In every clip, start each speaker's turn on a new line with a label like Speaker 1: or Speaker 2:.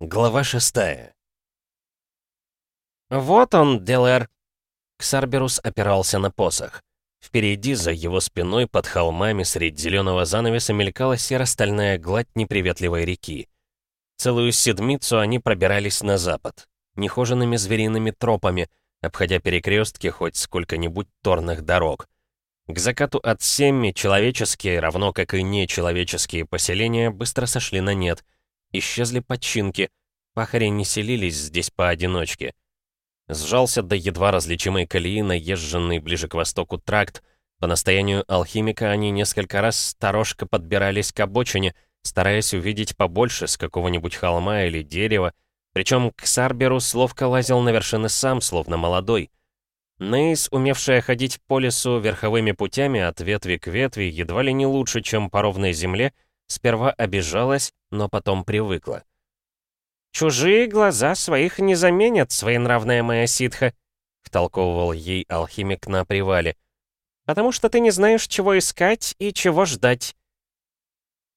Speaker 1: Глава шестая.
Speaker 2: «Вот он, Делэр!» Ксарберус опирался на посох. Впереди, за его спиной, под холмами, средь зеленого занавеса мелькала серо-стальная гладь неприветливой реки. Целую седмицу они пробирались на запад, нехоженными звериными тропами, обходя перекрестки хоть сколько-нибудь торных дорог. К закату от Семми человеческие, равно как и нечеловеческие поселения, быстро сошли на нет. Исчезли подчинки, пахари не селились здесь поодиночке. Сжался до едва различимой колеи наезженный ближе к востоку тракт. По настоянию алхимика они несколько раз сторожко подбирались к обочине, стараясь увидеть побольше с какого-нибудь холма или дерева, причем Ксарберус ловко лазил на вершины сам, словно молодой. Нейс, умевшая ходить по лесу верховыми путями от ветви к ветви, едва ли не лучше, чем по ровной земле, сперва обижалась, но потом привыкла. «Чужие глаза своих не заменят, своенравная моя ситха», — втолковывал ей алхимик на привале. «Потому что ты не знаешь, чего искать и чего ждать».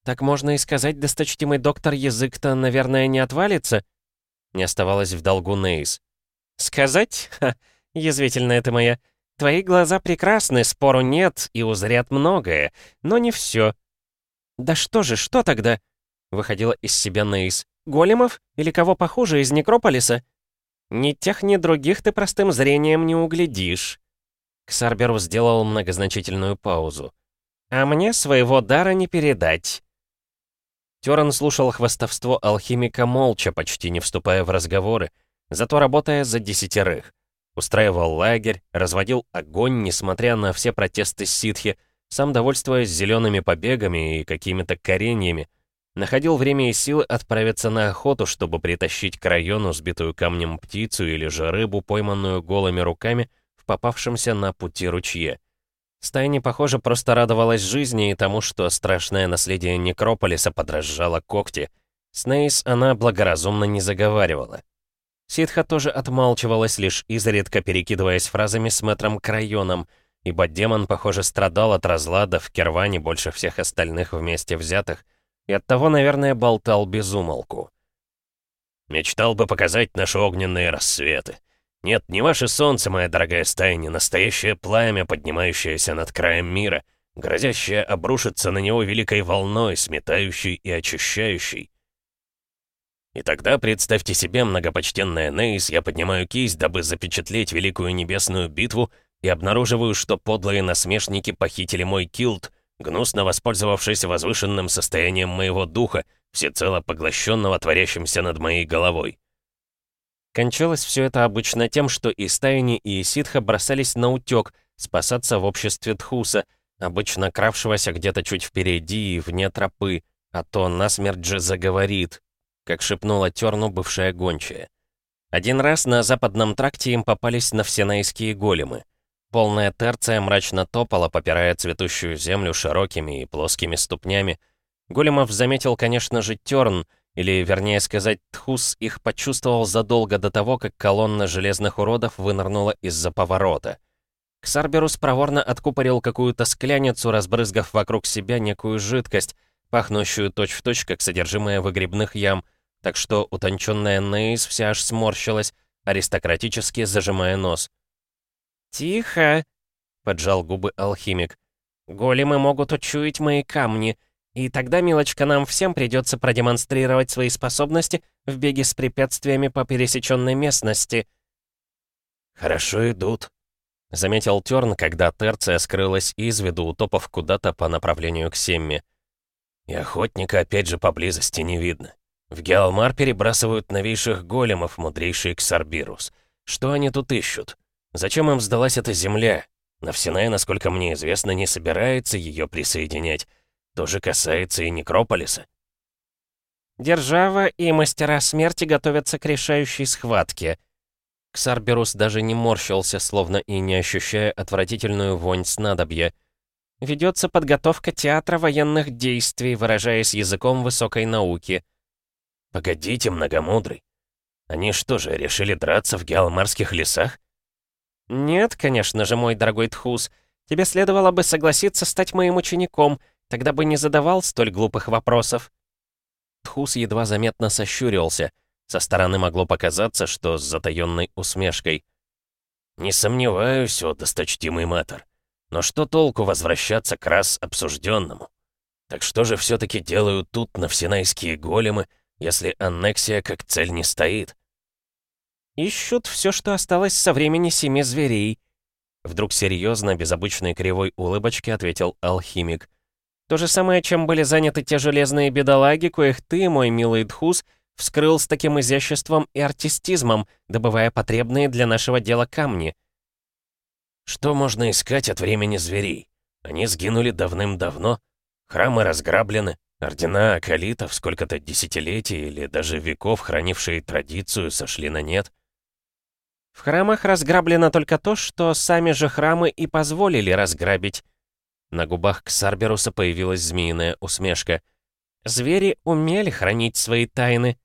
Speaker 2: «Так можно и сказать, досточтимый доктор, язык-то, наверное, не отвалится?» Не оставалось в долгу Нейс. «Сказать? Ха, язвительная ты моя. Твои глаза прекрасны, спору нет, и узрят многое, но не все. «Да что же, что тогда?» Выходила из себя Нейс. Големов? Или кого похуже из Некрополиса? Ни тех, ни других ты простым зрением не углядишь. Ксарберу сделал многозначительную паузу. А мне своего дара не передать. Теран слушал хвастовство алхимика молча, почти не вступая в разговоры, зато работая за десятерых. Устраивал лагерь, разводил огонь, несмотря на все протесты ситхи, сам довольствуясь зелеными побегами и какими-то кореньями, Находил время и силы отправиться на охоту, чтобы притащить к району сбитую камнем птицу или же рыбу, пойманную голыми руками в попавшемся на пути ручье. Стайни, похоже, просто радовалась жизни и тому, что страшное наследие Некрополиса подражало когти. С Нейс она благоразумно не заговаривала. Ситха тоже отмалчивалась, лишь изредка перекидываясь фразами с мэтром Крайоном, ибо демон, похоже, страдал от разлада в Керване больше всех остальных вместе взятых, и оттого, наверное, болтал без умолку. «Мечтал бы показать наши огненные рассветы. Нет, не ваше солнце, моя дорогая стая, не настоящее пламя, поднимающееся над краем мира, грозящее обрушиться на него великой волной, сметающей и очищающей. И тогда, представьте себе, многопочтенная Нейс, я поднимаю кисть, дабы запечатлеть великую небесную битву, и обнаруживаю, что подлые насмешники похитили мой килт — гнусно воспользовавшись возвышенным состоянием моего духа, всецело поглощенного творящимся над моей головой. Кончалось все это обычно тем, что и Стайни, и Ситха бросались на утек, спасаться в обществе Тхуса, обычно кравшегося где-то чуть впереди и вне тропы, а то насмерть же заговорит, как шепнула Терну бывшая гончая. Один раз на западном тракте им попались навсенайские големы. Полная терция мрачно топала, попирая цветущую землю широкими и плоскими ступнями. Големов заметил, конечно же, Терн, или, вернее сказать, Тхус их почувствовал задолго до того, как колонна железных уродов вынырнула из-за поворота. Ксарберус проворно откупорил какую-то скляницу, разбрызгав вокруг себя некую жидкость, пахнущую точь-в-точь, точь, как содержимое выгребных ям, так что утонченная Нейс вся аж сморщилась, аристократически зажимая нос. «Тихо!» — поджал губы алхимик. «Големы могут учуять мои камни, и тогда, милочка, нам всем придется продемонстрировать свои способности в беге с препятствиями по пересеченной местности».
Speaker 1: «Хорошо идут», — заметил Терн, когда Терция скрылась из виду, утопав куда-то по направлению к Семме. «И охотника опять же поблизости не видно. В Геалмар перебрасывают новейших големов, мудрейший Ксарбирус. Что они тут ищут?» Зачем им сдалась эта земля? Навсенай, насколько мне известно, не собирается ее присоединять. То же касается и Некрополиса.
Speaker 2: Держава и мастера смерти готовятся к решающей схватке. Ксарберус даже не морщился, словно и не ощущая отвратительную вонь снадобья. Ведется подготовка театра военных действий, выражаясь языком высокой науки.
Speaker 1: «Погодите, многомудрый. Они что же, решили драться в геалмарских лесах?»
Speaker 2: «Нет, конечно же, мой дорогой Тхус. Тебе следовало бы согласиться стать моим учеником, тогда бы не задавал столь глупых вопросов».
Speaker 1: Тхус едва заметно сощурился.
Speaker 2: Со стороны могло показаться, что с затаённой усмешкой. «Не сомневаюсь, о досточтимый мэтр. Но что толку возвращаться к раз обсужденному? Так что же все таки делают тут навсенайские големы, если аннексия как цель не стоит?»
Speaker 1: «Ищут все, что осталось со времени семи зверей», Вдруг серьезно, без обычной кривой улыбочки, ответил алхимик. То же самое, чем были заняты те железные бедолаги, коих ты, мой милый Дхус, вскрыл с таким изяществом и артистизмом, добывая потребные для нашего дела камни.
Speaker 2: Что можно искать от времени зверей? Они сгинули давным-давно. Храмы разграблены, ордена акалитов, сколько-то десятилетий или даже веков, хранившие традицию, сошли на нет.
Speaker 1: В храмах разграблено только то, что сами же храмы и позволили разграбить. На губах Ксарберуса появилась змеиная усмешка. Звери умели хранить свои тайны.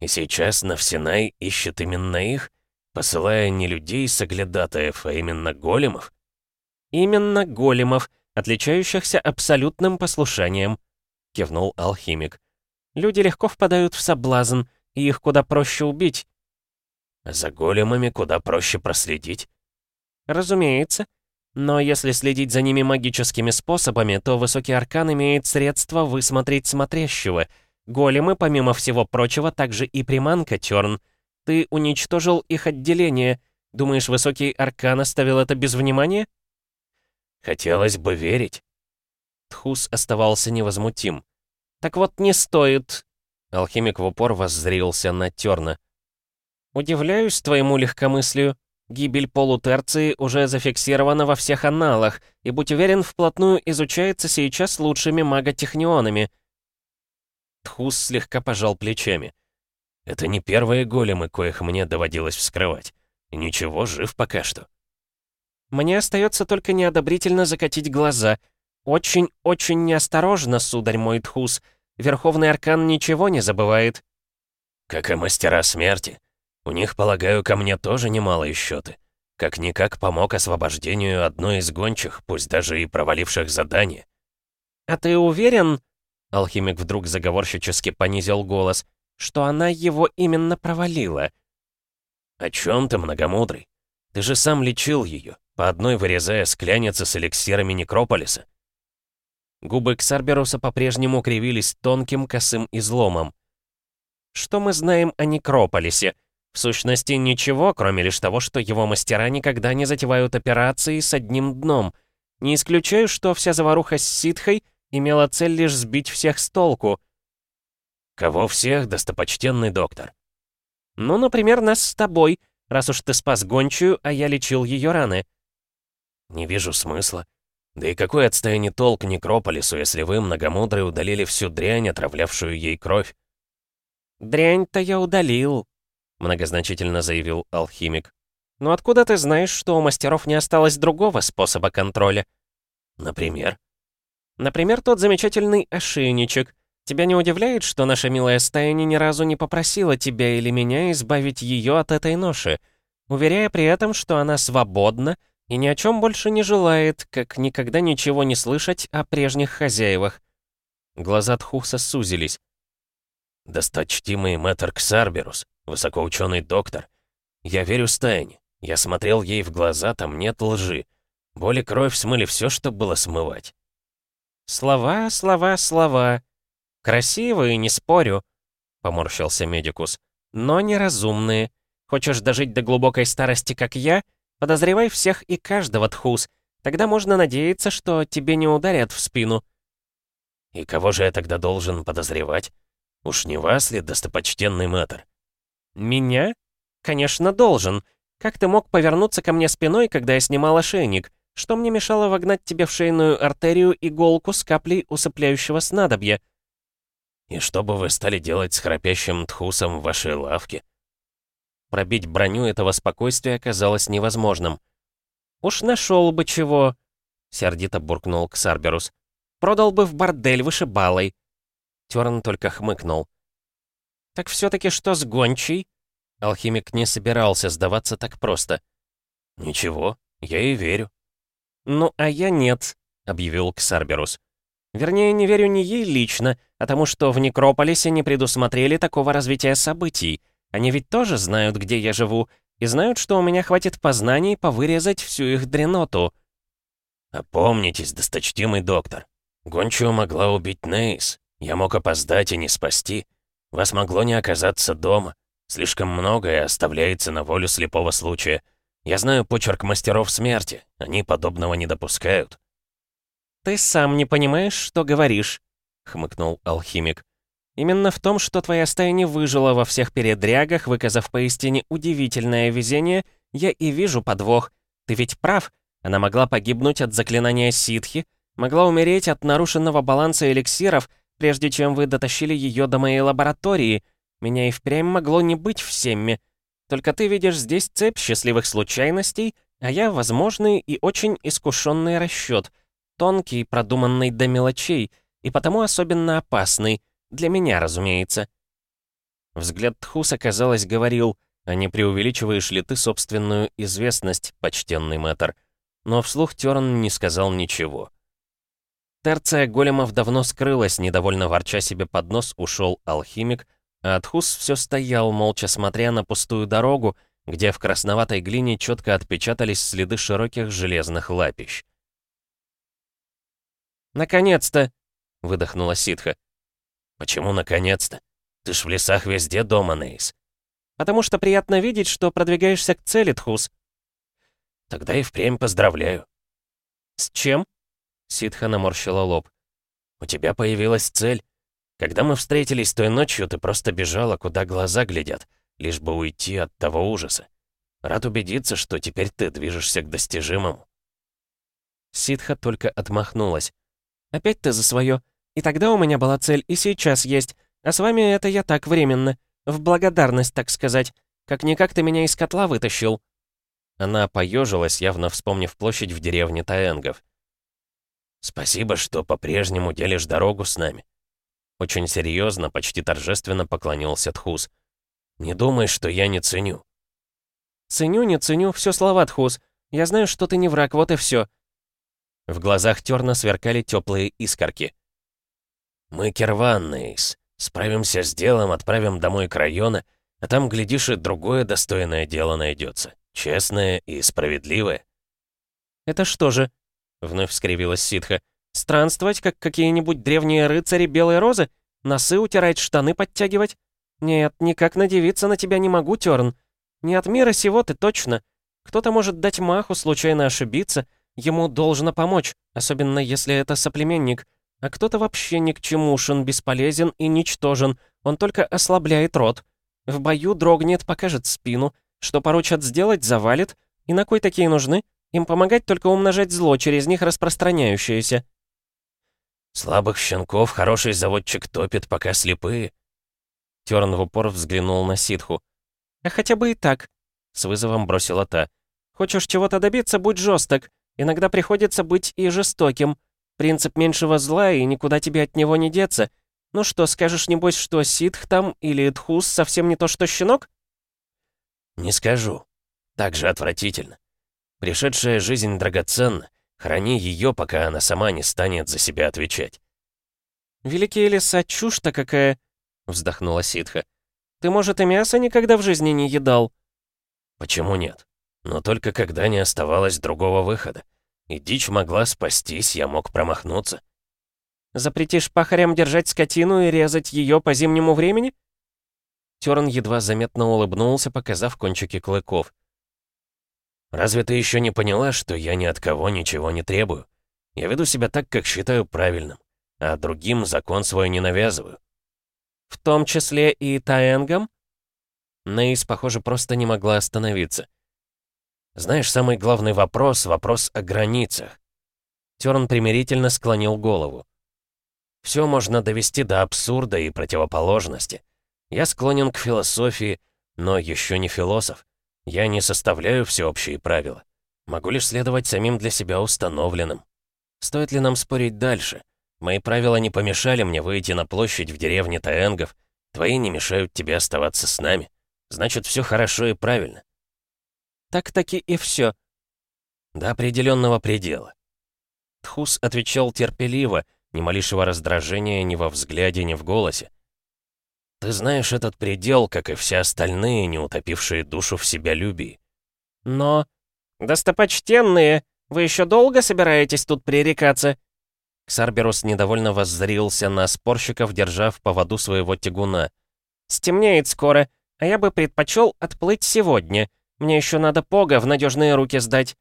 Speaker 2: И сейчас Навсинай ищет именно их, посылая не людей-соглядатаев, а именно големов?
Speaker 1: Именно големов, отличающихся абсолютным послушанием, кивнул алхимик. Люди легко впадают в соблазн, и их куда проще убить.
Speaker 2: За големами куда проще проследить.
Speaker 1: Разумеется. Но если следить за ними магическими способами, то Высокий Аркан имеет средства высмотреть смотрящего. Големы, помимо всего прочего, также и приманка, Тёрн. Ты уничтожил их отделение. Думаешь, Высокий Аркан оставил это без внимания?
Speaker 2: Хотелось бы верить.
Speaker 1: Тхус оставался невозмутим. «Так вот не стоит!» Алхимик в упор воззрился на Тёрна. «Удивляюсь твоему легкомыслию. Гибель полутерции уже зафиксирована во всех аналах, и, будь уверен, вплотную изучается сейчас лучшими маготехнионами».
Speaker 2: Тхус слегка пожал плечами. «Это не первые големы, коих мне доводилось вскрывать. И ничего, жив пока что».
Speaker 1: «Мне остается только неодобрительно закатить глаза. Очень-очень неосторожно, сударь мой Тхус. Верховный Аркан ничего не забывает».
Speaker 2: «Как и мастера смерти», у них, полагаю, ко мне тоже немалые счеты. Как-никак помог освобождению одной из гончих, пусть даже и проваливших задание.
Speaker 1: «А ты уверен?» Алхимик вдруг заговорщически понизил голос, что она его именно провалила.
Speaker 2: «О чем ты, многомудрый? Ты же сам лечил ее, по одной вырезая скляницы с эликсирами Некрополиса».
Speaker 1: Губы Ксарберуса по-прежнему кривились тонким косым изломом. «Что мы знаем о Некрополисе?» В сущности, ничего, кроме лишь того, что его мастера никогда не затевают операции с одним дном. Не исключаю, что вся заваруха с ситхой имела цель лишь сбить всех с толку.
Speaker 2: Кого всех, достопочтенный доктор?
Speaker 1: Ну, например, нас с тобой, раз уж ты спас гончую, а я лечил ее раны.
Speaker 2: Не вижу смысла. Да и какой от толк Некрополису, если вы, многомудрые, удалили всю дрянь, отравлявшую ей кровь?
Speaker 1: Дрянь-то я удалил, — многозначительно заявил алхимик. «Но откуда ты знаешь, что у мастеров не осталось другого способа контроля?»
Speaker 2: «Например?»
Speaker 1: «Например, тот замечательный ошейничек. Тебя не удивляет, что наша милая стая ни разу не попросила тебя или меня избавить ее от этой ноши, уверяя при этом, что она свободна и ни о чем больше не желает, как никогда ничего не слышать о прежних хозяевах?» Глаза Тхуса сузились.
Speaker 2: «Досточтимый мэтр Ксарберус, высокоученый доктор. Я верю Стайни. Я смотрел ей в глаза, там нет лжи. Боль и кровь смыли все, что было смывать».
Speaker 1: «Слова, слова, слова. Красивые, не спорю», — поморщился Медикус. «Но неразумные. Хочешь дожить до глубокой старости, как я? Подозревай всех и каждого, Тхус. Тогда можно надеяться, что тебе не ударят в спину».
Speaker 2: «И кого же я тогда должен подозревать?» «Уж не вас ли, достопочтенный мэтр?»
Speaker 1: «Меня? Конечно, должен. Как ты мог повернуться ко мне спиной, когда я снимал ошейник? Что мне мешало вогнать тебе в шейную артерию иголку с каплей усыпляющего снадобья?»
Speaker 2: «И что бы вы стали делать с храпящим тхусом в вашей лавке?»
Speaker 1: Пробить броню этого спокойствия оказалось невозможным. «Уж нашел бы чего!» — сердито буркнул Ксарберус. «Продал бы в бордель вышибалой. Терн только хмыкнул. «Так все-таки что с гончей?» Алхимик не собирался сдаваться так просто.
Speaker 2: «Ничего, я и верю».
Speaker 1: «Ну, а я нет», — объявил Ксарберус. «Вернее, не верю не ей лично,
Speaker 2: а тому, что в Некрополисе не предусмотрели такого развития событий. Они ведь тоже знают, где я живу, и знают, что у меня хватит познаний повырезать всю их дреноту».
Speaker 1: «Опомнитесь, досточтимый доктор. Гончую могла убить Нейс. Я мог опоздать и не спасти. Вас могло не оказаться дома. Слишком многое оставляется на волю слепого случая. Я знаю почерк мастеров смерти. Они подобного не допускают».
Speaker 2: «Ты сам не понимаешь, что говоришь», — хмыкнул алхимик. «Именно в том, что твоя стая не выжила во всех передрягах, выказав поистине удивительное везение, я и вижу подвох. Ты ведь прав, она могла погибнуть от заклинания ситхи, могла умереть от нарушенного баланса эликсиров, прежде чем вы дотащили ее до моей лаборатории. Меня и впрямь могло не быть в Семме. Только ты видишь здесь цепь счастливых случайностей, а я — возможный и очень искушенный расчет — Тонкий, продуманный до мелочей, и потому особенно опасный. Для меня, разумеется. Взгляд Тхуса, казалось, говорил, а не преувеличиваешь ли ты собственную известность, почтенный мэтр. Но вслух Терн не сказал ничего. Терция големов давно скрылась, недовольно ворча себе под нос ушел алхимик, а Тхус все стоял, молча смотря на пустую дорогу, где в красноватой глине четко отпечатались следы широких железных лапищ. «Наконец-то!» — выдохнула ситха.
Speaker 1: «Почему наконец-то? Ты ж в лесах везде дома, Нейс».
Speaker 2: «Потому что приятно видеть, что продвигаешься к цели, Тхус».
Speaker 1: «Тогда и впрямь поздравляю».
Speaker 2: «С чем?» — ситха наморщила лоб.
Speaker 1: «У тебя появилась цель. Когда мы встретились той ночью, ты просто бежала, куда глаза глядят, лишь бы уйти от того ужаса. Рад убедиться, что теперь ты движешься к достижимому».
Speaker 2: Ситха только отмахнулась. Опять ты за свое. И тогда у меня была цель, и сейчас есть. А с вами это я так временно. В благодарность, так сказать. Как-никак ты меня из котла вытащил».
Speaker 1: Она поежилась, явно вспомнив площадь в деревне Таэнгов. «Спасибо, что по-прежнему делишь дорогу с нами». Очень серьезно, почти торжественно поклонился Тхус. «Не думай, что я не ценю».
Speaker 2: «Ценю, не ценю, все слова, Тхус. Я знаю, что ты не враг, вот и все.
Speaker 1: В глазах Терна сверкали теплые искорки. «Мы Керван, Справимся с делом, отправим домой к району, а там, глядишь, и другое достойное дело найдется. Честное и справедливое».
Speaker 2: «Это что же?» — вновь скривилась ситха. «Странствовать, как какие-нибудь древние рыцари Белой Розы? Носы утирать, штаны подтягивать? Нет, никак надевиться на тебя не могу, Терн. Не от мира сего ты точно. Кто-то может дать маху, случайно ошибиться, Ему должно помочь, особенно если это соплеменник. А кто-то вообще ни к чемушен, бесполезен и ничтожен. Он только ослабляет рот. В бою дрогнет, покажет спину. Что поручат сделать, завалит. И на кой такие нужны? Им помогать только умножать зло, через них распространяющееся.
Speaker 1: Слабых щенков хороший заводчик топит, пока слепые.
Speaker 2: Терн в упор взглянул на ситху. «А хотя бы и так», — с вызовом бросила та. «Хочешь чего-то добиться, будь жесток. Иногда приходится быть и жестоким. Принцип меньшего зла, и никуда тебе от него не деться. Ну что, скажешь, небось, что ситх там или тхус совсем не то, что щенок?»
Speaker 1: «Не скажу. Так же отвратительно. Пришедшая жизнь драгоценна. Храни ее, пока она сама не станет за себя отвечать».
Speaker 2: «Великие леса, чушь-то какая!» — вздохнула ситха. «Ты, может, и мясо никогда в жизни не едал?»
Speaker 1: «Почему нет? Но только когда не оставалось другого выхода. И дичь могла спастись, я мог промахнуться.
Speaker 2: «Запретишь пахарям держать скотину и резать ее по зимнему времени?»
Speaker 1: Терн едва заметно улыбнулся, показав кончики клыков. «Разве ты еще не поняла, что я ни от кого ничего не требую? Я веду себя так, как считаю правильным, а другим закон свой не навязываю».
Speaker 2: «В том числе и Таэнгам?»
Speaker 1: Нейс, похоже, просто не могла остановиться. Знаешь, самый главный вопрос — вопрос о границах. Терн примирительно склонил голову. Все можно довести до абсурда и противоположности. Я склонен к философии, но еще не философ. Я не составляю всеобщие правила. Могу лишь следовать самим для себя установленным. Стоит ли нам спорить дальше? Мои правила не помешали мне выйти на площадь в деревне Таэнгов. Твои не мешают тебе оставаться с нами. Значит, все хорошо и правильно
Speaker 2: так-таки и все.
Speaker 1: До определенного предела.
Speaker 2: Тхус отвечал терпеливо,
Speaker 1: ни малейшего раздражения ни во взгляде, ни в голосе. Ты знаешь этот предел, как и все остальные, не утопившие душу в себя любви.
Speaker 2: Но... «Достопочтенные, вы еще долго собираетесь тут пререкаться?»
Speaker 1: Ксарберус недовольно воззрился на спорщиков, держа в поводу своего тягуна.
Speaker 2: «Стемнеет скоро, а я бы предпочел отплыть сегодня. Мне еще надо Пога в надежные руки сдать».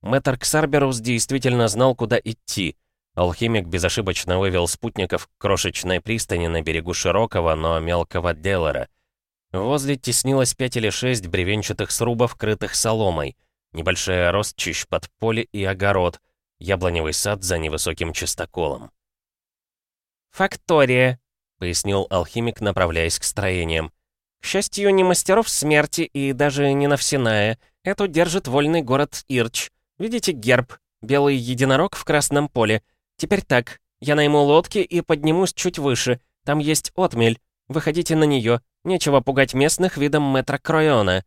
Speaker 1: Мэтр Ксарберус действительно знал, куда идти. Алхимик безошибочно вывел спутников к крошечной пристани на берегу широкого, но мелкого Делора. Возле теснилось пять или шесть бревенчатых срубов, крытых соломой, небольшая ростчищ под поле и огород, яблоневый сад за невысоким чистоколом.
Speaker 2: «Фактория», — пояснил алхимик, направляясь к строениям. «К счастью, не мастеров смерти и даже не Навсиная. Эту держит вольный город Ирч. Видите герб? Белый единорог в красном поле. Теперь так, я найму лодки и поднимусь чуть выше. Там есть отмель. Выходите на нее. Нечего пугать местных видом метра Кройона».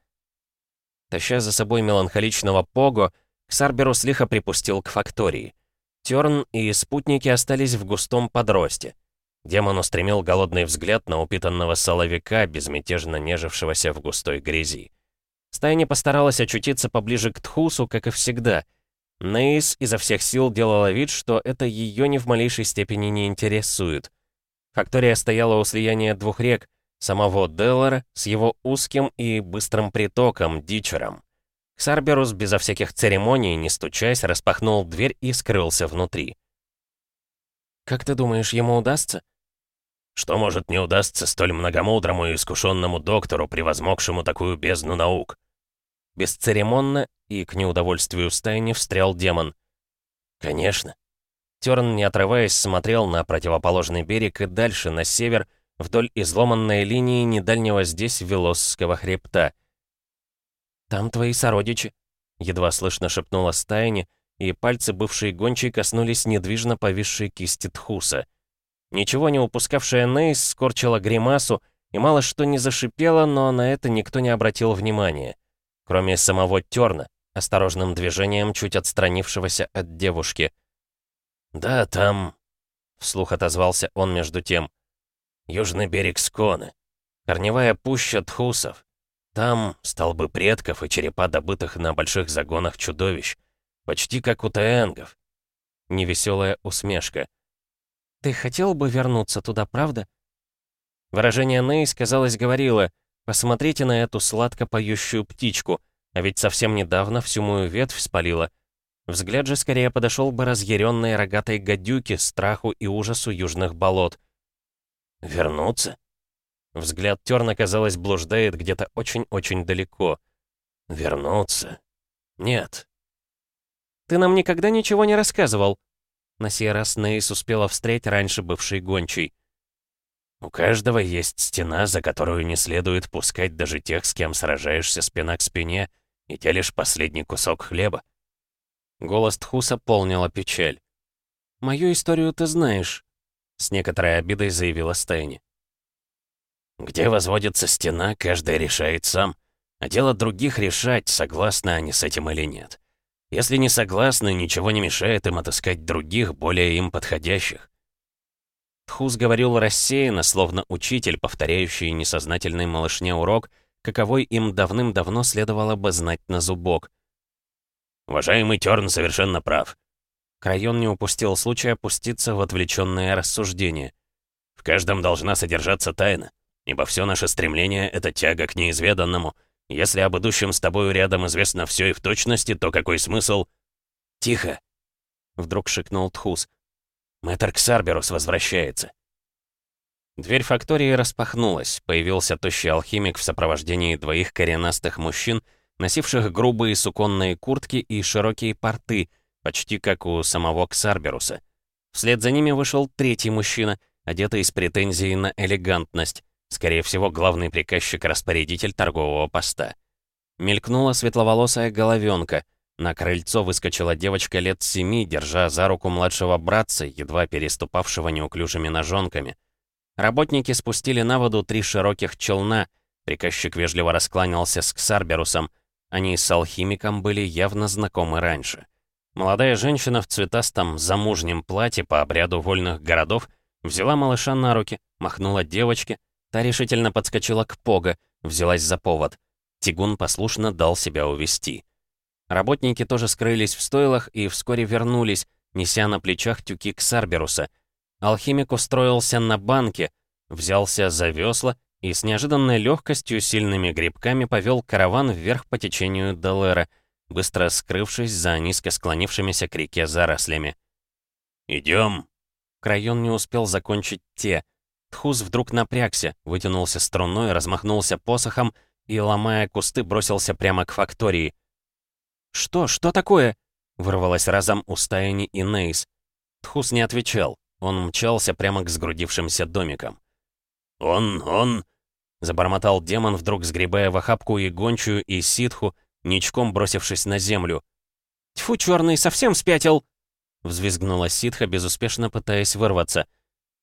Speaker 1: Таща за собой меланхоличного Пого, Ксарберус лихо припустил к фактории. Терн и спутники остались в густом подросте. Демон устремил голодный взгляд на упитанного соловика, безмятежно нежившегося в густой грязи. Стая не постаралась очутиться поближе к Тхусу, как и всегда. Нейс изо всех сил делала вид, что это ее ни в малейшей степени не интересует. Фактория стояла у слияния двух рек, самого Деллара с его узким и быстрым притоком, дичером. Ксарберус безо всяких церемоний, не стучась, распахнул дверь и скрылся внутри. «Как ты думаешь, ему удастся?»
Speaker 3: «Что может не удастся столь многомудрому и искушенному доктору, превозмогшему такую бездну наук?»
Speaker 1: Бесцеремонно и к неудовольствию стайни встрял демон. «Конечно. Терн, не отрываясь, смотрел на противоположный берег и дальше, на север, вдоль изломанной линии недальнего здесь Велосского хребта. «Там твои сородичи», — едва слышно шепнула стайни, и пальцы бывшей гончей коснулись недвижно повисшей кисти Тхуса. Ничего не упускавшая Нейс скорчила гримасу и мало что не зашипела, но на это никто не обратил внимания. Кроме самого Терна, осторожным движением чуть отстранившегося от девушки —
Speaker 3: «Да, там...» — вслух отозвался он между тем. «Южный берег Сконы. Корневая пуща Тхусов. Там столбы предков и черепа, добытых на больших загонах чудовищ. Почти как у таэнгов».
Speaker 1: Невеселая усмешка.
Speaker 2: «Ты хотел бы вернуться туда, правда?»
Speaker 1: Выражение Нейс, казалось, говорило, «Посмотрите на эту сладко поющую птичку, а ведь совсем недавно всю мою ветвь спалила. Взгляд же скорее подошел бы разъяренной рогатой гадюки, страху и ужасу южных болот.
Speaker 3: «Вернуться?»
Speaker 1: Взгляд Терна, казалось, блуждает где-то очень-очень далеко.
Speaker 3: «Вернуться? Нет».
Speaker 2: «Ты нам никогда ничего не рассказывал?»
Speaker 1: На сей раз Нейс успела встретить раньше бывший гончий.
Speaker 3: «У каждого есть стена, за которую не следует пускать даже тех, с кем сражаешься спина к спине, и те лишь последний кусок хлеба.
Speaker 1: Голос Тхуса полнила печаль.
Speaker 2: «Мою историю ты знаешь», —
Speaker 1: с некоторой обидой заявила Стайни.
Speaker 3: «Где возводится стена, каждый решает сам. А дело других решать, согласны они с этим или нет. Если не согласны, ничего не мешает им отыскать других, более им подходящих».
Speaker 1: Тхус говорил рассеянно, словно учитель, повторяющий несознательный малышне урок, каковой им давным-давно следовало бы знать на зубок.
Speaker 3: Уважаемый Терн совершенно прав.
Speaker 1: Крайон не упустил случая опуститься в отвлеченное рассуждение.
Speaker 3: В каждом должна содержаться тайна, ибо все наше стремление — это тяга к неизведанному. Если об идущем с тобою рядом известно все и в точности, то какой смысл...
Speaker 1: «Тихо!» — вдруг шикнул Тхус. «Мэтр Ксарберус возвращается». Дверь фактории распахнулась, появился тощий алхимик в сопровождении двоих коренастых мужчин — носивших грубые суконные куртки и широкие порты, почти как у самого Ксарберуса. Вслед за ними вышел третий мужчина, одетый с претензией на элегантность, скорее всего, главный приказчик-распорядитель торгового поста. Мелькнула светловолосая головенка. На крыльцо выскочила девочка лет семи, держа за руку младшего братца, едва переступавшего неуклюжими ножонками. Работники спустили на воду три широких челна. Приказчик вежливо раскланялся с Ксарберусом, они с алхимиком были явно знакомы раньше.
Speaker 2: Молодая женщина в цветастом замужнем платье по обряду вольных городов взяла малыша на руки, махнула девочке, та решительно подскочила к Пога, взялась за повод. Тигун послушно дал себя увести. Работники тоже скрылись в стойлах и вскоре вернулись, неся на плечах тюки Ксарберуса. Алхимик устроился на банке, взялся за весла и с неожиданной легкостью сильными грибками повел караван вверх по течению Делера, быстро скрывшись за низко склонившимися к реке зарослями.
Speaker 3: «Идем!»
Speaker 2: Крайон не успел закончить те. Тхус вдруг напрягся, вытянулся струной, размахнулся посохом и, ломая кусты, бросился прямо к фактории. «Что? Что такое?» — вырвалась разом у стаяни и Нейс. Тхус не отвечал. Он мчался прямо к сгрудившимся домикам.
Speaker 3: «Он, он...»
Speaker 2: — забормотал демон, вдруг сгребая в охапку и гончую, и ситху, ничком бросившись на землю. «Тьфу, черный, совсем спятил!» — взвизгнула ситха, безуспешно пытаясь вырваться.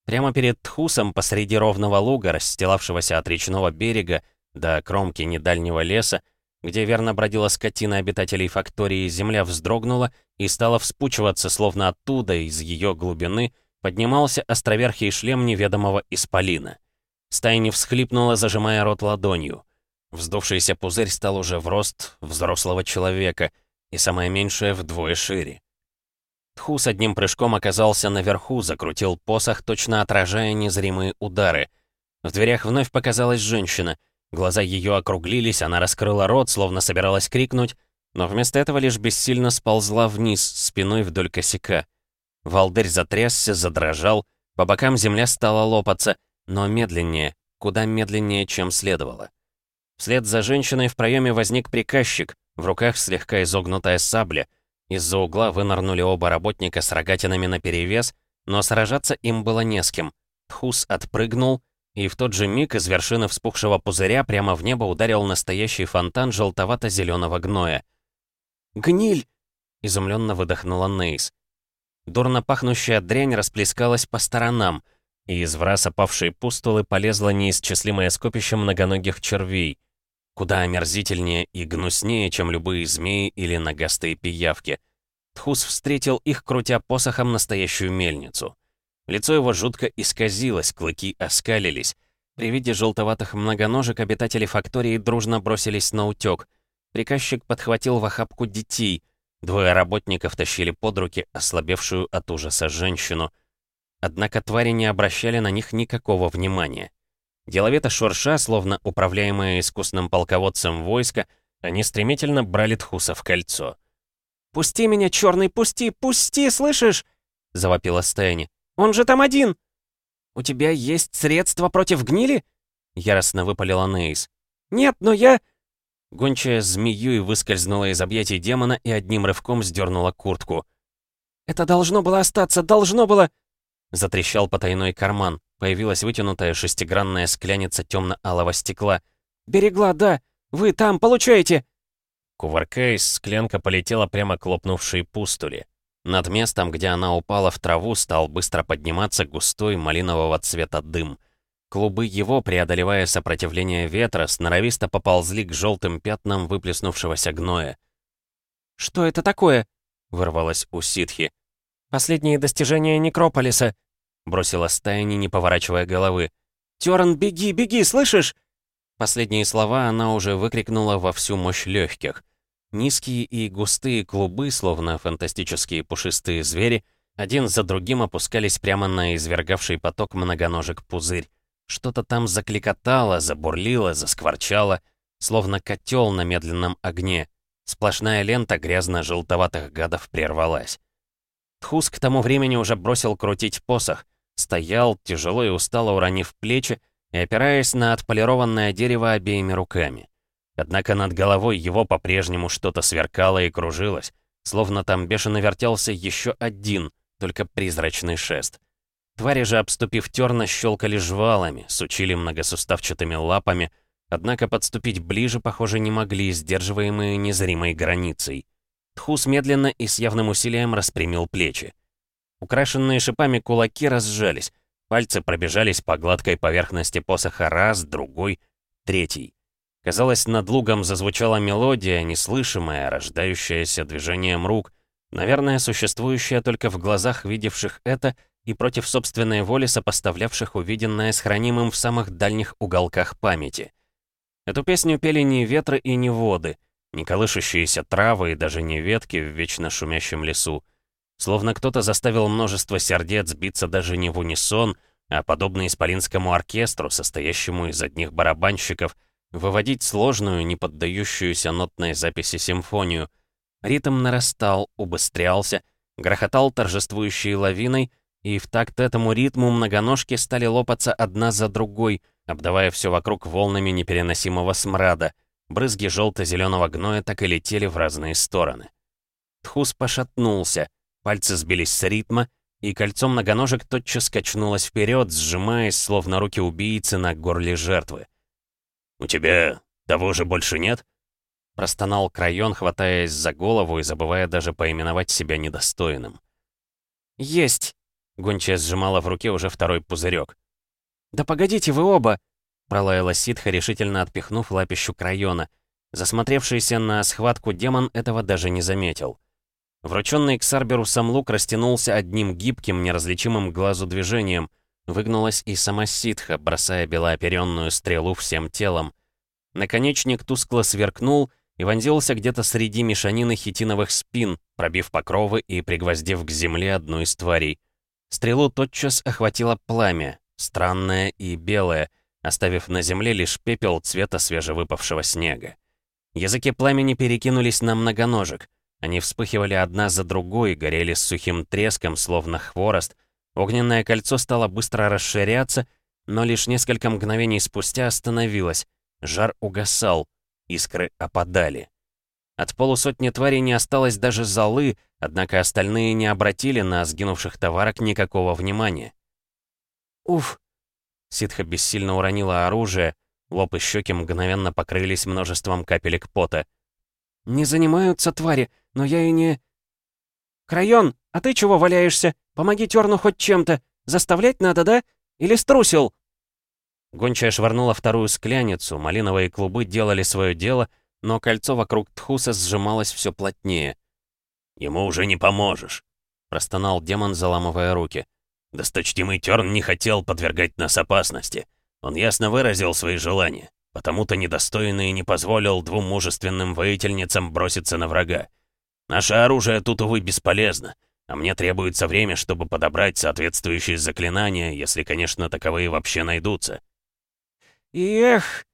Speaker 2: Прямо перед Тхусом, посреди ровного луга, расстилавшегося от речного берега до кромки недальнего леса, где верно бродила скотина обитателей фактории, земля вздрогнула и стала вспучиваться, словно оттуда, из ее глубины, поднимался островерхий шлем неведомого исполина. Стайни всхлипнула, зажимая рот ладонью. Вздувшийся пузырь стал уже в рост взрослого человека, и самое меньшее вдвое шире. Тху с одним прыжком оказался наверху, закрутил посох, точно отражая незримые удары. В дверях вновь показалась женщина — Глаза ее округлились, она раскрыла рот, словно собиралась крикнуть, но вместо этого лишь бессильно сползла вниз, спиной вдоль косяка. Валдырь затрясся, задрожал, по бокам земля стала лопаться, но медленнее, куда медленнее, чем следовало. Вслед за женщиной в проеме возник приказчик, в руках слегка изогнутая сабля. Из-за угла вынырнули оба работника с рогатинами наперевес, но сражаться им было не с кем. Тхус отпрыгнул, и в тот же миг из вершины вспухшего пузыря прямо в небо ударил настоящий фонтан желтовато-зеленого гноя. «Гниль!» — изумленно выдохнула Нейс. Дурно пахнущая дрянь расплескалась по сторонам, и из враз опавшей пустулы полезло неисчислимое скопище многоногих червей, куда омерзительнее и гнуснее, чем любые змеи или ногастые пиявки. Тхус встретил их, крутя посохом настоящую мельницу. Лицо его жутко исказилось, клыки оскалились. При виде желтоватых многоножек обитатели фактории дружно бросились на утёк. Приказчик подхватил в охапку детей. Двое работников тащили под руки ослабевшую от ужаса женщину. Однако твари не обращали на них никакого внимания. Деловито шурша, словно управляемые искусным полководцем войска, они стремительно брали Тхуса в кольцо. «Пусти меня, черный, пусти, пусти, слышишь?» — завопила Стэнни. Он же там один!» «У тебя есть средства против гнили?» Яростно выпалила Нейс. «Нет, но я...» Гончая змею и выскользнула из объятий демона и одним рывком сдернула куртку. «Это должно было остаться, должно было...» Затрещал потайной карман. Появилась вытянутая шестигранная скляница темно-алого стекла. «Берегла, да! Вы там получаете!» Кувыркаясь, склянка полетела прямо к лопнувшей пустуле. Над местом, где она упала в траву, стал быстро подниматься густой малинового цвета дым. Клубы его, преодолевая сопротивление ветра, сноровисто поползли к желтым пятнам выплеснувшегося гноя. «Что это такое?» — вырвалось у ситхи. «Последние достижения Некрополиса», — бросила Стайни, не поворачивая головы. «Терн, беги, беги, слышишь?» Последние слова она уже выкрикнула во всю мощь легких. Низкие и густые клубы, словно фантастические пушистые звери, один за другим опускались прямо на извергавший поток многоножек пузырь. Что-то там закликотало, забурлило, заскворчало, словно котел на медленном огне. Сплошная лента грязно-желтоватых гадов прервалась. Тхус к тому времени уже бросил крутить посох, стоял, тяжело и устало уронив плечи и опираясь на отполированное дерево обеими руками. Однако над головой его по-прежнему что-то сверкало и кружилось, словно там бешено вертелся еще один, только призрачный шест. Твари же, обступив терна, щелкали жвалами, сучили многосуставчатыми лапами, однако подступить ближе, похоже, не могли, сдерживаемые незримой границей. Тхус медленно и с явным усилием распрямил плечи. Украшенные шипами кулаки разжались, пальцы пробежались по гладкой поверхности посоха раз, другой, третий. Казалось, над лугом зазвучала мелодия, неслышимая, рождающаяся движением рук, Наверное, существующая только в глазах видевших это и против собственной воли сопоставлявших увиденное с хранимым в самых дальних уголках памяти. Эту песню пели не ветры и не воды, не колышущиеся травы и даже не ветки в вечно шумящем лесу. Словно кто-то заставил множество сердец биться даже не в унисон, а подобно исполинскому оркестру, состоящему из одних барабанщиков, выводить сложную, не поддающуюся нотной записи симфонию. Ритм нарастал, убыстрялся, грохотал торжествующей лавиной, и в такт этому ритму многоножки стали лопаться одна за другой, обдавая все вокруг волнами непереносимого смрада. Брызги желто-зеленого гноя так и летели в разные стороны. Тхус пошатнулся, пальцы сбились с ритма, и кольцо многоножек тотчас качнулось вперед, сжимаясь, словно руки убийцы на горле жертвы.
Speaker 3: «У тебя того же больше нет?»
Speaker 2: Простонал Крайон, хватаясь за голову и забывая даже поименовать себя недостойным. «Есть!» — Гончая сжимала в руке уже второй пузырек. «Да погодите вы оба!» — пролаяла ситха, решительно отпихнув лапищу Крайона. Засмотревшийся на схватку демон этого даже не заметил. Врученный к Сарберу сам лук растянулся одним гибким, неразличимым глазу движением. Выгнулась и сама ситха, бросая белооперенную стрелу всем телом. Наконечник тускло сверкнул и вонзился где-то среди мешанины хитиновых спин, пробив покровы и пригвоздив к земле одну из тварей. Стрелу тотчас охватило пламя, странное и белое, оставив на земле лишь пепел цвета свежевыпавшего снега. Языки пламени перекинулись на многоножек. Они вспыхивали одна за другой, горели с сухим треском, словно хворост. Огненное кольцо стало быстро расширяться, но лишь несколько мгновений спустя остановилось. Жар угасал, искры опадали. От полусотни тварей не осталось даже золы, однако остальные не обратили на сгинувших товарок никакого внимания. «Уф!» Ситха бессильно уронила оружие, лоб и щеки мгновенно покрылись множеством капелек пота. «Не занимаются твари, но я и не...» «Крайон, а ты чего валяешься? Помоги Терну хоть чем-то. Заставлять надо, да? Или струсил?» Гончая швырнула вторую скляницу, малиновые клубы делали свое дело, но кольцо вокруг Тхуса сжималось все плотнее.
Speaker 3: «Ему уже не поможешь», — простонал демон, заламывая руки. «Досточтимый Терн не хотел подвергать нас опасности. Он ясно выразил свои желания, потому-то недостойный не позволил двум мужественным воительницам броситься на врага. Наше оружие тут, увы, бесполезно, а мне требуется время, чтобы подобрать соответствующие заклинания, если, конечно, таковые вообще найдутся».
Speaker 2: «Эх!»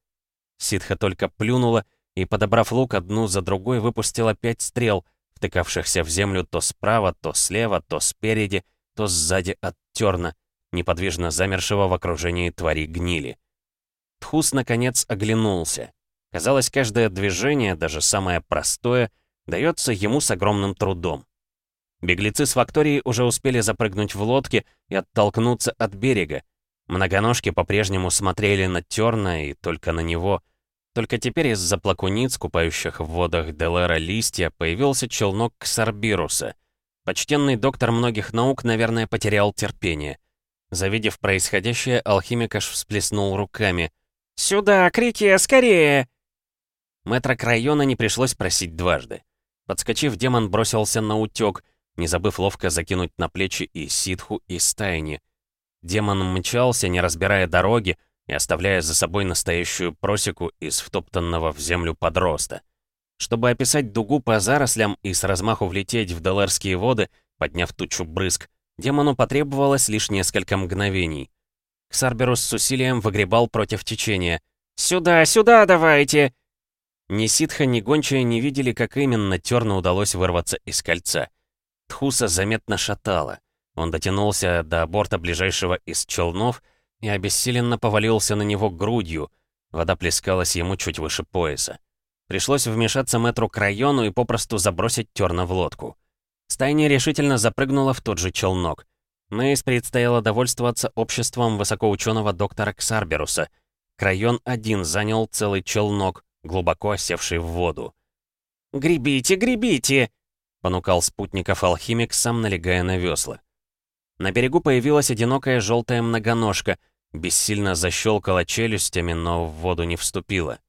Speaker 2: Ситха только плюнула и, подобрав лук, одну за другой выпустила пять стрел, втыкавшихся в землю то справа, то слева, то спереди, то сзади от терна, неподвижно замершего в окружении твари гнили. Тхус, наконец, оглянулся. Казалось, каждое движение, даже самое простое, дается ему с огромным трудом. Беглецы с фактории уже успели запрыгнуть в лодки и оттолкнуться от берега. Многоножки по-прежнему смотрели на Терна и только на него. Только теперь из-за плакуниц, купающих в водах Делера листья, появился челнок Ксарбируса. Почтенный доктор многих наук, наверное, потерял терпение. Завидев происходящее, алхимик аж всплеснул руками. «Сюда, крики, скорее!» Мэтра Крайона не пришлось просить дважды. Подскочив, демон бросился на утёк, не забыв ловко закинуть на плечи и ситху, и стайни. Демон мчался, не разбирая дороги, и оставляя за собой настоящую просеку из втоптанного в землю подроста. Чтобы описать дугу по зарослям и с размаху влететь в Делерские воды, подняв тучу брызг, демону потребовалось лишь несколько мгновений. Ксарберус с усилием выгребал против течения. «Сюда, сюда давайте!» Ни ситха, ни гончая не видели, как именно Терну удалось вырваться из кольца. Тхуса заметно шатало. Он дотянулся до борта ближайшего из челнов и обессиленно повалился на него грудью. Вода плескалась ему чуть выше пояса. Пришлось вмешаться мэтру к району и попросту забросить Терна в лодку. Стайня решительно запрыгнула в тот же челнок. Мэйс предстояло довольствоваться обществом высокоученого доктора Ксарберуса. Крайон один занял целый челнок, глубоко осевший в воду. «Гребите, гребите!» — понукал спутников алхимик, сам налегая на весла. На берегу появилась одинокая желтая многоножка, бессильно защелкала челюстями, но в воду не вступила.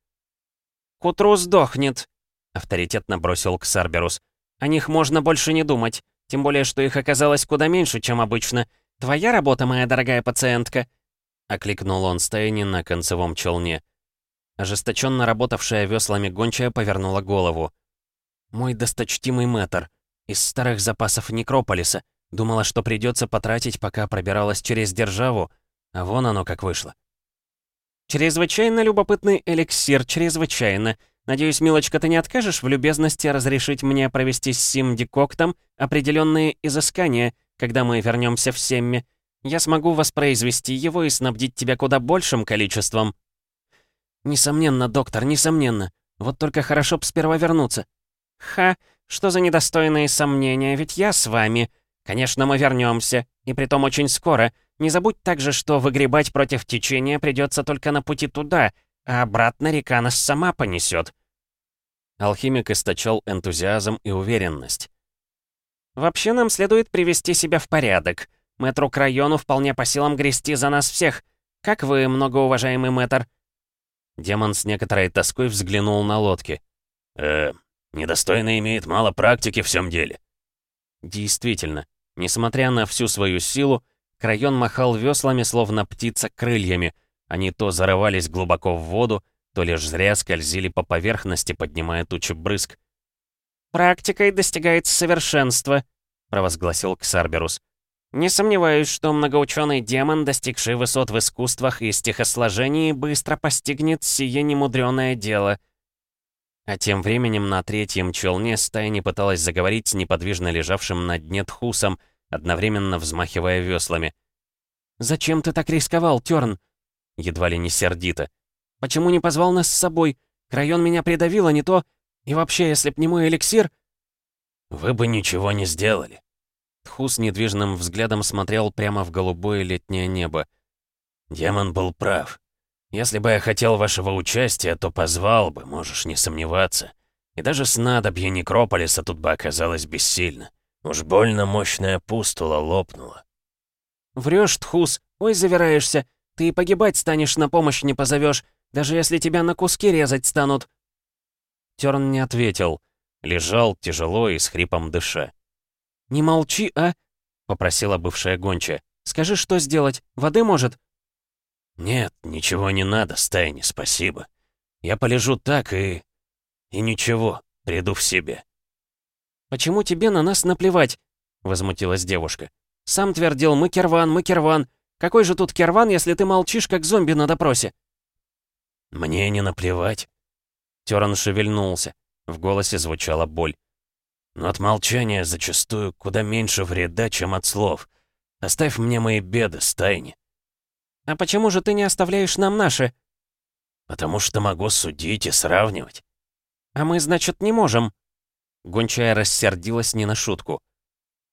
Speaker 2: «К утру сдохнет!» — авторитетно бросил Ксарберус. О них можно больше не думать. Тем более, что их оказалось куда меньше, чем обычно. Твоя работа, моя дорогая пациентка!» Окликнул он Стайни на концевом челне. Ожесточенно работавшая веслами гончая повернула голову. «Мой досточтимый мэтр. Из старых запасов Некрополиса. Думала, что придется потратить, пока пробиралась через державу. А вон оно как вышло. «Чрезвычайно любопытный эликсир, чрезвычайно. Надеюсь, милочка, ты не откажешь в любезности разрешить мне провести с сим декоктом определенные изыскания, когда мы вернемся в Семме. Я смогу воспроизвести его и снабдить тебя куда большим количеством». «Несомненно, доктор, несомненно. Вот только хорошо б сперва вернуться». «Ха, что за недостойные сомнения, ведь я с вами. Конечно, мы вернемся, и притом очень скоро. Не забудь также, что выгребать против течения придется только на пути туда, а обратно река нас сама понесет. Алхимик источал энтузиазм и уверенность. «Вообще нам следует привести себя в порядок. Мэтру к району вполне по силам грести за нас всех. Как вы, многоуважаемый мэтр?»
Speaker 3: Демон с некоторой тоской взглянул на лодки. «Э, недостойно имеет мало практики в всем деле».
Speaker 2: Действительно, несмотря на всю свою силу, Крайон махал веслами, словно птица крыльями. Они то зарывались глубоко в воду, то лишь зря скользили по поверхности, поднимая тучи брызг. «Практикой достигается совершенства», — провозгласил Ксарберус. «Не сомневаюсь, что многоученый демон, достигший высот в искусствах и стихосложении, быстро постигнет сие немудреное дело». А тем временем на третьем челне стая не пыталась заговорить с неподвижно лежавшим на дне Тхусом, одновременно взмахивая веслами. «Зачем ты так рисковал, Тёрн?» Едва ли не сердито. «Почему не позвал нас с собой? Крайон меня придавил, а не то... И вообще, если б не мой эликсир...»
Speaker 3: «Вы бы ничего не сделали».
Speaker 2: Тхус недвижным взглядом смотрел прямо в голубое летнее небо.
Speaker 3: «Демон был прав. Если бы я хотел вашего участия, то позвал бы, можешь не сомневаться. И даже снадобье Некрополиса тут бы оказалось бессильно. Уж больно мощная пустула лопнула.
Speaker 2: Врешь, Тхус, ой, завираешься. Ты и погибать станешь, на помощь не позовешь, даже если тебя на куски резать станут.
Speaker 3: Терн не ответил. Лежал тяжело и с хрипом дыша.
Speaker 2: «Не молчи, а?» — попросила бывшая гончая. «Скажи, что сделать? Воды, может?»
Speaker 3: «Нет, ничего не надо, Стайни, спасибо. Я полежу так и... и ничего, приду в себе».
Speaker 2: «Почему тебе на нас наплевать?» — возмутилась девушка. «Сам твердил, мы керван, мы керван. Какой же тут керван, если ты молчишь, как зомби на допросе?»
Speaker 3: «Мне не наплевать». Теран шевельнулся. В голосе звучала боль. «Но от молчания зачастую куда меньше вреда, чем от слов. Оставь мне мои беды, стайни».
Speaker 2: «А почему же ты не оставляешь нам наши?»
Speaker 3: «Потому что могу судить и сравнивать».
Speaker 2: «А мы, значит, не можем?» Гончая рассердилась не на шутку.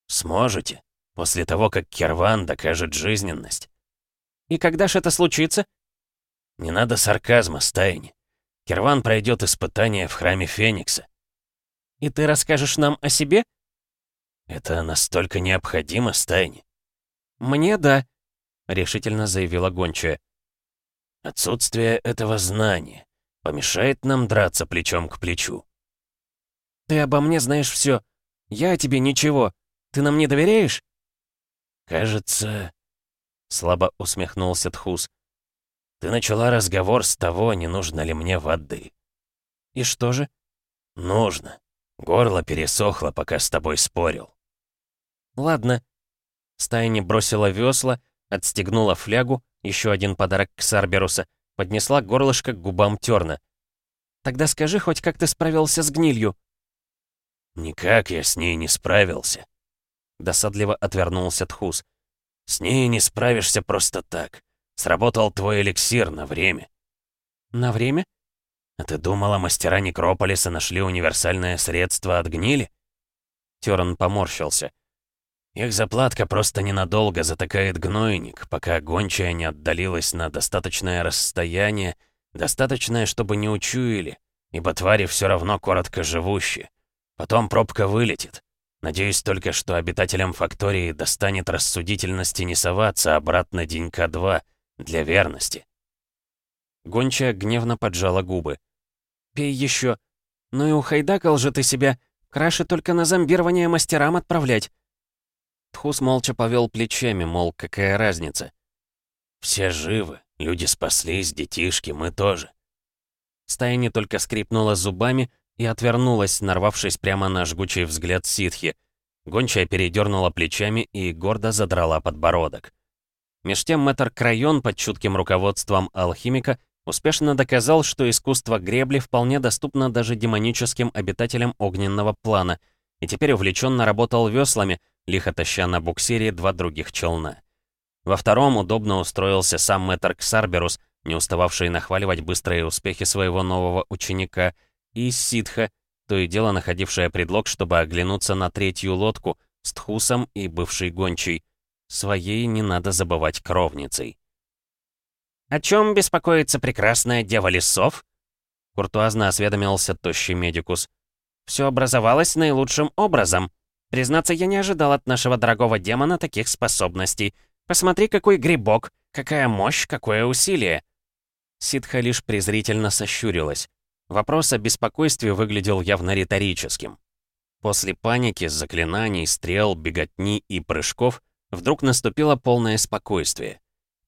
Speaker 3: «Сможете, после того, как Керван докажет жизненность».
Speaker 2: «И когда ж это случится?»
Speaker 3: «Не надо сарказма, Стайни. Керван пройдет испытание в храме Феникса».
Speaker 2: «И ты расскажешь нам о себе?»
Speaker 3: «Это настолько необходимо, Стайни».
Speaker 2: «Мне да», — решительно заявила Гончая.
Speaker 3: «Отсутствие этого знания помешает нам драться плечом к плечу».
Speaker 2: «Ты обо мне знаешь все. Я о тебе ничего. Ты нам не доверяешь?»
Speaker 3: «Кажется...» — слабо усмехнулся Тхус. «Ты начала разговор с того, не нужно ли мне воды».
Speaker 2: «И что же?»
Speaker 3: «Нужно. Горло пересохло, пока с тобой спорил».
Speaker 2: «Ладно». Стайни бросила весла, отстегнула флягу, еще один подарок к Сарберуса, поднесла горлышко к губам Терна. «Тогда скажи хоть, как ты справился с гнилью?»
Speaker 3: «Никак я с ней не справился», — досадливо отвернулся Тхус. «С ней не справишься просто так. Сработал твой эликсир на время».
Speaker 2: «На время?»
Speaker 3: «А ты думала, мастера Некрополиса нашли универсальное средство от гнили?» Терн поморщился. «Их заплатка просто ненадолго затыкает гнойник, пока гончая не отдалилась на достаточное расстояние, достаточное, чтобы не учуяли, ибо твари все равно коротко живущие. Потом пробка вылетит. Надеюсь только, что обитателям фактории достанет рассудительности не соваться обратно денька два для верности.
Speaker 2: Гончая гневно поджала губы. «Пей еще. Ну и ухайдакал же ты себя. Краши только на зомбирование мастерам отправлять». Тхус молча повел плечами, мол, какая разница.
Speaker 3: «Все живы, люди спаслись, детишки, мы тоже».
Speaker 2: Стая только скрипнула зубами и отвернулась, нарвавшись прямо на жгучий взгляд ситхи. Гончая передернула плечами и гордо задрала подбородок. Меж тем мэтр Крайон под чутким руководством алхимика успешно доказал, что искусство гребли вполне доступно даже демоническим обитателям огненного плана, и теперь увлеченно работал веслами, лихо таща на буксире два других челна. Во втором удобно устроился сам мэтр Ксарберус, не устававший нахваливать быстрые успехи своего нового ученика, и ситха, то и дело находившая предлог, чтобы оглянуться на третью лодку с Тхусом и бывшей гончей. Своей не надо забывать кровницей. «О чем беспокоится прекрасная дева лесов?» Куртуазно осведомился тощий медикус. «Все образовалось наилучшим образом. Признаться, я не ожидал от нашего дорогого демона таких способностей. Посмотри, какой грибок, какая мощь, какое усилие!» Ситха лишь презрительно сощурилась. Вопрос о беспокойстве выглядел явно риторическим. После паники, заклинаний, стрел, беготни и прыжков вдруг наступило полное спокойствие.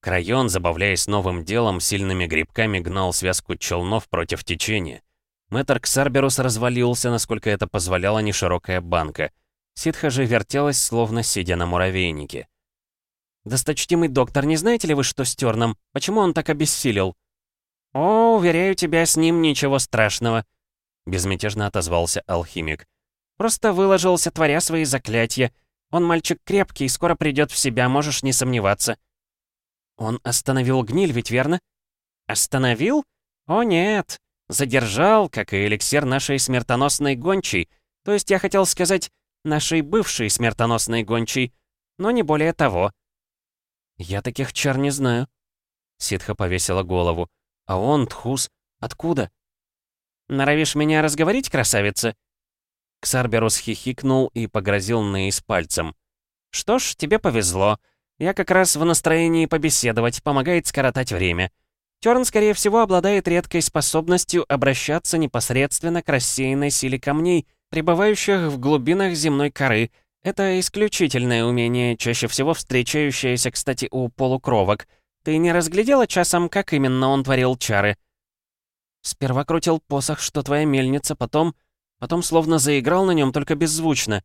Speaker 2: Крайон, забавляясь новым делом, сильными грибками гнал связку челнов против течения. Мэтр Ксарберус развалился, насколько это позволяла неширокая банка. Ситха же вертелась, словно сидя на муравейнике. «Досточтимый доктор, не знаете ли вы, что с Терном? Почему он так обессилел?» «О, уверяю тебя, с ним ничего страшного», — безмятежно отозвался алхимик. «Просто выложился, творя свои заклятия. Он мальчик крепкий, скоро придет в себя, можешь не сомневаться». Он остановил гниль, ведь верно? Остановил? О нет, задержал, как и эликсир нашей смертоносной гончей. То есть я хотел сказать, нашей бывшей смертоносной гончей, но не более того. Я таких чар не знаю. Ситха повесила голову. А он, Тхус, откуда? Норовишь меня разговорить, красавица? Ксарберус хихикнул и погрозил Нейс пальцем. «Что ж, тебе повезло. Я как раз в настроении побеседовать, помогает скоротать время. Терн, скорее всего, обладает редкой способностью обращаться непосредственно к рассеянной силе камней, пребывающих в глубинах земной коры. Это исключительное умение, чаще всего встречающееся, кстати, у полукровок. Ты не разглядела часом, как именно он творил чары? Сперва крутил посох, что твоя мельница, потом... Потом словно заиграл на нем, только беззвучно.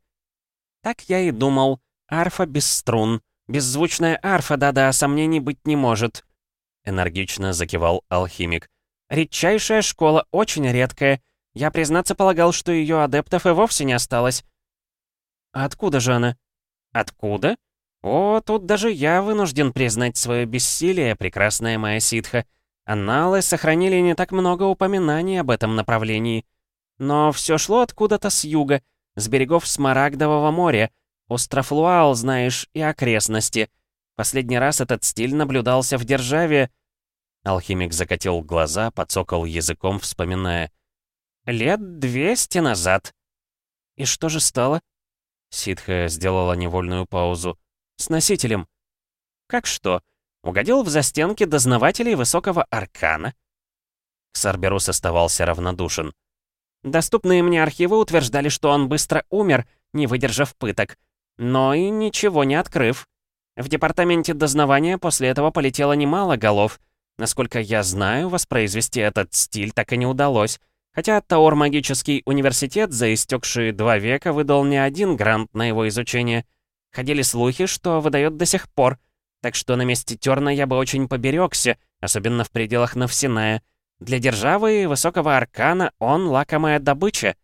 Speaker 2: Так я и думал. Арфа без струн. «Беззвучная арфа, да-да, сомнений быть не может», — энергично закивал алхимик. «Редчайшая школа, очень редкая. Я, признаться, полагал, что ее адептов и вовсе не осталось». «А откуда же она?» «Откуда? О, тут даже я вынужден признать свое бессилие, прекрасная моя ситха. Анналы сохранили не так много упоминаний об этом направлении. Но все шло откуда-то с юга, с берегов Смарагдового моря, Остров Луал, знаешь, и окрестности. Последний раз этот стиль наблюдался в Державе...» Алхимик закатил глаза, подсокал языком, вспоминая. «Лет двести назад». «И что же стало?» Ситха сделала невольную паузу. «С носителем». «Как что? Угодил в застенки дознавателей высокого аркана?» Ксарберус оставался равнодушен. «Доступные мне архивы утверждали, что он быстро умер, не выдержав пыток но и ничего не открыв. В департаменте дознавания после этого полетело немало голов. Насколько я знаю, воспроизвести этот стиль так и не удалось. Хотя Таор Магический университет за истекшие два века выдал не один грант на его изучение. Ходили слухи, что выдает до сих пор. Так что на месте Терна я бы очень поберегся, особенно в пределах Навсиная. Для державы и высокого аркана он лакомая добыча.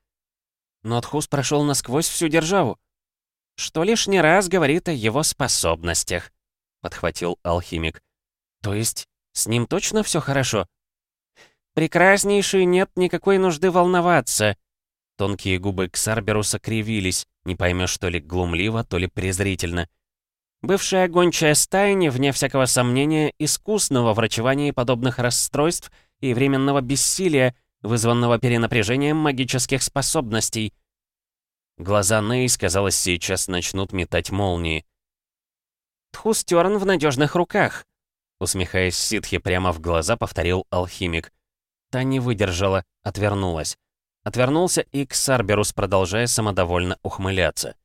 Speaker 2: Но Тхус прошел насквозь всю державу что лишний раз говорит о его способностях», — подхватил алхимик. «То есть с ним точно все хорошо?» «Прекраснейший, нет никакой нужды волноваться». Тонкие губы Ксарберуса кривились, не поймешь, то ли глумливо, то ли презрительно. Бывшая гончая стайни, вне всякого сомнения, искусного во врачевании подобных расстройств и временного бессилия, вызванного перенапряжением магических способностей — Глаза Нейс, казалось, сейчас начнут метать молнии. «Тхустерн в надежных руках», — усмехаясь ситхи прямо в глаза, повторил алхимик. Та не выдержала, отвернулась. Отвернулся и Ксарберус, продолжая самодовольно ухмыляться.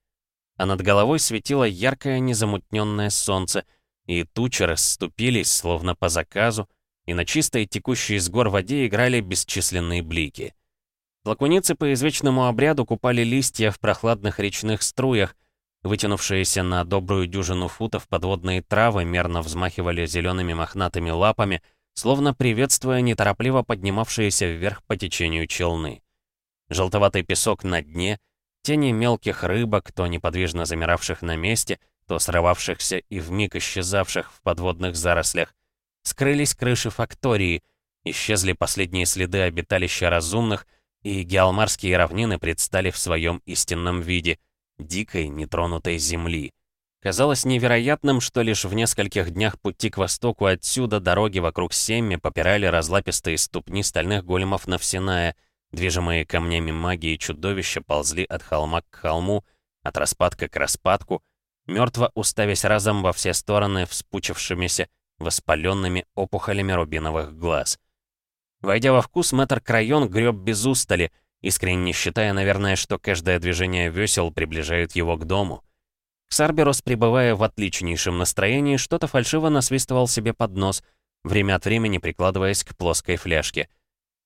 Speaker 2: А над головой светило яркое незамутненное солнце, и тучи расступились, словно по заказу, и на чистой текущей с гор воде играли бесчисленные блики. Плакуницы по извечному обряду купали листья в прохладных речных струях, вытянувшиеся на добрую дюжину футов подводные травы мерно взмахивали зелеными мохнатыми лапами, словно приветствуя неторопливо поднимавшиеся вверх по течению челны. Желтоватый песок на дне, тени мелких рыбок, то неподвижно замиравших на месте, то срывавшихся и вмиг исчезавших в подводных зарослях, скрылись крыши фактории, исчезли последние следы обиталища разумных, и геалмарские равнины предстали в своем истинном виде — дикой, нетронутой земли. Казалось невероятным, что лишь в нескольких днях пути к востоку отсюда дороги вокруг Семми попирали разлапистые ступни стальных големов Навсиная — Движимые камнями магии чудовища ползли от холма к холму, от распадка к распадку, мертво уставясь разом во все стороны вспучившимися, воспаленными опухолями рубиновых глаз. Войдя во вкус, мэтр Крайон греб без устали, искренне считая, наверное, что каждое движение весел приближает его к дому. Ксарберос, пребывая в отличнейшем настроении, что-то фальшиво насвистывал себе под нос, время от времени прикладываясь к плоской фляжке —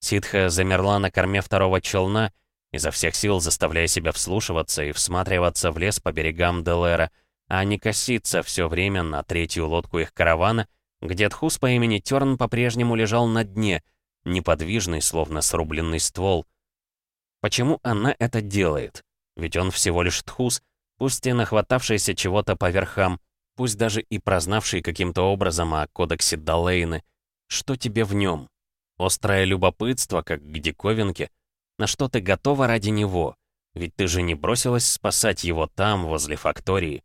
Speaker 2: Ситха замерла на корме второго челна, изо всех сил заставляя себя вслушиваться и всматриваться в лес по берегам Делера, а не коситься все время на третью лодку их каравана, где Тхус по имени Терн по-прежнему лежал на дне, неподвижный, словно срубленный ствол. Почему она это делает? Ведь он всего лишь Тхус, пусть и нахватавшийся чего-то по верхам, пусть даже и прознавший каким-то образом о кодексе Далейны. Что тебе в нем? Острое любопытство, как к диковинке. На что ты готова ради него? Ведь ты же не бросилась спасать его там, возле фактории.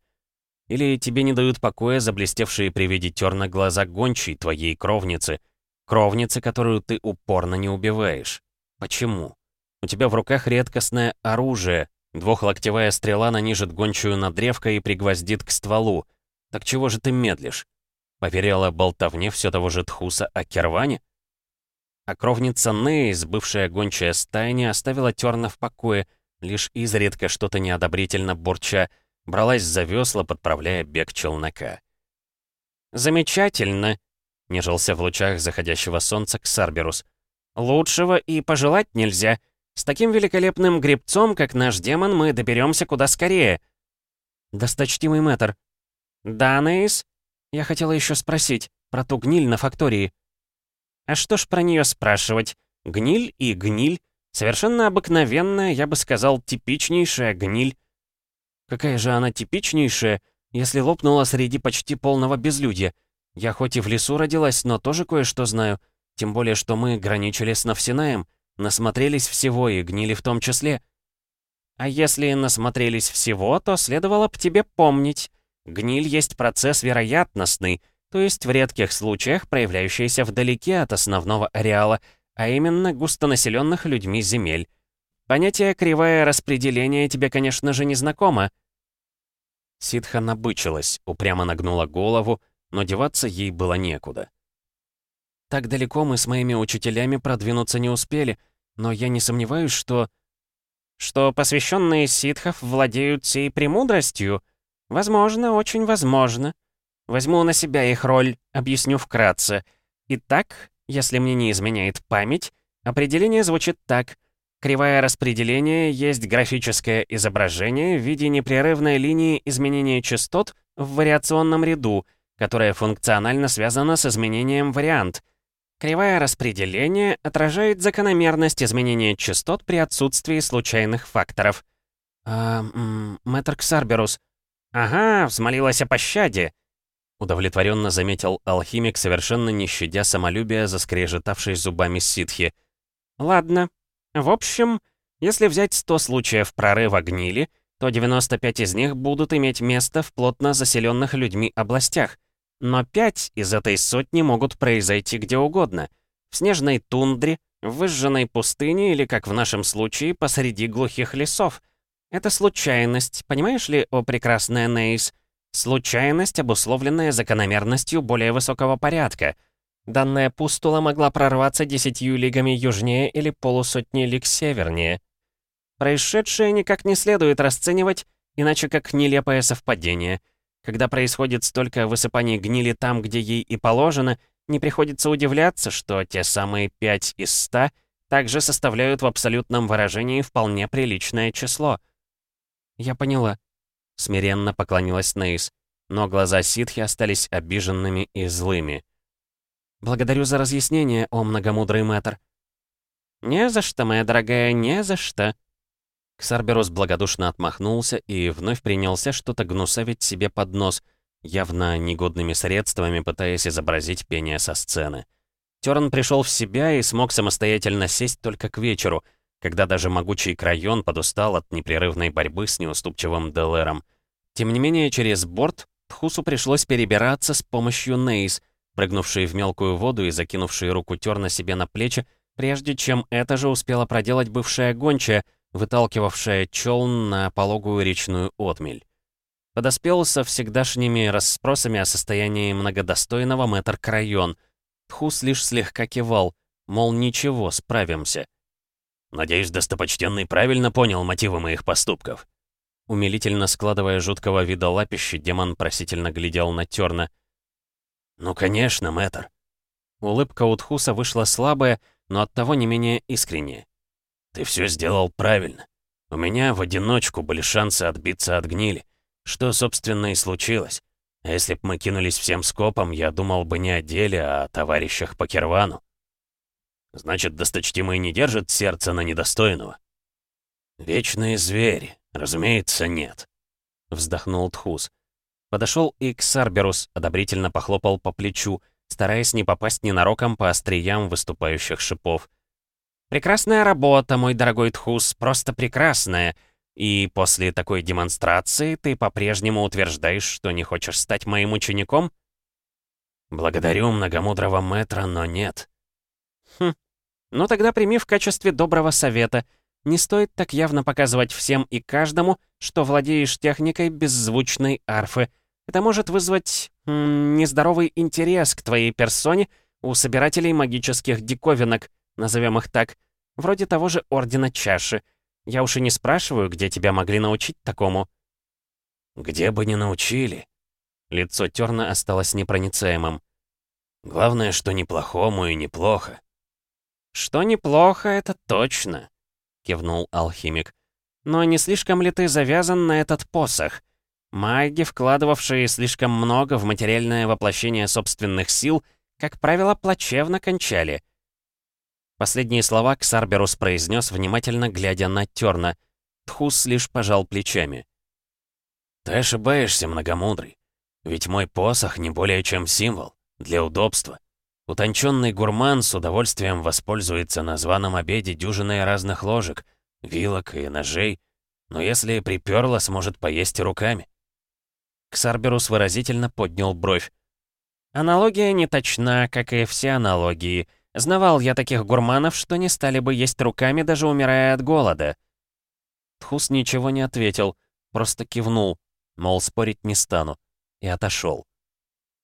Speaker 2: Или тебе не дают покоя заблестевшие при виде терна глаза гончей твоей кровницы, кровницы, которую ты упорно не убиваешь. Почему? У тебя в руках редкостное оружие, двухлоктевая стрела нанижет гончую на древко и пригвоздит к стволу. Так чего же ты медлишь? Поверила болтовне все того же Тхуса о Керване? А кровница Нейс, бывшая гончая стайни, оставила Терна в покое, лишь изредка что-то неодобрительно бурча, бралась за весла, подправляя бег челнока. «Замечательно!» — нежился в лучах заходящего солнца Ксарберус. «Лучшего и пожелать нельзя. С таким великолепным гребцом, как наш демон, мы доберемся куда скорее». «Досточтимый мэтр». «Да, Нейс? Я хотела еще спросить про ту гниль на фактории». А что ж про нее спрашивать? Гниль и гниль. Совершенно обыкновенная, я бы сказал, типичнейшая гниль. Какая же она типичнейшая, если лопнула среди почти полного безлюдья. Я хоть и в лесу родилась, но тоже кое-что знаю. Тем более, что мы граничили с Навсинаем, насмотрелись всего и гнили в том числе. А если насмотрелись всего, то следовало бы тебе помнить. Гниль есть процесс вероятностный — то есть в редких случаях проявляющиеся вдалеке от основного ареала, а именно густонаселенных людьми земель. Понятие «кривое распределение» тебе, конечно же, не знакомо. Ситха набычилась, упрямо нагнула голову, но деваться ей было некуда. Так далеко мы с моими учителями продвинуться не успели, но я не сомневаюсь, что... Что посвященные ситхов владеют сей премудростью? Возможно, очень возможно. Возьму на себя их роль, объясню вкратце. Итак, если мне не изменяет память, определение звучит так. Кривое распределение есть графическое изображение в виде непрерывной линии изменения частот в вариационном ряду, которая функционально связана с изменением вариант. Кривое распределение отражает закономерность изменения частот при отсутствии случайных факторов. А, мэтр. Ага, взмолилась о пощаде. Удовлетворенно заметил алхимик, совершенно не щадя самолюбия, заскрежетавшей зубами ситхи. «Ладно. В общем, если взять 100 случаев прорыва гнили, то 95 из них будут иметь место в плотно заселенных людьми областях. Но 5 из этой сотни могут произойти где угодно. В снежной тундре, в выжженной пустыне или, как в нашем случае, посреди глухих лесов. Это случайность, понимаешь ли, о прекрасная Нейс?» Случайность, обусловленная закономерностью более высокого порядка. Данная пустула могла прорваться десятью лигами южнее или полусотни лиг севернее. Происшедшее никак не следует расценивать, иначе как нелепое совпадение. Когда происходит столько высыпаний гнили там, где ей и положено, не приходится удивляться, что те самые 5 из 100 также составляют в абсолютном выражении вполне приличное число. «Я поняла», — смиренно поклонилась Нейс, но глаза ситхи остались обиженными и злыми. «Благодарю за разъяснение, о многомудрый мэтр». «Не за что, моя дорогая, не за что». Ксарберус благодушно отмахнулся и вновь принялся что-то гнусавить себе под нос, явно негодными средствами пытаясь изобразить пение со сцены. Терн пришел в себя и смог самостоятельно сесть только к вечеру, когда даже могучий Крайон подустал от непрерывной борьбы с неуступчивым Делером. Тем не менее, через борт Тхусу пришлось перебираться с помощью Нейс, прыгнувшей в мелкую воду и закинувшей руку Терна себе на плечи, прежде чем это же успела проделать бывшая гончая, выталкивавшая челн на пологую речную отмель. Подоспел со всегдашними расспросами о состоянии многодостойного мэтр Крайон. Тхус лишь слегка кивал, мол, ничего, справимся.
Speaker 3: «Надеюсь, достопочтенный правильно понял мотивы моих поступков».
Speaker 2: Умилительно складывая жуткого вида лапищи, демон просительно глядел на Терна —
Speaker 3: «Ну, конечно, мэтр».
Speaker 2: Улыбка у Тхуса вышла слабая, но оттого не менее искренняя.
Speaker 3: «Ты все сделал правильно. У меня в одиночку были шансы отбиться от гнили. Что, собственно, и случилось. А если б мы кинулись всем скопом, я думал бы не о деле, а о товарищах по Кирвану. Значит, досточтимый не держит сердце на недостойного?» «Вечные звери, разумеется, нет», — вздохнул Тхус.
Speaker 2: Подошел и к Сарберус, одобрительно похлопал по плечу, стараясь не попасть ненароком по остриям выступающих шипов. «Прекрасная работа, мой дорогой Тхус, просто прекрасная. И после такой демонстрации ты по-прежнему утверждаешь, что не хочешь стать моим учеником?»
Speaker 3: «Благодарю многомудрого мэтра, но нет».
Speaker 2: «Хм, ну тогда прими в качестве доброго совета. Не стоит так явно показывать всем и каждому, что владеешь техникой беззвучной арфы. Это может вызвать м, нездоровый интерес к твоей персоне у собирателей магических диковинок, назовем их так, вроде того же Ордена Чаши. Я уж и не спрашиваю, где тебя могли научить такому.
Speaker 3: Где бы ни научили.
Speaker 2: Лицо Терна осталось непроницаемым.
Speaker 3: Главное, что неплохому и неплохо.
Speaker 2: Что неплохо, это точно кивнул алхимик. «Но не слишком ли ты завязан на этот посох? Маги, вкладывавшие слишком много в материальное воплощение собственных сил, как правило, плачевно кончали». Последние слова Ксарберус произнес, внимательно глядя на Терна. Тхус лишь пожал плечами.
Speaker 3: «Ты ошибаешься, многомудрый. Ведь мой посох не более чем символ, для удобства. Утонченный гурман с удовольствием воспользуется на званом обеде дюжиной разных ложек, вилок и ножей, но если приперло, сможет поесть руками.
Speaker 2: Ксарберус выразительно поднял бровь. «Аналогия не точна, как и все аналогии. Знавал я таких гурманов, что не стали бы есть руками, даже умирая от голода». Тхус ничего не ответил, просто кивнул, мол, спорить не стану, и отошел.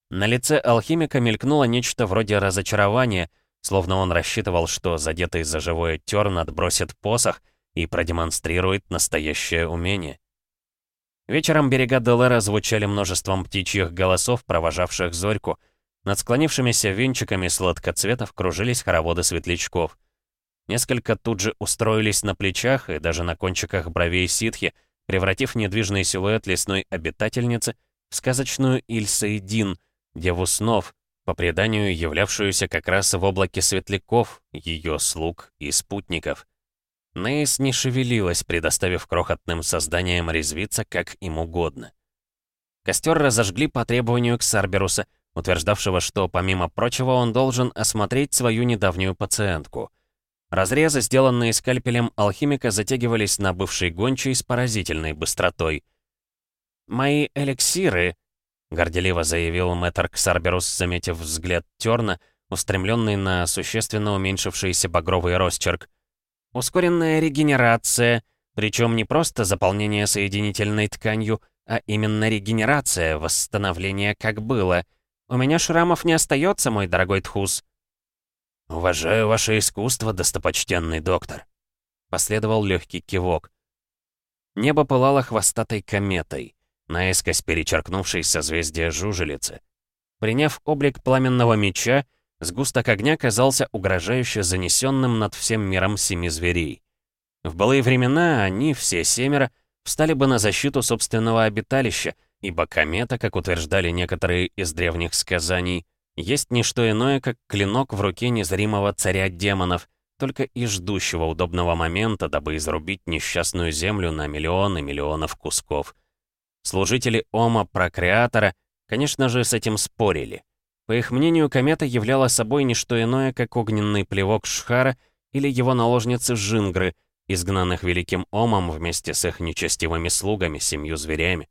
Speaker 2: На лице алхимика мелькнуло нечто вроде разочарования, словно он рассчитывал, что задетый за живое терн отбросит посох и продемонстрирует настоящее умение. Вечером берега Делера звучали множеством птичьих голосов, провожавших зорьку. Над склонившимися венчиками сладкоцветов кружились хороводы светлячков. Несколько тут же устроились на плечах и даже на кончиках бровей ситхи, превратив недвижный силуэт лесной обитательницы в сказочную Ильсаидин — деву снов, по преданию являвшуюся как раз в облаке светляков, ее слуг и спутников. Нейс не шевелилась, предоставив крохотным созданиям резвиться, как им угодно. Костер разожгли по требованию Ксарберуса, утверждавшего, что, помимо прочего, он должен осмотреть свою недавнюю пациентку. Разрезы, сделанные скальпелем алхимика, затягивались на бывшей гончей с поразительной быстротой. «Мои эликсиры», горделиво заявил мэтр Ксарберус, заметив взгляд Терна, устремленный на существенно уменьшившийся багровый росчерк. Ускоренная регенерация, причем не просто заполнение соединительной тканью, а именно регенерация, восстановление как было. У меня шрамов не остается, мой дорогой Тхус».
Speaker 3: «Уважаю ваше искусство, достопочтенный доктор», — последовал легкий кивок.
Speaker 2: Небо пылало хвостатой кометой, наискось перечеркнувшей созвездие жужелицы. Приняв облик пламенного меча, сгусток огня казался угрожающе занесенным над всем миром семи зверей. В былые времена они, все семеро, встали бы на защиту собственного обиталища, ибо комета, как утверждали некоторые из древних сказаний, есть не что иное, как клинок в руке незримого царя демонов, только и ждущего удобного момента, дабы изрубить несчастную землю на миллионы миллионов кусков. Служители Ома Прокреатора, конечно же, с этим спорили. По их мнению, комета являла собой не что иное, как огненный плевок Шхара или его наложницы Жингры, изгнанных Великим Омом вместе с их нечестивыми слугами, семью зверями.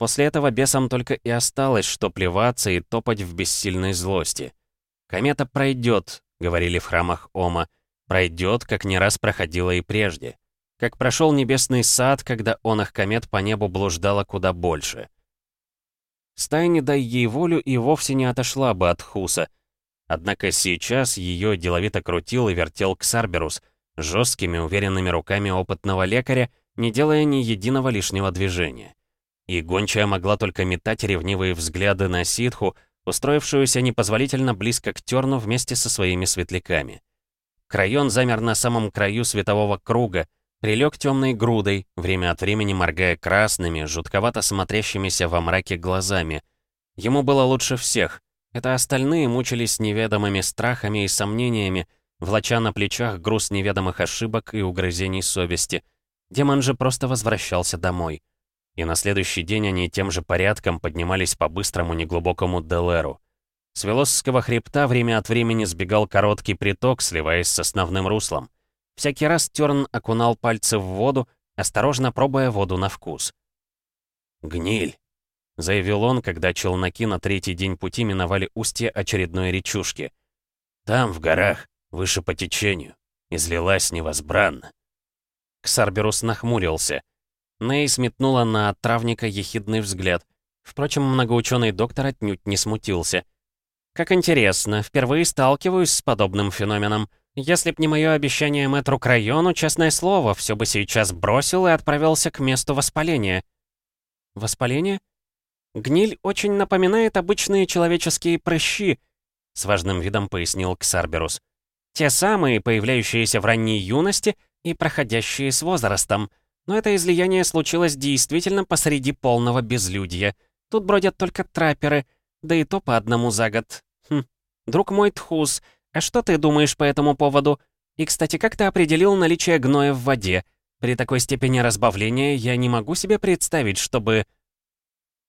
Speaker 2: После этого бесам только и осталось, что плеваться и топать в бессильной злости. «Комета пройдет», — говорили в храмах Ома, — Пройдет, как не раз проходило и прежде. Как прошел небесный сад, когда он их комет по небу блуждало куда больше. Стая, не дай ей волю, и вовсе не отошла бы от Хуса. Однако сейчас ее деловито крутил и вертел Ксарберус, жесткими, уверенными руками опытного лекаря, не делая ни единого лишнего движения. И гончая могла только метать ревнивые взгляды на ситху, устроившуюся непозволительно близко к терну вместе со своими светляками. Крайон замер на самом краю светового круга, прилег темной грудой, время от времени моргая красными, жутковато смотрящимися во мраке глазами. Ему было лучше всех. Это остальные мучились неведомыми страхами и сомнениями, влача на плечах груз неведомых ошибок и угрызений совести. Демон же просто возвращался домой. И на следующий день они тем же порядком поднимались по быстрому неглубокому Делеру. С Велосского хребта время от времени сбегал короткий приток, сливаясь с основным руслом. Всякий раз Терн окунал пальцы в воду, осторожно пробуя воду на вкус.
Speaker 3: «Гниль», — заявил он, когда челноки на третий день пути миновали устье очередной речушки. «Там, в горах, выше по течению, излилась невозбранно».
Speaker 2: Ксарберус нахмурился. Ней сметнула на травника ехидный взгляд. Впрочем, многоученый доктор отнюдь не смутился — как интересно, впервые сталкиваюсь с подобным феноменом. Если б не мое обещание мэтру Крайону, честное слово, все бы сейчас бросил и отправился к месту воспаления. Воспаление? Гниль очень напоминает обычные человеческие прыщи, с важным видом пояснил Ксарберус. Те самые, появляющиеся в ранней юности и проходящие с возрастом. Но это излияние случилось действительно посреди полного безлюдья. Тут бродят только трапперы — да и то по одному за год. Хм. Друг мой Тхус, а что ты думаешь по этому поводу? И, кстати, как ты определил наличие гноя в воде? При такой степени разбавления я не могу себе представить, чтобы...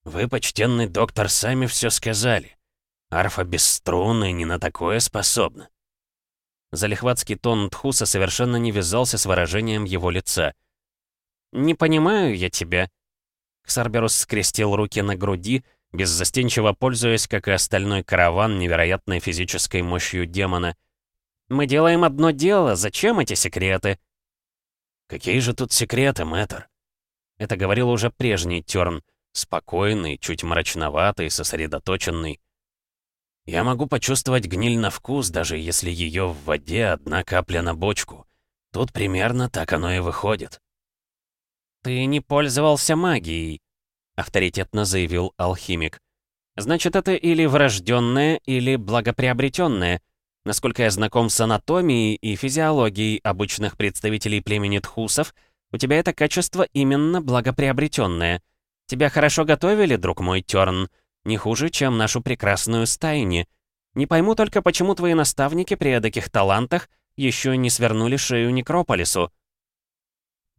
Speaker 3: Вы, почтенный доктор, сами все сказали. Арфа без струны не на такое способна.
Speaker 2: Залихватский тон Тхуса совершенно не вязался с выражением его лица. «Не понимаю я тебя». Ксарберус скрестил руки на груди, беззастенчиво пользуясь, как и остальной караван, невероятной физической мощью демона. «Мы делаем одно дело, зачем эти секреты?»
Speaker 3: «Какие же тут секреты, мэтр?»
Speaker 2: Это говорил уже прежний Тёрн, спокойный, чуть мрачноватый, сосредоточенный.
Speaker 3: «Я могу почувствовать гниль на вкус, даже если ее в воде одна капля на бочку. Тут примерно так оно и выходит».
Speaker 2: «Ты не пользовался магией», авторитетно заявил алхимик. «Значит, это или врожденное, или благоприобретенное. Насколько я знаком с анатомией и физиологией обычных представителей племени тхусов, у тебя это качество именно благоприобретенное. Тебя хорошо готовили, друг мой Терн, не хуже, чем нашу прекрасную стайни. Не пойму только, почему твои наставники при таких талантах еще не свернули шею Некрополису».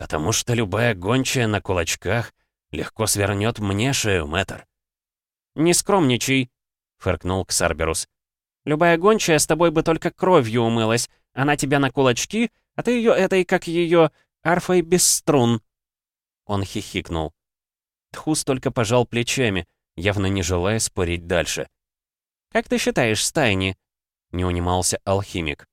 Speaker 3: «Потому что любая гончая на кулачках Легко свернет мне шею, мэтр».
Speaker 2: «Не скромничай», — фыркнул Ксарберус. «Любая гончая с тобой бы только кровью умылась. Она тебя на кулачки, а ты ее этой, как ее, арфой без струн». Он хихикнул. Тхус только пожал плечами, явно не желая спорить дальше. «Как ты считаешь, стайни?» — не унимался алхимик.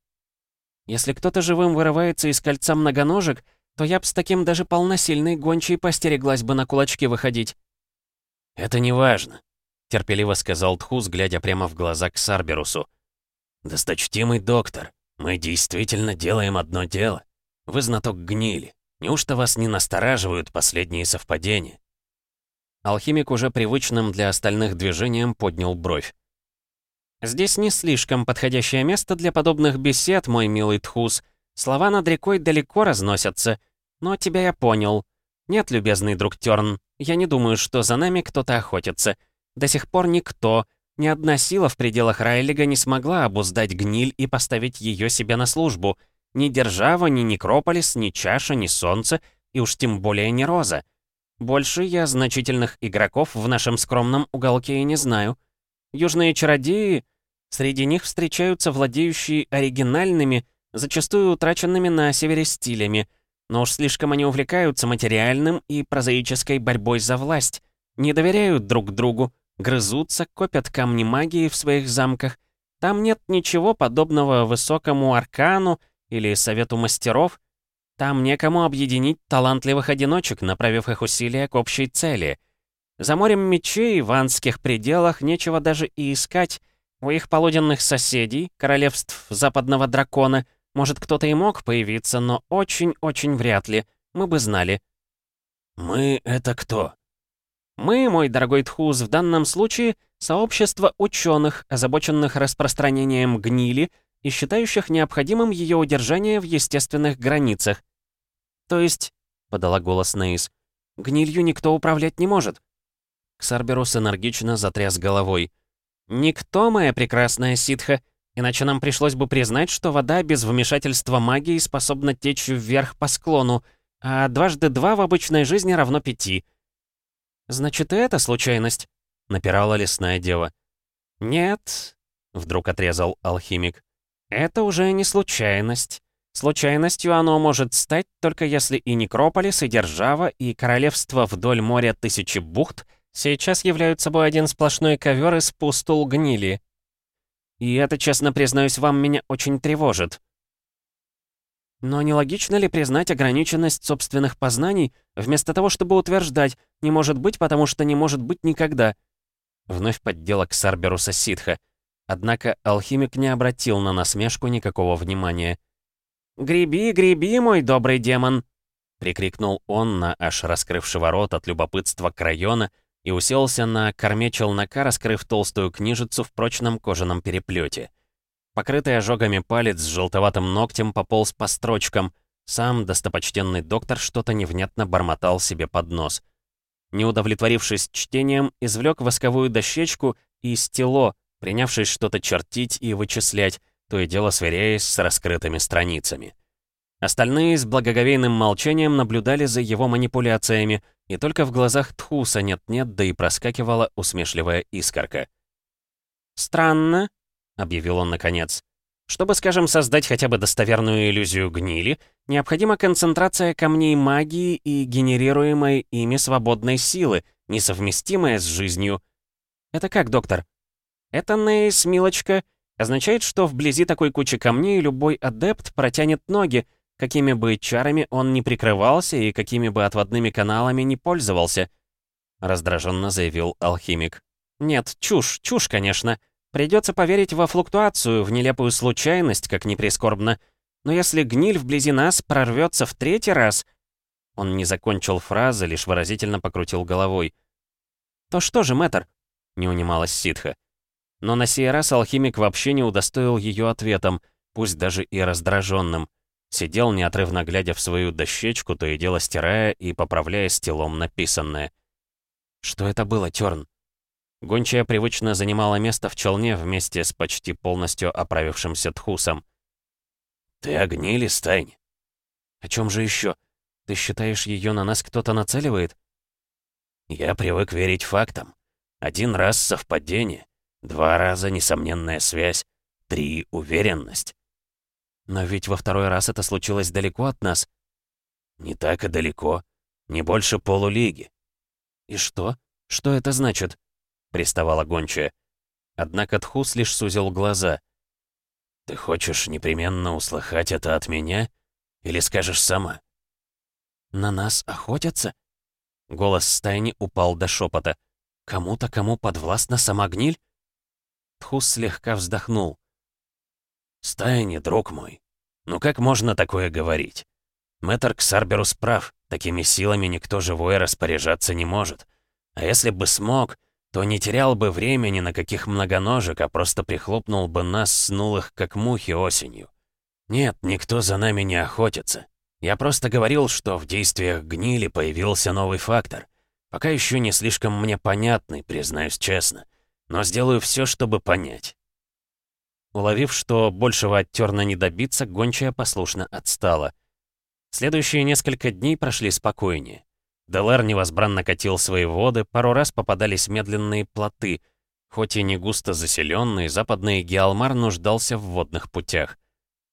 Speaker 2: «Если кто-то живым вырывается из кольца многоножек, то я б с таким даже полносильной гончей постереглась бы на кулачки выходить».
Speaker 3: «Это не важно», —
Speaker 2: терпеливо сказал Тхус, глядя прямо в глаза к Сарберусу. «Досточтимый доктор, мы действительно делаем одно дело. Вы знаток гнили. Неужто вас не настораживают последние совпадения?» Алхимик уже привычным для остальных движением поднял бровь. «Здесь не слишком подходящее место для подобных бесед, мой милый Тхус. Слова над рекой далеко разносятся. Но тебя я понял. Нет, любезный друг Тёрн, я не думаю, что за нами кто-то охотится. До сих пор никто, ни одна сила в пределах Райлига не смогла обуздать гниль и поставить ее себе на службу. Ни Держава, ни Некрополис, ни Чаша, ни Солнце, и уж тем более не Роза. Больше я значительных игроков в нашем скромном уголке и не знаю. Южные чародеи... Среди них встречаются владеющие оригинальными, зачастую утраченными на севере стилями, но уж слишком они увлекаются материальным и прозаической борьбой за власть, не доверяют друг другу, Грызутся, копят камни магии в своих замках. Там нет ничего подобного высокому аркану или совету мастеров. Там некому объединить талантливых одиночек, направив их усилия к общей цели. За морем мечей в анских пределах нечего даже и искать. У их полуденных соседей, королевств западного дракона, может, кто-то и мог появиться, но очень-очень вряд ли. Мы бы знали.
Speaker 3: «Мы — это кто?»
Speaker 2: Мы, мой дорогой Тхуз, в данном случае сообщество ученых, озабоченных распространением гнили и считающих необходимым ее удержание в естественных границах. То есть, — подала голос Нейс, — гнилью никто управлять не может. Ксарберус энергично затряс головой. «Никто, моя прекрасная ситха, иначе нам пришлось бы признать, что вода без вмешательства магии способна течь вверх по склону, а дважды два в обычной жизни равно пяти». «Значит, и это случайность?» — напирала лесная дева. «Нет», — вдруг отрезал алхимик. «Это уже не случайность. Случайностью оно может стать только если и Некрополис, и Держава, и Королевство вдоль моря Тысячи Бухт сейчас являются собой один сплошной ковер из пустул гнили. И это, честно признаюсь, вам меня очень тревожит. Но нелогично ли признать ограниченность собственных познаний, вместо того, чтобы утверждать «не может быть, потому что не может быть никогда»? Вновь поддела к Сарберуса ситха. Однако алхимик не обратил на насмешку никакого внимания. «Греби, греби, мой добрый демон!» прикрикнул он на аж раскрывшего рот от любопытства крайона и уселся на корме челнока, раскрыв толстую книжицу в прочном кожаном переплете. Покрытый ожогами палец с желтоватым ногтем пополз по строчкам. Сам достопочтенный доктор что-то невнятно бормотал себе под нос. Не удовлетворившись чтением, извлек восковую дощечку и стело, принявшись что-то чертить и вычислять, то и дело сверяясь с раскрытыми страницами. Остальные с благоговейным молчанием наблюдали за его манипуляциями, и только в глазах Тхуса нет-нет, да и проскакивала усмешливая искорка. «Странно», объявил он наконец. Чтобы, скажем, создать хотя бы достоверную иллюзию гнили, необходима концентрация камней магии и генерируемой ими свободной силы, несовместимая с жизнью. Это как, доктор? Это, Нейс, милочка, означает, что вблизи такой кучи камней любой адепт протянет ноги, какими бы чарами он ни прикрывался и какими бы отводными каналами не пользовался, раздраженно заявил алхимик. Нет, чушь, чушь, конечно. Придется поверить во флуктуацию, в нелепую случайность, как ни прискорбно. Но если гниль вблизи нас прорвется в третий раз... Он не закончил фразы, лишь выразительно покрутил головой. «То что же, мэтр?» — не унималась ситха. Но на сей раз алхимик вообще не удостоил ее ответом, пусть даже и раздраженным. Сидел, неотрывно глядя в свою дощечку, то и дело стирая и поправляя стилом написанное. «Что это было, Тёрн?» Гончая привычно занимала место в челне вместе с почти полностью оправившимся Тхусом.
Speaker 3: «Ты огнили, Стань?»
Speaker 2: «О чем же еще? Ты считаешь, ее на нас кто-то нацеливает?»
Speaker 3: «Я привык верить фактам. Один раз совпадение, два раза несомненная связь, три — уверенность».
Speaker 2: «Но ведь во второй раз это случилось далеко от нас».
Speaker 3: «Не так и далеко. Не больше полулиги».
Speaker 2: «И что? Что это значит?» — приставала гончая. Однако Тхус лишь сузил глаза.
Speaker 3: «Ты хочешь непременно услыхать это от меня? Или скажешь сама?»
Speaker 2: «На нас охотятся?» Голос стайни упал до шепота. Кому-то кому подвластна сама гниль? Тхус слегка вздохнул.
Speaker 3: «Стайни, друг мой, ну как можно такое говорить? Мэтр Ксарберус прав, такими силами никто живой распоряжаться не может. А если бы смог, то не терял бы времени на каких многоножек, а просто прихлопнул бы нас, снулых как мухи осенью. Нет, никто за нами не охотится. Я просто говорил, что в действиях гнили появился новый фактор. Пока еще не слишком мне понятный, признаюсь честно. Но сделаю все, чтобы понять.
Speaker 2: Уловив, что большего от Терна не добиться, гончая послушно отстала. Следующие несколько дней прошли спокойнее. Делэр невозбранно катил свои воды, пару раз попадались медленные плоты. Хоть и не густо заселенный, западный Геалмар нуждался в водных путях.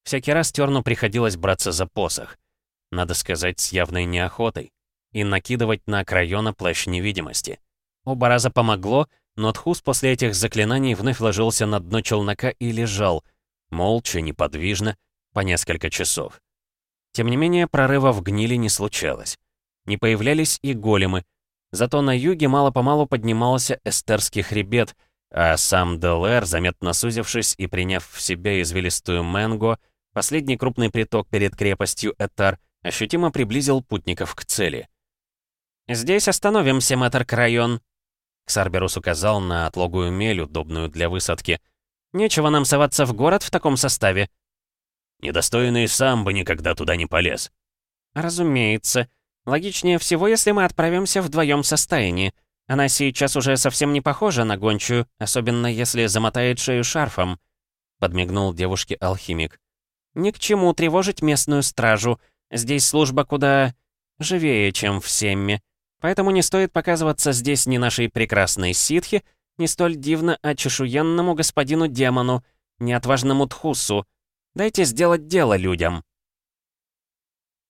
Speaker 2: Всякий раз Терну приходилось браться за посох. Надо сказать, с явной неохотой. И накидывать на крайона плащ невидимости. Оба раза помогло, но Тхус после этих заклинаний вновь ложился на дно челнока и лежал, молча, неподвижно, по несколько часов. Тем не менее, прорыва в гнили не случалось. Не появлялись и големы, зато на юге мало-помалу поднимался эстерский хребет, а сам Делэр, заметно сузившись и приняв в себя извилистую Менго, последний крупный приток перед крепостью Этар, ощутимо приблизил путников к цели. «Здесь остановимся, мэтр Крайон», Ксарберус указал на отлогую мель, удобную для высадки. «Нечего нам соваться в город в таком составе».
Speaker 3: «Недостойный сам бы никогда туда не полез».
Speaker 2: «Разумеется. Логичнее всего, если мы отправимся вдвоем со стаяни. Она сейчас уже совсем не похожа на гончую, особенно если замотает шею шарфом», — подмигнул девушке алхимик. «Ни к чему тревожить местную стражу. Здесь служба куда живее, чем в Семме. Поэтому не стоит показываться здесь ни нашей прекрасной ситхе, ни столь дивно очешуенному господину-демону, ни отважному тхусу. Дайте сделать дело людям».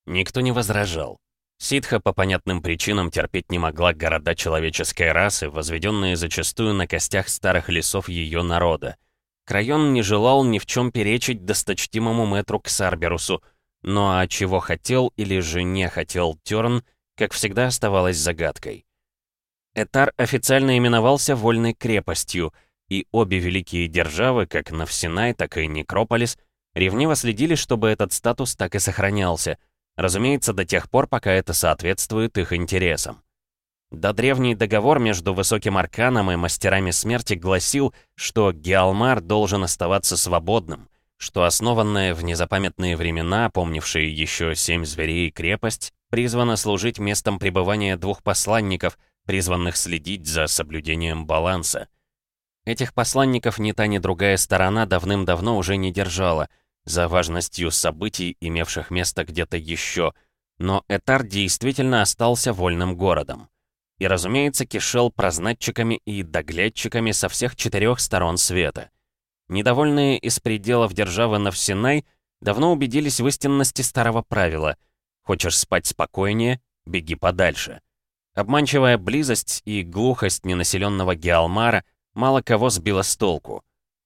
Speaker 3: Никто не возражал. Ситха по понятным причинам терпеть не могла города человеческой расы, возведенные зачастую на костях старых лесов ее народа. Крайон не желал ни в чем перечить досточтимому мэтру Ксарберусу, но а чего хотел или же не хотел Терн — как всегда, оставалась загадкой. Этар официально именовался Вольной крепостью, и обе великие державы, как Навсинай, так и Некрополис, ревниво следили, чтобы этот статус так и сохранялся, разумеется, до тех пор, пока это соответствует их интересам. Да древний договор между Высоким Арканом и Мастерами Смерти гласил, что Геалмар должен оставаться свободным, что основанная в незапамятные времена, помнившая еще семь зверей крепость, призвана служить местом пребывания двух посланников, призванных следить за соблюдением баланса. Этих посланников ни та, ни другая сторона давным-давно уже не держала, за важностью событий, имевших место где-то еще, но Этар действительно остался вольным городом. И, разумеется, кишел прознатчиками и доглядчиками со всех четырех сторон света. Недовольные из пределов державы Навсинай давно убедились в истинности старого правила — Хочешь спать спокойнее? Беги подальше. Обманчивая близость и глухость ненаселенного Геалмара мало кого сбила с толку.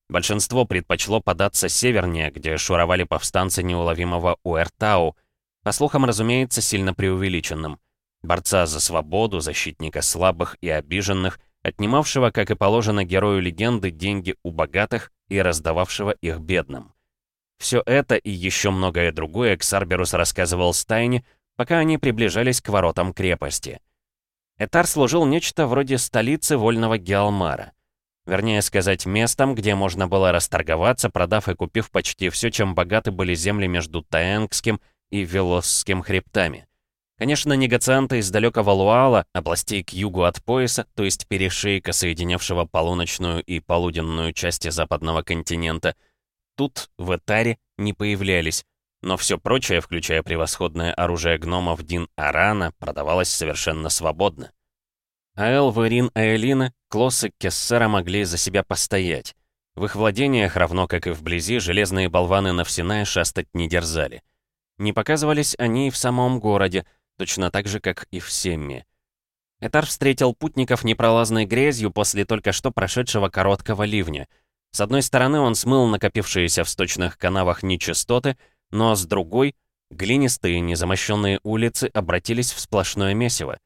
Speaker 3: Большинство предпочло податься севернее, где шуровали повстанцы неуловимого Уэртау, по слухам, разумеется, сильно преувеличенным. Борца за свободу, защитника слабых и обиженных, отнимавшего, как и положено герою легенды, деньги у богатых и раздававшего их бедным. Все это и еще многое другое Ксарберус рассказывал Стайне, пока они приближались к воротам крепости. Этар служил нечто вроде столицы вольного Геалмара. Вернее сказать, местом, где можно было расторговаться, продав и купив почти все, чем богаты были земли между Таэнгским и Велосским хребтами. Конечно, негацианты из далекого Луала, областей к югу от пояса, то есть перешейка, соединявшего полуночную и полуденную части западного континента — тут, в Этаре, не появлялись, но все прочее, включая превосходное оружие гномов Дин Арана, продавалось совершенно свободно. Аэл, Верин, Аэлина, Клосс и Кессера могли за себя постоять. В их владениях, равно как и вблизи, железные болваны Навсиная шастать не дерзали. Не показывались они и в самом городе, точно так же, как и в Семме. Этар встретил путников непролазной грязью после только что прошедшего короткого ливня — с одной стороны, он смыл накопившиеся в сточных канавах нечистоты, но с другой, глинистые незамощенные улицы обратились в сплошное месиво.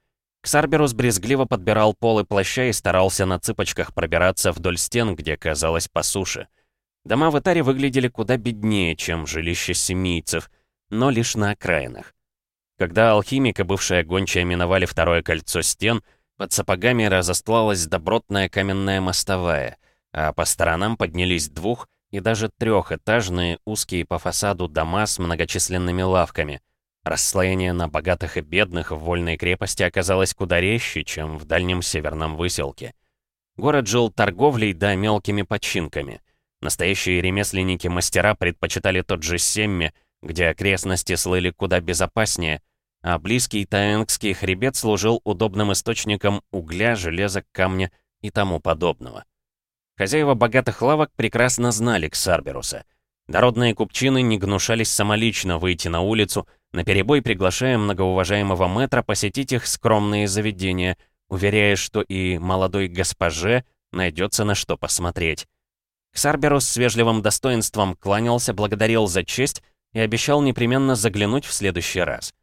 Speaker 2: Ксарберус брезгливо подбирал полы плаща и старался на цыпочках пробираться вдоль стен, где казалось по суше. Дома в Итаре выглядели куда беднее, чем жилища семийцев, но лишь на окраинах. Когда алхимика, бывшая гончая, миновали второе кольцо стен, под сапогами разостлалась добротная каменная мостовая, а по сторонам поднялись двух- и даже трехэтажные узкие по фасаду дома с многочисленными лавками. Расслоение на богатых и бедных в вольной крепости оказалось куда резче, чем в дальнем северном выселке. Город жил торговлей да мелкими починками. Настоящие ремесленники-мастера предпочитали тот же Семми, где окрестности слыли куда безопаснее, а близкий Таэнгский хребет служил удобным источником угля, железа, камня и тому подобного. Хозяева богатых лавок прекрасно знали Ксарберуса. Дородные купчины не гнушались самолично выйти на улицу, наперебой приглашая многоуважаемого мэтра посетить их скромные заведения, уверяя, что и молодой госпоже найдется на что посмотреть. Ксарберус с вежливым достоинством кланялся, благодарил за честь и обещал непременно заглянуть в следующий раз.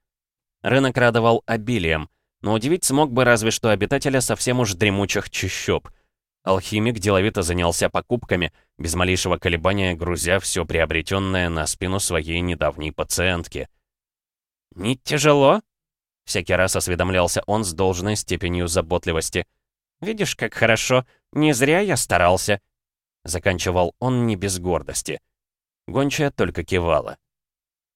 Speaker 2: Рынок радовал обилием, но удивить смог бы разве что обитателя совсем уж дремучих чащоб — Алхимик деловито занялся покупками, без малейшего колебания грузя все приобретенное на спину своей недавней пациентки. «Не тяжело?» — всякий раз осведомлялся он с должной степенью заботливости. «Видишь, как хорошо, не зря я старался», — заканчивал он не без гордости. Гончая только кивала.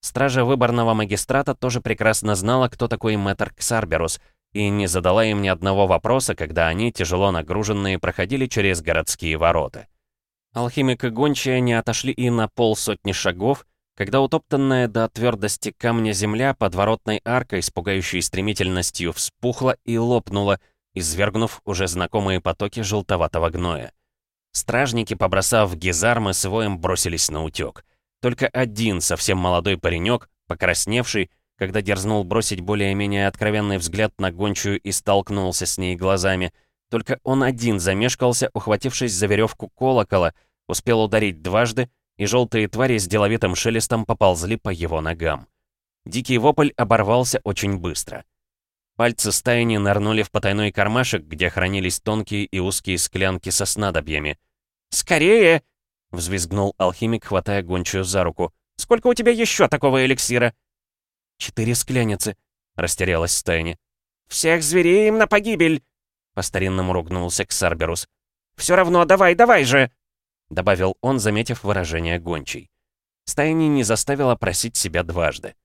Speaker 2: Стража выборного магистрата тоже прекрасно знала, кто такой мэтр Ксарберус — и не задала им ни одного вопроса, когда они, тяжело нагруженные, проходили через городские ворота. Алхимик и гончая не отошли и на полсотни шагов, когда утоптанная до твердости камня земля под воротной аркой с пугающей стремительностью вспухла и лопнула, извергнув уже знакомые потоки желтоватого гноя. Стражники, побросав гизармы, с воем бросились на утёк. Только один совсем молодой паренек, покрасневший, когда дерзнул бросить более-менее откровенный взгляд на гончую и столкнулся с ней глазами. Только он один замешкался, ухватившись за веревку колокола, успел ударить дважды, и желтые твари с деловитым шелестом поползли по его ногам. Дикий вопль оборвался очень быстро. Пальцы стаяни нырнули в потайной кармашек, где хранились тонкие и узкие склянки со снадобьями. «Скорее!» — взвизгнул алхимик, хватая гончую за руку. «Сколько у тебя еще такого эликсира?» «Четыре скляницы», — растерялась Стайни.
Speaker 4: «Всех зверей им на погибель!» — по-старинному ругнулся Ксарберус. «Все равно, давай, давай же!» — добавил он, заметив выражение гончей.
Speaker 2: Стайни не заставила просить себя дважды.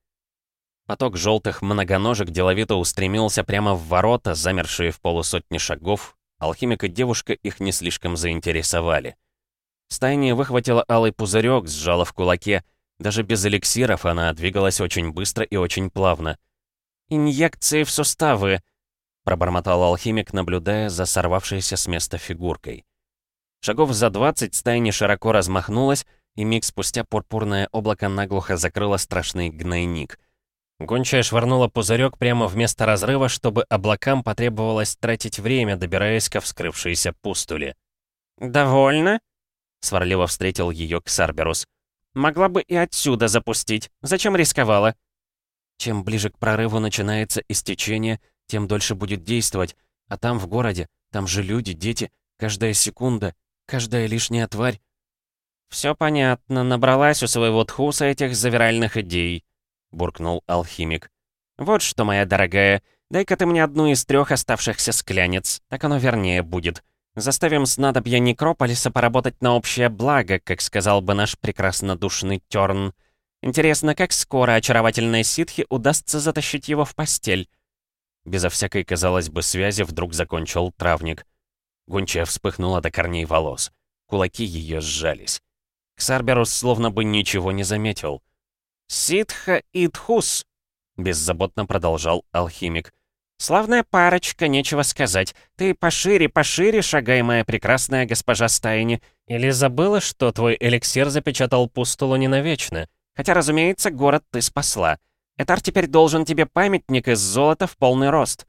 Speaker 2: Поток желтых многоножек деловито устремился прямо в ворота, замершие в полусотни шагов. Алхимик и девушка их не слишком заинтересовали. Стайни выхватила алый пузырек, сжала в кулаке — даже без эликсиров она двигалась очень быстро и очень плавно.
Speaker 4: «Инъекции в суставы», —
Speaker 2: пробормотал алхимик, наблюдая за сорвавшейся с места фигуркой. Шагов за двадцать стайни широко размахнулась, и миг спустя пурпурное облако наглухо закрыло страшный гнойник. Гончая швырнула пузырек прямо в место разрыва, чтобы облакам потребовалось тратить время, добираясь ко вскрывшейся пустуле.
Speaker 4: «Довольно?»
Speaker 2: — сварливо встретил ее Ксарберус.
Speaker 4: Могла бы и отсюда запустить. Зачем рисковала?
Speaker 2: Чем ближе к прорыву начинается истечение, тем дольше будет действовать. А там, в городе, там же люди, дети. Каждая секунда, каждая лишняя тварь.
Speaker 4: «Все понятно, набралась у своего тхуса этих завиральных идей», — буркнул алхимик. «Вот что, моя дорогая, дай-ка ты мне одну из трех оставшихся склянец, так оно вернее будет. Заставим снадобья Некрополиса поработать на общее благо, как сказал бы наш прекраснодушный Тёрн. Интересно, как скоро очаровательной ситхи удастся затащить его в постель?»
Speaker 2: Безо всякой, казалось бы, связи вдруг закончил травник. Гончая вспыхнула до корней волос. Кулаки ее сжались. Ксарберус словно бы ничего не заметил.
Speaker 4: «Ситха и Тхус», — беззаботно продолжал алхимик. «Славная парочка, нечего сказать. Ты пошире, пошире шагай, моя прекрасная госпожа Стайни. Или забыла, что твой эликсир запечатал пустулу не навечно? Хотя, разумеется, город ты спасла. Этар теперь должен тебе памятник из золота в полный рост.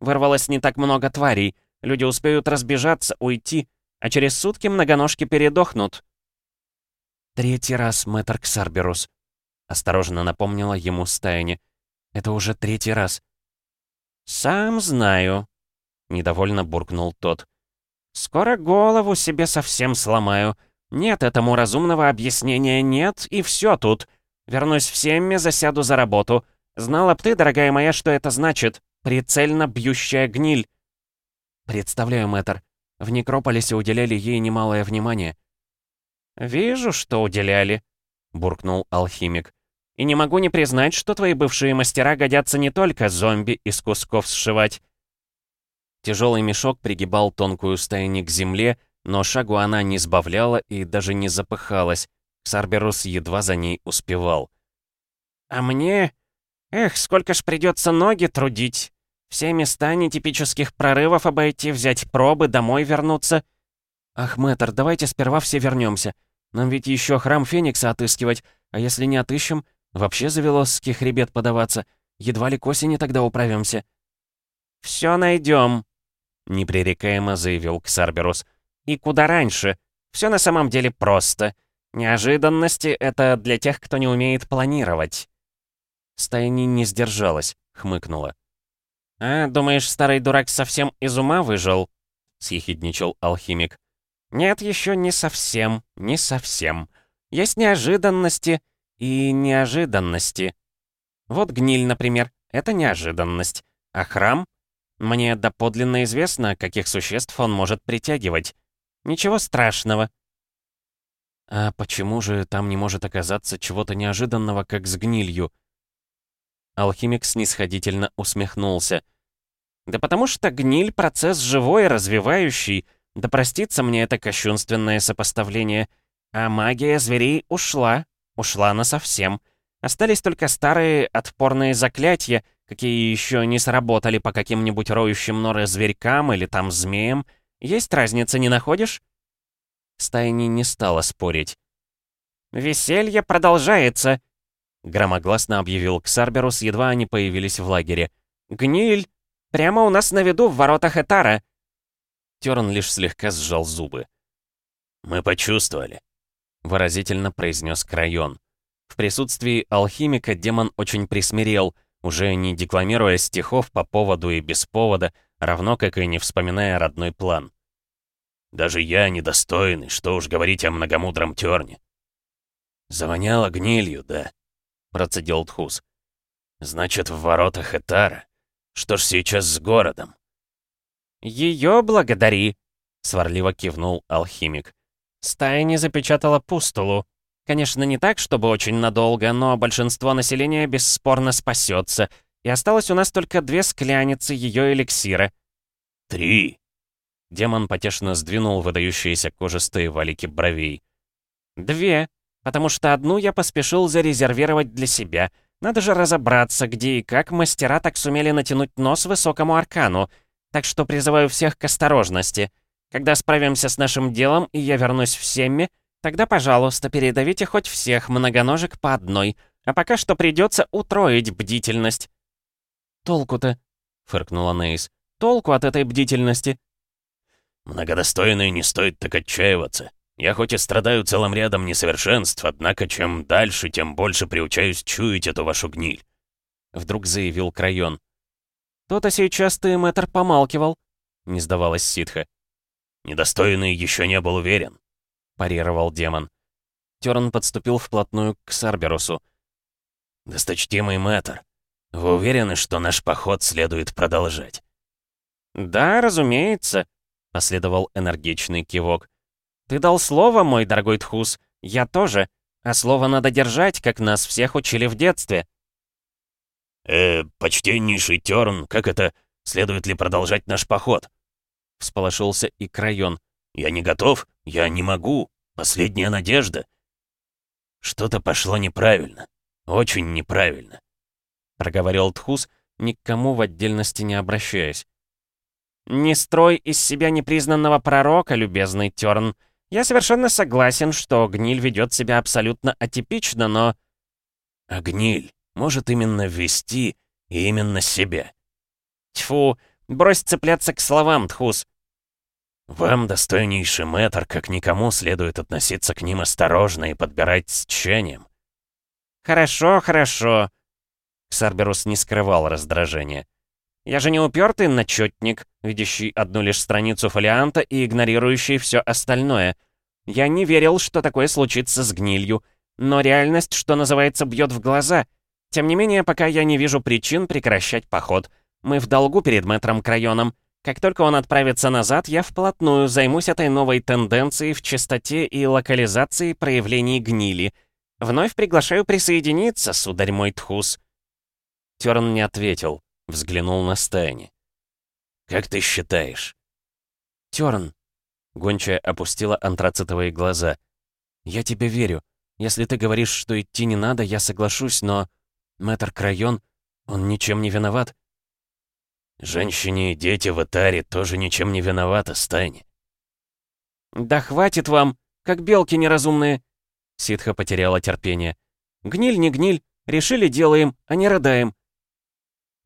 Speaker 4: Вырвалось не так много тварей. Люди успеют разбежаться, уйти, а через сутки многоножки передохнут».
Speaker 2: «Третий раз, мэтр Ксарберус», — осторожно напомнила ему Стайни. «Это уже третий раз».
Speaker 4: «Сам знаю», — недовольно буркнул тот. «Скоро голову себе совсем сломаю. Нет этому разумного объяснения, нет, и все тут. Вернусь в семье, засяду за работу. Знала б ты, дорогая моя, что это значит. Прицельно бьющая гниль». «Представляю, мэтр. В Некрополисе уделяли ей немалое внимание». «Вижу, что уделяли», — буркнул алхимик. И не могу не признать, что твои бывшие мастера годятся не только зомби из кусков сшивать. Тяжелый мешок пригибал тонкую стайни к земле, но шагу она не сбавляла и даже не запыхалась. Сарберус едва за ней успевал. «А мне? Эх, сколько ж придется ноги трудить! Все места нетипических прорывов обойти, взять пробы, домой вернуться!» «Ах, мэтр, давайте сперва все вернемся. Нам ведь еще храм Феникса отыскивать, а если не отыщем, Вообще завело с хребет подаваться. Едва ли к осени тогда управимся. «Все найдем», — непререкаемо заявил Ксарберус. «И куда раньше? Все на самом деле просто. Неожиданности — это для тех, кто не умеет планировать». Стайни не сдержалась, хмыкнула. «А, думаешь, старый дурак совсем из ума выжил?» — съехидничал алхимик. «Нет, еще не совсем, не совсем. Есть неожиданности, и неожиданности. Вот гниль, например, это неожиданность. А храм? Мне доподлинно известно, каких существ он может притягивать. Ничего страшного. А почему же там не может оказаться чего-то неожиданного, как с гнилью? Алхимик снисходительно усмехнулся. Да потому что гниль — процесс живой, развивающий. Да простится мне это кощунственное сопоставление. А магия зверей ушла, Ушла она совсем. Остались только старые отпорные заклятия, какие еще не сработали по каким-нибудь роющим норы зверькам или там змеям. Есть разница, не находишь?» Стайни не стала спорить. «Веселье продолжается!» Громогласно объявил Ксарберус, едва они появились в лагере. «Гниль! Прямо у нас на виду в воротах Этара!» Терн лишь слегка сжал зубы.
Speaker 3: «Мы почувствовали»,
Speaker 2: выразительно произнес Крайон. В присутствии алхимика демон очень присмирел, уже не декламируя стихов по поводу и без повода, равно как и не вспоминая родной план.
Speaker 3: «Даже я недостойный, что уж говорить о многомудром терне». «Завоняло гнилью, да?» — процедил Тхус. «Значит, в воротах Этара. Что ж сейчас с городом?»
Speaker 4: «Ее благодари!» — сварливо кивнул алхимик. Стая не запечатала пустулу. Конечно, не так, чтобы очень надолго, но большинство населения бесспорно спасется. И осталось у нас только две скляницы ее эликсира.
Speaker 3: «Три!»
Speaker 2: Демон потешно сдвинул выдающиеся кожистые валики бровей.
Speaker 4: «Две, потому что одну я поспешил зарезервировать для себя. Надо же разобраться, где и как мастера так сумели натянуть нос высокому аркану. Так что призываю всех к осторожности. Когда справимся с нашим делом, и я вернусь в Семми, тогда, пожалуйста, передавите хоть всех многоножек по одной, а пока что придется утроить бдительность».
Speaker 2: «Толку-то?» — фыркнула Нейс. «Толку от этой бдительности?»
Speaker 3: «Многодостойные не стоит так отчаиваться. Я хоть и страдаю целым рядом несовершенств, однако чем дальше, тем больше приучаюсь чуять эту вашу гниль», —
Speaker 2: вдруг заявил Крайон. «То-то сейчас ты, мэтр, помалкивал», — не сдавалась ситха.
Speaker 3: «Недостойный еще не был уверен», — парировал демон.
Speaker 2: Терн подступил вплотную к Сарберусу.
Speaker 3: «Досточтимый мэтр, вы уверены, что наш поход следует продолжать?»
Speaker 4: «Да, разумеется», — последовал энергичный кивок. «Ты дал слово, мой дорогой Тхус, я тоже, а слово надо держать, как нас всех учили в детстве».
Speaker 3: «Э, почтеннейший Терн, как это, следует ли продолжать наш поход?»
Speaker 2: — всполошился и Крайон.
Speaker 3: «Я не готов, я не могу. Последняя надежда». «Что-то пошло неправильно. Очень неправильно», —
Speaker 2: проговорил Тхус, ни к кому в отдельности не обращаясь.
Speaker 4: «Не строй из себя непризнанного пророка, любезный Терн. Я совершенно согласен, что гниль ведет себя абсолютно атипично, но...»
Speaker 3: «А гниль может именно вести и именно себя».
Speaker 4: «Тьфу, Брось цепляться к словам, Тхус.
Speaker 3: Вам, достойнейший мэтр, как никому, следует относиться к ним осторожно и подбирать с тщанием.
Speaker 4: Хорошо, хорошо. Ксарберус не скрывал раздражения. Я же не упертый начетник, видящий одну лишь страницу фолианта и игнорирующий все остальное. Я не верил, что такое случится с гнилью, но реальность, что называется, бьет в глаза. Тем не менее, пока я не вижу причин прекращать поход. Мы в долгу перед мэтром Крайоном. Как только он отправится назад, я вплотную займусь этой новой тенденцией в частоте и локализации проявлений гнили. Вновь приглашаю присоединиться, сударь мой Тхус.
Speaker 2: Терн не ответил, взглянул на Стайни. «Как ты считаешь?»
Speaker 3: «Терн», — гончая опустила антрацитовые глаза, — «я тебе верю. Если ты говоришь, что идти не надо, я соглашусь, но... Мэтр Крайон, он ничем не виноват».
Speaker 2: «Женщине и дети в Итаре тоже ничем не виноваты, Стайни».
Speaker 4: «Да хватит вам, как белки неразумные!» Ситха потеряла терпение. «Гниль не гниль, решили делаем, а не родаем.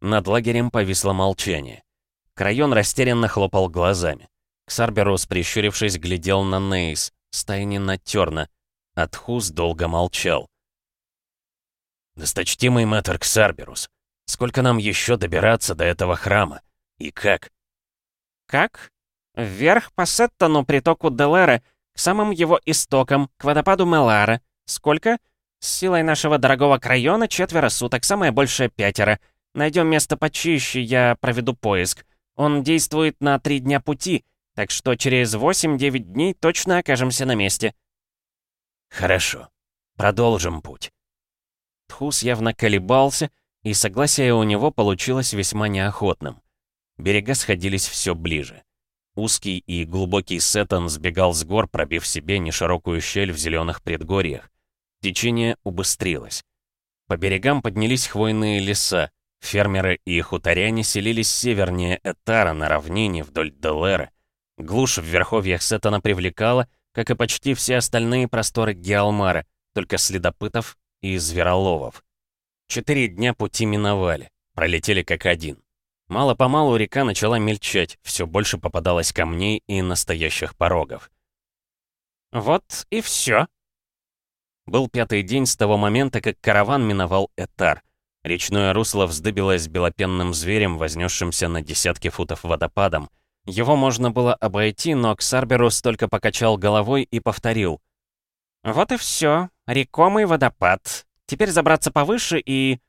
Speaker 2: Над лагерем повисло молчание. Крайон растерянно хлопал глазами. Ксарберус, прищурившись, глядел на Нейс, стайни на Терна. Атхус долго молчал. «Досточтимый мэтр Ксарберус, сколько нам еще добираться до этого храма? И как?»
Speaker 4: «Как? Вверх по Сеттону, притоку Делера, к самым его истокам, к водопаду Мелара. Сколько? С силой нашего дорогого крайона четверо суток, самое большее пятеро. Найдем место почище, я проведу поиск. Он действует на три дня пути, так что через 8-9 дней точно окажемся на месте».
Speaker 2: «Хорошо. Продолжим путь».
Speaker 3: Тхус явно колебался, и согласие у него получилось весьма неохотным. Берега сходились все ближе. Узкий и глубокий Сеттон сбегал с гор, пробив себе неширокую щель в зеленых предгорьях. Течение убыстрилось. По берегам поднялись хвойные леса, Фермеры и хуторяне селились севернее Этара на равнине вдоль Делеры. Глушь в верховьях Сеттона привлекала, как и почти все остальные просторы Геалмара, только следопытов и звероловов. Четыре дня пути миновали, пролетели как один. Мало-помалу река начала мельчать, все больше попадалось камней и настоящих порогов.
Speaker 4: «Вот и все.
Speaker 3: Был пятый день с того момента, как караван миновал Этар. Речное русло вздыбилось белопенным зверем, вознесшимся на десятки футов водопадом. Его можно было обойти, но Ксарберус только покачал головой и повторил.
Speaker 4: «Вот и все. Рекомый водопад. Теперь забраться повыше и...»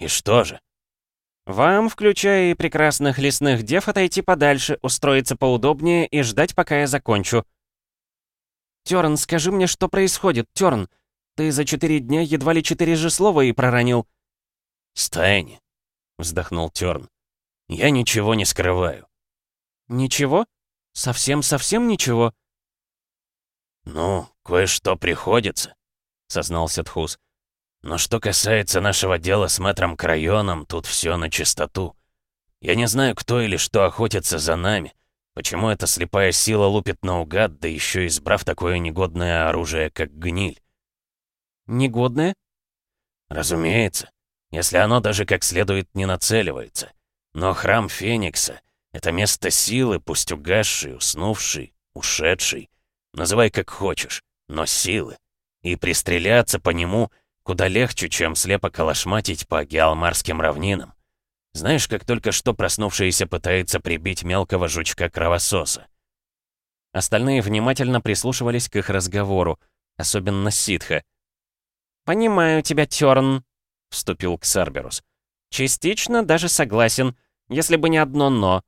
Speaker 2: «И что же?»
Speaker 4: «Вам, включая и прекрасных лесных дев, отойти подальше, устроиться поудобнее и ждать, пока я закончу».
Speaker 3: «Тёрн, скажи мне, что происходит, Тёрн? Ты за четыре дня едва ли четыре же слова и проронил.
Speaker 2: «Стайни», — вздохнул Тёрн. «Я ничего не скрываю».
Speaker 3: «Ничего? Совсем-совсем ничего?»
Speaker 2: «Ну, кое-что приходится», — сознался Тхус. «Но что касается нашего дела с мэтром Крайоном, тут все на чистоту. Я не знаю, кто или что охотится за нами, почему эта слепая сила лупит наугад, да еще избрав такое негодное оружие, как гниль».
Speaker 3: «Негодное?»
Speaker 2: «Разумеется если оно даже как следует не нацеливается. Но храм Феникса — это место силы, пусть угасший, уснувший, ушедший. Называй как хочешь, но силы. И пристреляться по нему куда легче, чем слепо калашматить по геалмарским равнинам. Знаешь, как только что проснувшийся пытается прибить мелкого жучка-кровососа.
Speaker 3: Остальные внимательно прислушивались к их разговору, особенно Ситха.
Speaker 4: «Понимаю тебя, Тёрн»,
Speaker 3: вступил Ксарберус.
Speaker 4: «Частично даже согласен, если бы не одно «но».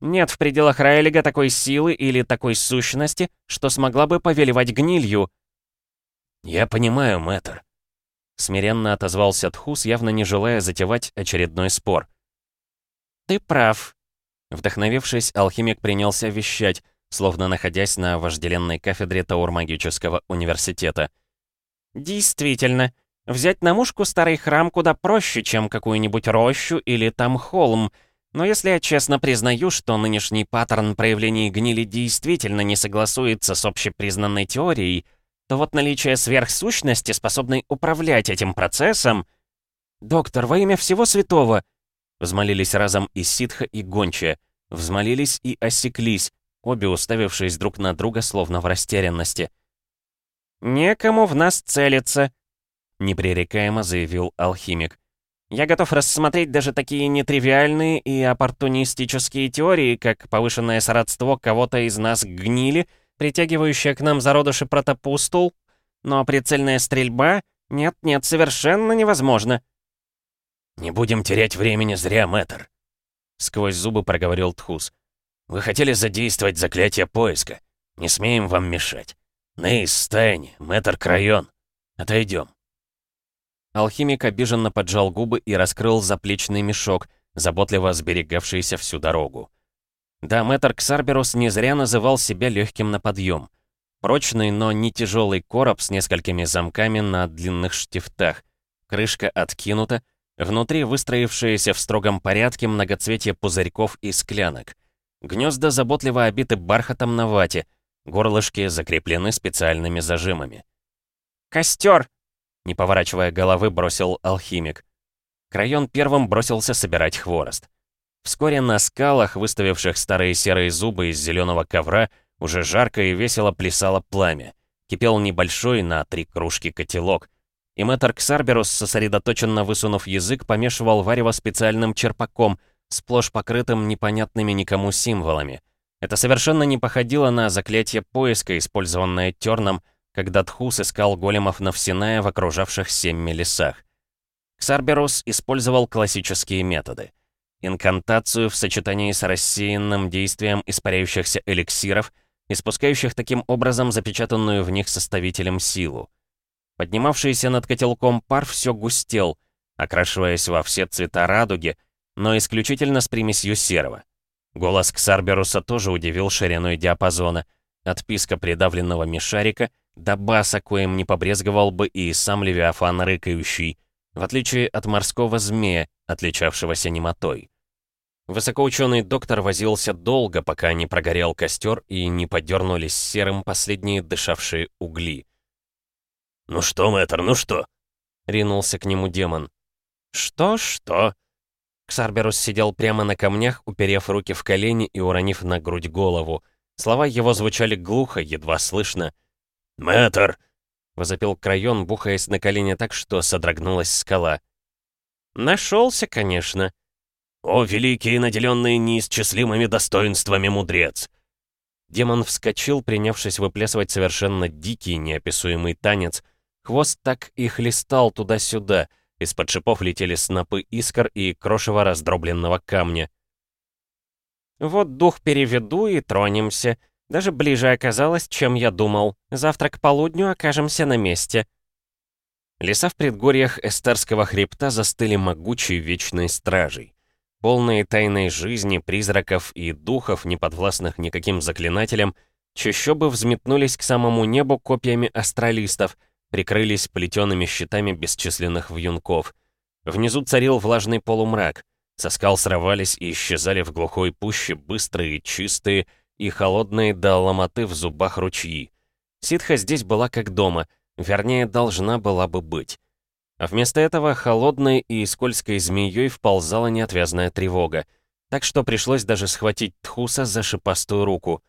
Speaker 4: Нет в пределах Райлига такой силы или такой сущности, что смогла бы повелевать гнилью».
Speaker 2: «Я понимаю, мэтр», —
Speaker 3: смиренно отозвался Тхус, явно не желая затевать очередной спор.
Speaker 4: «Ты прав».
Speaker 3: Вдохновившись, алхимик принялся вещать, словно находясь на вожделенной кафедре Таурмагического университета.
Speaker 4: «Действительно, Взять на мушку старый храм куда проще, чем какую-нибудь рощу или там холм. Но если я честно признаю, что нынешний паттерн проявлений гнили действительно не согласуется с общепризнанной теорией, то вот наличие сверхсущности, способной управлять этим процессом... «Доктор, во имя всего святого!»
Speaker 3: Взмолились разом и ситха, и гончая. Взмолились и осеклись, обе уставившись друг на друга, словно в растерянности.
Speaker 4: «Некому в нас целиться», —
Speaker 3: непререкаемо заявил алхимик.
Speaker 4: Я готов рассмотреть даже такие нетривиальные и оппортунистические теории, как повышенное сродство кого-то из нас гнили, притягивающее к нам зародыши протопустул, но прицельная стрельба нет-нет, совершенно невозможно.
Speaker 3: «Не будем терять времени зря, мэтр», — сквозь зубы проговорил Тхус. «Вы хотели задействовать заклятие поиска. Не смеем вам мешать. Нейс, Стайни, мэтр Крайон. Отойдем».
Speaker 2: Алхимик обиженно поджал губы и раскрыл заплечный мешок, заботливо сберегавшийся всю дорогу. Да, мэтр Ксарберус не зря называл себя легким на подъем. Прочный, но не тяжелый короб с несколькими замками на длинных штифтах. Крышка откинута, внутри выстроившиеся в строгом порядке многоцветие пузырьков и склянок. Гнезда заботливо обиты бархатом на вате, горлышки закреплены специальными зажимами.
Speaker 4: «Костер!»
Speaker 2: — не поворачивая головы, бросил алхимик. Крайон первым бросился собирать хворост. Вскоре на скалах, выставивших старые серые зубы из зеленого ковра, уже жарко и весело плясало пламя. Кипел небольшой на три кружки котелок. И мэтр Ксарберус, сосредоточенно высунув язык, помешивал варево специальным черпаком, сплошь покрытым непонятными никому символами. Это совершенно не походило на заклятие поиска, использованное Терном, когда Тхус искал големов Навсиная в окружавших Семми лесах. Ксарберус использовал классические методы. Инкантацию в сочетании с рассеянным действием испаряющихся эликсиров — испускающих таким образом запечатанную в них составителем силу. Поднимавшийся над котелком пар все густел, окрашиваясь во все цвета радуги, но исключительно с примесью серого. Голос Ксарберуса тоже удивил шириной диапазона, от писка придавленного мишарика до баса, коим не побрезговал бы и сам Левиафан рыкающий, в отличие от морского змея, отличавшегося немотой. Высокоученый доктор возился долго, пока не прогорел костер и не подернулись серым последние дышавшие угли.
Speaker 3: «Ну что, мэтр, ну что?»
Speaker 2: — ринулся к нему демон.
Speaker 3: «Что-что?»
Speaker 2: Ксарберус сидел прямо на камнях, уперев руки в колени и уронив на грудь голову. Слова его звучали глухо, едва слышно.
Speaker 3: «Мэтр!»
Speaker 2: — возопил Крайон, бухаясь на колени так, что содрогнулась скала. «Нашелся, конечно»,
Speaker 3: «О, великий наделенный неисчислимыми достоинствами мудрец!»
Speaker 2: Демон вскочил, принявшись выплясывать совершенно дикий, неописуемый танец. Хвост так и хлестал туда-сюда, из-под шипов летели снопы искр и крошево раздробленного камня. «Вот дух переведу и тронемся. Даже ближе оказалось, чем я думал. Завтра к полудню окажемся на месте». Леса в предгорьях Эстерского хребта застыли могучей вечной стражей полные тайной жизни, призраков и духов, не подвластных никаким заклинателям, чащобы взметнулись к самому небу копьями астралистов, прикрылись плетеными щитами бесчисленных вьюнков. Внизу царил влажный полумрак. Со скал срывались и исчезали в глухой пуще быстрые, чистые и холодные до ломоты в зубах ручьи. Ситха здесь была как дома, вернее, должна была бы быть. А вместо этого холодной и скользкой змеей вползала неотвязная тревога. Так что пришлось даже схватить Тхуса за шипастую руку.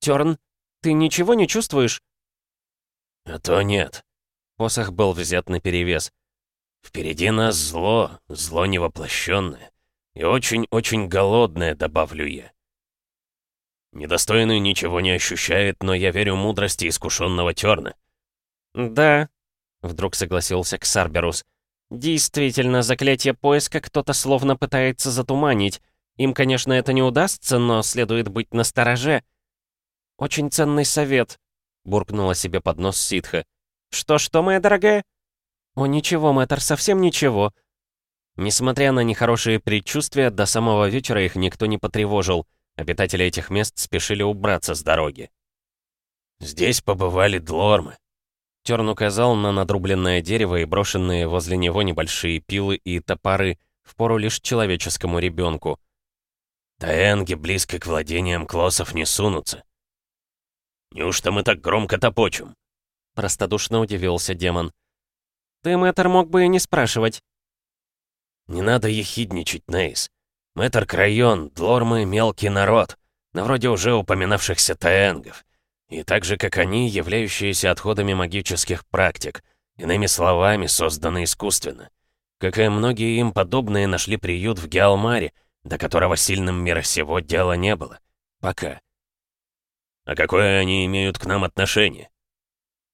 Speaker 2: «Тёрн, ты ничего не чувствуешь?»
Speaker 3: «А то нет».
Speaker 2: Посох был взят на перевес.
Speaker 3: «Впереди нас зло, зло невоплощенное. И очень-очень голодное, добавлю я. Недостойный ничего не ощущает, но я верю мудрости искушенного Тёрна».
Speaker 2: «Да, Вдруг согласился Ксарберус. Действительно, заклятие поиска кто-то словно пытается затуманить. Им, конечно, это не удастся, но следует быть настороже. Очень ценный совет, буркнула себе под нос ситха. Что-что, моя дорогая? О, ничего, мэтр, совсем ничего. Несмотря на нехорошие предчувствия, до самого вечера их никто не потревожил. Обитатели этих мест спешили убраться с дороги.
Speaker 3: «Здесь побывали длормы»,
Speaker 2: Терн указал на надрубленное дерево и брошенные возле него небольшие пилы и топоры, впору лишь человеческому ребенку.
Speaker 3: «Таэнги близко к владениям клоссов не сунутся». «Неужто мы так громко топочем?»
Speaker 2: Простодушно удивился демон. «Ты, мэтр, мог бы и не спрашивать».
Speaker 3: «Не надо ехидничать, Нейс. Мэтр Крайон, Длормы — мелкий народ, но вроде уже упоминавшихся таэнгов. И так же, как они, являющиеся отходами магических практик, иными словами, созданы искусственно. как и многие им подобные, нашли приют в Геалмаре, до которого сильным мира сего дела не было. Пока. А какое они имеют к нам отношение?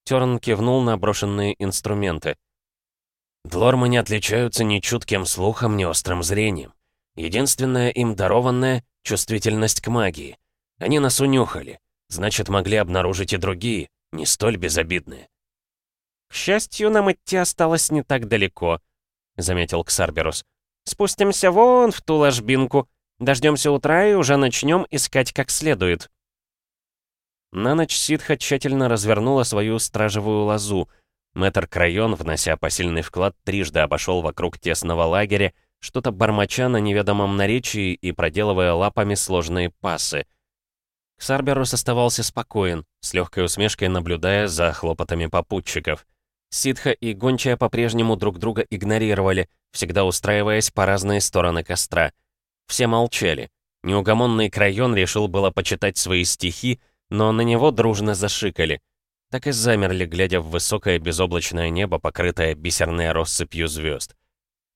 Speaker 2: Терн кивнул на брошенные инструменты.
Speaker 3: Длормы не отличаются ни чутким слухом, ни острым зрением. Единственное им дарованное — чувствительность к магии. Они нас унюхали, значит, могли обнаружить и другие, не столь безобидные.
Speaker 4: «К счастью, нам идти осталось не так далеко», — заметил Ксарберус. «Спустимся вон в ту ложбинку, дождемся утра и уже начнем искать как следует».
Speaker 2: На ночь ситха тщательно развернула свою стражевую лозу. Мэтр Крайон, внося посильный вклад, трижды обошел вокруг тесного лагеря, что-то бормоча на неведомом наречии и проделывая лапами сложные пасы. Ксарберус оставался спокоен, с легкой усмешкой наблюдая за хлопотами попутчиков. Ситха и Гончая по-прежнему друг друга игнорировали, всегда устраиваясь по разные стороны костра. Все молчали. Неугомонный Крайон решил было почитать свои стихи, но на него дружно зашикали. Так и замерли, глядя в высокое безоблачное небо, покрытое бисерной россыпью звезд.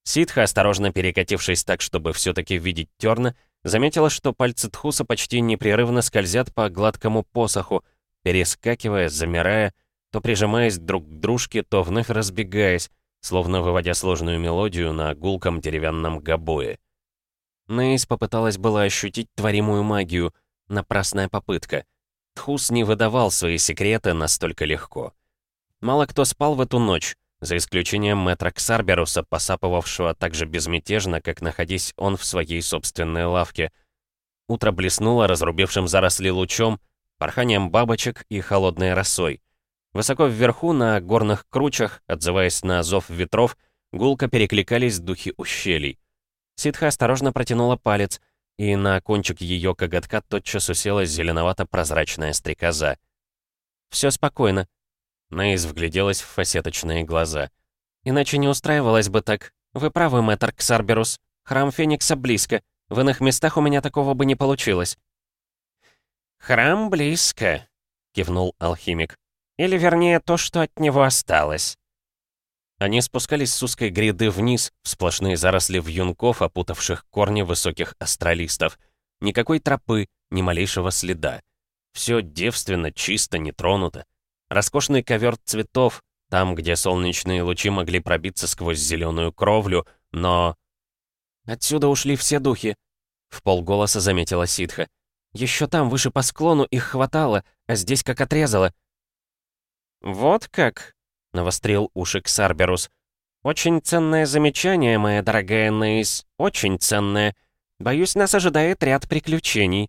Speaker 2: Ситха, осторожно перекатившись так, чтобы все-таки видеть терна, заметила, что пальцы Тхуса почти непрерывно скользят по гладкому посоху, перескакивая, замирая, то прижимаясь друг к дружке, то вновь разбегаясь, словно выводя сложную мелодию на гулком деревянном гобое. Нейс попыталась было ощутить творимую магию, напрасная попытка. Тхус не выдавал свои секреты настолько легко. Мало кто спал в эту ночь, за исключением мэтра Ксарберуса, посапывавшего так же безмятежно, как находясь он в своей собственной лавке. Утро блеснуло разрубившим заросли лучом, порханием бабочек и холодной росой. Высоко вверху, на горных кручах, отзываясь на зов ветров, гулко перекликались духи ущелий. Ситха осторожно протянула палец, и на кончик ее коготка тотчас уселась зеленовато-прозрачная стрекоза. «Все спокойно», Нейз вгляделась в фасеточные глаза. «Иначе не устраивалась бы так. Вы правы, мэтр Ксарберус. Храм Феникса близко. В иных местах у меня такого бы не получилось».
Speaker 4: «Храм близко», — кивнул алхимик. «Или вернее, то, что от него осталось».
Speaker 2: Они спускались с узкой гряды вниз, в сплошные заросли вьюнков, опутавших корни высоких астралистов. Никакой тропы, ни малейшего следа. Все девственно, чисто, не тронуто. Роскошный ковер цветов, там, где солнечные лучи могли пробиться сквозь зеленую кровлю, но... «Отсюда ушли все духи», — в полголоса заметила ситха. «Еще там, выше по склону, их хватало, а здесь как отрезало».
Speaker 4: «Вот как?» — навострил уши Ксарберус. «Очень ценное замечание, моя дорогая Нейс, очень ценное. Боюсь, нас ожидает ряд приключений».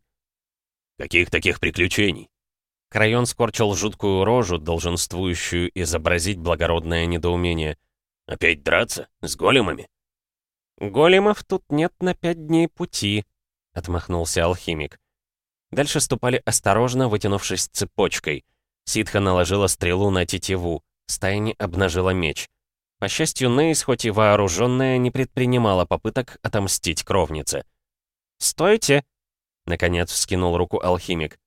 Speaker 3: «Каких таких приключений?»
Speaker 2: Крайон скорчил жуткую рожу, долженствующую изобразить благородное недоумение.
Speaker 3: «Опять драться? С големами?»
Speaker 4: «Големов тут нет на пять дней пути», —
Speaker 2: отмахнулся алхимик. Дальше ступали осторожно, вытянувшись цепочкой. Ситха наложила стрелу на тетиву, Стайни обнажила меч. По счастью, Нейс, хоть и вооруженная, не предпринимала попыток отомстить кровнице.
Speaker 4: «Стойте!»
Speaker 2: — наконец вскинул руку алхимик.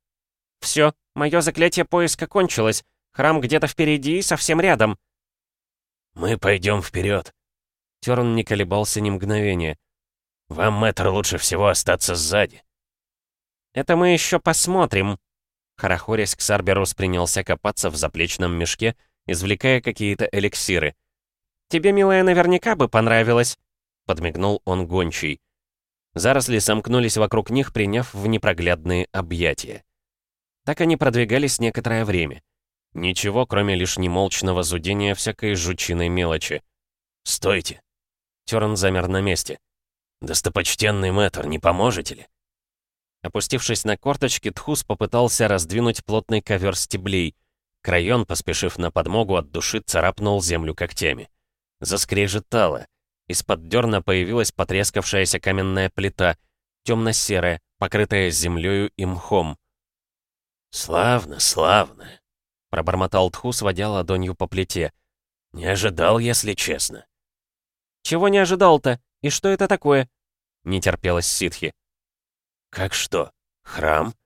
Speaker 4: «Все, Мое заклятие поиска кончилось. Храм где-то впереди и совсем рядом».
Speaker 3: «Мы пойдем вперед.
Speaker 2: Терн не колебался ни мгновения.
Speaker 3: «Вам, мэтр, лучше всего остаться сзади».
Speaker 4: «Это мы еще посмотрим».
Speaker 2: Хорохорясь, Ксарберус принялся копаться в заплечном мешке, извлекая какие-то эликсиры.
Speaker 4: «Тебе, милая, наверняка бы понравилось», —
Speaker 2: подмигнул он гончий. Заросли сомкнулись вокруг них, приняв в непроглядные объятия. Так они продвигались некоторое время. Ничего, кроме лишь немолчного зудения всякой жучиной мелочи.
Speaker 3: «Стойте!»
Speaker 2: Терн замер на месте.
Speaker 3: «Достопочтенный мэтр, не поможете ли?»
Speaker 2: Опустившись на корточки, Тхус попытался раздвинуть плотный ковер стеблей. Крайон, поспешив на подмогу, от души царапнул землю когтями. Заскрежетало. Из-под дерна появилась потрескавшаяся каменная плита, темно-серая, покрытая землею и мхом.
Speaker 3: «Славно, славно», — пробормотал Тху, сводя ладонью по плите. «Не ожидал, если честно».
Speaker 4: «Чего не ожидал-то? И что это такое?»
Speaker 2: — не терпелось ситхи.
Speaker 3: «Как что? Храм?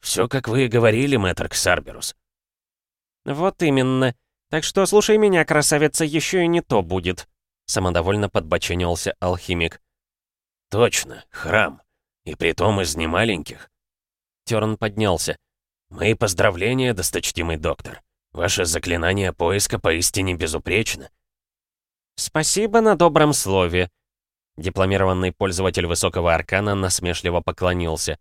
Speaker 3: Все, как вы и говорили, мэтр Ксарберус».
Speaker 4: «Вот именно. Так что слушай меня, красавица, еще и не то будет», —
Speaker 2: Самодовольно подбоченился алхимик.
Speaker 3: «Точно, храм. И притом из немаленьких».
Speaker 2: Терн поднялся.
Speaker 3: «Мои поздравления, досточтимый доктор. Ваше заклинание поиска поистине безупречно».
Speaker 2: «Спасибо на добром слове», Дипломированный пользователь высокого аркана насмешливо поклонился.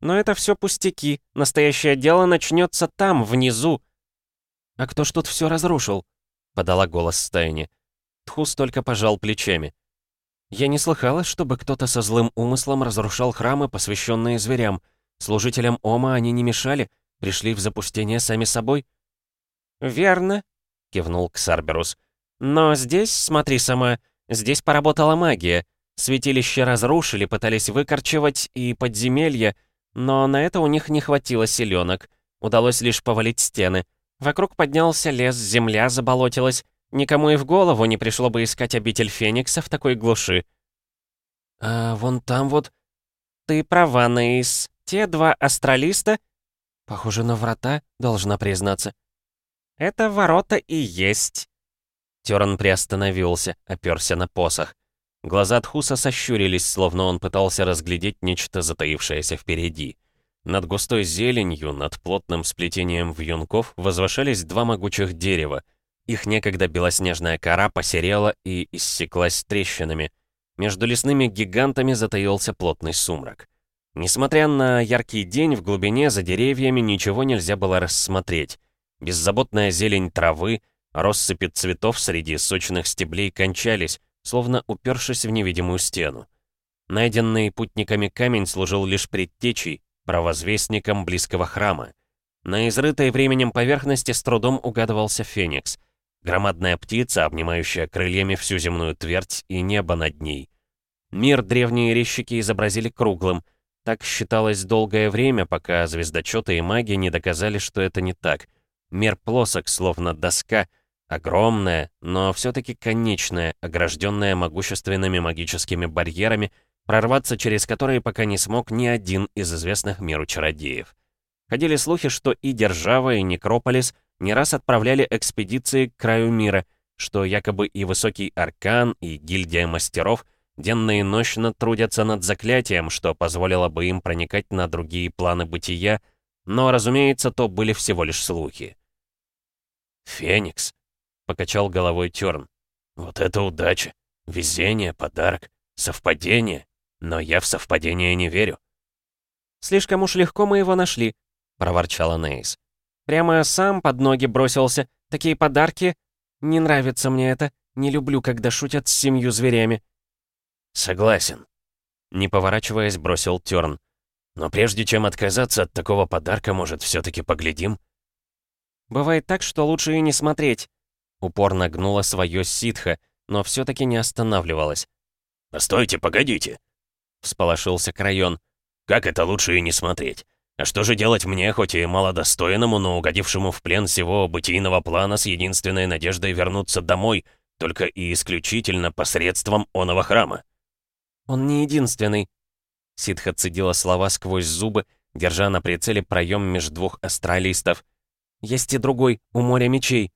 Speaker 2: «Но это все пустяки. Настоящее дело начнется там, внизу». «А кто ж тут все разрушил?» — подала голос Стайни. Тхус только пожал плечами. «Я не слыхала, чтобы кто-то со злым умыслом разрушал храмы, посвященные зверям. Служителям Ома они не мешали, пришли в запустение сами собой». «Верно», — кивнул Ксарберус. «Но здесь, смотри сама, Здесь поработала магия. Святилище разрушили, пытались выкорчевать и подземелья, но на это у них не хватило силёнок. Удалось лишь повалить стены. Вокруг поднялся лес, земля заболотилась. Никому и в голову не пришло бы искать обитель Феникса в такой глуши. «А вон там вот...» «Ты права, Нейс. Те два астралиста...» «Похоже на врата, должна признаться». «Это ворота и есть». Терн приостановился, оперся на посох. Глаза Тхуса сощурились, словно он пытался разглядеть нечто затаившееся впереди. Над густой зеленью, над плотным сплетением вьюнков возвышались два могучих дерева. Их некогда белоснежная кора посерела и иссеклась трещинами. Между лесными гигантами затаился плотный сумрак. Несмотря на яркий день, в глубине за деревьями ничего нельзя было рассмотреть. Беззаботная зелень травы — Россыпи цветов среди сочных стеблей кончались, словно упершись в невидимую стену. Найденный путниками камень служил лишь предтечей, провозвестником близкого храма. На изрытой временем поверхности с трудом угадывался феникс. Громадная птица, обнимающая крыльями всю земную твердь и небо над ней. Мир древние резчики изобразили круглым. Так считалось долгое время, пока звездочеты и маги не доказали, что это не так. Мир плосок, словно доска — Огромная, но все-таки конечная, огражденная могущественными магическими барьерами, прорваться через которые пока не смог ни один из известных миру чародеев. Ходили слухи, что и Держава, и Некрополис не раз отправляли экспедиции к краю мира, что якобы и Высокий Аркан, и Гильдия Мастеров денно и ночно трудятся над заклятием, что позволило бы им проникать на другие планы бытия, но, разумеется, то были всего лишь слухи.
Speaker 3: «Феникс», — покачал головой Тёрн. «Вот это удача! Везение, подарок, совпадение! Но я в совпадение не верю».
Speaker 2: «Слишком уж легко мы его нашли», — проворчала Нейс. «Прямо сам под ноги бросился. Такие подарки... Не нравится мне это. Не люблю, когда шутят с семью зверями».
Speaker 3: «Согласен», — не поворачиваясь, бросил Тёрн. «Но прежде чем отказаться от такого подарка, может, все таки поглядим?»
Speaker 2: «Бывает так, что лучше и не смотреть», Упорно гнула свое ситха, но все-таки не останавливалась.
Speaker 3: «Постойте, погодите!» Всполошился Крайон. «Как это лучше и не смотреть? А что же делать мне, хоть и малодостойному, но угодившему в плен всего бытийного плана с единственной надеждой вернуться домой, только и исключительно посредством оного храма?»
Speaker 2: «Он не единственный», — Ситха цедила слова сквозь зубы, держа на прицеле проем между двух астралистов. «Есть и другой, у моря мечей.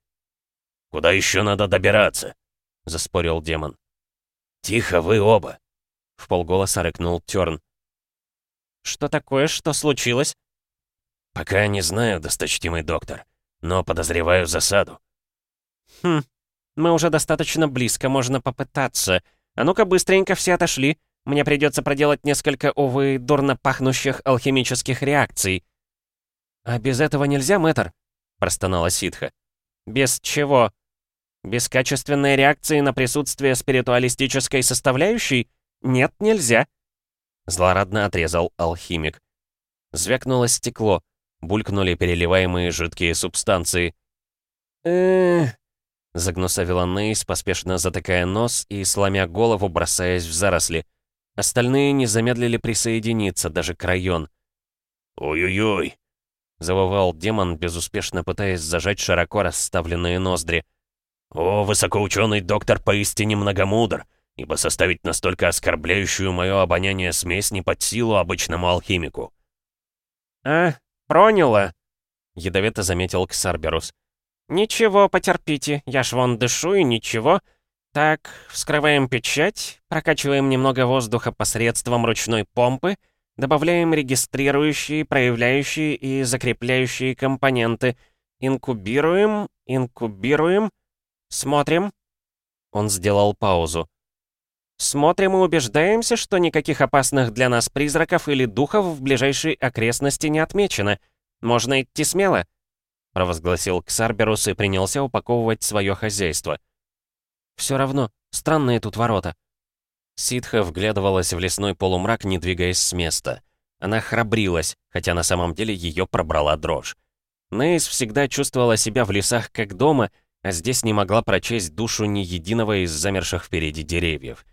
Speaker 3: «Куда еще надо добираться?» — заспорил демон. «Тихо вы оба!» — в полголоса рыкнул Тёрн.
Speaker 2: «Что такое? Что случилось?»
Speaker 3: «Пока не знаю, досточтимый доктор, но подозреваю засаду».
Speaker 2: «Хм, мы уже достаточно близко, можно попытаться. А ну-ка быстренько все отошли. Мне придется проделать несколько, увы, дурно пахнущих алхимических реакций». «А без этого нельзя, мэтр?» — простонала ситха. «Без чего?» Без качественной реакции на присутствие спиритуалистической составляющей? Нет, нельзя. Злорадно отрезал алхимик. Звякнуло стекло. Булькнули переливаемые жидкие субстанции. э Загнусавила Нейс, поспешно затыкая нос и, сломя голову, бросаясь в заросли. Остальные не замедлили присоединиться, даже Крайон.
Speaker 3: «Ой-ой-ой!»
Speaker 2: — завывал демон, безуспешно пытаясь зажать широко расставленные ноздри.
Speaker 3: «О, высокоученый доктор поистине многомудр, ибо составить настолько оскорбляющую мое обоняние смесь не под силу обычному алхимику».
Speaker 2: «А, проняло», — ядовито заметил Ксарберус. «Ничего, потерпите, я ж вон дышу и ничего.
Speaker 4: Так, вскрываем печать, прокачиваем немного воздуха посредством ручной помпы, добавляем регистрирующие, проявляющие и закрепляющие компоненты, инкубируем, инкубируем, смотрим. Он сделал паузу. Смотрим и убеждаемся, что никаких опасных для нас призраков или духов в ближайшей окрестности не отмечено. Можно идти смело», — провозгласил Ксарберус и принялся упаковывать свое хозяйство. «Все равно, странные тут ворота». Ситха вглядывалась в лесной полумрак, не двигаясь с места. Она храбрилась, хотя на самом деле ее пробрала дрожь. Нейс всегда чувствовала себя в лесах как дома, а здесь не могла прочесть душу ни единого из замерших впереди деревьев.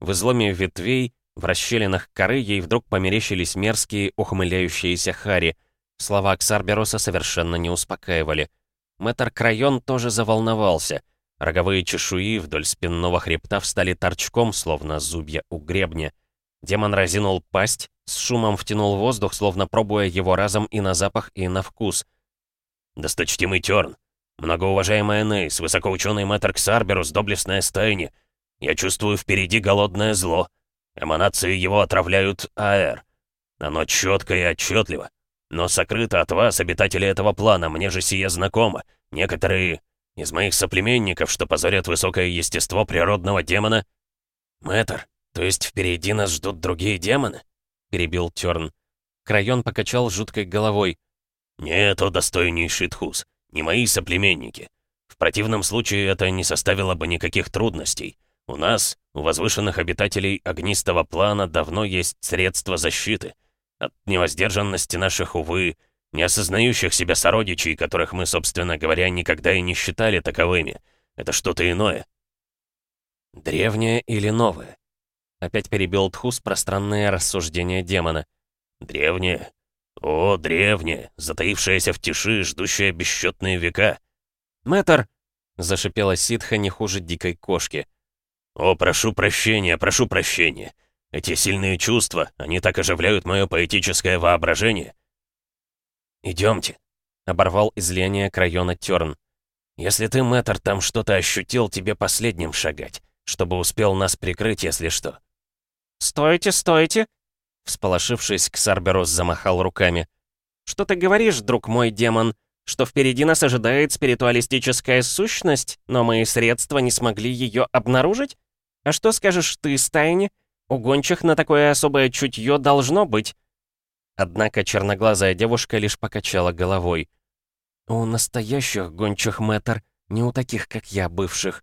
Speaker 4: В изломе ветвей, в расщелинах коры ей вдруг померещились мерзкие, ухмыляющиеся хари. Слова Ксарбероса совершенно не успокаивали. Мэтр Крайон тоже заволновался — Роговые чешуи вдоль спинного хребта встали торчком, словно зубья у гребня. Демон разинул пасть, с шумом втянул воздух, словно пробуя его разом и на запах, и на вкус.
Speaker 3: «Досточтимый Тёрн, многоуважаемая Нейс, высокоученый мэтр Ксарберус, доблестная стайни, я чувствую впереди голодное зло. Эманации его отравляют АР. Оно четко и отчетливо. Но сокрыто от вас, обитатели этого плана, мне же сие знакомо. Некоторые из моих соплеменников, что позорят высокое естество природного демона...»
Speaker 2: «Мэтр, то есть впереди нас ждут другие демоны?» — перебил Тёрн. Крайон покачал жуткой головой.
Speaker 3: «Нет, о достойнейший Тхус, не мои соплеменники. В противном случае это не составило бы никаких трудностей. У нас, у возвышенных обитателей огнистого плана, давно есть средства защиты. От невоздержанности наших, увы, не осознающих себя сородичей, которых мы, собственно говоря, никогда и не считали таковыми. Это что-то иное.
Speaker 2: Древнее или новое? Опять перебил Тхус пространные рассуждения демона.
Speaker 3: Древнее? О, древнее, затаившееся в тиши, ждущее бесчетные века.
Speaker 2: Мэтр! Зашипела ситха не хуже дикой кошки.
Speaker 3: О, прошу прощения, прошу прощения. Эти сильные чувства, они так оживляют мое поэтическое воображение.
Speaker 2: «Идемте», — оборвал излияние Крайона Тёрн. «Если ты, мэтр, там что-то ощутил, тебе последним шагать, чтобы успел нас прикрыть, если что».
Speaker 4: «Стойте, стойте!» Всполошившись, Ксарберус замахал руками. «Что ты говоришь, друг мой демон? Что впереди нас ожидает спиритуалистическая сущность, но мои средства не смогли ее обнаружить? А что скажешь ты, Стайни? У гончих на такое особое чутье должно быть.
Speaker 2: Однако черноглазая девушка лишь покачала головой. «У настоящих гончих мэтр, не у таких, как я, бывших».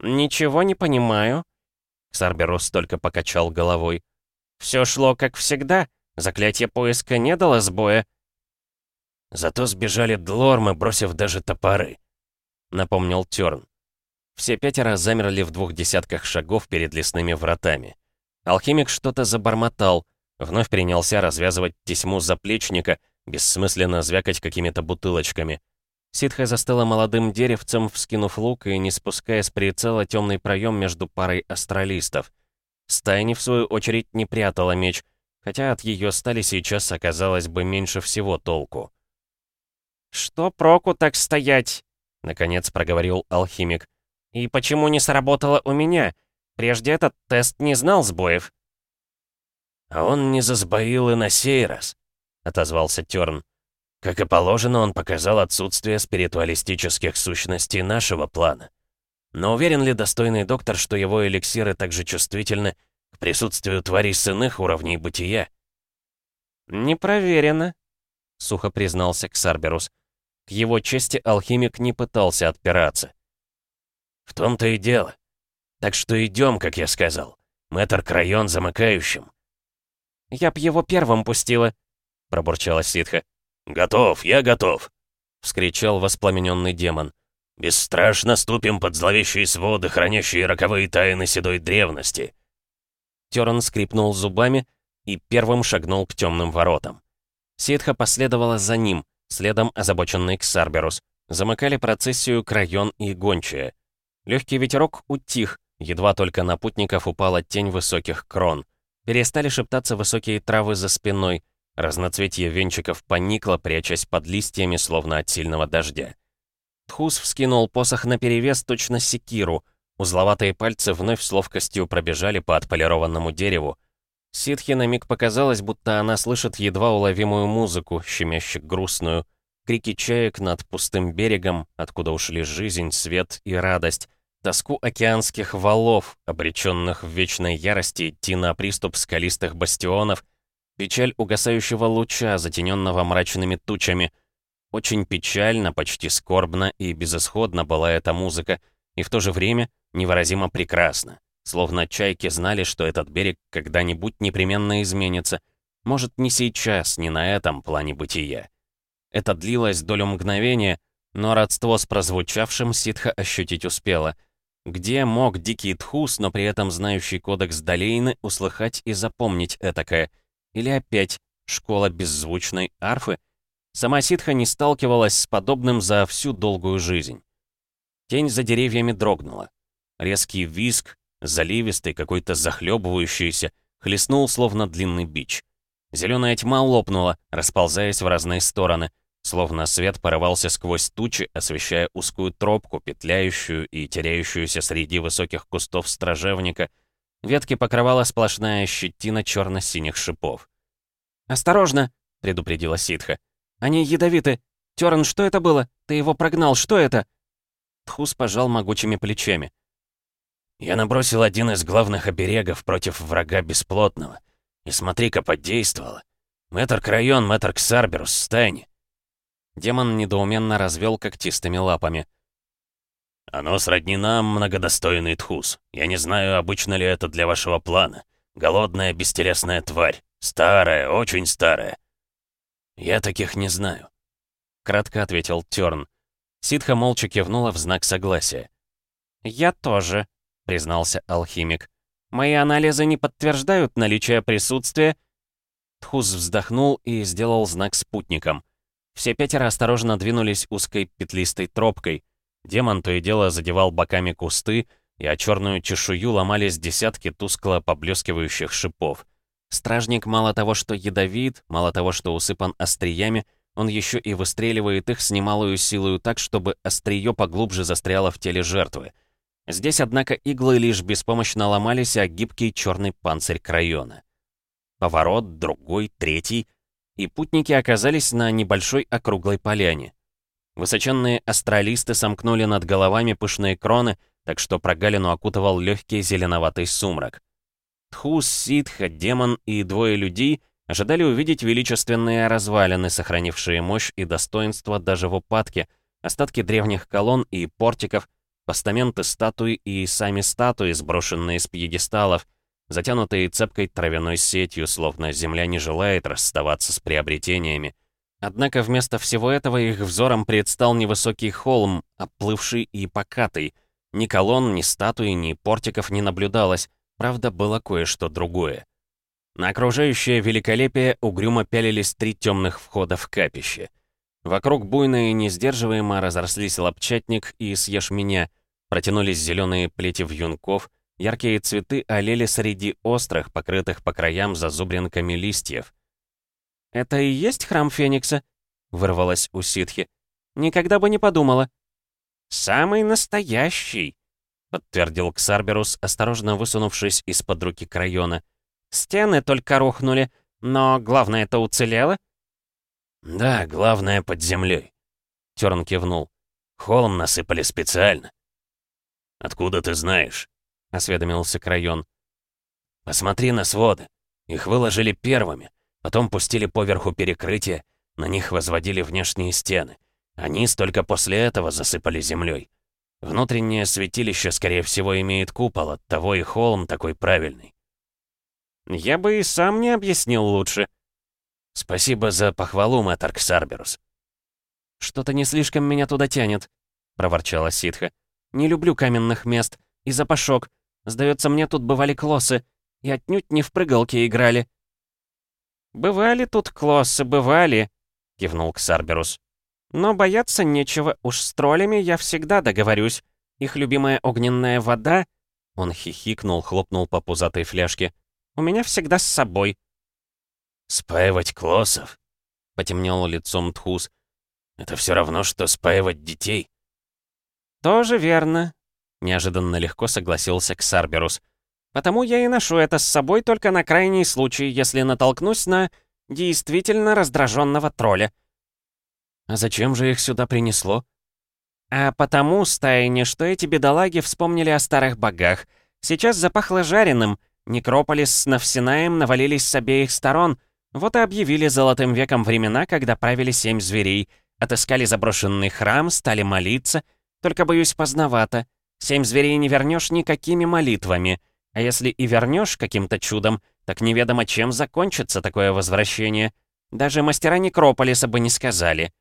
Speaker 4: «Ничего не понимаю». Ксарберус только покачал головой. «Все шло как всегда. Заклятие поиска не дало сбоя».
Speaker 2: «Зато сбежали Длормы, бросив даже топоры», — напомнил Тёрн. Все пятеро замерли в двух десятках шагов перед лесными вратами. Алхимик что-то забормотал, Вновь принялся развязывать тесьму заплечника, бессмысленно звякать какими-то бутылочками. Ситха застыла молодым деревцем, вскинув лук и не спуская с прицела темный проем между парой астралистов. Стайни, в свою очередь, не прятала меч, хотя от ее стали сейчас оказалось бы меньше всего толку.
Speaker 4: «Что проку так стоять?» — наконец проговорил алхимик. «И почему не сработало у меня? Прежде этот тест не знал сбоев».
Speaker 2: «А он не засбоил и на сей раз», — отозвался Тёрн. «Как и положено, он показал отсутствие спиритуалистических сущностей нашего плана. Но уверен ли достойный доктор, что его эликсиры также чувствительны к присутствию тварей с иных уровней бытия?»
Speaker 4: «Не проверено», — сухо признался Ксарберус. К его чести алхимик не пытался отпираться.
Speaker 2: «В том-то и дело. Так что идем, как я сказал. Мэтр Крайон замыкающим.
Speaker 4: «Я б его первым пустила», — пробурчала ситха.
Speaker 3: «Готов, я готов», —
Speaker 2: вскричал воспламененный демон.
Speaker 3: «Бесстрашно ступим под зловещие своды, хранящие роковые тайны седой древности».
Speaker 2: Терн скрипнул зубами и первым шагнул к темным воротам. Ситха последовала за ним, следом озабоченный Ксарберус. Замыкали процессию Крайон и Гончая. Легкий ветерок утих, едва только на путников упала тень высоких крон. Перестали шептаться высокие травы за спиной. Разноцветье венчиков поникло, прячась под листьями, словно от сильного дождя. Тхус вскинул посох наперевес точно секиру. Узловатые пальцы вновь с ловкостью пробежали по отполированному дереву. Ситхе на миг показалось, будто она слышит едва уловимую музыку, щемяще грустную, крики чаек над пустым берегом, откуда ушли жизнь, свет и радость, тоску океанских валов, обреченных в вечной ярости идти на приступ скалистых бастионов, печаль угасающего луча, затененного мрачными тучами. Очень печально, почти скорбно и безысходно была эта музыка, и в то же время невыразимо прекрасно. Словно чайки знали, что этот берег когда-нибудь непременно изменится. Может, не сейчас, не на этом плане бытия. Это длилось долю мгновения, но родство с прозвучавшим ситха ощутить успела. Где мог дикий тхус, но при этом знающий кодекс Долейны, услыхать и запомнить этакое? Или опять школа беззвучной арфы? Сама ситха не сталкивалась с подобным за всю долгую жизнь. Тень за деревьями дрогнула. Резкий визг, заливистый, какой-то захлебывающийся, хлестнул словно длинный бич. Зеленая тьма лопнула, расползаясь в разные стороны, словно свет порывался сквозь тучи, освещая узкую тропку, петляющую и теряющуюся среди высоких кустов стражевника. Ветки покрывала сплошная щетина черно-синих шипов. «Осторожно!» — предупредила ситха. «Они ядовиты! Терн, что это было? Ты его прогнал, что это?» Тхус пожал могучими плечами.
Speaker 3: Я набросил один из главных оберегов против врага бесплотного. И смотри-ка, подействовало. Мэтр Крайон, мэтр Ксарберус, стань.
Speaker 2: Демон недоуменно развел когтистыми лапами.
Speaker 3: «Оно сродни нам, многодостойный Тхус. Я не знаю, обычно ли это для вашего плана. Голодная, бестелесная тварь. Старая, очень старая». «Я таких не знаю», — кратко ответил Тёрн. Ситха молча кивнула в знак согласия. «Я тоже», — признался алхимик. «Мои анализы не подтверждают наличие присутствия...» Тхуз вздохнул и сделал знак спутникам. Все пятеро осторожно двинулись узкой петлистой тропкой. Демон то и дело задевал боками кусты, и о черную чешую ломались десятки тускло поблескивающих шипов. Стражник мало того, что ядовит, мало того, что усыпан остриями, он еще и выстреливает их с немалую силою так, чтобы острие поглубже застряло в теле жертвы. Здесь, однако, иглы лишь беспомощно ломались о гибкий черный панцирь крайона. Поворот, другой, третий, и путники оказались на небольшой округлой поляне. Высоченные астралисты сомкнули над головами пышные кроны, так что прогалину окутывал легкий зеленоватый сумрак. Тхус, ситха, демон и двое людей ожидали увидеть величественные развалины, сохранившие мощь и достоинство даже в упадке, остатки древних колонн и портиков, Постаменты статуи и сами статуи, сброшенные с пьедесталов, затянутые цепкой травяной сетью, словно земля не желает расставаться с приобретениями. Однако вместо всего этого их взором предстал невысокий холм, оплывший и покатый. Ни колонн, ни статуи, ни портиков не наблюдалось, правда, было кое-что другое. На окружающее великолепие угрюмо пялились три темных входа в капище — Вокруг буйно и несдерживаемо разрослись лапчатник и съешь меня. Протянулись зеленые плети вьюнков, яркие цветы олели среди острых, покрытых по краям зазубринками листьев. «Это и есть храм Феникса?» — вырвалась у ситхи. «Никогда бы не подумала». «Самый настоящий», — подтвердил Ксарберус, осторожно высунувшись из-под руки Крайона. «Стены только рухнули, но главное-то уцелело». «Да, главное под землей. Терн кивнул. «Холм насыпали специально». «Откуда ты знаешь?» — осведомился Крайон. «Посмотри на своды. Их выложили первыми, потом пустили поверху перекрытия, на них возводили внешние стены. Они только после этого засыпали землей. Внутреннее святилище, скорее всего, имеет купол, оттого и холм такой правильный».
Speaker 2: «Я бы и сам не объяснил лучше»,
Speaker 3: «Спасибо за похвалу, мэтр Ксарберус».
Speaker 2: «Что-то не слишком меня туда тянет», — проворчала ситха. «Не люблю каменных мест. И запашок. Сдается мне, тут бывали клоссы. И отнюдь не в прыгалке играли». «Бывали тут клоссы, бывали», — кивнул Ксарберус. «Но бояться нечего, уж с троллями я всегда договорюсь. Их любимая огненная вода...» Он хихикнул, хлопнул по пузатой фляжке. «У меня всегда с собой.
Speaker 3: «Спаивать клоссов?» — потемнел лицом Тхус. «Это все равно, что спаивать детей».
Speaker 2: «Тоже верно», — Неожиданно легко согласился Ксарберус. «Потому я и ношу это с собой только на крайний случай, если натолкнусь на действительно раздраженного тролля». «А зачем же их сюда принесло?» «А потому, стайне, что эти бедолаги вспомнили о старых богах. Сейчас запахло жареным. Некрополис с Навсинаем навалились с обеих сторон. Вот и объявили золотым веком времена, когда правили семь зверей. Отыскали заброшенный храм, стали молиться. Только, боюсь, поздновато. Семь зверей не вернешь никакими молитвами. А если и вернешь каким-то чудом, так неведомо чем закончится такое возвращение. Даже мастера Некрополиса бы не сказали.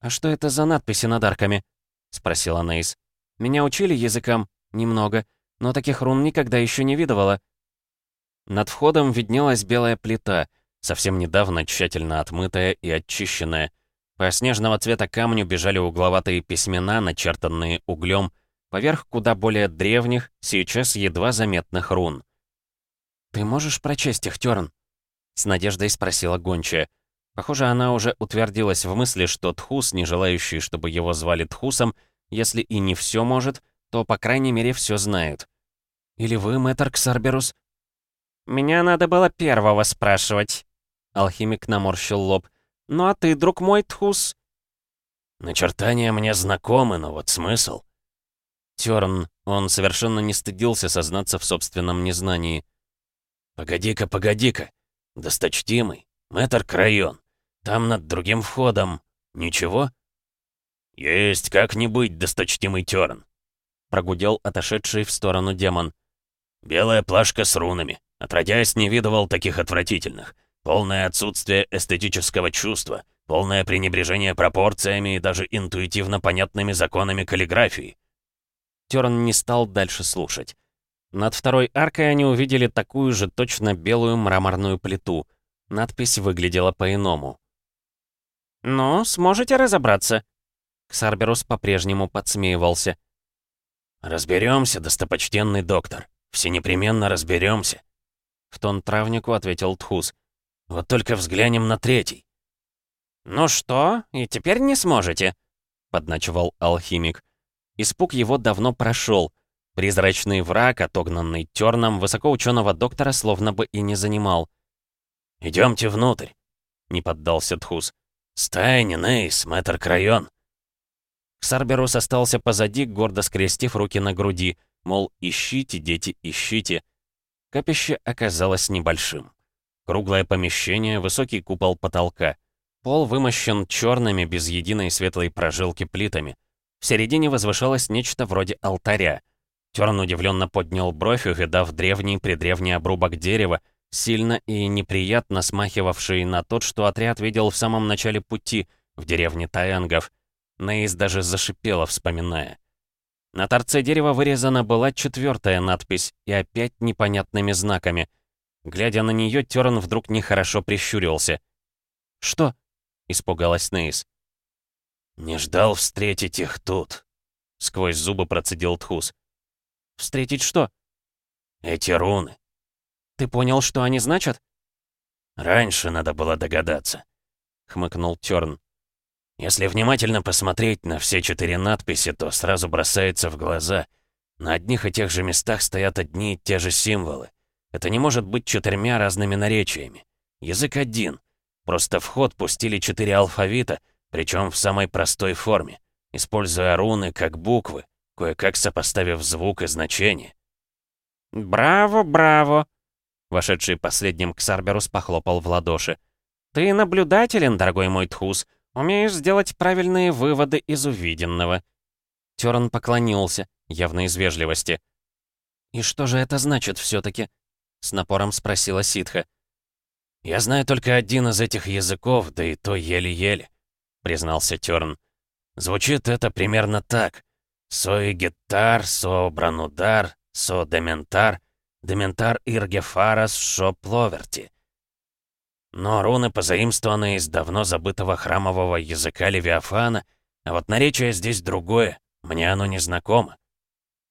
Speaker 2: «А что это за надписи над арками?» — спросила Нейс. «Меня учили языкам? Немного. Но таких рун никогда еще не видывала». Над входом виднелась белая плита, совсем недавно тщательно отмытая и очищенная. По снежного цвета камню бежали угловатые письмена, начертанные углем, поверх куда более древних, сейчас едва заметных рун. «Ты можешь прочесть их, Тёрн?» — с надеждой спросила гончая. Похоже, она уже утвердилась в мысли, что Тхус, не желающий, чтобы его звали Тхусом, если и не все может, то, по крайней мере, все знает. «Или вы, мэтр Ксарберус?» «Меня надо было первого спрашивать», — алхимик наморщил лоб. «Ну а ты, друг мой, Тхус?»
Speaker 3: «Начертания мне знакомы, но вот смысл...»
Speaker 2: Тёрн, он совершенно не стыдился сознаться в собственном незнании.
Speaker 3: «Погоди-ка, погоди-ка, досточтимый, мэтр Крайон, там над другим входом, ничего?» «Есть как-нибудь, досточтимый Тёрн», — прогудел отошедший в сторону демон. «Белая плашка с рунами. Отродясь, не видывал таких отвратительных. Полное отсутствие эстетического чувства, полное пренебрежение пропорциями и даже интуитивно понятными законами каллиграфии.
Speaker 2: Терн не стал дальше слушать. Над второй аркой они увидели такую же точно белую мраморную плиту. Надпись выглядела по-иному. «Ну, сможете разобраться?» Ксарберус по-прежнему подсмеивался.
Speaker 3: «Разберемся, достопочтенный доктор. Все непременно разберемся.
Speaker 2: В тон травнику ответил Тхус.
Speaker 3: «Вот только взглянем на третий».
Speaker 2: «Ну что, и теперь не сможете?» Подначивал алхимик. Испуг его давно прошел. Призрачный враг, отогнанный терном, высокоученого доктора словно бы и не занимал.
Speaker 3: «Идемте внутрь», — не поддался Тхус. «Стайни, Нейс, мэтр Крайон».
Speaker 2: Ксарберус остался позади, гордо скрестив руки на груди, мол, ищите, дети, ищите. Капище оказалось небольшим. Круглое помещение, высокий купол потолка. Пол вымощен черными, без единой светлой прожилки плитами. В середине возвышалось нечто вроде алтаря. Терн удивленно поднял бровь, увидав древний-предревний обрубок дерева, сильно и неприятно смахивавший на тот, что отряд видел в самом начале пути, в деревне Таянгов. Нейс даже зашипела, вспоминая. На торце дерева вырезана была четвертая надпись, и опять непонятными знаками. Глядя на нее, Терн вдруг нехорошо прищурился. «Что?» — испугалась Нейс.
Speaker 3: «Не ждал встретить их тут», — сквозь зубы процедил Тхус.
Speaker 2: «Встретить что?»
Speaker 3: «Эти руны».
Speaker 2: «Ты понял, что они значат?»
Speaker 3: «Раньше надо было догадаться», — хмыкнул Тёрн. «Если внимательно посмотреть на все четыре надписи, то сразу бросается в глаза. На одних и тех же местах стоят одни и те же символы. Это не может быть четырьмя разными наречиями. Язык один. Просто в ход пустили четыре алфавита, причем в самой простой форме, используя руны как буквы, кое-как сопоставив звук и значение.
Speaker 2: «Браво, браво!» Вошедший последним Ксарберус похлопал в ладоши. «Ты наблюдателен, дорогой мой Тхус, умеешь сделать правильные выводы из увиденного». Терн поклонился, явно из вежливости. «И что же это значит все таки с напором спросила ситха.
Speaker 3: «Я знаю только один из этих языков, да и то еле-еле. — признался Тёрн. «Звучит это примерно так. Сои гитар, со бранудар, со дементар, иргефарас шо пловерти». Но руны позаимствованы из давно забытого храмового языка Левиафана, а вот наречие здесь другое, мне оно не знакомо.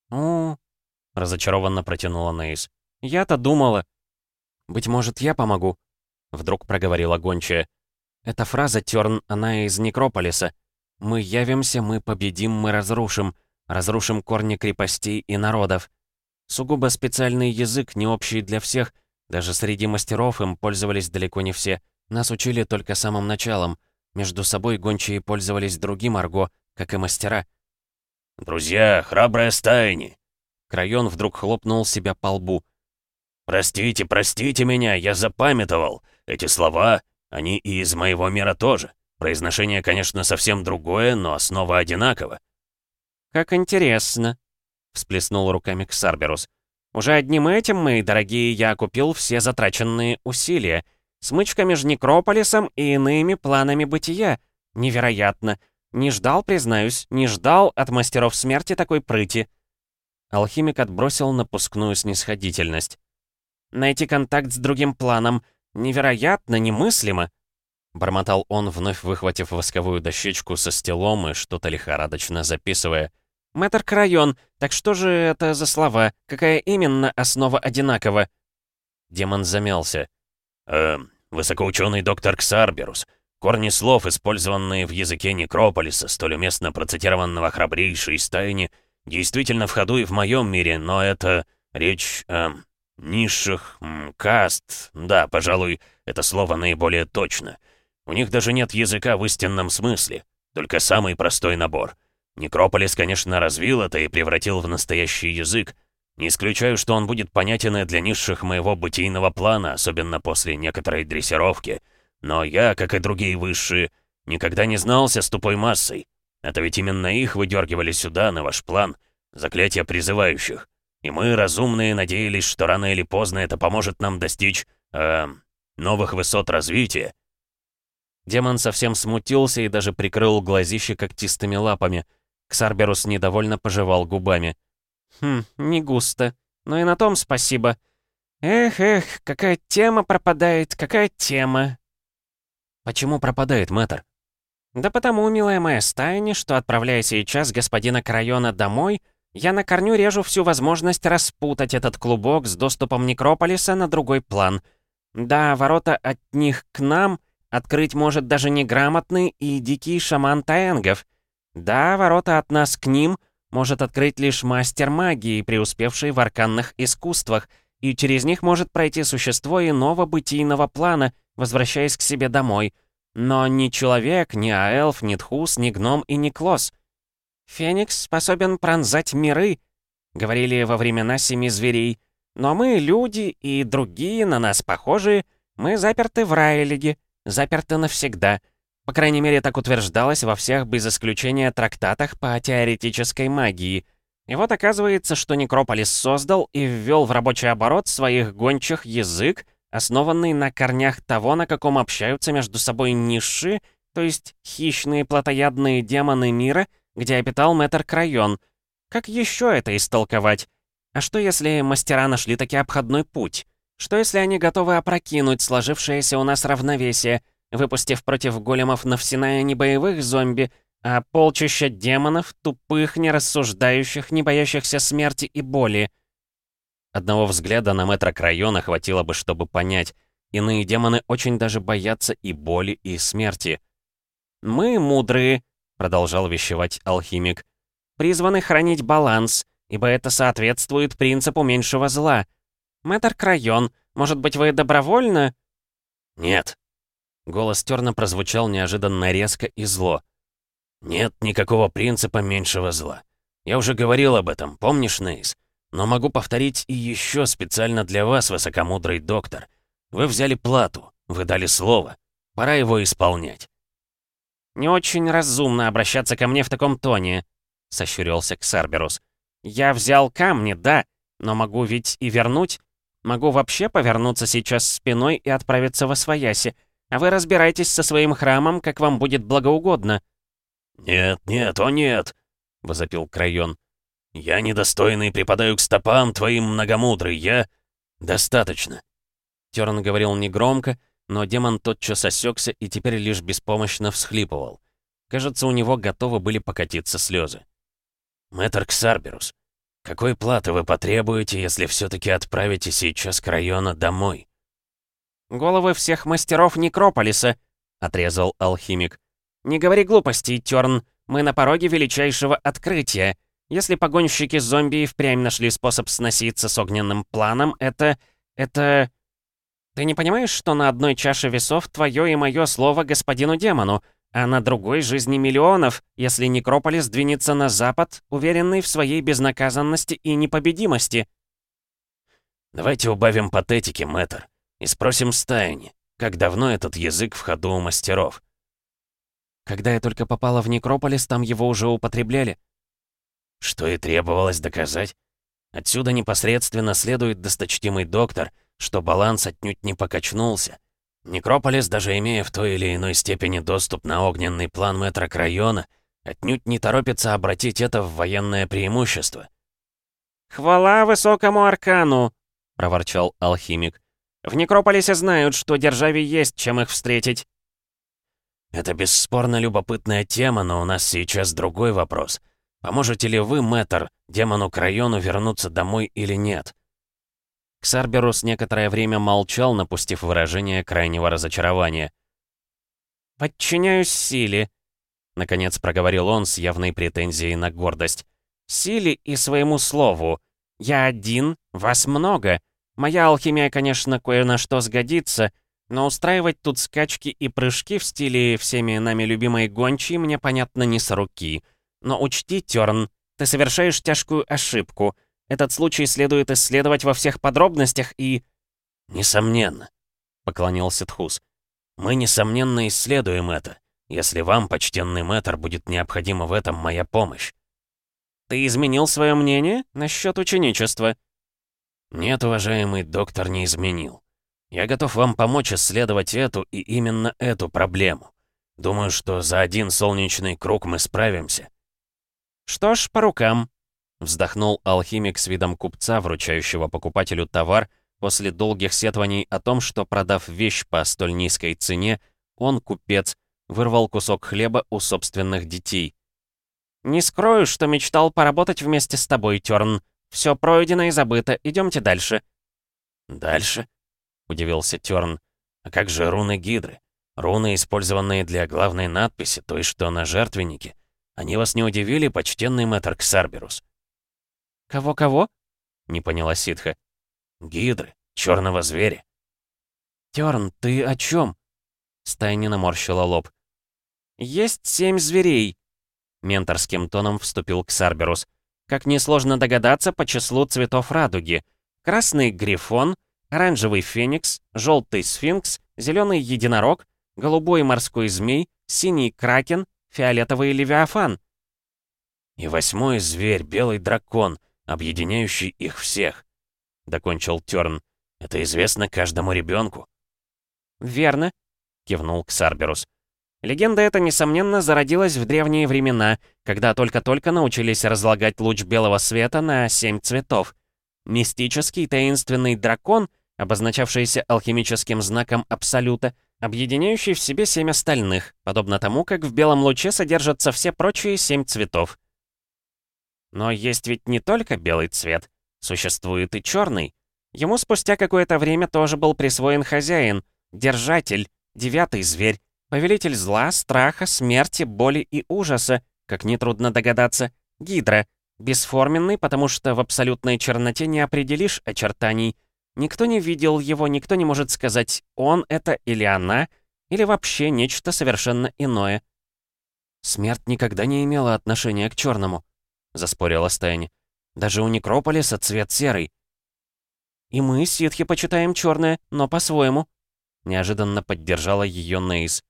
Speaker 2: «У-у-у», разочарованно протянула Нейс. «Я-то думала...» «Быть может, я помогу?» Вдруг проговорила гончая. Эта фраза, Тёрн, она из Некрополиса. «Мы явимся, мы победим, мы разрушим». Разрушим корни крепостей и народов. Сугубо специальный язык, не общий для всех. Даже среди мастеров им пользовались далеко не все. Нас учили только самым началом. Между собой гончие пользовались другим арго, как и мастера.
Speaker 3: «Друзья, храбрая стайни!»
Speaker 2: Крайон вдруг хлопнул себя по лбу.
Speaker 3: «Простите, простите меня, я запамятовал. Эти слова, они и из моего мира тоже. Произношение, конечно, совсем другое, но основа одинакова».
Speaker 4: «Как интересно», — всплеснул руками Ксарберус. «Уже одним этим, мои дорогие, я купил все затраченные усилия. Смычка между Некрополисом и иными планами бытия. Невероятно. Не ждал, признаюсь, не ждал от мастеров смерти такой прыти».
Speaker 2: Алхимик отбросил напускную снисходительность.
Speaker 4: «Найти контакт с другим планом. Невероятно, немыслимо».
Speaker 2: Бормотал он, вновь выхватив восковую дощечку со стелом и что-то лихорадочно записывая.
Speaker 4: «Мэтр Крайон, так что же это за слова? Какая именно основа одинакова?»
Speaker 2: Демон замялся.
Speaker 3: «Э, высокоученый доктор Ксарберус. Корни слов, использованные в языке Некрополиса, столь уместно процитированного храбрейшей из тайни, действительно в ходу и в моем мире, но это речь о низших каст. Да, пожалуй, это слово наиболее точно. У них даже нет языка в истинном смысле, только самый простой набор. Некрополис, конечно, развил это и превратил в настоящий язык. Не исключаю, что он будет понятен и для низших моего бытийного плана, особенно после некоторой дрессировки. Но я, как и другие высшие, никогда не знался с тупой массой. Это ведь именно их выдергивали сюда, на ваш план, заклятия призывающих. И мы, разумные, надеялись, что рано или поздно это поможет нам достичь, э, новых высот развития.
Speaker 2: Демон совсем смутился и даже прикрыл глазище когтистыми лапами. Ксарберус недовольно пожевал губами.
Speaker 4: «Хм, не густо. Но и на том спасибо. Эх, эх, какая тема пропадает, какая тема!»
Speaker 2: «Почему пропадает, мэтр?»
Speaker 4: «Да потому, милая моя стайни, что, отправляя сейчас господина Крайона домой, я на корню режу всю возможность распутать этот клубок с доступом Некрополиса на другой план. Да, ворота от них к нам открыть может даже неграмотный и дикий шаман Таэнгов. Да, ворота от нас к ним может открыть лишь мастер магии, преуспевший в арканных искусствах, и через них может пройти существо иного бытийного плана, возвращаясь к себе домой. Но ни человек, ни аэльф, ни тхус, ни гном и ни клосс. «Феникс способен пронзать миры», — говорили во времена Семи Зверей. «Но мы, люди и другие, на нас похожие, мы заперты в Райлиге, заперты навсегда. По крайней мере, так утверждалось во всех без исключения трактатах по теоретической магии. И вот оказывается, что Некрополис создал и ввел в рабочий оборот своих гончих язык, основанный на корнях того, на каком общаются между собой ниши, то есть хищные плотоядные демоны мира — где обитал мэтр Крайон. Как еще это истолковать? А что если мастера нашли таки обходной путь? Что если они готовы опрокинуть сложившееся у нас равновесие, выпустив против големов Навсиная не боевых зомби, а полчища демонов, тупых, нерассуждающих, не боящихся смерти и боли?
Speaker 2: Одного взгляда на мэтра Крайона хватило бы, чтобы понять. Иные демоны очень даже боятся и боли, и смерти.
Speaker 4: «Мы, мудрые, продолжал вещевать алхимик, призваны хранить баланс, ибо это соответствует принципу меньшего зла. Мэтр Крайон, может быть, вы добровольно...»
Speaker 3: «Нет».
Speaker 2: Голос Терна прозвучал неожиданно резко и зло.
Speaker 3: «Нет никакого принципа меньшего зла. Я уже говорил об этом, помнишь, Нейс? Но могу повторить и еще специально для вас, высокомудрый доктор. Вы взяли плату, вы дали слово. Пора его исполнять.
Speaker 4: «Не очень разумно обращаться ко мне в таком тоне», — сощурился Ксарберус. «Я взял камни, да, но могу ведь и вернуть. Могу вообще повернуться сейчас спиной и отправиться во Свояси, а вы разбирайтесь со своим храмом, как вам будет благоугодно».
Speaker 3: «Нет, нет, о нет!» — возопил Крайон. «Я недостойный припадаю к стопам твоим многомудрый, я...» «Достаточно!»
Speaker 2: Терн говорил негромко, но демон тотчас осекся и теперь лишь беспомощно всхлипывал. Кажется, у него готовы были покатиться слезы.
Speaker 3: «Мэтр Ксарберус, какой платы вы потребуете, если все-таки отправите сейчас к району домой?»
Speaker 4: «Головы всех мастеров Некрополиса», — отрезал алхимик. «Не говори глупостей, Тёрн. Мы на пороге величайшего открытия. Если погонщики зомби и впрямь нашли способ сноситься с огненным планом, это... это... Ты не понимаешь, что на одной чаше весов твое и мое слово господину демону, а на другой — жизни миллионов, если Некрополис двинется на запад, уверенный в своей безнаказанности и непобедимости?
Speaker 3: Давайте убавим патетики, мэтр, и спросим Стайни, как давно этот язык в ходу у мастеров.
Speaker 4: Когда я только попала в Некрополис, там его уже употребляли.
Speaker 3: Что и требовалось доказать. Отсюда непосредственно следует досточтимый доктор, что баланс отнюдь не покачнулся. Некрополис, даже имея в той или иной степени доступ на огненный план метрок района, отнюдь не торопится обратить это в военное преимущество.
Speaker 4: «Хвала высокому аркану!» — проворчал алхимик. «В Некрополисе знают, что державе есть чем их встретить».
Speaker 3: «Это бесспорно любопытная тема, но у нас сейчас другой вопрос. Поможете ли вы, мэтр, демону к району вернуться домой или нет?»
Speaker 2: Ксарберус некоторое время молчал, напустив выражение крайнего разочарования.
Speaker 4: «Подчиняюсь силе», — наконец проговорил он с явной претензией на гордость. «Силе и своему слову. Я один, вас много. Моя алхимия, конечно, кое на что сгодится, но устраивать тут скачки и прыжки в стиле всеми нами любимой гончей мне, понятно, не с руки. Но учти, Тёрн, ты совершаешь тяжкую ошибку — этот случай следует исследовать во всех подробностях и...»
Speaker 3: «Несомненно», — поклонился Тхус. «Мы, несомненно, исследуем это, если вам, почтенный мэтр, будет необходима в этом моя помощь».
Speaker 4: «Ты изменил свое мнение насчет ученичества?»
Speaker 3: «Нет, уважаемый доктор, не изменил. Я готов вам помочь исследовать эту и именно эту проблему. Думаю, что за один солнечный круг мы справимся».
Speaker 4: «Что ж, по рукам»,
Speaker 2: Вздохнул алхимик с видом купца, вручающего покупателю товар, после долгих сетваний о том, что, продав вещь по столь низкой цене, он, купец, вырвал кусок хлеба у собственных детей.
Speaker 4: «Не скрою, что мечтал поработать вместе с тобой, Тёрн. Все пройдено и забыто. Идемте дальше».
Speaker 3: «Дальше?» — удивился Тёрн. «А как же руны Гидры? Руны, использованные для главной надписи, той, что на жертвеннике. Они вас не удивили, почтенный мэтр Ксарберус?»
Speaker 4: «Кого-кого?»
Speaker 2: — не поняла ситха.
Speaker 3: «Гидры, черного зверя».
Speaker 4: «Терн, ты о чем? Стайни наморщила лоб. «Есть семь зверей», — менторским тоном вступил к Сарберус. «Как несложно догадаться по числу цветов радуги. Красный грифон, оранжевый феникс, желтый сфинкс, зеленый единорог, голубой морской змей, синий кракен, фиолетовый левиафан».
Speaker 3: «И восьмой зверь, белый дракон», объединяющий их всех», — докончил Тёрн. «Это известно каждому ребенку.
Speaker 4: «Верно», — кивнул Ксарберус. «Легенда эта, несомненно, зародилась в древние времена, когда только-только научились разлагать луч белого света на семь цветов. Мистический таинственный дракон, обозначавшийся алхимическим знаком Абсолюта, объединяющий в себе семь остальных, подобно тому, как в белом луче содержатся все прочие семь цветов. Но есть ведь не только белый цвет, существует и черный. Ему спустя какое-то время тоже был присвоен хозяин, держатель, девятый зверь, повелитель зла, страха, смерти, боли и ужаса, как нетрудно догадаться, гидра, бесформенный, потому что в абсолютной черноте не определишь очертаний. Никто не видел его, никто не может сказать, он это или она, или вообще нечто совершенно иное.
Speaker 2: Смерть никогда не имела отношения к черному. — заспорила Стэнни. «Даже у Некрополиса цвет серый».
Speaker 4: «И мы, ситхи, почитаем черное, но по-своему», — неожиданно поддержала ее Нейс.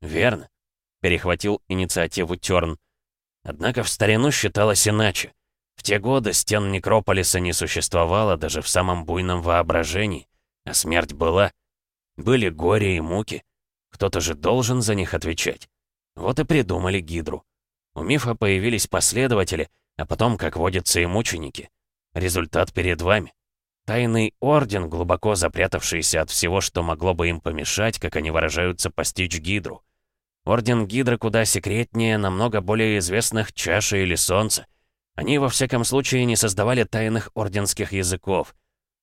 Speaker 3: «Верно», — перехватил инициативу Тёрн. «Однако в старину считалось иначе. В те годы стен Некрополиса не существовало даже в самом буйном воображении, а смерть была. Были горе и муки. Кто-то же должен за них отвечать. Вот и придумали Гидру. У мифа появились последователи, а потом, как водятся и мученики. Результат перед вами. Тайный орден, глубоко запрятавшийся от всего, что могло бы им помешать, как они выражаются, постичь Гидру. Орден Гидры куда секретнее, намного более известных Чаши или Солнца. Они, во всяком случае, не создавали тайных орденских языков.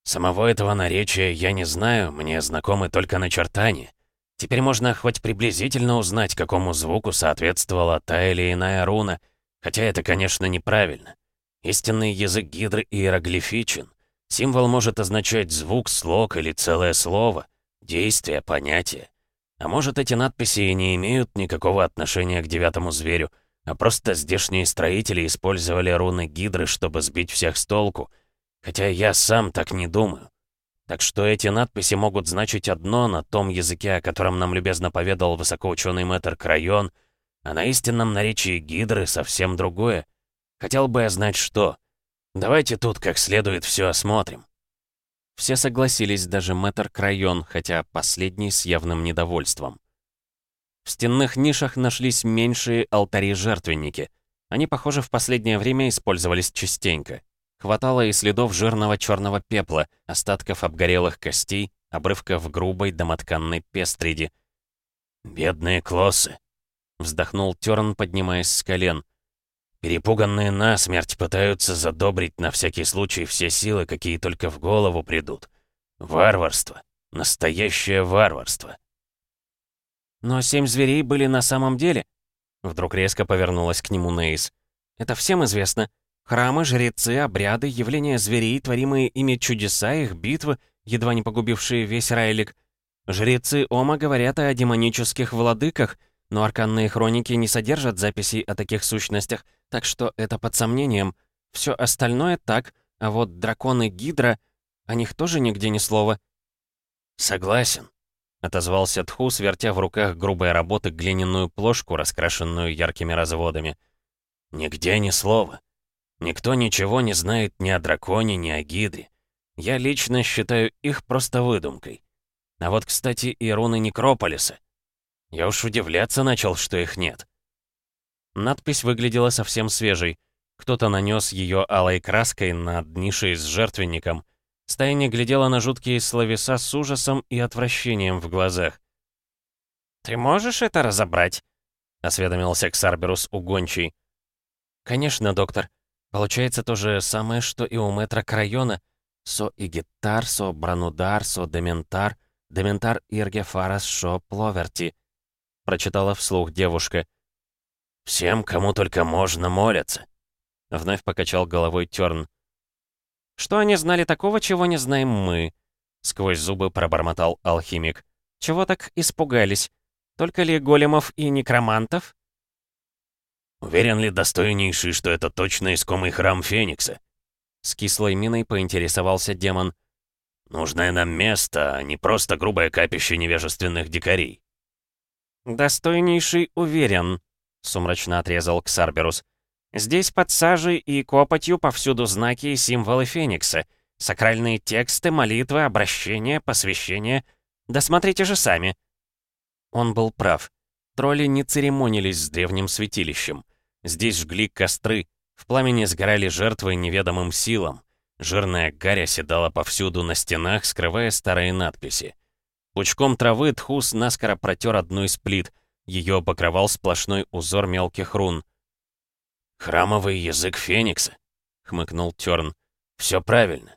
Speaker 3: Самого этого наречия я не знаю, мне знакомы только начертания. Теперь можно хоть приблизительно узнать, какому звуку соответствовала та или иная руна, Хотя это, конечно, неправильно. Истинный язык гидры иероглифичен. Символ может означать звук, слог или целое слово, действие, понятие. А может, эти надписи и не имеют никакого отношения к девятому зверю, а просто здешние строители использовали руны гидры, чтобы сбить всех с толку. Хотя я сам так не думаю. Так что эти надписи могут значить одно на том языке, о котором нам любезно поведал высокоученый мэтр Крайон, а на истинном наречии гидры совсем другое. Хотел бы я знать, что. Давайте тут как следует все осмотрим.
Speaker 2: Все согласились, даже мэтр Крайон, хотя последний с явным недовольством. В стенных нишах нашлись меньшие алтари-жертвенники. Они, похоже, в последнее время использовались частенько. Хватало и следов жирного черного пепла, остатков обгорелых костей, обрывков грубой домотканной пестриди.
Speaker 3: «Бедные клоссы!» — вздохнул Терн, поднимаясь с колен. «Перепуганные насмерть пытаются задобрить на всякий случай все силы, какие только в голову придут. Варварство. Настоящее варварство».
Speaker 2: «Но семь зверей были на самом деле?» Вдруг резко повернулась к нему Нейс. «Это всем известно. Храмы, жрецы, обряды, явления зверей, творимые ими чудеса, их битвы, едва не погубившие весь Райлик. Жрецы Ома говорят о демонических владыках, но арканные хроники не содержат записей о таких сущностях, так что это под сомнением. Все остальное так, а вот драконы Гидра, о них тоже нигде ни слова.
Speaker 3: «Согласен», — отозвался Тхус, вертя в руках грубой работы глиняную плошку, раскрашенную яркими разводами. «Нигде ни слова. Никто ничего не знает ни о драконе, ни о гидре. Я лично считаю их просто выдумкой. А вот, кстати, и руны Некрополиса. Я уж удивляться начал, что их нет.
Speaker 2: Надпись выглядела совсем свежей. Кто-то нанес ее алой краской над нишей с жертвенником. Стайня глядела на жуткие словеса с ужасом и отвращением в глазах. «Ты можешь это разобрать?» — осведомился Ксарберус у гончей. «Конечно, доктор. Получается то же самое, что и у мэтра Крайона. Со игитар, со бранудар, со дементар, дементар иргефарас шо пловерти. Прочитала вслух девушка.
Speaker 3: «Всем, кому только можно, молятся», —
Speaker 2: вновь покачал головой Тёрн. «Что они знали такого, чего не знаем мы?» — сквозь зубы пробормотал алхимик. «Чего так испугались? Только ли големов и некромантов?»
Speaker 3: «Уверен ли достойнейший, что это точно искомый храм Феникса?»
Speaker 2: С кислой миной поинтересовался демон.
Speaker 3: «Нужное нам место, а не просто грубое капище невежественных дикарей».
Speaker 2: «Достойнейший уверен», — сумрачно отрезал Ксарберус. «Здесь под сажей и копотью повсюду знаки и символы Феникса. Сакральные тексты, молитвы, обращения, посвящения. Досмотрите же сами». Он был прав. Тролли не церемонились с древним святилищем. Здесь жгли костры, в пламени сгорали жертвы неведомым силам. Жирная гарь оседала повсюду на стенах, скрывая старые надписи. Пучком травы Тхус наскоро протер одну из плит. Ее покрывал сплошной узор мелких рун.
Speaker 3: «Храмовый язык Феникса», — хмыкнул Терн. «Все правильно».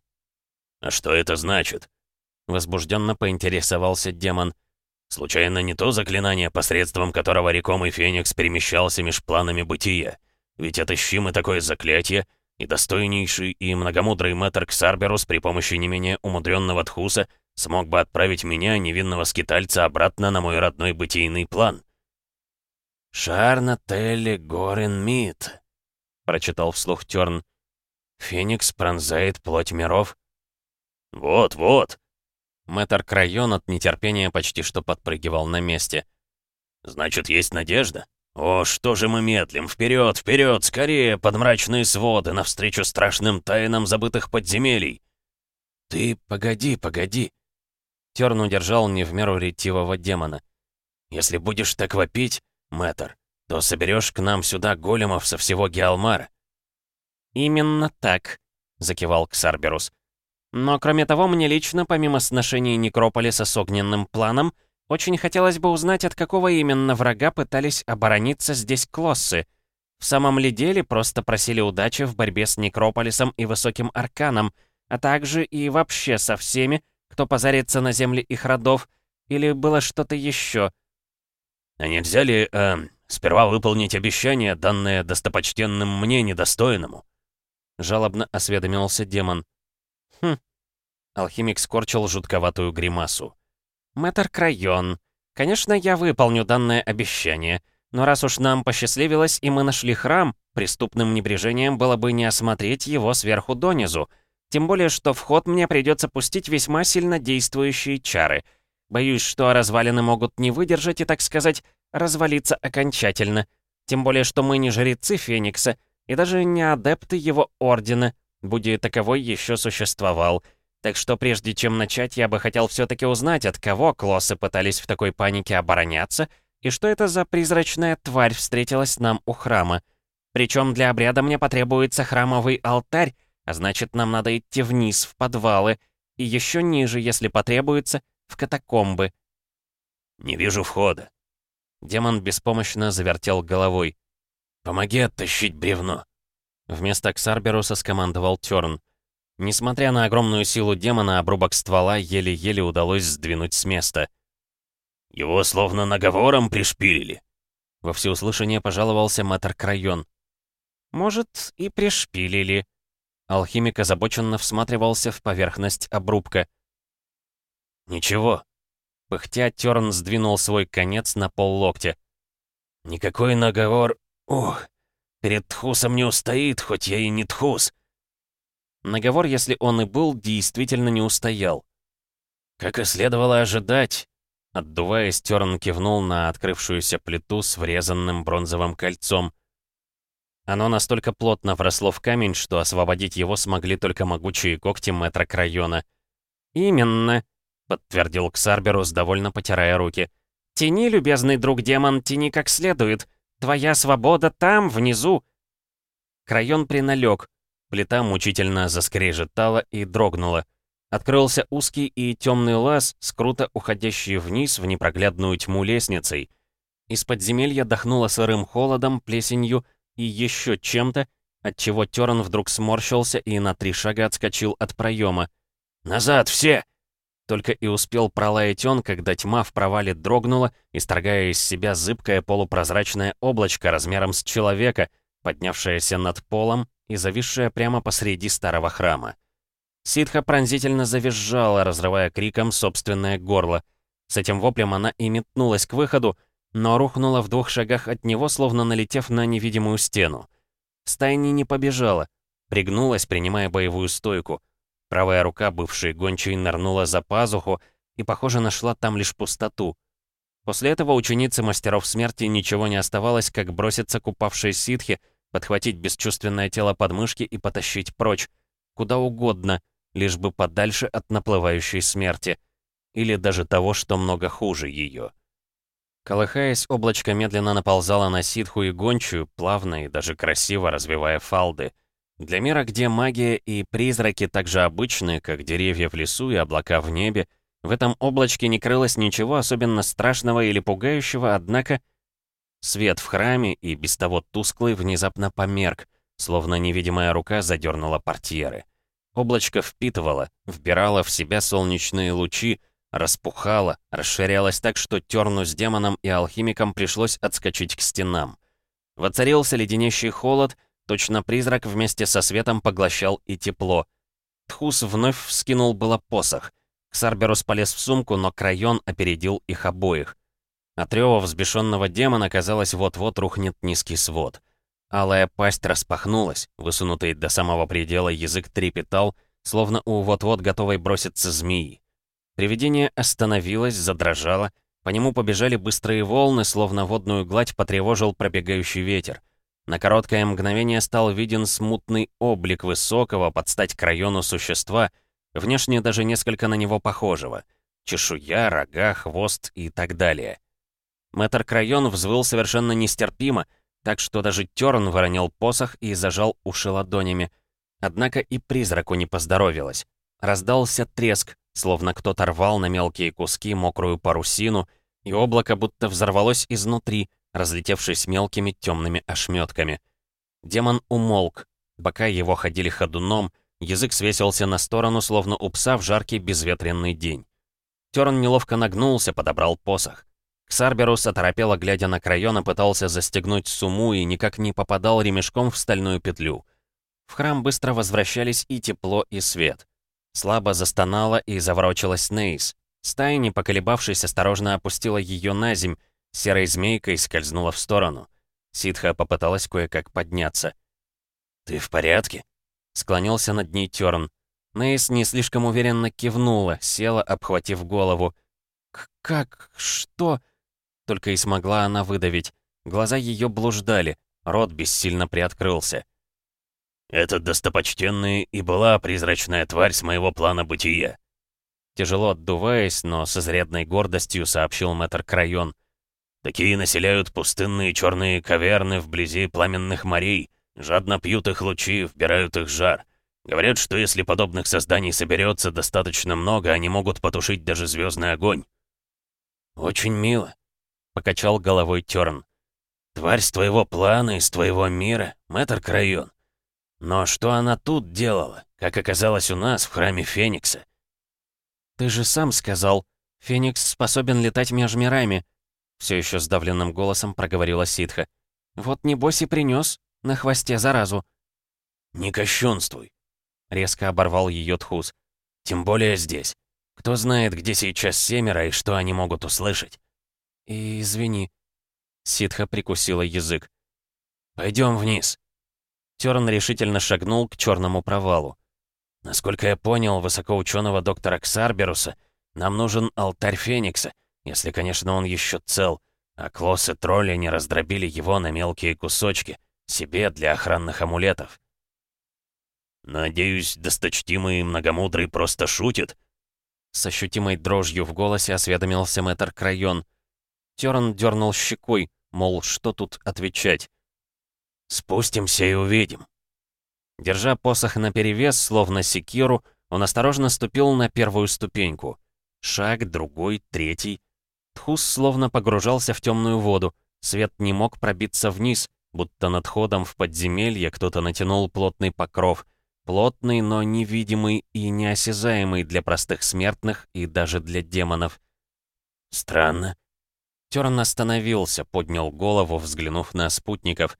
Speaker 3: «А что это значит?» Возбужденно поинтересовался демон. Случайно не то заклинание, посредством которого рекомый Феникс перемещался меж планами бытия? Ведь отыщим и такое заклятие, и достойнейший и многомудрый мэтр Ксарберус при помощи не менее умудренного Тхуса смог бы отправить меня, невинного скитальца, обратно на мой родной бытийный план. «Шарна Телли Горен Мит», — прочитал вслух Терн. «Феникс пронзает плоть миров». «Вот-вот»,
Speaker 2: Мэтр Крайон от нетерпения почти что подпрыгивал на месте.
Speaker 3: «Значит, есть надежда? О, что же мы медлим? Вперед, вперед, скорее, под мрачные своды, навстречу страшным тайнам забытых подземелий!»
Speaker 2: «Ты погоди, погоди!» Терн удержал не в меру ретивого демона.
Speaker 3: «Если будешь так вопить, мэтр, то соберешь к нам сюда големов со всего Геалмара».
Speaker 2: «Именно так», — закивал Ксарберус. Но кроме того, мне лично, помимо сношений Некрополиса с огненным планом, очень хотелось бы узнать, от какого именно врага пытались оборониться здесь клоссы. В самом ли деле просто просили удачи в борьбе с Некрополисом и Высоким Арканом, а также и вообще со всеми, кто позарится на земли их родов, или было что-то еще?
Speaker 3: «А нельзя ли, э, Сперва выполнить обещание, данное достопочтенным мне недостойному».
Speaker 2: Жалобно осведомился демон. «Хм». Алхимик скорчил жутковатую гримасу. «Мэтр Крайон, конечно, я выполню данное обещание, но раз уж нам посчастливилось и мы нашли храм, преступным небрежением было бы не осмотреть его сверху донизу, тем более, что в ход мне придется пустить весьма сильно действующие чары. Боюсь, что развалины могут не выдержать и, так сказать, развалиться окончательно. Тем более, что мы не жрецы Феникса и даже не адепты его ордена, будь таковой еще существовал. Так что прежде чем начать, я бы хотел все-таки узнать, от кого клоссы пытались в такой панике обороняться, и что это за призрачная тварь встретилась нам у храма. Причем для обряда мне потребуется храмовый алтарь, а значит, нам надо идти вниз, в подвалы, и еще ниже, если потребуется, в катакомбы.
Speaker 3: «Не вижу входа».
Speaker 2: Демон беспомощно завертел головой.
Speaker 3: «Помоги оттащить бревно».
Speaker 2: Вместо Ксарберуса скомандовал Тёрн. Несмотря на огромную силу демона, обрубок ствола еле-еле удалось сдвинуть с места.
Speaker 3: «Его словно наговором пришпилили», —
Speaker 2: во всеуслышание пожаловался мэтр Крайон. «Может, и пришпилили», Алхимик озабоченно всматривался в поверхность обрубка.
Speaker 3: «Ничего».
Speaker 2: Пыхтя, Тёрн сдвинул свой конец на пол локтя.
Speaker 3: «Никакой наговор... Ух, перед Тхусом не устоит, хоть я и не Тхус».
Speaker 2: Наговор, если он и был, действительно не устоял.
Speaker 3: Как и следовало ожидать,
Speaker 2: отдуваясь, Тёрн кивнул на открывшуюся плиту с врезанным бронзовым кольцом — оно настолько плотно вросло в камень, что освободить его смогли только могучие когти метра Крайона. «Именно», — подтвердил Ксарберус, довольно потирая руки. «Тяни, любезный друг демон, тяни как следует. Твоя свобода там, внизу». Крайон приналег. Плита мучительно заскрежетала и дрогнула. Открылся узкий и темный лаз, с круто уходящий вниз в непроглядную тьму лестницей. Из подземелья дохнуло сырым холодом, плесенью и еще чем-то, отчего Терн вдруг сморщился и на три шага отскочил от проема.
Speaker 3: «Назад, все!»
Speaker 2: Только и успел пролаять он, когда тьма в провале дрогнула, исторгая из себя зыбкое полупрозрачное облачко размером с человека, поднявшееся над полом и зависшее прямо посреди старого храма. Ситха пронзительно завизжала, разрывая криком собственное горло. С этим воплем она и метнулась к выходу, но рухнула в двух шагах от него, словно налетев на невидимую стену. Стайни не побежала, пригнулась, принимая боевую стойку. Правая рука бывшей гончей нырнула за пазуху и, похоже, нашла там лишь пустоту. После этого ученице мастеров смерти ничего не оставалось, как броситься к упавшей ситхе, подхватить бесчувственное тело подмышки и потащить прочь. Куда угодно, лишь бы подальше от наплывающей смерти. Или даже того, что много хуже ее. Колыхаясь, облачко медленно наползало на ситху и гончую, плавно и даже красиво развивая фалды. Для мира, где магия и призраки так же обычны, как деревья в лесу и облака в небе, в этом облачке не крылось ничего особенно страшного или пугающего, однако свет в храме и без того тусклый внезапно померк, словно невидимая рука задернула портьеры. Облачко впитывало, вбирало в себя солнечные лучи, распухала, расширялась так, что Терну с демоном и алхимиком пришлось отскочить к стенам. Воцарился леденящий холод, точно призрак вместе со светом поглощал и тепло. Тхус вновь вскинул было посох. Ксарберус полез в сумку, но Крайон опередил их обоих. От рёва взбешенного демона, казалось, вот-вот рухнет низкий свод. Алая пасть распахнулась, высунутый до самого предела язык трепетал, словно у вот-вот готовой броситься змеи. Привидение остановилось, задрожало. По нему побежали быстрые волны, словно водную гладь потревожил пробегающий ветер. На короткое мгновение стал виден смутный облик высокого под стать к району существа, внешне даже несколько на него похожего. Чешуя, рога, хвост и так далее. Мэтр Крайон взвыл совершенно нестерпимо, так что даже Терн воронил посох и зажал уши ладонями. Однако и призраку не поздоровилось. Раздался треск, словно кто-то рвал на мелкие куски мокрую парусину, и облако будто взорвалось изнутри, разлетевшись мелкими темными ошметками. Демон умолк, бока его ходили ходуном, язык свесился на сторону, словно у пса в жаркий безветренный день. Терн неловко нагнулся, подобрал посох. Ксарберус оторопело, глядя на Крайона, пытался застегнуть суму и никак не попадал ремешком в стальную петлю. В храм быстро возвращались и тепло, и свет. Слабо застонала и заворочилась Нейс. Стая, не поколебавшись, осторожно опустила ее на земь, серой змейкой скользнула в сторону. Ситха попыталась кое-как подняться.
Speaker 3: «Ты в порядке?»
Speaker 2: Склонился над ней Тёрн. Нейс не слишком уверенно кивнула, села, обхватив голову. «Как? Что?» Только и смогла она выдавить. Глаза ее блуждали, рот бессильно приоткрылся.
Speaker 3: «Этот достопочтенный и была призрачная тварь с моего плана бытия».
Speaker 2: Тяжело отдуваясь, но с изрядной гордостью сообщил мэтр Крайон.
Speaker 3: «Такие населяют пустынные черные каверны вблизи пламенных морей, жадно пьют их лучи, вбирают их жар. Говорят, что если подобных созданий соберется достаточно много, они могут потушить даже звездный огонь».
Speaker 2: «Очень мило», — покачал головой Тёрн.
Speaker 3: «Тварь с твоего плана, из твоего мира, мэтр Крайон. Но что она тут делала, как оказалось у нас в храме Феникса?
Speaker 2: «Ты же сам сказал, Феникс способен летать между мирами», все еще сдавленным голосом проговорила ситха. «Вот небось и принес на хвосте заразу».
Speaker 3: «Не кощунствуй», — резко оборвал ее Тхус. «Тем более здесь. Кто знает, где сейчас семеро и что они могут услышать?»
Speaker 2: и «Извини», — ситха прикусила язык.
Speaker 3: «Пойдем вниз»,
Speaker 2: Терн решительно шагнул к черному провалу.
Speaker 3: «Насколько я понял высокоученого доктора Ксарберуса, нам нужен алтарь Феникса, если, конечно, он еще цел, а клоссы тролли не раздробили его на мелкие кусочки, себе для охранных амулетов». «Надеюсь, досточтимый и многомудрый просто шутит?»
Speaker 2: С ощутимой дрожью в голосе осведомился мэтр Крайон. Терн дернул щекой, мол, что тут отвечать.
Speaker 3: Спустимся и увидим».
Speaker 2: Держа посох наперевес, словно секиру, он осторожно ступил на первую ступеньку. Шаг, другой, третий. Тхус словно погружался в темную воду. Свет не мог пробиться вниз, будто над ходом в подземелье кто-то натянул плотный покров. Плотный, но невидимый и неосязаемый для простых смертных и даже для демонов.
Speaker 3: «Странно».
Speaker 2: Терн остановился, поднял голову, взглянув на спутников.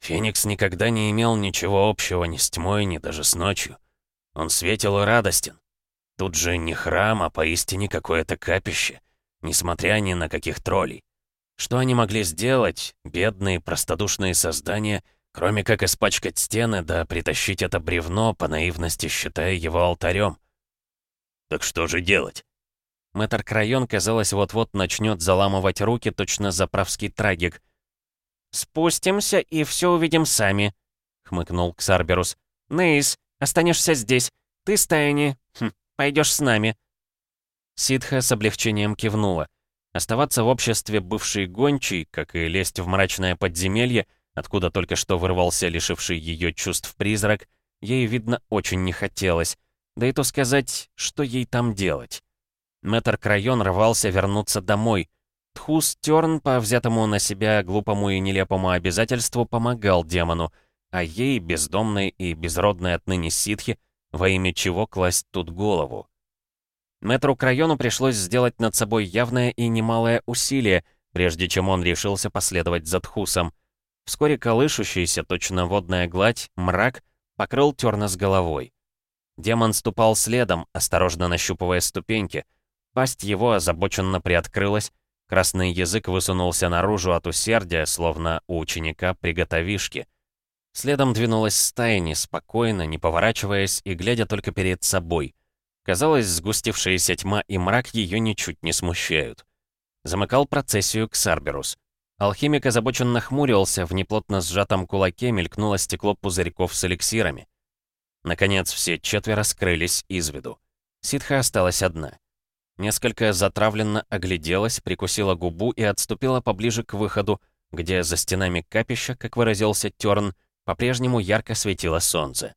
Speaker 3: Феникс никогда не имел ничего общего ни с тьмой, ни даже с ночью. Он светил и радостен. Тут же не храм, а поистине какое-то капище, несмотря ни на каких троллей. Что они могли сделать, бедные, простодушные создания, кроме как испачкать стены да притащить это бревно, по наивности считая его алтарем? Так что же делать?
Speaker 2: Мэтр Крайон, казалось, вот-вот начнет заламывать руки, точно заправский трагик — «Спустимся и все увидим сами», — хмыкнул Ксарберус. «Нейс, останешься здесь. Ты, Стайни, хм, пойдешь с нами». Ситха с облегчением кивнула. Оставаться в обществе бывшей гончей, как и лезть в мрачное подземелье, откуда только что вырвался лишивший ее чувств призрак, ей, видно, очень не хотелось. Да и то сказать, что ей там делать. Мэтр Крайон рвался вернуться домой — Тхус Терн по взятому на себя глупому и нелепому обязательству помогал демону, а ей, бездомной и безродной отныне ситхи, во имя чего класть тут голову. Мэтру Крайону пришлось сделать над собой явное и немалое усилие, прежде чем он решился последовать за Тхусом. Вскоре колышущийся, точно водная гладь, мрак, покрыл Терна с головой. Демон ступал следом, осторожно нащупывая ступеньки. Пасть его озабоченно приоткрылась, Красный язык высунулся наружу от усердия, словно у ученика приготовишки. Следом двинулась стая спокойно, не поворачиваясь и глядя только перед собой. Казалось, сгустившаяся тьма и мрак ее ничуть не смущают. Замыкал процессию Ксарберус. Алхимик озабоченно хмурился, в неплотно сжатом кулаке мелькнуло стекло пузырьков с эликсирами. Наконец, все четверо скрылись из виду. Ситха осталась одна. Несколько затравленно огляделась, прикусила губу и отступила поближе к выходу, где за стенами капища, как выразился Тёрн, по-прежнему ярко светило солнце.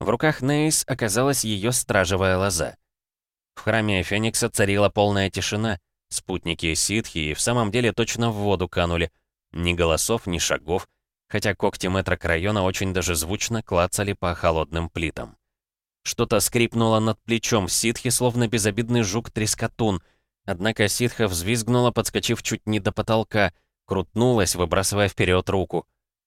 Speaker 2: В руках Нейс оказалась ее стражевая лоза. В храме Феникса царила полная тишина. Спутники ситхи в самом деле точно в воду канули. Ни голосов, ни шагов, хотя когти метра Крайона очень даже звучно клацали по холодным плитам. Что-то скрипнуло над плечом ситхи, словно безобидный жук-трескотун. Однако ситха взвизгнула, подскочив чуть не до потолка, крутнулась, выбрасывая вперед руку.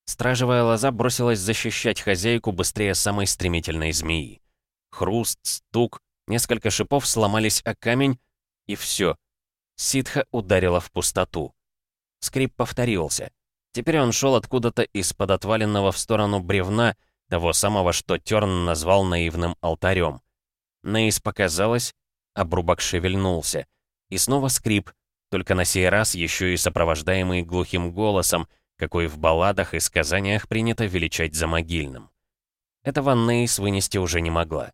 Speaker 2: Стражевая лоза бросилась защищать хозяйку быстрее самой стремительной змеи. Хруст, стук, несколько шипов сломались о камень, и все. Ситха ударила в пустоту. Скрип повторился. Теперь он шел откуда-то из-под отваленного в сторону бревна, того самого, что Терн назвал наивным алтарем. Нейс показалось, обрубок шевельнулся. И снова скрип, только на сей раз еще и сопровождаемый глухим голосом, какой в балладах и сказаниях принято величать за могильным. Этого Нейс вынести уже не могла.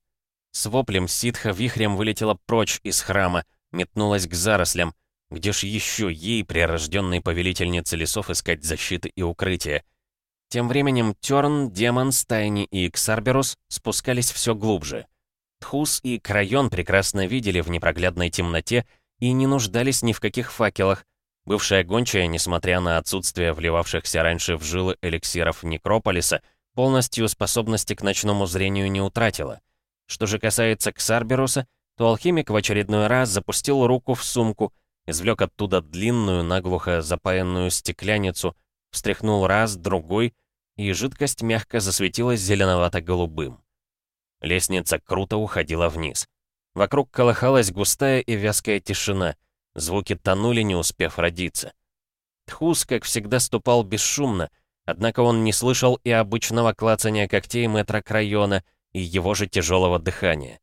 Speaker 2: С воплем ситха вихрем вылетела прочь из храма, метнулась к зарослям, где ж еще ей, прирожденной повелительнице лесов, искать защиты и укрытия? Тем временем Терн, Демон, Стайни и Ксарберус спускались все глубже. Тхус и Крайон прекрасно видели в непроглядной темноте и не нуждались ни в каких факелах. Бывшая гончая, несмотря на отсутствие вливавшихся раньше в жилы эликсиров Некрополиса, полностью способности к ночному зрению не утратила. Что же касается Ксарберуса, то алхимик в очередной раз запустил руку в сумку, извлек оттуда длинную, наглухо запаянную стекляницу, встряхнул раз, другой, и жидкость мягко засветилась зеленовато-голубым. Лестница круто уходила вниз. Вокруг колыхалась густая и вязкая тишина. Звуки тонули, не успев родиться. Тхус, как всегда, ступал бесшумно, однако он не слышал и обычного клацания когтей метра Крайона, и его же тяжелого дыхания.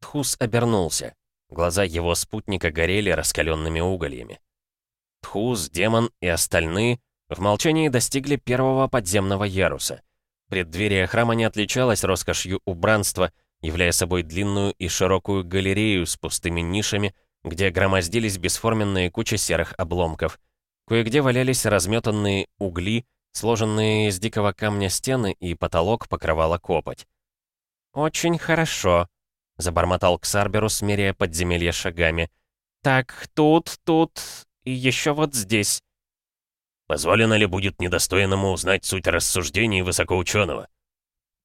Speaker 2: Тхус обернулся. Глаза его спутника горели раскаленными угольями. Тхус, демон и остальные в молчании достигли первого подземного яруса. Преддверие храма не отличалось роскошью убранства, являя собой длинную и широкую галерею с пустыми нишами, где громоздились бесформенные кучи серых обломков. Кое-где валялись разметанные угли, сложенные из дикого камня стены, и потолок покрывала копоть. «Очень хорошо», — забормотал Ксарберус, меряя подземелье шагами. «Так, тут, тут и еще вот здесь».
Speaker 3: «Позволено ли будет недостойному узнать суть рассуждений высокоученого?»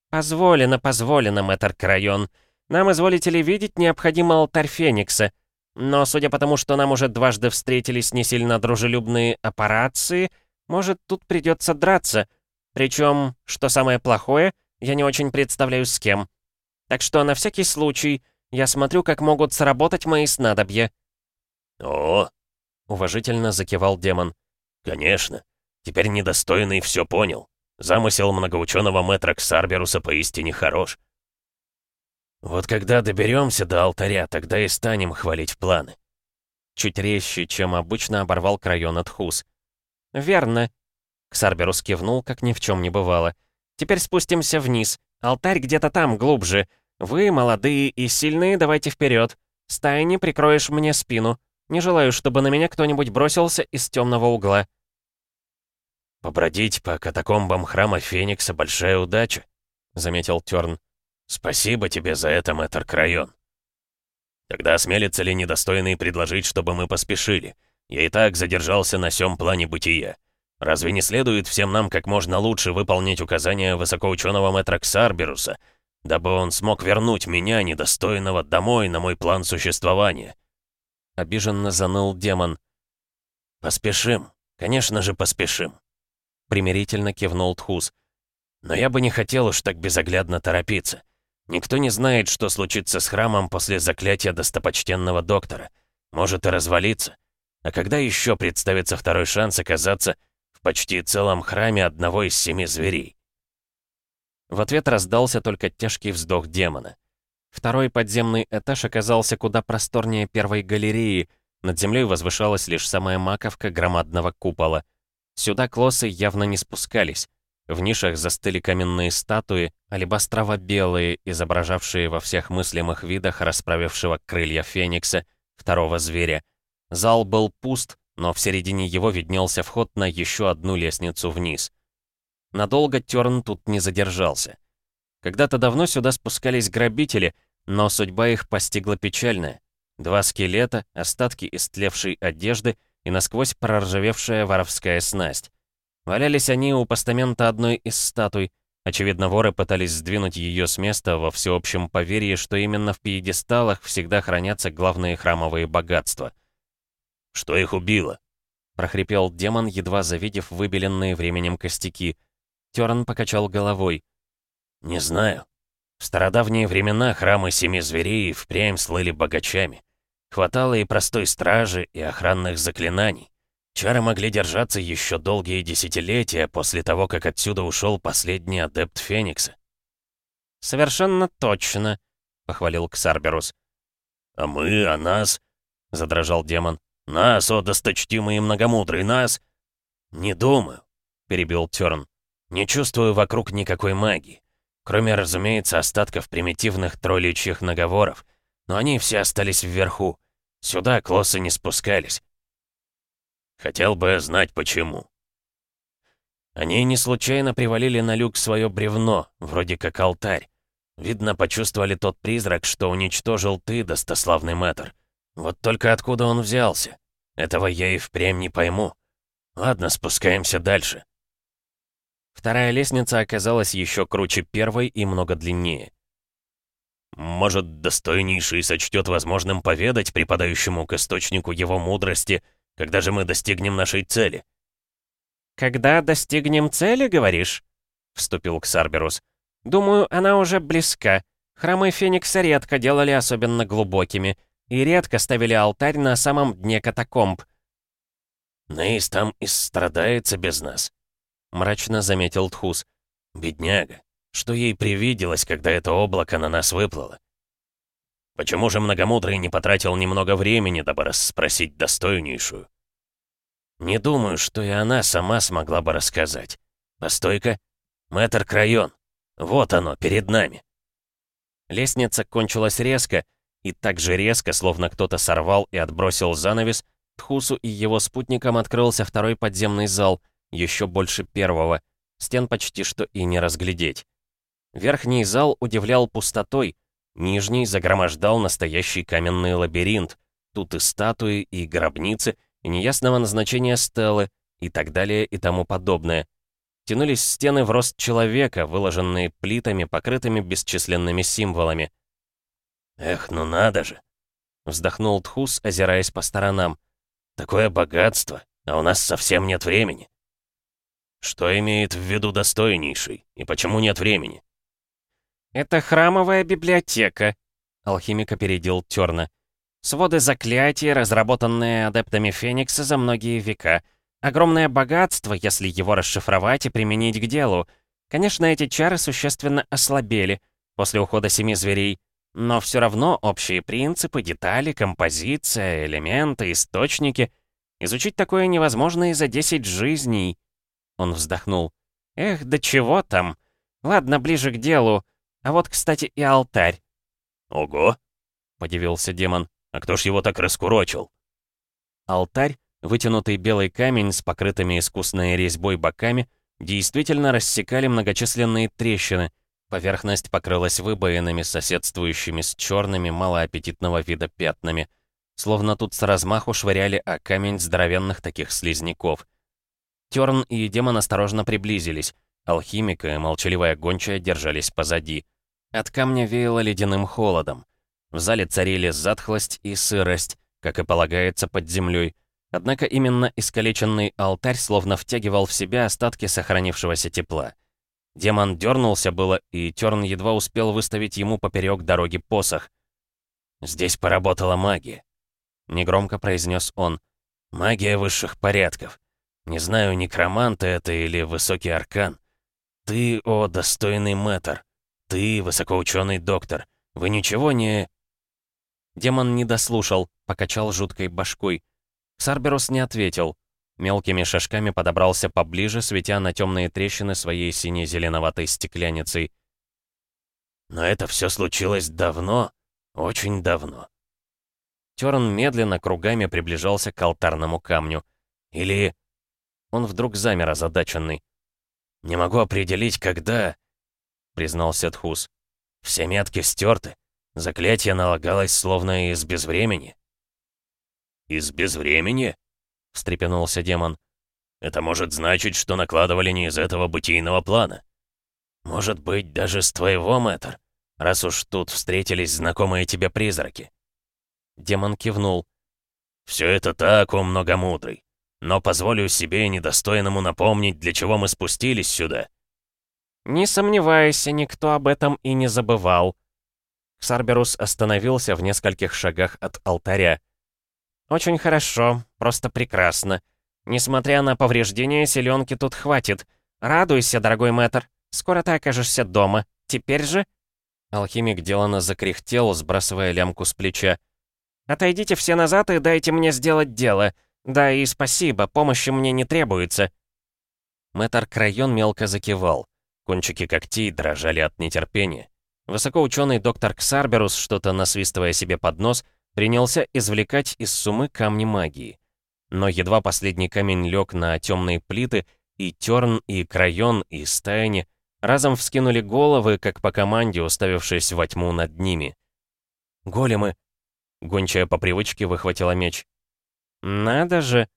Speaker 2: «Позволено, позволено, мэтр Крайон. Нам, изволите ли видеть, необходим алтарь Феникса. Но, судя по тому, что нам уже дважды встретились не сильно дружелюбные операции, может, тут придется драться. Причем, что самое плохое, я не очень представляю с кем. Так что, на всякий случай, я смотрю, как могут сработать мои снадобья».
Speaker 3: «О!»
Speaker 2: — уважительно закивал демон.
Speaker 3: «Конечно. Теперь недостойный все понял. Замысел многоученого мэтра Ксарберуса поистине хорош. Вот когда доберемся до алтаря, тогда и станем хвалить планы.
Speaker 2: Чуть резче, чем обычно оборвал Крайон от Хус. «Верно». Ксарберус кивнул, как ни в чем не бывало. «Теперь спустимся вниз. Алтарь где-то там, глубже. Вы, молодые и сильные, давайте вперед. Стайни прикроешь мне спину. Не желаю, чтобы на меня кто-нибудь бросился из темного угла».
Speaker 3: «Побродить по катакомбам храма Феникса — большая удача», — заметил Тёрн. «Спасибо тебе за это, мэтр Крайон». «Тогда осмелится ли недостойный предложить, чтобы мы поспешили? Я и так задержался на сём плане бытия. Разве не следует всем нам как можно лучше выполнить указания высокоученого мэтра Ксарберуса, дабы он смог вернуть меня, недостойного, домой на мой план существования?»
Speaker 2: Обиженно заныл демон.
Speaker 3: «Поспешим, конечно же поспешим».
Speaker 2: Примирительно кивнул Тхус.
Speaker 3: «Но я бы не хотел уж так безоглядно торопиться. Никто не знает, что случится с храмом после заклятия достопочтенного доктора. Может и развалиться. А когда еще представится второй шанс оказаться в почти целом храме одного из семи зверей?»
Speaker 2: В ответ раздался только тяжкий вздох демона. Второй подземный этаж оказался куда просторнее первой галереи. Над землей возвышалась лишь самая маковка громадного купола — Сюда клоссы явно не спускались. В нишах застыли каменные статуи, алебастрово-белые, изображавшие во всех мыслимых видах расправившего крылья феникса, второго зверя. Зал был пуст, но в середине его виднелся вход на еще одну лестницу вниз. Надолго Терн тут не задержался. Когда-то давно сюда спускались грабители, но судьба их постигла печальная. Два скелета, остатки истлевшей одежды и насквозь проржавевшая воровская снасть. Валялись они у постамента одной из статуй. Очевидно, воры пытались сдвинуть ее с места во всеобщем поверье, что именно в пьедесталах всегда хранятся главные храмовые богатства.
Speaker 3: Что их убило?»
Speaker 2: — прохрипел демон, едва завидев выбеленные временем костяки. Терн покачал головой.
Speaker 3: «Не знаю. В стародавние времена храмы Семи Зверей впрямь слыли богачами. Хватало и простой стражи, и охранных заклинаний. Чары могли держаться еще долгие десятилетия после того, как отсюда ушел последний адепт Феникса.
Speaker 2: «Совершенно точно», — похвалил Ксарберус.
Speaker 3: «А мы, а нас?» — задрожал демон. «Нас, о досточтимый и многомудрый, нас!» «Не думаю», — перебил Тёрн. «Не чувствую вокруг никакой магии. Кроме, разумеется, остатков примитивных тролличьих наговоров. Но они все остались вверху. Сюда клоссы не спускались. Хотел бы знать, почему. Они не случайно привалили на люк свое бревно, вроде как алтарь. Видно, почувствовали тот призрак, что уничтожил ты, достославный мэтр. Вот только откуда он взялся? Этого я и впрямь не пойму. Ладно, спускаемся дальше.
Speaker 2: Вторая лестница оказалась еще круче первой и много длиннее.
Speaker 3: Может, достойнейший сочтет возможным поведать преподающему к источнику его мудрости — когда же мы достигнем нашей цели?»
Speaker 2: «Когда достигнем цели, говоришь?» — вступил Ксарберус. «Думаю, она уже близка. Храмы Феникса редко делали особенно глубокими, и редко ставили алтарь на самом дне катакомб».
Speaker 3: «Нейс там и страдается без нас», — мрачно заметил Тхус. «Бедняга, что ей привиделось, когда это облако на нас выплыло?» Почему же Многомудрый не потратил немного времени, дабы расспросить достойнейшую? Не думаю, что и она сама смогла бы рассказать. Постой-ка. Мэтр Крайон. Вот оно, перед нами.
Speaker 2: Лестница кончилась резко, и так же резко, словно кто-то сорвал и отбросил занавес, Тхусу и его спутникам открылся второй подземный зал, еще больше первого. Стен почти что и не разглядеть. Верхний зал удивлял пустотой, Нижний загромождал настоящий каменный лабиринт. Тут и статуи, и гробницы, и неясного назначения стелы, и так далее, и тому подобное. Тянулись стены в рост человека, выложенные плитами, покрытыми бесчисленными символами.
Speaker 3: «Эх, ну надо же!» — вздохнул Тхус, озираясь по сторонам. «Такое богатство, а у нас совсем нет времени». «Что имеет в виду достойнейший, и почему нет времени?»
Speaker 2: «Это храмовая библиотека», — алхимик опередил Терна. «Своды заклятий, разработанные адептами Феникса за многие века. Огромное богатство, если его расшифровать и применить к делу. Конечно, эти чары существенно ослабели после ухода семи зверей, но все равно общие принципы, детали, композиция, элементы, источники. Изучить такое невозможно и за 10 жизней». Он вздохнул. «Эх, да чего там? Ладно, ближе к делу. А вот, кстати, и алтарь».
Speaker 3: «Ого!» — подивился демон. «А кто ж его так раскурочил?»
Speaker 2: Алтарь, вытянутый белый камень с покрытыми искусной резьбой боками, действительно рассекали многочисленные трещины. Поверхность покрылась выбоинами, соседствующими с черными, малоаппетитного вида пятнами. Словно тут с размаху швыряли о камень здоровенных таких слизняков. Терн и демон осторожно приблизились. Алхимика и молчаливая гончая держались позади. От камня веяло ледяным холодом. В зале царили затхлость и сырость, как и полагается под землей. Однако именно искалеченный алтарь словно втягивал в себя остатки сохранившегося тепла. Демон дернулся было, и Терн едва успел выставить ему поперек дороги посох.
Speaker 3: «Здесь поработала магия», — негромко произнес он. «Магия высших порядков. Не знаю, некромант это или высокий аркан. Ты, о, достойный мэтр, «Ты, высокоученый доктор, вы ничего не...»
Speaker 2: Демон не дослушал, покачал жуткой башкой. Сарберус не ответил. Мелкими шажками подобрался поближе, светя на темные трещины своей сине-зеленоватой стекляницей.
Speaker 3: «Но это все случилось давно, очень давно».
Speaker 2: Терн медленно кругами приближался к алтарному камню. Или... Он вдруг замер озадаченный.
Speaker 3: «Не могу определить, когда признался Тхус. «Все метки стерты. Заклятие налагалось словно из безвремени». «Из безвремени?» — встрепенулся демон. «Это может значить, что накладывали не из этого бытийного плана. Может быть, даже с твоего, мэтр, раз уж тут встретились знакомые тебе призраки».
Speaker 2: Демон кивнул.
Speaker 3: «Все это так, о многомудрый. Но позволю себе недостойному напомнить, для чего мы спустились сюда».
Speaker 2: «Не сомневайся, никто об этом и не забывал». Ксарберус остановился в нескольких шагах от алтаря. «Очень хорошо, просто прекрасно. Несмотря на повреждения, селенки тут хватит. Радуйся, дорогой мэтр. Скоро ты окажешься дома. Теперь же...» Алхимик делано закряхтел, сбрасывая лямку с плеча. «Отойдите все назад и дайте мне сделать дело. Да и спасибо, помощи мне не требуется». Мэтр Крайон мелко закивал. Кончики когтей дрожали от нетерпения. Высокоученый доктор Ксарберус, что-то насвистывая себе под нос, принялся извлекать из сумы камни магии. Но едва последний камень лег на темные плиты, и Терн, и Крайон, и Стайни разом вскинули головы, как по команде, уставившись во тьму над ними. «Големы!» Гончая по привычке выхватила меч. «Надо же!»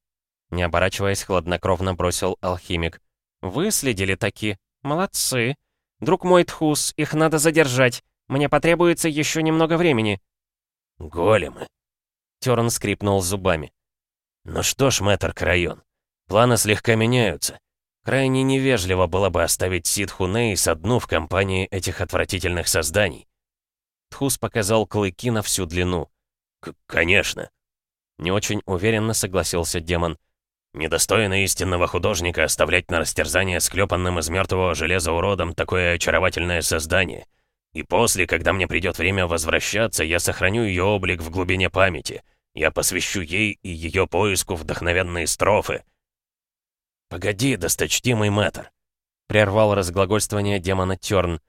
Speaker 2: Не оборачиваясь, хладнокровно бросил алхимик. «Вы следили таки. Молодцы. Друг мой Тхус, их надо задержать. Мне потребуется еще немного времени».
Speaker 3: «Големы!»
Speaker 2: Терн скрипнул зубами.
Speaker 3: «Ну что ж, мэтр Крайон, планы слегка меняются. Крайне невежливо было бы оставить ситху Нейс одну в компании этих отвратительных созданий».
Speaker 2: Тхус показал клыки на всю длину.
Speaker 3: «Конечно».
Speaker 2: Не очень уверенно согласился демон.
Speaker 3: «Недостойно истинного художника оставлять на растерзание склепанным из мертвого железа уродом такое очаровательное создание. И после, когда мне придет время возвращаться, я сохраню ее облик в глубине памяти». Я посвящу ей и ее поиску вдохновенные строфы. «Погоди, досточтимый мэтр», — прервал разглагольствование демона Тёрн.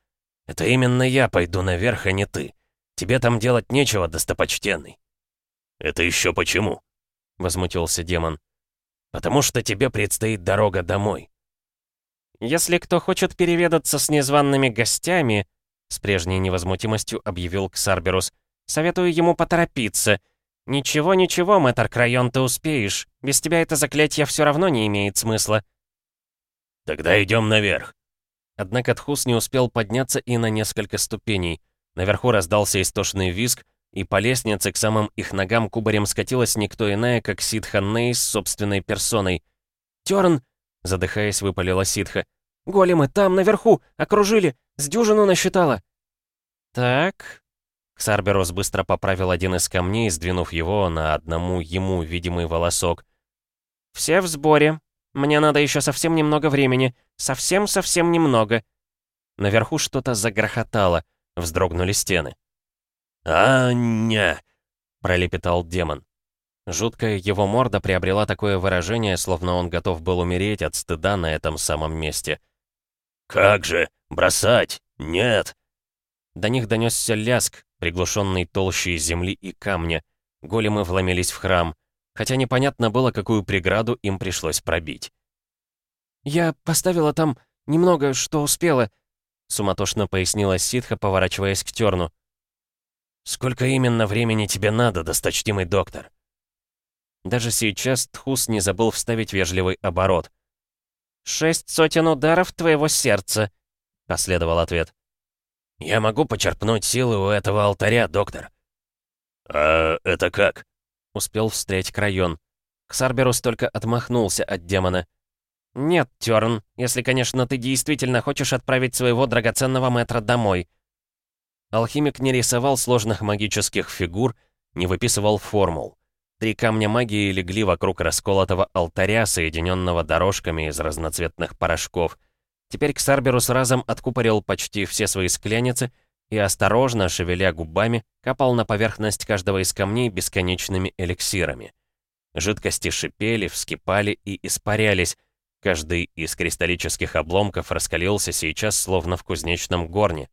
Speaker 3: «Это именно я пойду наверх, а не ты. Тебе там делать нечего, достопочтенный». «Это еще почему?» — возмутился демон. «Потому что тебе предстоит дорога домой».
Speaker 2: «Если кто хочет переведаться с незваными гостями», — с прежней невозмутимостью объявил Ксарберус, «советую ему поторопиться». «Ничего, ничего, мэтр Крайон, ты успеешь. Без тебя это заклятие все равно не имеет смысла».
Speaker 3: «Тогда идем наверх».
Speaker 2: Однако Тхус не успел подняться и на несколько ступеней. Наверху раздался истошный визг, и по лестнице к самым их ногам кубарем скатилась никто иная, как Ситха Ней с собственной персоной. «Терн!» — задыхаясь, выпалила Ситха. «Големы там, наверху! Окружили! С дюжину насчитала!» «Так, Ксарберос быстро поправил один из камней, сдвинув его на одному ему видимый волосок. «Все в сборе. Мне надо еще совсем немного времени. Совсем-совсем немного». Наверху что-то загрохотало, вздрогнули стены.
Speaker 3: «А-ня!» — пролепетал демон.
Speaker 2: Жуткая его морда приобрела такое выражение, словно он готов был умереть от стыда на этом самом месте.
Speaker 3: «Как же? Бросать? Нет!»
Speaker 2: До них донесся ляск, приглушенный толщей земли и камня. Големы вломились в храм, хотя непонятно было, какую преграду им пришлось пробить. «Я поставила там немного, что успела», — суматошно пояснила ситха, поворачиваясь к Терну.
Speaker 3: «Сколько именно времени тебе надо, досточтимый доктор?»
Speaker 2: Даже сейчас Тхус не забыл вставить вежливый оборот. «Шесть сотен ударов твоего сердца», — последовал ответ.
Speaker 3: «Я могу почерпнуть силы у этого алтаря, доктор». «А это как?»
Speaker 2: — успел встретить Крайон. Ксарберус только отмахнулся от демона. «Нет, Тёрн, если, конечно, ты действительно хочешь отправить своего драгоценного мэтра домой». Алхимик не рисовал сложных магических фигур, не выписывал формул. Три камня магии легли вокруг расколотого алтаря, соединенного дорожками из разноцветных порошков — Теперь Ксарберус разом откупорил почти все свои скляницы и, осторожно, шевеля губами, капал на поверхность каждого из камней бесконечными эликсирами. Жидкости шипели, вскипали и испарялись. Каждый из кристаллических обломков раскалился сейчас, словно в кузнечном горне.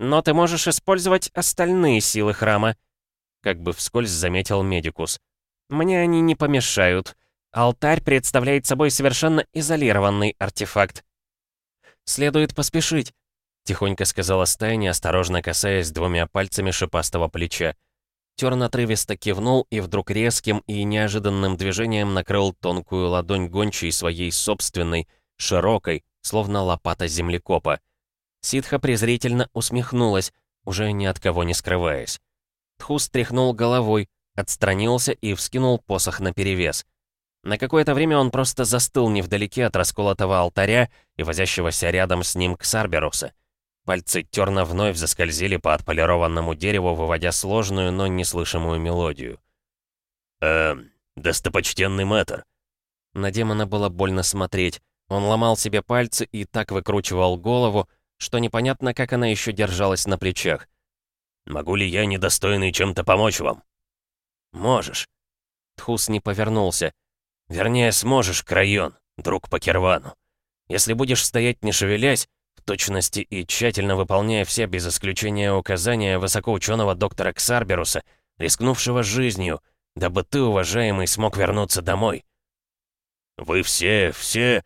Speaker 2: «Но ты можешь использовать остальные силы храма», как бы вскользь заметил Медикус. «Мне они не помешают. Алтарь представляет собой совершенно изолированный артефакт. «Следует поспешить», — тихонько сказала Стайни, осторожно касаясь двумя пальцами шипастого плеча. Терн отрывисто кивнул и вдруг резким и неожиданным движением накрыл тонкую ладонь гончей своей собственной, широкой, словно лопата землекопа. Ситха презрительно усмехнулась, уже ни от кого не скрываясь. Тхус тряхнул головой, отстранился и вскинул посох наперевес. На какое-то время он просто застыл невдалеке от расколотого алтаря и возящегося рядом с ним Ксарберуса. Пальцы Терна вновь заскользили по отполированному дереву, выводя сложную, но неслышимую мелодию.
Speaker 3: «Эм, достопочтенный мэтр».
Speaker 2: На демона было больно смотреть. Он ломал себе пальцы и так выкручивал голову, что непонятно, как она еще держалась на плечах.
Speaker 3: «Могу ли я, недостойный, чем-то помочь вам?»
Speaker 2: «Можешь». Тхус не повернулся.
Speaker 3: «Вернее, сможешь, Крайон, друг по Кервану. Если будешь стоять не шевелясь, в точности и тщательно выполняя все без исключения указания высокоученого доктора Ксарберуса, рискнувшего жизнью, дабы ты, уважаемый, смог вернуться домой». «Вы все, все...»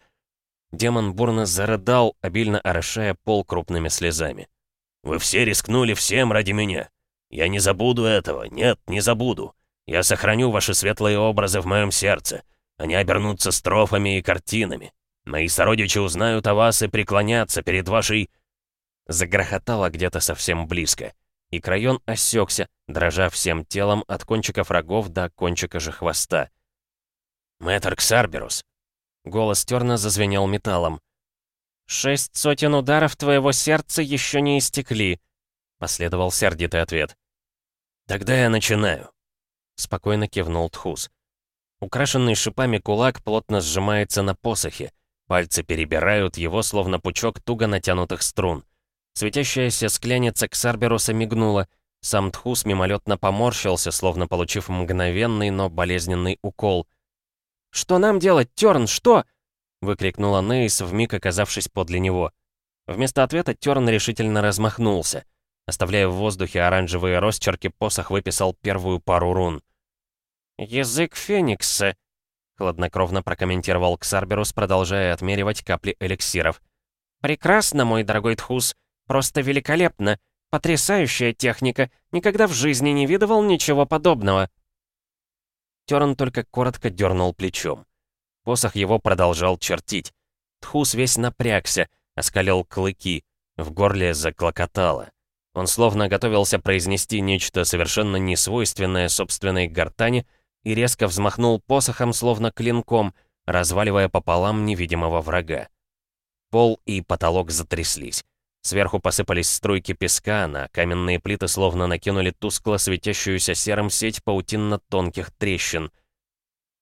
Speaker 2: Демон бурно зарыдал, обильно орошая пол крупными слезами.
Speaker 3: «Вы все рискнули всем ради меня. Я не забуду этого, нет, не забуду. Я сохраню ваши светлые образы в моем сердце. Они обернутся строфами и картинами. Мои сородичи узнают о вас и преклонятся перед вашей...»
Speaker 2: Загрохотало где-то совсем близко. И Крайон осекся, дрожа всем телом от кончиков рогов до кончика же хвоста.
Speaker 3: «Мэтр Ксарберус!»
Speaker 2: Голос Терна зазвенел металлом. «Шесть сотен ударов твоего сердца еще не истекли», — последовал сердитый ответ.
Speaker 3: «Тогда я начинаю», —
Speaker 2: спокойно кивнул Тхус. Украшенный шипами кулак плотно сжимается на посохе. Пальцы перебирают его, словно пучок туго натянутых струн. Светящаяся скляница Ксарберуса мигнула. Сам Тхус мимолетно поморщился, словно получив мгновенный, но болезненный укол. «Что нам делать, Тёрн, что?» — выкрикнула Нейс, вмиг оказавшись подле него. Вместо ответа Тёрн решительно размахнулся. Оставляя в воздухе оранжевые росчерки, посох выписал первую пару рун. «Язык Феникса», — хладнокровно прокомментировал Ксарберус, продолжая отмеривать капли эликсиров. «Прекрасно, мой дорогой Тхус. Просто великолепно. Потрясающая техника. Никогда в жизни не видывал ничего подобного». Терн только коротко дернул плечом. Посох его продолжал чертить. Тхус весь напрягся, оскалил клыки, в горле заклокотало. Он словно готовился произнести нечто совершенно несвойственное собственной гортани и резко взмахнул посохом, словно клинком, разваливая пополам невидимого врага. Пол и потолок затряслись. Сверху посыпались струйки песка, на каменные плиты словно накинули тускло светящуюся серым сеть паутинно-тонких трещин.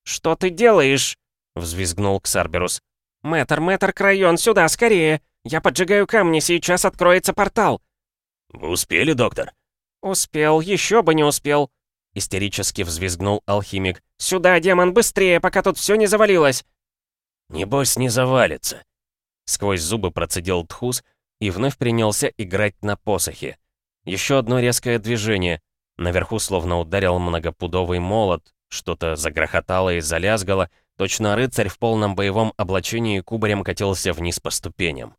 Speaker 2: «Что ты делаешь?» — взвизгнул Ксарберус. «Мэтр, мэтр Крайон, сюда, скорее! Я поджигаю камни, сейчас откроется портал!»
Speaker 3: «Вы успели, доктор?»
Speaker 2: «Успел, еще бы не успел!» Истерически взвизгнул алхимик. «Сюда, демон, быстрее, пока тут все не завалилось!»
Speaker 3: «Небось, не завалится!»
Speaker 2: Сквозь зубы процедил Тхус, и вновь принялся играть на посохе. Еще одно резкое движение. Наверху словно ударил многопудовый молот, что-то загрохотало и залязгало, точно рыцарь в полном боевом облачении кубарем катился вниз по ступеням.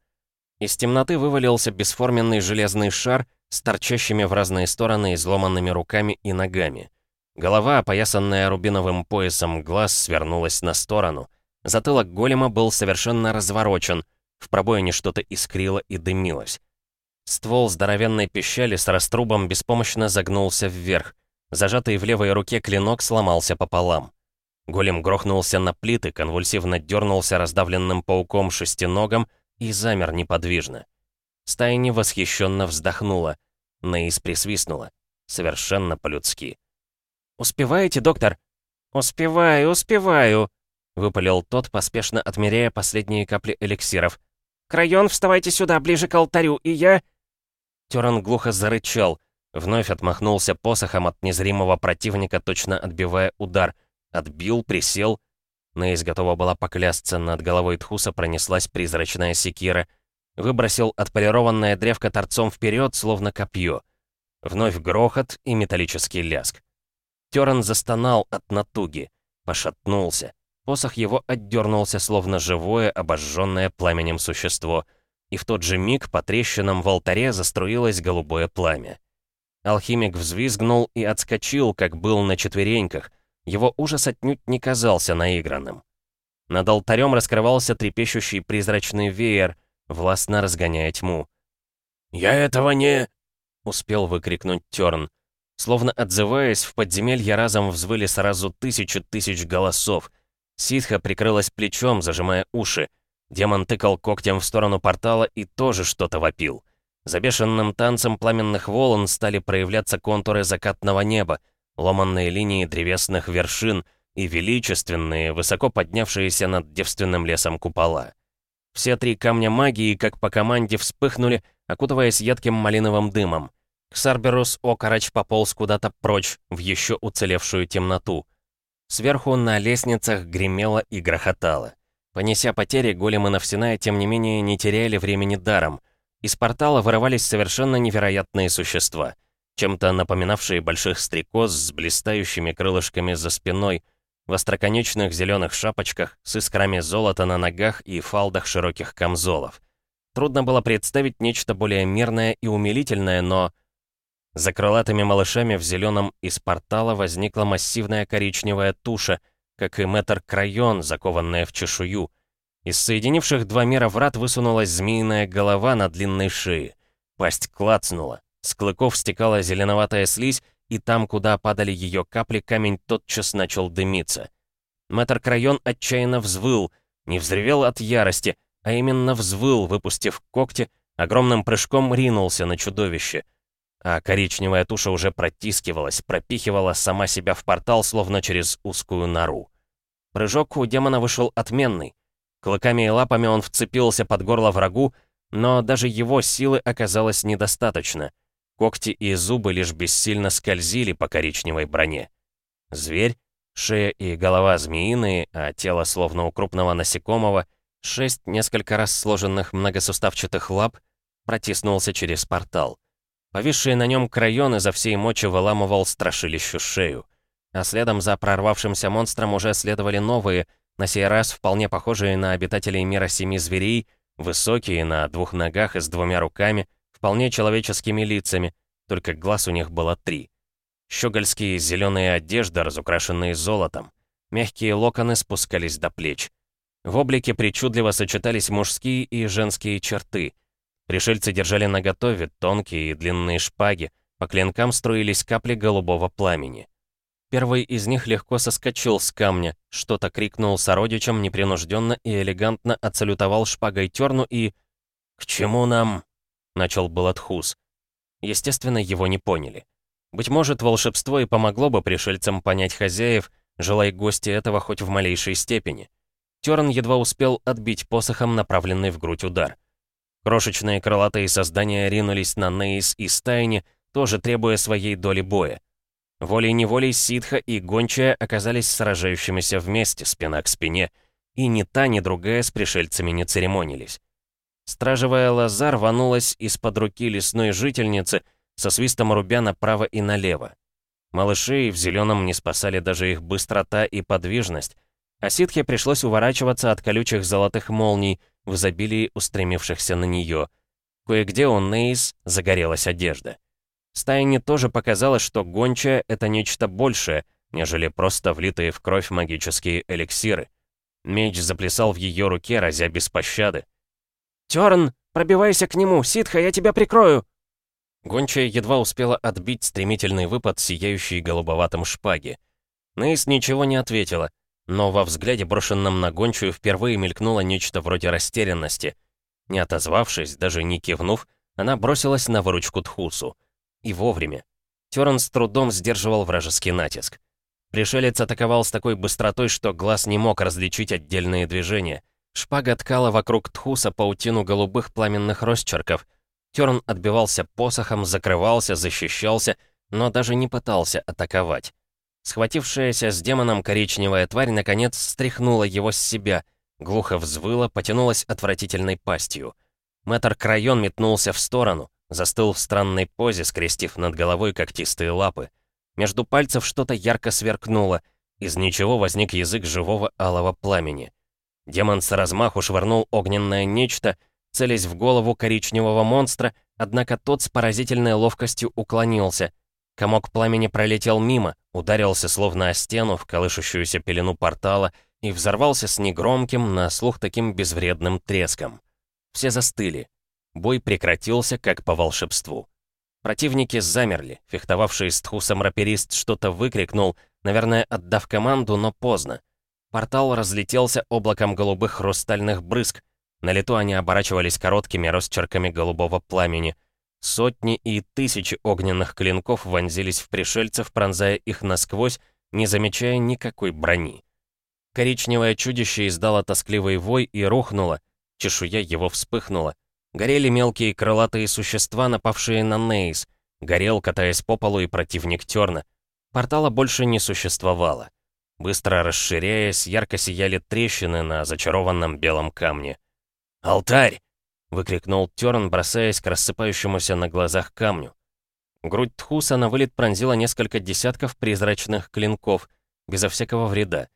Speaker 2: Из темноты вывалился бесформенный железный шар с торчащими в разные стороны изломанными руками и ногами. Голова, опоясанная рубиновым поясом глаз, свернулась на сторону. Затылок голема был совершенно разворочен, в пробоине что-то искрило и дымилось. Ствол здоровенной пищали с раструбом беспомощно загнулся вверх. Зажатый в левой руке клинок сломался пополам. Голем грохнулся на плиты, конвульсивно дернулся раздавленным пауком шестиногом и замер неподвижно. Стайни восхищенно вздохнула. Нейс присвистнула. Совершенно по-людски. «Успеваете, доктор?» «Успеваю, успеваю», — выпалил тот, поспешно отмеряя последние капли эликсиров. «Крайон, вставайте сюда, ближе к алтарю, и я...» Теран глухо зарычал, вновь отмахнулся посохом от незримого противника, точно отбивая удар. Отбил, присел. Нейс готова была поклясться, над головой Тхуса пронеслась призрачная секира. Выбросил отполированное древко торцом вперед, словно копье. Вновь грохот и металлический ляск. Теран застонал от натуги, пошатнулся. Посох его отдернулся, словно живое, обожженное пламенем существо, и в тот же миг по трещинам в алтаре заструилось голубое пламя. Алхимик взвизгнул и отскочил, как был на четвереньках. Его ужас отнюдь не казался наигранным. Над алтарем раскрывался трепещущий призрачный веер, властно разгоняя тьму.
Speaker 3: «Я этого не...»
Speaker 2: — успел выкрикнуть Тёрн. Словно отзываясь, в подземелье разом взвыли сразу тысячи тысяч голосов. Ситха прикрылась плечом, зажимая уши. Демон тыкал когтем в сторону портала и тоже что-то вопил. За бешеным танцем пламенных волн стали проявляться контуры закатного неба, ломанные линии древесных вершин и величественные, высоко поднявшиеся над девственным лесом купола. Все три камня магии, как по команде, вспыхнули, окутываясь едким малиновым дымом. Ксарберус Окарач пополз куда-то прочь, в еще уцелевшую темноту. Сверху на лестницах гремело и грохотало. Понеся потери, големы Навсиная, тем не менее, не теряли времени даром. Из портала вырывались совершенно невероятные существа, чем-то напоминавшие больших стрекоз с блистающими крылышками за спиной, в остроконечных зеленых шапочках, с искрами золота на ногах и фалдах широких камзолов. Трудно было представить нечто более мирное и умилительное, но... За крылатыми малышами в зеленом из портала возникла массивная коричневая туша, как и метр крайон, закованная в чешую. Из соединивших два мира врат высунулась змеиная голова на длинной шее. Пасть клацнула. С клыков стекала зеленоватая слизь, и там, куда падали ее капли, камень тотчас начал дымиться. Мэтр Крайон отчаянно взвыл, не взревел от ярости, а именно взвыл, выпустив когти, огромным прыжком ринулся на чудовище. А коричневая туша уже протискивалась, пропихивала сама себя в портал, словно через узкую нору. Прыжок у демона вышел отменный. Клыками и лапами он вцепился под горло врагу, но даже его силы оказалось недостаточно — Когти и зубы лишь бессильно скользили по коричневой броне. Зверь, шея и голова змеиные, а тело словно у крупного насекомого, шесть несколько раз сложенных многосуставчатых лап, протиснулся через портал. Повисший на нем крайон изо всей мочи выламывал страшилищу шею. А следом за прорвавшимся монстром уже следовали новые, на сей раз вполне похожие на обитателей мира семи зверей, высокие, на двух ногах и с двумя руками, вполне человеческими лицами, только глаз у них было три. Щегольские зеленые одежды, разукрашенные золотом. Мягкие локоны спускались до плеч. В облике причудливо сочетались мужские и женские черты. Пришельцы держали наготове тонкие и длинные шпаги, по клинкам струились капли голубого пламени. Первый из них легко соскочил с камня, что-то крикнул сородичам непринужденно и элегантно отсалютовал шпагой терну и... «К чему нам?» — начал Балатхус. Естественно, его не поняли. Быть может, волшебство и помогло бы пришельцам понять хозяев, желая гости этого хоть в малейшей степени. Терн едва успел отбить посохом направленный в грудь удар. Крошечные крылатые создания ринулись на Нейс и Стайни, тоже требуя своей доли боя. Волей-неволей ситха и гончая оказались сражающимися вместе, спина к спине, и ни та, ни другая с пришельцами не церемонились. Стражевая лоза рванулась из-под руки лесной жительницы, со свистом рубя направо и налево. Малышей в зеленом не спасали даже их быстрота и подвижность, а ситхе пришлось уворачиваться от колючих золотых молний, в изобилии устремившихся на нее. Кое-где у Нейс загорелась одежда. Стайне тоже показалось, что гончая — это нечто большее, нежели просто влитые в кровь магические эликсиры. Меч заплясал в ее руке, разя без пощады.
Speaker 4: «Терн, пробивайся к нему! Ситха, я тебя прикрою!»
Speaker 2: Гончая едва успела отбить стремительный выпад, сияющий голубоватым шпаги. Нейс ничего не ответила, но во взгляде, брошенном на гончую, впервые мелькнуло нечто вроде растерянности. Не отозвавшись, даже не кивнув, она бросилась на выручку Тхусу. И вовремя. Терн с трудом сдерживал вражеский натиск. Пришелец атаковал с такой быстротой, что глаз не мог различить отдельные движения — Шпага ткала вокруг Тхуса паутину голубых пламенных росчерков. Терн отбивался посохом, закрывался, защищался, но даже не пытался атаковать. Схватившаяся с демоном коричневая тварь наконец стряхнула его с себя, глухо взвыла, потянулась отвратительной пастью. Мэтр Крайон метнулся в сторону, застыл в странной позе, скрестив над головой когтистые лапы. Между пальцев что-то ярко сверкнуло, из ничего возник язык живого алого пламени. Демон с размаху швырнул огненное нечто, целясь в голову коричневого монстра, однако тот с поразительной ловкостью уклонился. Комок пламени пролетел мимо, ударился словно о стену в колышущуюся пелену портала и взорвался с негромким, на слух таким безвредным треском. Все застыли. Бой прекратился, как по волшебству. Противники замерли, фехтовавший с Тхусом раперист что-то выкрикнул, наверное, отдав команду, но поздно. Портал разлетелся облаком голубых хрустальных брызг. На лету они оборачивались короткими росчерками голубого пламени. Сотни и тысячи огненных клинков вонзились в пришельцев, пронзая их насквозь, не замечая никакой брони. Коричневое чудище издало тоскливый вой и рухнуло. Чешуя его вспыхнула. Горели мелкие крылатые существа, напавшие на Нейс. Горел, катаясь по полу, и противник Терна. Портала больше не существовало. Быстро расширяясь, ярко сияли трещины на зачарованном белом камне. «Алтарь!» — выкрикнул Терн, бросаясь к рассыпающемуся на глазах камню. Грудь Тхуса на вылет пронзила несколько десятков призрачных клинков, безо всякого вреда.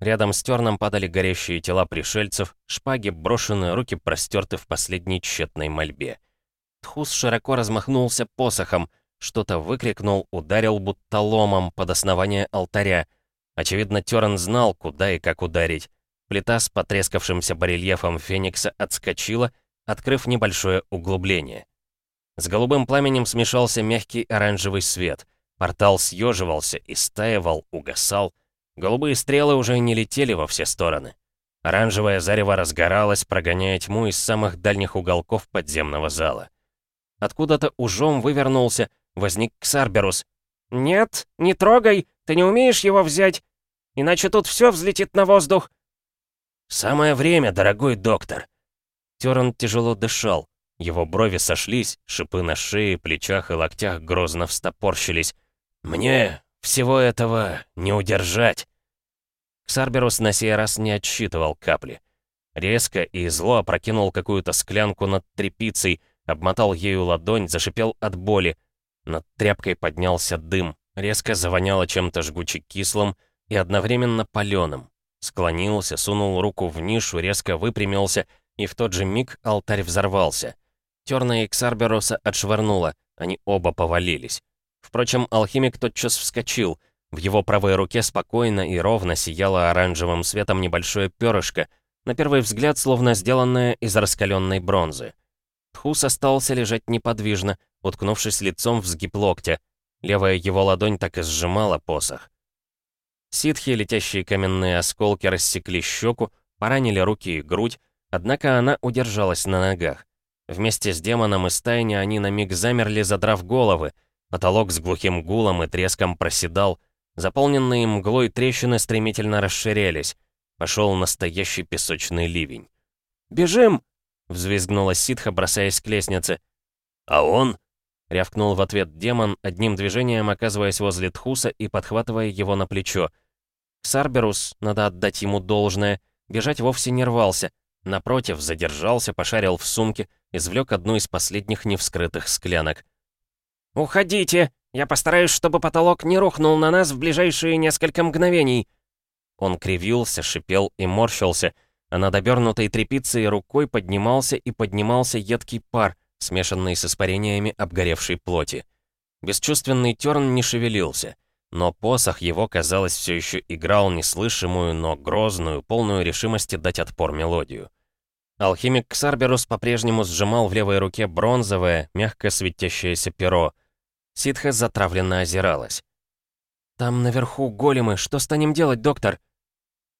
Speaker 2: Рядом с Терном падали горящие тела пришельцев, шпаги брошены, руки простерты в последней тщетной мольбе. Тхус широко размахнулся посохом, что-то выкрикнул, ударил будто ломом под основание алтаря. Очевидно, Терн знал, куда и как ударить. Плита с потрескавшимся барельефом Феникса отскочила, открыв небольшое углубление. С голубым пламенем смешался мягкий оранжевый свет. Портал съеживался, истаивал, угасал. Голубые стрелы уже не летели во все стороны. Оранжевое зарево разгоралось, прогоняя тьму из самых дальних уголков подземного зала. Откуда-то ужом вывернулся, возник Ксарберус. «Нет, не трогай, ты не умеешь его взять, иначе тут все взлетит на воздух». «Самое время, дорогой доктор». Терн тяжело дышал. Его брови сошлись, шипы на шее, плечах и локтях грозно встопорщились. «Мне всего этого не удержать!» Ксарберус на сей раз не отсчитывал капли. Резко и зло опрокинул какую-то склянку над тряпицей, обмотал ею ладонь, зашипел от боли. Над тряпкой поднялся дым, резко завоняло чем-то жгуче-кислым и одновременно паленым. Склонился, сунул руку в нишу, резко выпрямился, и в тот же миг алтарь взорвался. Терна и Ксарберуса отшвырнуло, они оба повалились. Впрочем, алхимик тотчас вскочил. В его правой руке спокойно и ровно сияло оранжевым светом небольшое перышко, на первый взгляд словно сделанное из раскаленной бронзы. Тхус остался лежать неподвижно, уткнувшись лицом в сгиб локтя. Левая его ладонь так и сжимала посох. Ситхи, летящие каменные осколки, рассекли щеку, поранили руки и грудь, однако она удержалась на ногах. Вместе с демоном из тайни они на миг замерли, задрав головы, Потолок с глухим гулом и треском проседал. Заполненные мглой трещины стремительно расширялись. Пошел настоящий песочный ливень.
Speaker 4: «Бежим!»
Speaker 2: — взвизгнула ситха, бросаясь к лестнице. «А он?» — рявкнул в ответ демон, одним движением оказываясь возле Тхуса и подхватывая его на плечо. Сарберус, надо отдать ему должное, бежать вовсе не рвался. Напротив, задержался, пошарил в сумке, извлек одну из последних невскрытых склянок.
Speaker 4: «Уходите! Я постараюсь, чтобы потолок не рухнул на нас в ближайшие несколько мгновений!»
Speaker 2: Он кривился, шипел и морщился, а над обернутой тряпицей рукой поднимался и поднимался едкий пар, смешанный с испарениями обгоревшей плоти. Бесчувственный терн не шевелился, но посох его, казалось, все еще играл неслышимую, но грозную, полную решимости дать отпор мелодию. Алхимик Ксарберус по-прежнему сжимал в левой руке бронзовое, мягко светящееся перо — Ситха затравленно озиралась.
Speaker 4: «Там наверху големы, что станем делать, доктор?»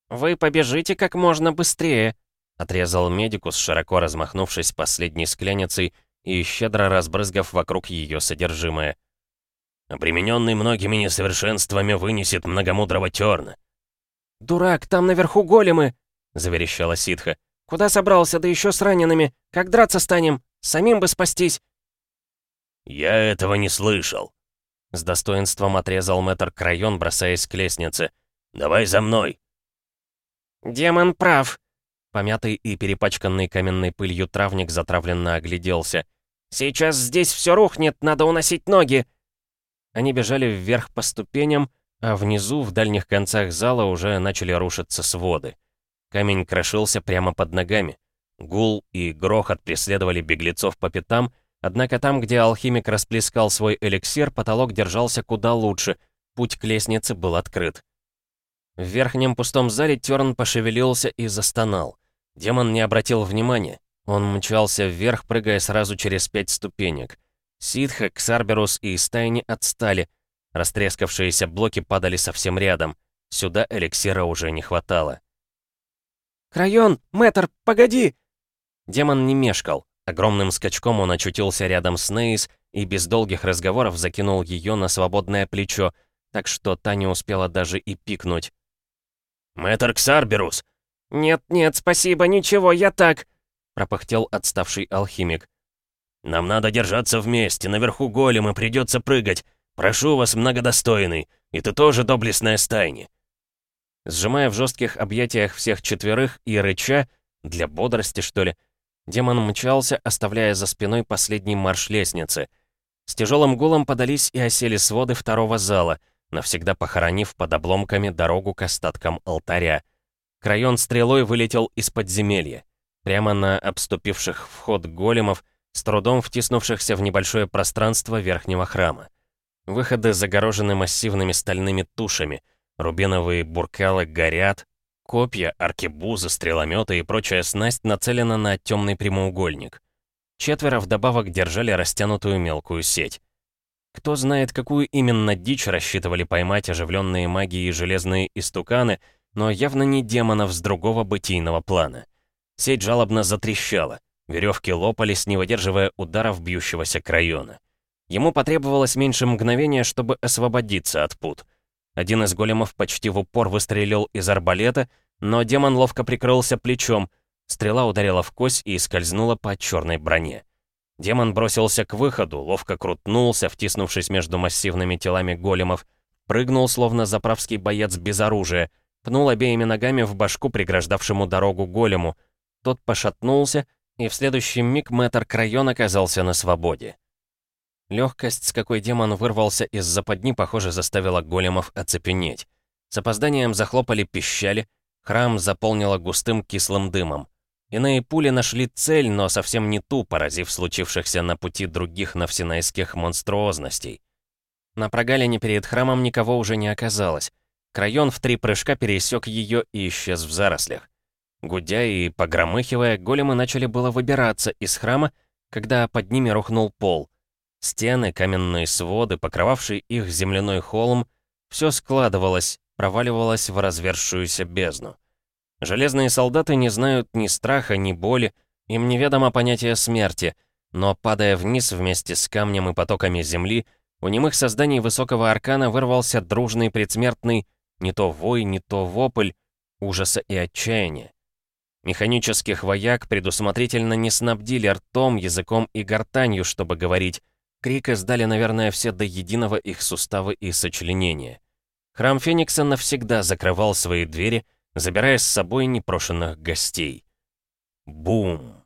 Speaker 4: «Вы побежите как можно быстрее», — отрезал медикус, широко размахнувшись последней скляницей и щедро разбрызгав вокруг ее содержимое.
Speaker 3: «Обремененный многими несовершенствами вынесет многомудрого терна».
Speaker 4: «Дурак, там наверху големы!» — заверещала ситха. «Куда собрался, да еще с ранеными? Как драться станем? Самим бы спастись!»
Speaker 3: «Я этого не слышал», —
Speaker 2: с достоинством отрезал мэтр Крайон, бросаясь к лестнице.
Speaker 3: «Давай за мной».
Speaker 4: «Демон прав», —
Speaker 2: помятый и перепачканный каменной пылью травник затравленно огляделся.
Speaker 4: «Сейчас здесь все рухнет, надо уносить ноги».
Speaker 2: Они бежали вверх по ступеням, а внизу, в дальних концах зала, уже начали рушиться своды. Камень крошился прямо под ногами. Гул и грохот преследовали беглецов по пятам — Однако там, где алхимик расплескал свой эликсир, потолок держался куда лучше, путь к лестнице был открыт. В верхнем пустом зале Терн пошевелился и застонал. Демон не обратил внимания. Он мчался вверх, прыгая сразу через пять ступенек. Ситха, Ксарберус и Стайни отстали. Растрескавшиеся блоки падали совсем рядом. Сюда эликсира уже не хватало.
Speaker 4: «Крайон! Мэтр, погоди!»
Speaker 2: Демон не мешкал. Огромным скачком он очутился рядом с Нейс и без долгих разговоров закинул ее на свободное плечо, так что та не успела даже и пикнуть.
Speaker 3: «Мэтр Ксарберус!»
Speaker 4: «Нет-нет, спасибо, ничего, я так...»
Speaker 2: пропыхтел отставший алхимик.
Speaker 3: «Нам надо держаться вместе, наверху голем и придется прыгать. Прошу вас, многодостойный, и ты тоже доблестная стайни».
Speaker 2: Сжимая в жестких объятиях всех четверых и рыча, для бодрости что ли, демон мчался, оставляя за спиной последний марш лестницы. С тяжелым гулом подались и осели своды второго зала, навсегда похоронив под обломками дорогу к остаткам алтаря. Крайон стрелой вылетел из подземелья. Прямо на обступивших вход големов, с трудом втиснувшихся в небольшое пространство верхнего храма. Выходы загорожены массивными стальными тушами, рубиновые буркалы горят, копья, аркебузы, стрелометы и прочая снасть нацелена на темный прямоугольник. Четверо вдобавок держали растянутую мелкую сеть. Кто знает, какую именно дичь рассчитывали поймать оживленные магии железные истуканы, но явно не демонов с другого бытийного плана. Сеть жалобно затрещала. Веревки лопались, не выдерживая ударов бьющегося крайона. Ему потребовалось меньше мгновения, чтобы освободиться от пут. Один из големов почти в упор выстрелил из арбалета, но демон ловко прикрылся плечом. Стрела ударила в кость и скользнула по черной броне. Демон бросился к выходу, ловко крутнулся, втиснувшись между массивными телами големов, прыгнул, словно заправский боец без оружия, пнул обеими ногами в башку преграждавшему дорогу голему. Тот пошатнулся, и в следующий миг мэтр Крайон оказался на свободе. Легкость, с какой демон вырвался из западни, похоже, заставила големов оцепенеть. С опозданием захлопали пищали, храм заполнило густым кислым дымом. Иные пули нашли цель, но совсем не ту, поразив случившихся на пути других навсинайских монструозностей. На прогалине перед храмом никого уже не оказалось. Крайон в три прыжка пересек ее и исчез в зарослях. Гудя и погромыхивая, големы начали было выбираться из храма, когда под ними рухнул пол. Стены, каменные своды, покрывавший их земляной холм, все складывалось, проваливалось в развершуюся бездну. Железные солдаты не знают ни страха, ни боли, им неведомо понятие смерти, но, падая вниз вместе с камнем и потоками земли, у немых созданий высокого аркана вырвался дружный предсмертный не то вой, не то вопль ужаса и отчаяния. Механических вояк предусмотрительно не снабдили ртом, языком и гортанью, чтобы говорить. Крик издали, наверное, все до единого их суставы и сочленения. Храм Феникса навсегда закрывал свои двери, забирая с собой непрошенных гостей. Бум!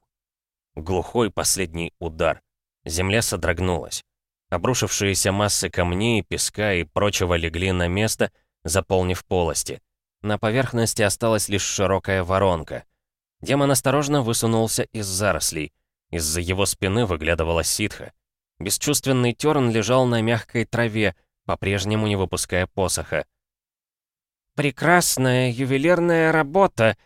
Speaker 2: Глухой последний удар. Земля содрогнулась. Обрушившиеся массы камней, песка и прочего легли на место, заполнив полости. На поверхности осталась лишь широкая воронка — Демон осторожно высунулся из зарослей. Из-за его спины выглядывала ситха. Бесчувственный терн лежал на мягкой траве, по-прежнему не выпуская посоха.
Speaker 4: «Прекрасная ювелирная работа!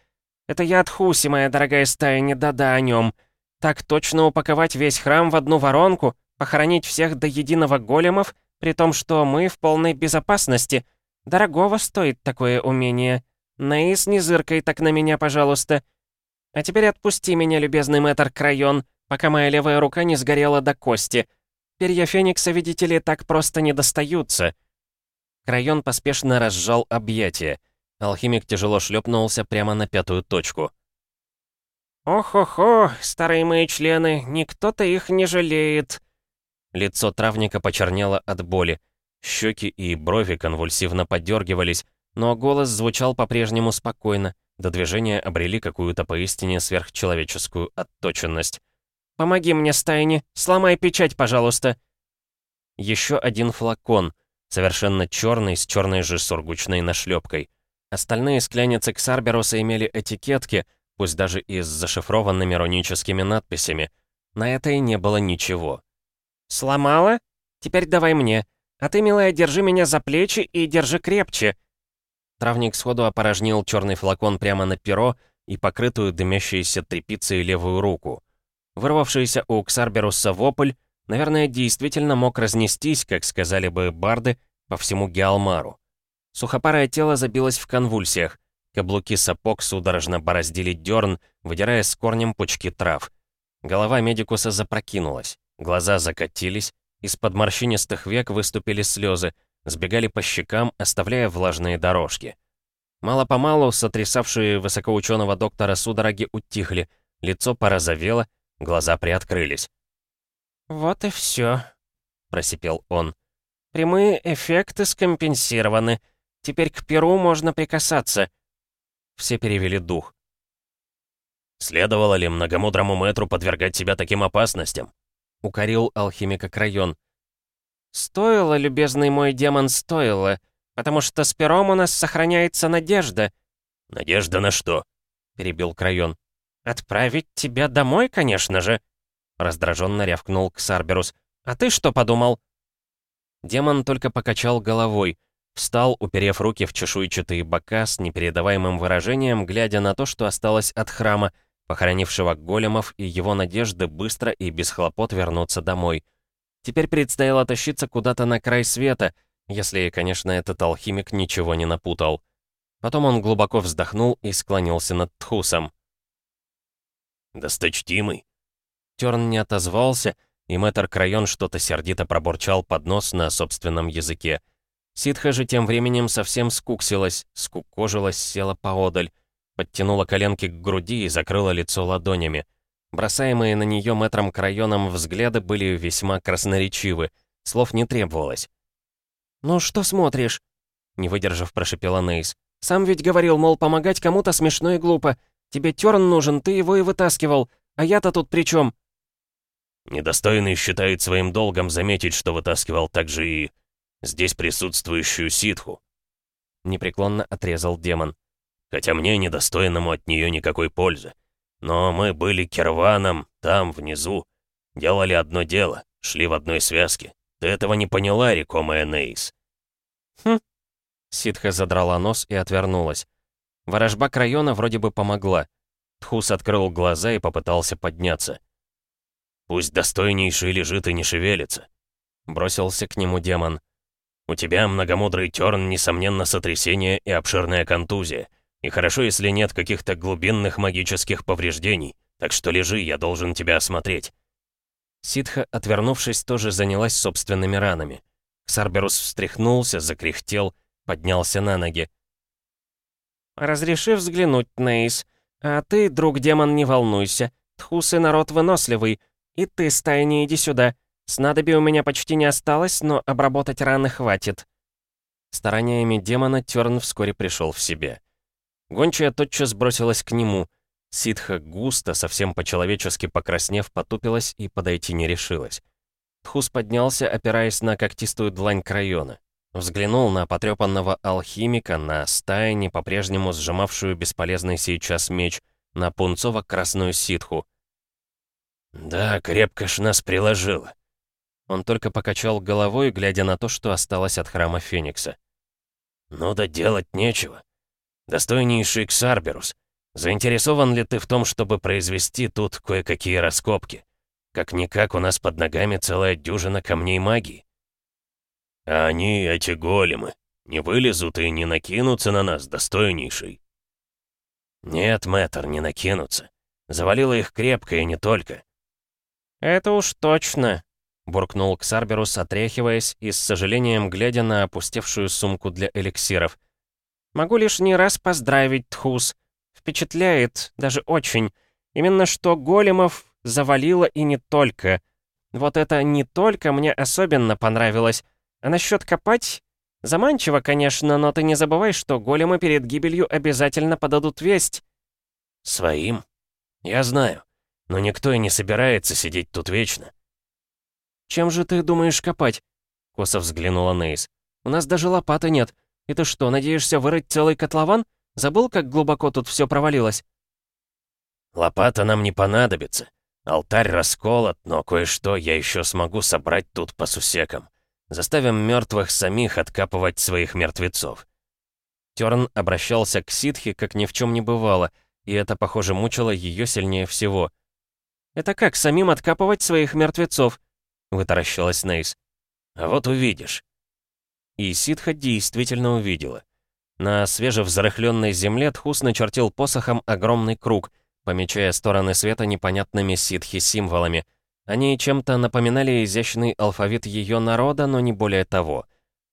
Speaker 4: Это я от Хуси, моя дорогая стая, не да-да о нем. Так точно упаковать весь храм в одну воронку, похоронить всех до единого големов, при том, что мы в полной безопасности. Дорогого стоит такое умение. Наис, не зыркай так на меня, пожалуйста. А теперь отпусти меня, любезный мэтр Крайон, пока моя левая рука не сгорела до кости. Перья Феникса, видите ли, так просто не достаются».
Speaker 2: Крайон поспешно разжал объятия. Алхимик тяжело шлепнулся прямо на пятую точку.
Speaker 4: «Ох-охо, старые мои члены, никто-то их не жалеет».
Speaker 2: Лицо травника почернело от боли. Щеки и брови конвульсивно подергивались, но голос звучал по-прежнему спокойно, до движения обрели какую-то поистине сверхчеловеческую отточенность.
Speaker 4: «Помоги мне, Стайни! Сломай печать, пожалуйста!»
Speaker 2: Еще один флакон, совершенно черный, с черной же сургучной нашлепкой. Остальные скляницы Ксарберуса имели этикетки, пусть даже и с зашифрованными руническими надписями. На этой не было ничего.
Speaker 4: «Сломала? Теперь давай мне. А ты, милая, держи меня за плечи и держи крепче.
Speaker 2: Травник сходу опорожнил черный флакон прямо на перо и покрытую дымящейся тряпицей левую руку. Вырвавшийся у Ксарберуса вопль наверное, действительно мог разнестись, как сказали бы барды, по всему Геалмару. Сухопарое тело забилось в конвульсиях, каблуки сапог судорожно бороздили дерн, выдирая с корнем пучки трав. Голова медикуса запрокинулась, глаза закатились, из-под морщинистых век выступили слезы, сбегали по щекам, оставляя влажные дорожки. Мало-помалу сотрясавшие высокоученого доктора судороги утихли, лицо порозовело, глаза приоткрылись.
Speaker 4: «Вот и все, просипел он. «Прямые эффекты скомпенсированы. Теперь к перу можно прикасаться».
Speaker 2: Все перевели дух.
Speaker 3: «Следовало ли многомудрому мэтру подвергать себя таким опасностям?»
Speaker 2: — укорил алхимика Крайон.
Speaker 4: «Стоило, любезный мой демон, стоило, потому что с пером у нас сохраняется надежда».
Speaker 3: «Надежда на что?»
Speaker 2: — перебил Крайон.
Speaker 4: «Отправить тебя домой, конечно же», — раздраженно рявкнул Ксарберус. «А ты что подумал?»
Speaker 2: Демон только покачал головой, встал, уперев руки в чешуйчатые бока с непередаваемым выражением, глядя на то, что осталось от храма, похоронившего големов и его надежды быстро и без хлопот вернуться домой. Теперь предстояло тащиться куда-то на край света, если, конечно, этот алхимик ничего не напутал. Потом он глубоко вздохнул и склонился над Тхусом.
Speaker 3: «Досточтимый!»
Speaker 2: Терн не отозвался, и мэтр Крайон что-то сердито пробурчал под нос на собственном языке. Ситха же тем временем совсем скуксилась, скукожилась, села поодаль, подтянула коленки к груди и закрыла лицо ладонями. Бросаемые на нее мэтром Крайоном взгляды были весьма красноречивы, слов не требовалось.
Speaker 4: «Ну что смотришь?»
Speaker 2: Не выдержав, прошипела Нейс.
Speaker 4: «Сам ведь говорил, мол, помогать кому-то смешно и глупо. Тебе Тёрн нужен, ты его и вытаскивал. А я-то тут при чем?
Speaker 3: Недостойный считает своим долгом заметить, что вытаскивал также и здесь присутствующую ситху.
Speaker 2: Непреклонно отрезал демон.
Speaker 3: Хотя мне, недостойному от нее никакой пользы. Но мы были керваном, там, внизу. Делали одно дело, шли в одной связке. Ты этого не поняла, рекомая Нейс.
Speaker 2: Хм. Ситха задрала нос и отвернулась. Ворожба района вроде бы помогла. Тхус открыл глаза и попытался подняться.
Speaker 3: «Пусть достойнейший лежит и не шевелится», — бросился к нему демон. «У тебя, многомудрый терн, несомненно, сотрясение и обширная контузия. И хорошо, если нет каких-то глубинных магических повреждений. Так что лежи, я должен тебя осмотреть».
Speaker 2: Ситха, отвернувшись, тоже занялась собственными ранами. Ксарберус встряхнулся, закряхтел, поднялся на ноги.
Speaker 4: «Разреши взглянуть, Нейс. А ты, друг-демон, не волнуйся. Тхусы народ выносливый. И ты, стая, не иди сюда. Снадобий у меня почти не осталось, но обработать раны хватит».
Speaker 2: Стараниями демона Терн вскоре пришел в себе. Гончая тотчас бросилась к нему. Ситха густо, совсем по-человечески покраснев, потупилась и подойти не решилась. Тхус поднялся, опираясь на когтистую длань крайона. Взглянул на потрепанного алхимика, на стаяни, по-прежнему сжимавшую бесполезный сейчас меч, на пунцово-красную ситху.
Speaker 3: «Да, крепко ж нас приложило».
Speaker 2: Он только покачал головой, глядя на то, что осталось от храма Феникса.
Speaker 3: «Ну да делать нечего. Достойнейший Ксарберус, заинтересован ли ты в том, чтобы произвести тут кое-какие раскопки? Как-никак у нас под ногами целая дюжина камней магии. А они, эти големы, не вылезут и не накинутся на нас, достойнейший. Нет, мэтр, не накинутся. Завалило их крепко и не только.
Speaker 4: «Это уж точно», —
Speaker 2: буркнул Ксарберус, отряхиваясь и с сожалением глядя на опустевшую сумку для эликсиров.
Speaker 4: «Могу лишний раз поздравить, Тхус. Впечатляет, даже очень. Именно что големов завалило и не только. Вот это «не только» мне особенно понравилось. А насчет копать? Заманчиво, конечно, но ты не забывай, что големы перед гибелью обязательно подадут весть.
Speaker 3: Своим? Я знаю. Но никто и не собирается сидеть тут вечно.
Speaker 4: Чем же ты думаешь копать? Косо взглянула Нейс. У нас даже лопаты нет. И ты что, надеешься вырыть целый котлован? Забыл, как глубоко тут все провалилось?
Speaker 3: Лопата нам не понадобится. Алтарь расколот, но кое-что я еще смогу собрать тут по сусекам. Заставим мертвых самих откапывать своих мертвецов.
Speaker 2: Терн обращался к ситхе, как ни в чем не бывало, и это, похоже, мучило ее сильнее всего.
Speaker 4: «Это как, самим откапывать своих мертвецов?»
Speaker 2: вытаращилась Нейс.
Speaker 3: «А вот увидишь».
Speaker 2: И ситха действительно увидела. На свежевзрыхленной земле Тхус начертил посохом огромный круг, помечая стороны света непонятными ситхи-символами. Они чем-то напоминали изящный алфавит ее народа, но не более того.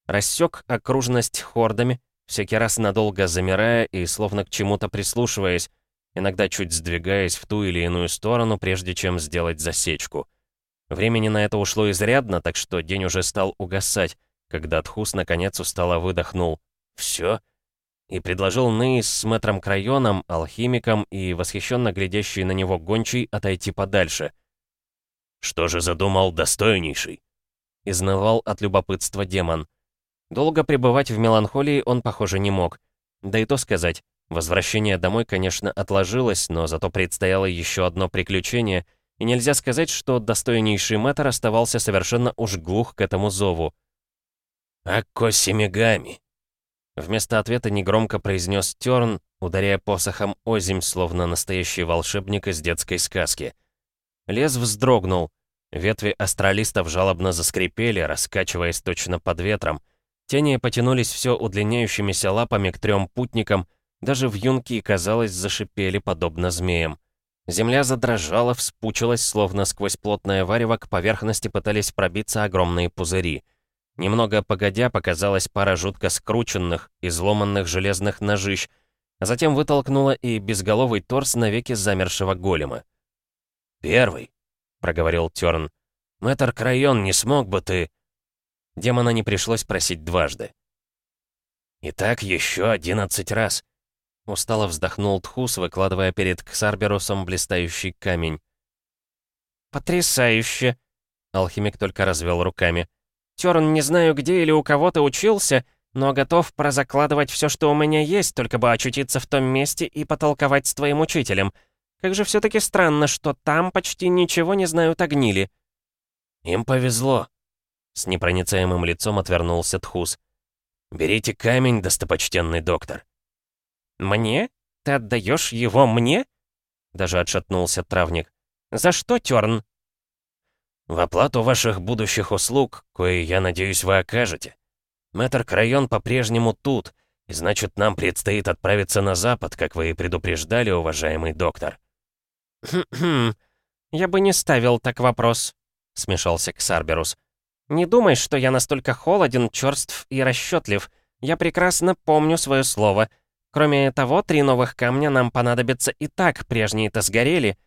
Speaker 2: Рассек окружность хордами, всякий раз надолго замирая и словно к чему-то прислушиваясь, иногда чуть сдвигаясь в ту или иную сторону, прежде чем сделать засечку. Времени на это ушло изрядно, так что день уже стал угасать, когда Тхус наконец устало выдохнул. «Все?» и предложил Нейс с мэтром Крайоном, алхимиком и восхищенно глядящий на него гончий отойти подальше.
Speaker 3: «Что же задумал достойнейший?»
Speaker 2: Изнывал от любопытства демон. Долго пребывать в меланхолии он, похоже, не мог. Да и то сказать, возвращение домой, конечно, отложилось, но зато предстояло еще одно приключение, и нельзя сказать, что достойнейший мэтр оставался совершенно уж глух к этому зову.
Speaker 3: «Акко Семигами!»
Speaker 2: Вместо ответа негромко произнес Терн, ударяя посохом озимь, словно настоящий волшебник из детской сказки. Лес вздрогнул. Ветви астралистов жалобно заскрипели, раскачиваясь точно под ветром. Тени потянулись все удлиняющимися лапами к трем путникам, даже в юнки, казалось, зашипели, подобно змеям. Земля задрожала, вспучилась, словно сквозь плотное варево к поверхности пытались пробиться огромные пузыри — Немного погодя показалась пара жутко скрученных, изломанных железных ножищ, а затем вытолкнула и безголовый торс навеки замершего голема.
Speaker 3: «Первый», — проговорил Тёрн. «Мэтр Крайон, не смог бы ты...»
Speaker 2: Демона не пришлось просить дважды.
Speaker 3: «Итак, еще одиннадцать раз», —
Speaker 2: устало вздохнул Тхус, выкладывая перед Ксарберусом блистающий камень.
Speaker 4: «Потрясающе!» — алхимик только развел руками. Терн, не знаю, где или у кого ты учился, но готов прозакладывать все, что у меня есть, только бы очутиться в том месте и потолковать с твоим учителем. Как же все-таки странно, что там почти ничего не знают о гнили».
Speaker 3: «Им повезло», — с непроницаемым лицом отвернулся Тхус. «Берите камень, достопочтенный доктор».
Speaker 4: «Мне? Ты отдаешь его мне?» Даже отшатнулся травник. «За что, Терн?»
Speaker 3: В оплату ваших будущих услуг, кое, я надеюсь, вы окажете. Мэтр Крайон по-прежнему тут, и значит, нам предстоит отправиться на запад, как вы и предупреждали, уважаемый доктор».
Speaker 4: «Хм-хм, я бы не ставил так вопрос», — смешался Ксарберус. «Не думай, что я настолько холоден, черств и расчетлив. Я прекрасно помню свое слово. Кроме того, три новых камня нам понадобятся и так, прежние-то сгорели».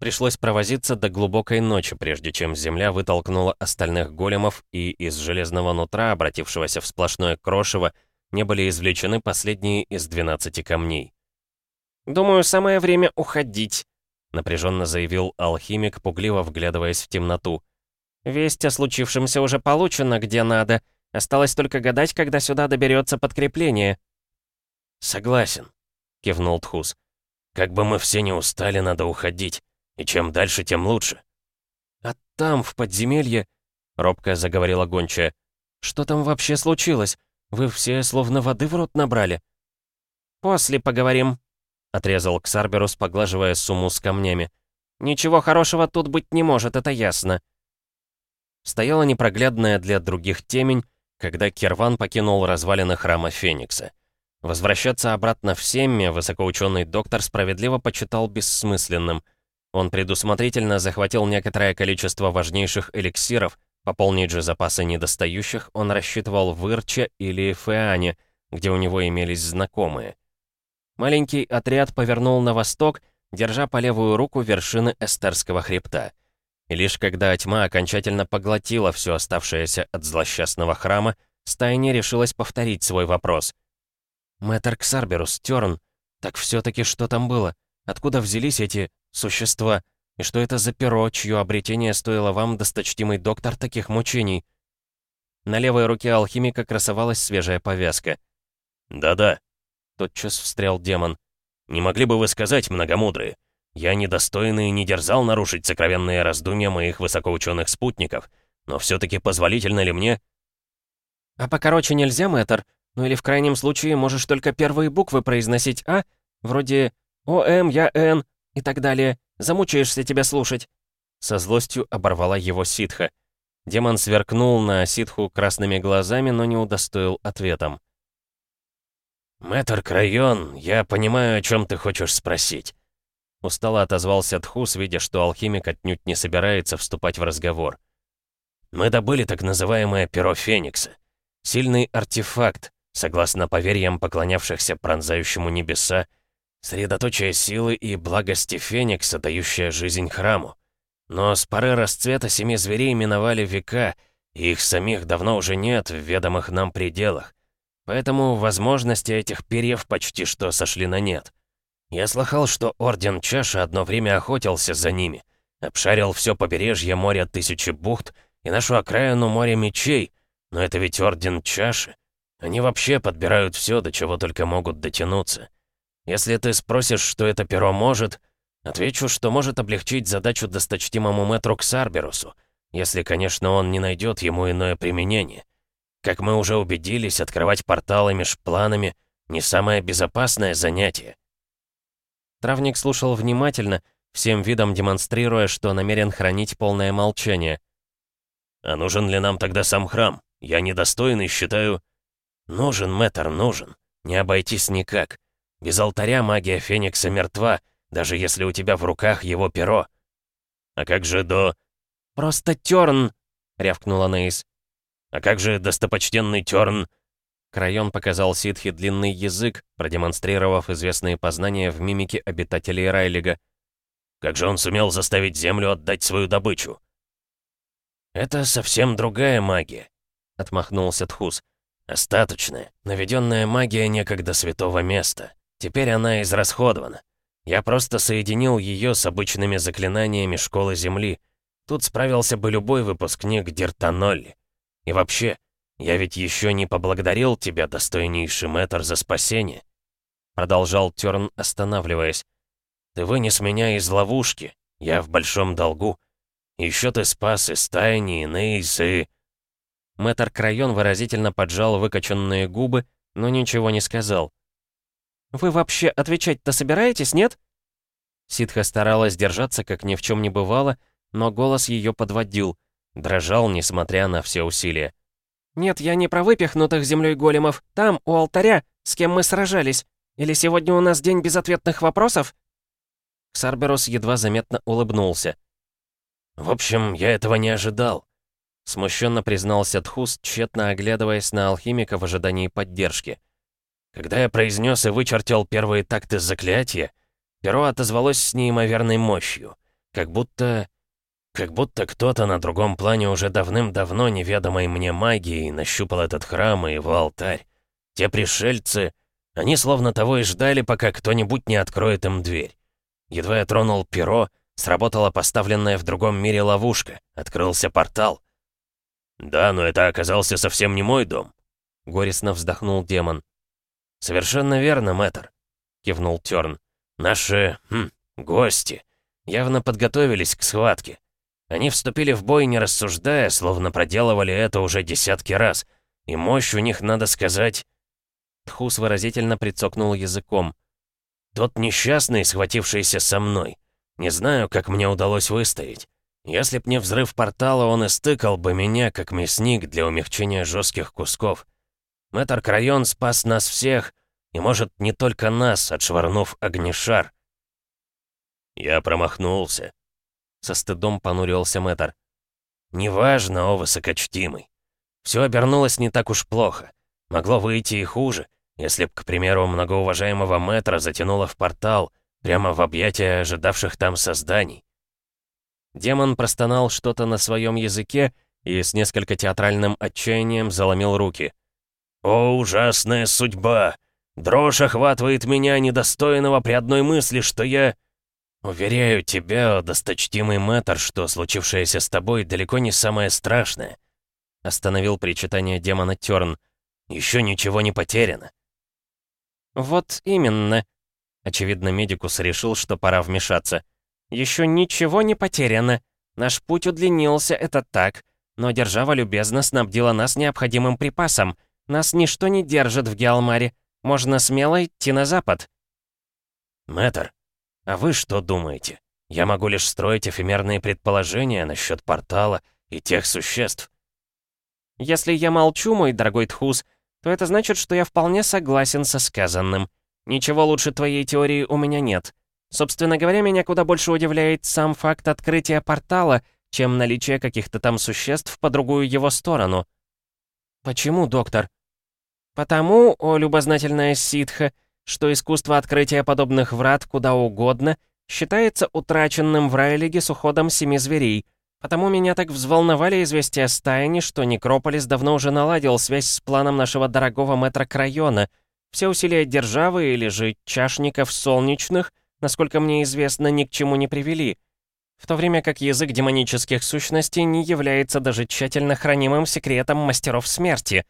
Speaker 2: Пришлось провозиться до глубокой ночи, прежде чем земля вытолкнула остальных големов, и из железного нутра, обратившегося в сплошное крошево, не были извлечены последние из 12 камней.
Speaker 4: «Думаю, самое время уходить», —
Speaker 2: напряженно заявил алхимик, пугливо вглядываясь в темноту.
Speaker 4: «Весть о случившемся уже получена где надо. Осталось только гадать, когда сюда доберется подкрепление».
Speaker 3: «Согласен», — кивнул Тхус. «Как бы мы все не устали, надо уходить. И чем дальше, тем лучше.
Speaker 2: А там, в подземелье, робко заговорила гончая. Что там вообще случилось? Вы все словно воды в рот набрали.
Speaker 4: После поговорим, отрезал Ксарберус, поглаживая сумму с камнями. Ничего хорошего тут быть не может, это ясно.
Speaker 2: Стояла непроглядная для других темень, когда Керван покинул развалины храма Феникса. Возвращаться обратно в Семме высокоученый доктор справедливо почитал бессмысленным — он предусмотрительно захватил некоторое количество важнейших эликсиров, пополнить же запасы недостающих он рассчитывал в Ирче или Феане, где у него имелись знакомые. Маленький отряд повернул на восток, держа по левую руку вершины Эстерского хребта. И лишь когда тьма окончательно поглотила все оставшееся от злосчастного храма, стайня решилась повторить свой вопрос. «Мэтр Ксарберус, Терн, так все-таки что там было? Откуда взялись эти существа? И что это за перо, чье обретение стоило вам, досточтимый доктор, таких мучений?» На левой руке алхимика красовалась свежая повязка.
Speaker 3: «Да-да», — тотчас встрял демон. «Не могли бы вы сказать, многомудрые? Я недостойный и не дерзал нарушить сокровенные раздумья моих высокоученых спутников, но все-таки позволительно ли мне...»
Speaker 4: «А покороче нельзя, мэтр? Ну или в крайнем случае можешь только первые буквы произносить, а? Вроде «О, М, я Н» и так далее. Замучаешься тебя слушать».
Speaker 2: Со злостью оборвала его ситха. Демон сверкнул на ситху красными глазами, но не удостоил ответом.
Speaker 3: «Мэтр Крайон, я понимаю, о чем ты хочешь спросить».
Speaker 2: Устало отозвался Тхус, видя, что алхимик отнюдь не собирается вступать в разговор.
Speaker 3: «Мы добыли так называемое перо Феникса. Сильный артефакт, согласно поверьям поклонявшихся пронзающему небеса, средоточие силы и благости Феникса, дающая жизнь храму. Но с поры расцвета семи зверей миновали века, и их самих давно уже нет в ведомых нам пределах. Поэтому возможности этих перьев почти что сошли на нет. Я слыхал, что Орден Чаши одно время охотился за ними, обшарил все побережье моря Тысячи Бухт и нашу окраину моря Мечей, но это ведь Орден Чаши. Они вообще подбирают все, до чего только могут дотянуться. Если ты спросишь, что это перо может, отвечу, что может облегчить задачу досточтимому мэтру Ксарберусу, если, конечно, он не найдет ему иное применение. Как мы уже убедились, открывать порталы меж планами — не самое безопасное занятие.
Speaker 2: Травник слушал внимательно, всем видом демонстрируя, что намерен хранить полное молчание.
Speaker 3: «А нужен ли нам тогда сам храм? Я недостойный, считаю...» «Нужен, мэтр, нужен. Не обойтись никак. Без алтаря магия Феникса мертва, даже если у тебя в руках его перо». «А как же до...»
Speaker 2: «Просто Тёрн!» — рявкнула Нейс.
Speaker 3: «А как же достопочтенный Тёрн?»
Speaker 2: Крайон показал ситхи длинный язык, продемонстрировав известные познания в мимике обитателей Райлига.
Speaker 3: «Как же он сумел заставить Землю отдать свою добычу?» «Это совсем другая магия», — отмахнулся Тхус. «Остаточная, наведенная магия некогда святого места. Теперь она израсходована. Я просто соединил ее с обычными заклинаниями Школы Земли. Тут справился бы любой выпускник Диртанолли. И вообще, я ведь еще не поблагодарил тебя, достойнейший мэтр, за спасение. Продолжал Терн, останавливаясь. Ты вынес меня из ловушки. Я в большом долгу. Еще ты спас и стайни, и Нейс, и... Мэтр Крайон выразительно поджал выкоченные губы, но ничего не сказал. «Вы вообще отвечать-то собираетесь, нет?» Ситха старалась держаться, как ни в чем не бывало, но голос ее подводил, дрожал, несмотря на все усилия. «Нет, я не про выпихнутых землей големов. Там, у алтаря, с кем мы сражались. Или сегодня у нас день безответных вопросов?» Ксарберус едва заметно улыбнулся. «В общем, я этого не ожидал», — смущенно признался Тхус, тщетно оглядываясь на алхимика в ожидании поддержки. «Когда я произнес и вычертил первые такты заклятия, перо отозвалось с неимоверной мощью, как будто... Как будто кто-то на другом плане уже давным-давно неведомой мне магией нащупал этот храм и его алтарь. Те пришельцы, они словно того и ждали, пока кто-нибудь не откроет им дверь. Едва я тронул перо, сработала поставленная в другом мире ловушка, открылся портал. «Да, но это оказался совсем не мой дом», — горестно вздохнул демон. «Совершенно верно, мэтр», — кивнул Тёрн. «Наши, хм, гости явно подготовились к схватке. Они вступили в бой, не рассуждая, словно проделывали это уже десятки раз. И мощь у них, надо сказать... Тхус выразительно прицокнул языком. Тот несчастный, схватившийся со мной. Не знаю, как мне удалось выстоять. Если б не взрыв портала, он истыкал бы меня, как мясник, для умягчения жестких кусков. Мэтр Крайон спас нас всех, и, может, не только нас, отшвырнув огнешар. Я промахнулся, со стыдом понурился мэтр. «Неважно, о высокочтимый. Все обернулось не так уж плохо. Могло выйти и хуже, если б, к примеру, многоуважаемого мэтра затянуло в портал, прямо в объятия ожидавших там созданий». Демон простонал что-то на своем языке и с несколько театральным отчаянием заломил руки. «О, ужасная судьба! Дрожь охватывает меня, недостойного при одной мысли, что я...» «Уверяю тебя, досточтимый мэтр, что случившееся с тобой далеко не самое страшное», — остановил причитание демона Тёрн. «Еще ничего не потеряно». «Вот именно», — очевидно, Медикус решил, что пора вмешаться. «Еще ничего не потеряно. Наш путь удлинился, это так, но держава любезно снабдила нас необходимым припасом. Нас ничто не держит в Геалмаре. Можно смело идти на запад». «Мэтр», «А вы что думаете? Я могу лишь строить эфемерные предположения насчет портала и тех существ».
Speaker 2: «Если я молчу, мой дорогой Тхус, то это значит, что я вполне согласен со сказанным. Ничего лучше твоей теории у меня нет. Собственно говоря, меня куда больше удивляет сам факт открытия портала, чем наличие каких-то там существ по другую его сторону». «Почему, доктор?» «Потому, о любознательная ситха, что искусство открытия подобных врат куда угодно считается утраченным в Райлиге с уходом семи зверей, потому меня так взволновали известия стаяни, что Некрополис давно уже наладил связь с планом нашего дорогого мэтра Крайона. Все усилия державы или же чашников солнечных, насколько мне известно, ни к чему не привели» в то время как язык демонических сущностей не является даже тщательно хранимым секретом мастеров смерти.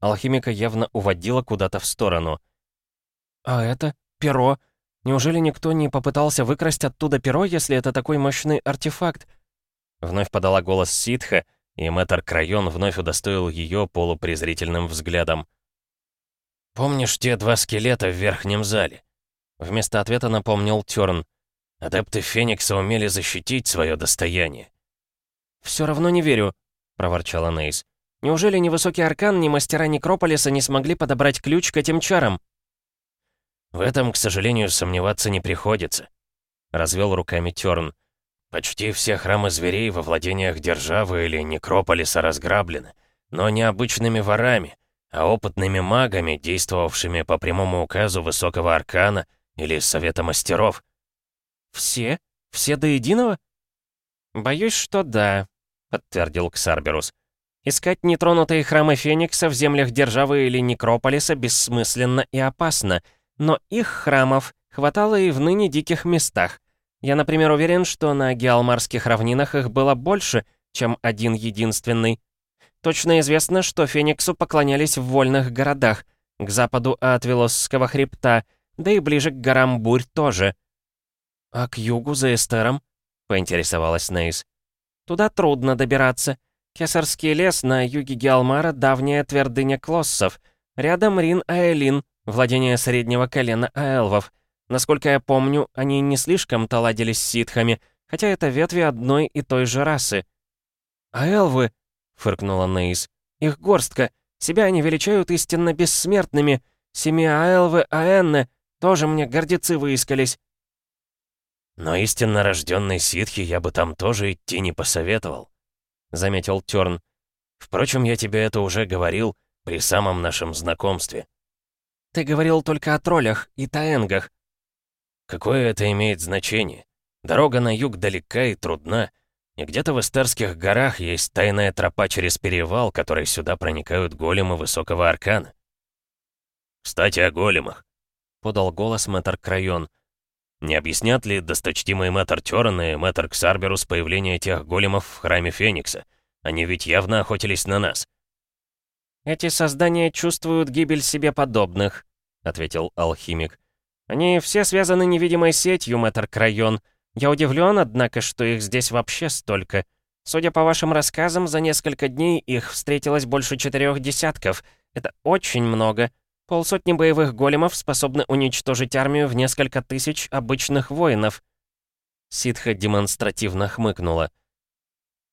Speaker 2: Алхимика явно уводила куда-то в сторону. «А это? Перо? Неужели никто не попытался выкрасть оттуда перо, если это такой мощный артефакт?» Вновь подала голос ситха, и мэтр Крайон вновь удостоил ее полупрезрительным взглядом.
Speaker 3: «Помнишь те два скелета в верхнем зале?» Вместо ответа напомнил Тёрн. Адепты Феникса умели защитить свое достояние.
Speaker 2: «Все равно не верю», — проворчала Нейс. «Неужели ни Высокий Аркан, ни Мастера Некрополиса не смогли подобрать ключ к этим чарам?»
Speaker 3: «В этом, к сожалению, сомневаться не приходится», — развел руками Тёрн. «Почти все храмы зверей во владениях державы или Некрополиса разграблены, но не обычными ворами, а опытными магами, действовавшими по прямому указу Высокого Аркана или Совета Мастеров.
Speaker 2: «Все? Все до единого?» «Боюсь, что да», — подтвердил Ксарберус. «Искать нетронутые храмы Феникса в землях Державы или Некрополиса бессмысленно и опасно, но их храмов хватало и в ныне диких местах. Я, например, уверен, что на геалмарских равнинах их было больше, чем один единственный. Точно известно, что Фениксу поклонялись в вольных городах, к западу от Велосского хребта, да и ближе к горам Бурь тоже. «А к югу, за Эстером?» — поинтересовалась Нейс. «Туда трудно добираться. Кесарский лес на юге Геалмара — давняя твердыня Клоссов. Рядом Рин-Аэлин, владение среднего колена Аэлвов. Насколько я помню, они не слишком-то ладили с ситхами, хотя это ветви одной и той же расы». «Аэлвы?» — фыркнула Нейс. «Их горстка. Себя они величают истинно бессмертными. Семья Аэлвы Аэнне тоже мне гордецы выискались».
Speaker 3: «Но истинно рожденной ситхи я бы там тоже идти не посоветовал», — заметил Тёрн. «Впрочем, я тебе это уже говорил при самом нашем знакомстве».
Speaker 2: «Ты говорил только о троллях и таэнгах».
Speaker 3: «Какое это имеет значение? Дорога на юг далека и трудна, и где-то в Эстерских горах есть тайная тропа через перевал, которой сюда проникают големы высокого аркана». «Кстати, о големах», — подал голос мэтр Крайон. Не объяснят ли досточтимый мэтр Тёрн и мэтр Ксарберус появление тех големов в храме Феникса? Они ведь явно охотились на нас.
Speaker 2: «Эти создания чувствуют гибель себе подобных», — ответил алхимик. «Они все связаны невидимой сетью, мэтр Крайон. Я удивлен, однако, что их здесь вообще столько. Судя по вашим рассказам, за несколько дней их встретилось больше четырех десятков. Это очень много. Полсотни боевых големов способны уничтожить армию в несколько тысяч обычных воинов. Ситха демонстративно хмыкнула.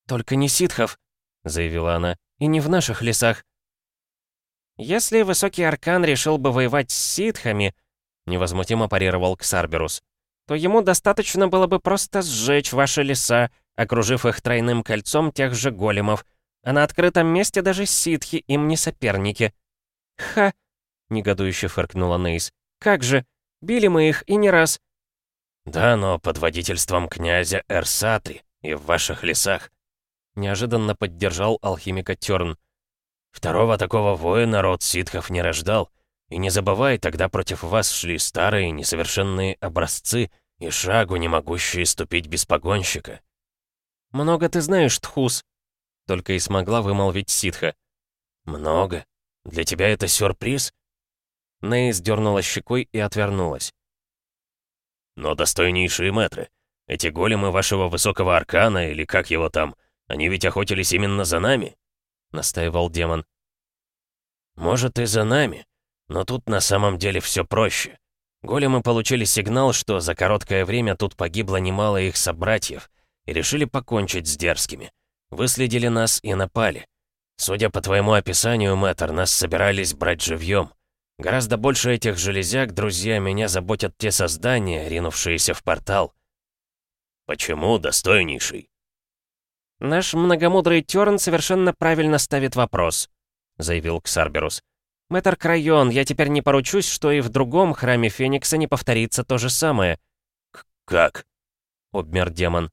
Speaker 2: «Только не ситхов», — заявила она, — «и не в наших лесах». «Если Высокий Аркан решил бы воевать с ситхами», — невозмутимо парировал Ксарберус, «то ему достаточно было бы просто сжечь ваши леса, окружив их тройным кольцом тех же големов, а на открытом месте даже ситхи им не соперники». «Ха!» — негодующе фыркнула Нейс. «Как же! Били мы их и не раз!»
Speaker 3: «Да, но под водительством князя Эрсаты и в ваших лесах», — неожиданно поддержал алхимика Тёрн. «Второго такого воина род ситхов не рождал. И не забывай, тогда против вас шли старые несовершенные образцы и шагу не могущие ступить без погонщика».
Speaker 2: «Много ты знаешь, Тхус», — только и смогла вымолвить ситха.
Speaker 3: «Много? Для тебя это сюрприз?»
Speaker 2: Ней сдернула щекой и отвернулась.
Speaker 3: «Но достойнейшие мэтры, эти големы вашего высокого аркана, или как его там, они ведь охотились именно за нами?» — настаивал демон. «Может, и за нами, но тут на самом деле все проще», Големы получили сигнал, что за короткое время тут погибло немало их собратьев, и решили покончить с дерзкими. Выследили нас и напали. Судя по твоему описанию, мэтр, нас собирались брать живьем. Гораздо больше этих железяк, друзья, меня заботят те создания, ринувшиеся в портал. Почему, достойнейший?
Speaker 2: Наш многомудрый Тёрн совершенно правильно ставит вопрос, заявил Ксарберус. Мэтр Крайон, я теперь не поручусь, что и в другом храме Феникса не повторится то же самое.
Speaker 3: К как?
Speaker 2: обмер демон.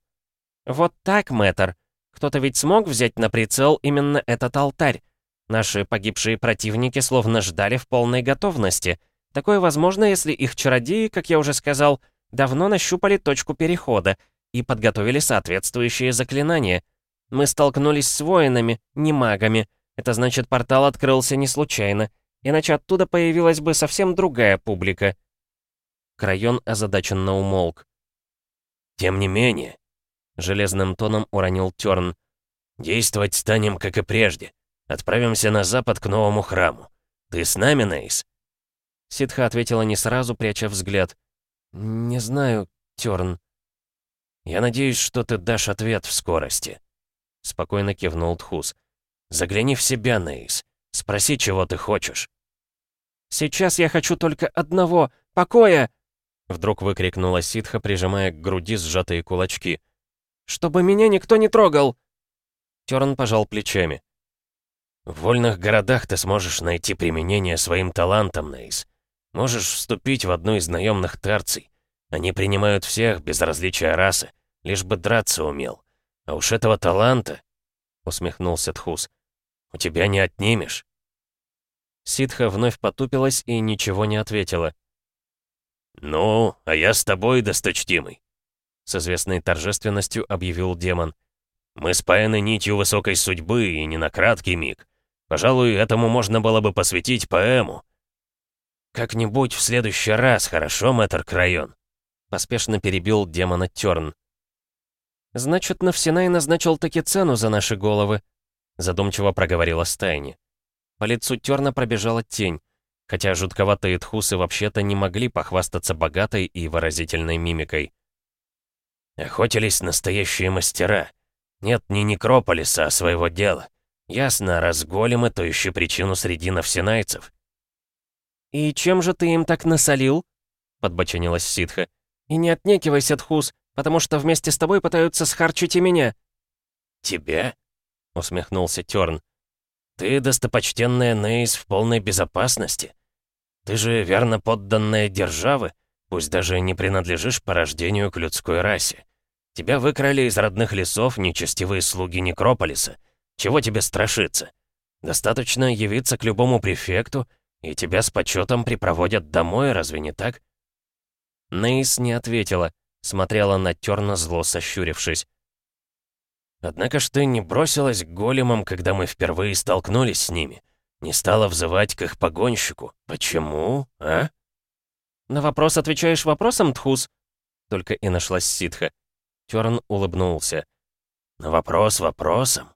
Speaker 2: Вот так, мэтр. Кто-то ведь смог взять на прицел именно этот алтарь. Наши погибшие противники словно ждали в полной готовности. Такое возможно, если их чародеи, как я уже сказал, давно нащупали точку перехода и подготовили соответствующие заклинания. Мы столкнулись с воинами, не магами. Это значит, портал открылся не случайно, иначе оттуда появилась бы совсем другая публика. Крайон озадаченно умолк.
Speaker 3: «Тем не менее», — железным тоном уронил Тёрн, «действовать станем, как и прежде. Отправимся на запад к новому храму. Ты с нами, Нейс?»
Speaker 2: Ситха ответила не сразу, пряча взгляд. «Не знаю, Тёрн».
Speaker 3: «Я надеюсь, что ты дашь ответ в скорости», — спокойно кивнул Тхус. «Загляни в себя, Нейс. Спроси, чего ты хочешь».
Speaker 2: «Сейчас я хочу только одного — покоя!»
Speaker 3: Вдруг выкрикнула ситха, прижимая к груди сжатые кулачки.
Speaker 2: «Чтобы меня никто не трогал!»
Speaker 3: Терн пожал плечами. В вольных городах ты сможешь найти применение своим талантам, Нейс. Можешь вступить в одну из наемных терций. Они принимают всех, без различия расы, лишь бы драться умел. А уж этого таланта, — усмехнулся Тхус, — у тебя не отнимешь.
Speaker 2: Ситха вновь потупилась и ничего не ответила.
Speaker 3: «Ну, а я с тобой, досточтимый», — с известной торжественностью объявил демон. «Мы спаяны нитью высокой судьбы, и не на краткий миг. Пожалуй, этому можно было бы посвятить поэму. «Как-нибудь в следующий раз, хорошо, мэтр Крайон?» Поспешно перебил демона Тёрн.
Speaker 2: «Значит, Навсинай назначил таки цену за наши головы», задумчиво проговорила Стайни. По лицу Тёрна пробежала тень, хотя жутковатые тхусы вообще-то не могли похвастаться богатой и выразительной мимикой.
Speaker 3: «Охотились настоящие мастера. Нет ни некрополиса, а своего дела. Ясно, раз големы, то ищи причину среди навсенайцев.
Speaker 2: «И чем же ты им так насолил?» — подбоченилась ситха. «И не отнекивайся, Тхус, потому что вместе с тобой пытаются схарчить и меня».
Speaker 3: «Тебя?» — усмехнулся Тёрн. «Ты, достопочтенная Нейс, в полной безопасности. Ты же верно подданная державы, пусть даже не принадлежишь по рождению к людской расе. Тебя выкрали из родных лесов нечестивые слуги Некрополиса, чего тебе страшиться? Достаточно явиться к любому префекту, и тебя с почетом припроводят домой, разве не так?»
Speaker 2: Нейс не ответила, смотрела на Терна зло сощурившись.
Speaker 3: «Однако ж ты не бросилась к големам, когда мы впервые столкнулись с ними. Не стала взывать к их погонщику. Почему, а?»
Speaker 2: «На вопрос отвечаешь вопросом, Тхус?» Только и нашлась ситха. Терн улыбнулся.
Speaker 3: «На вопрос вопросом?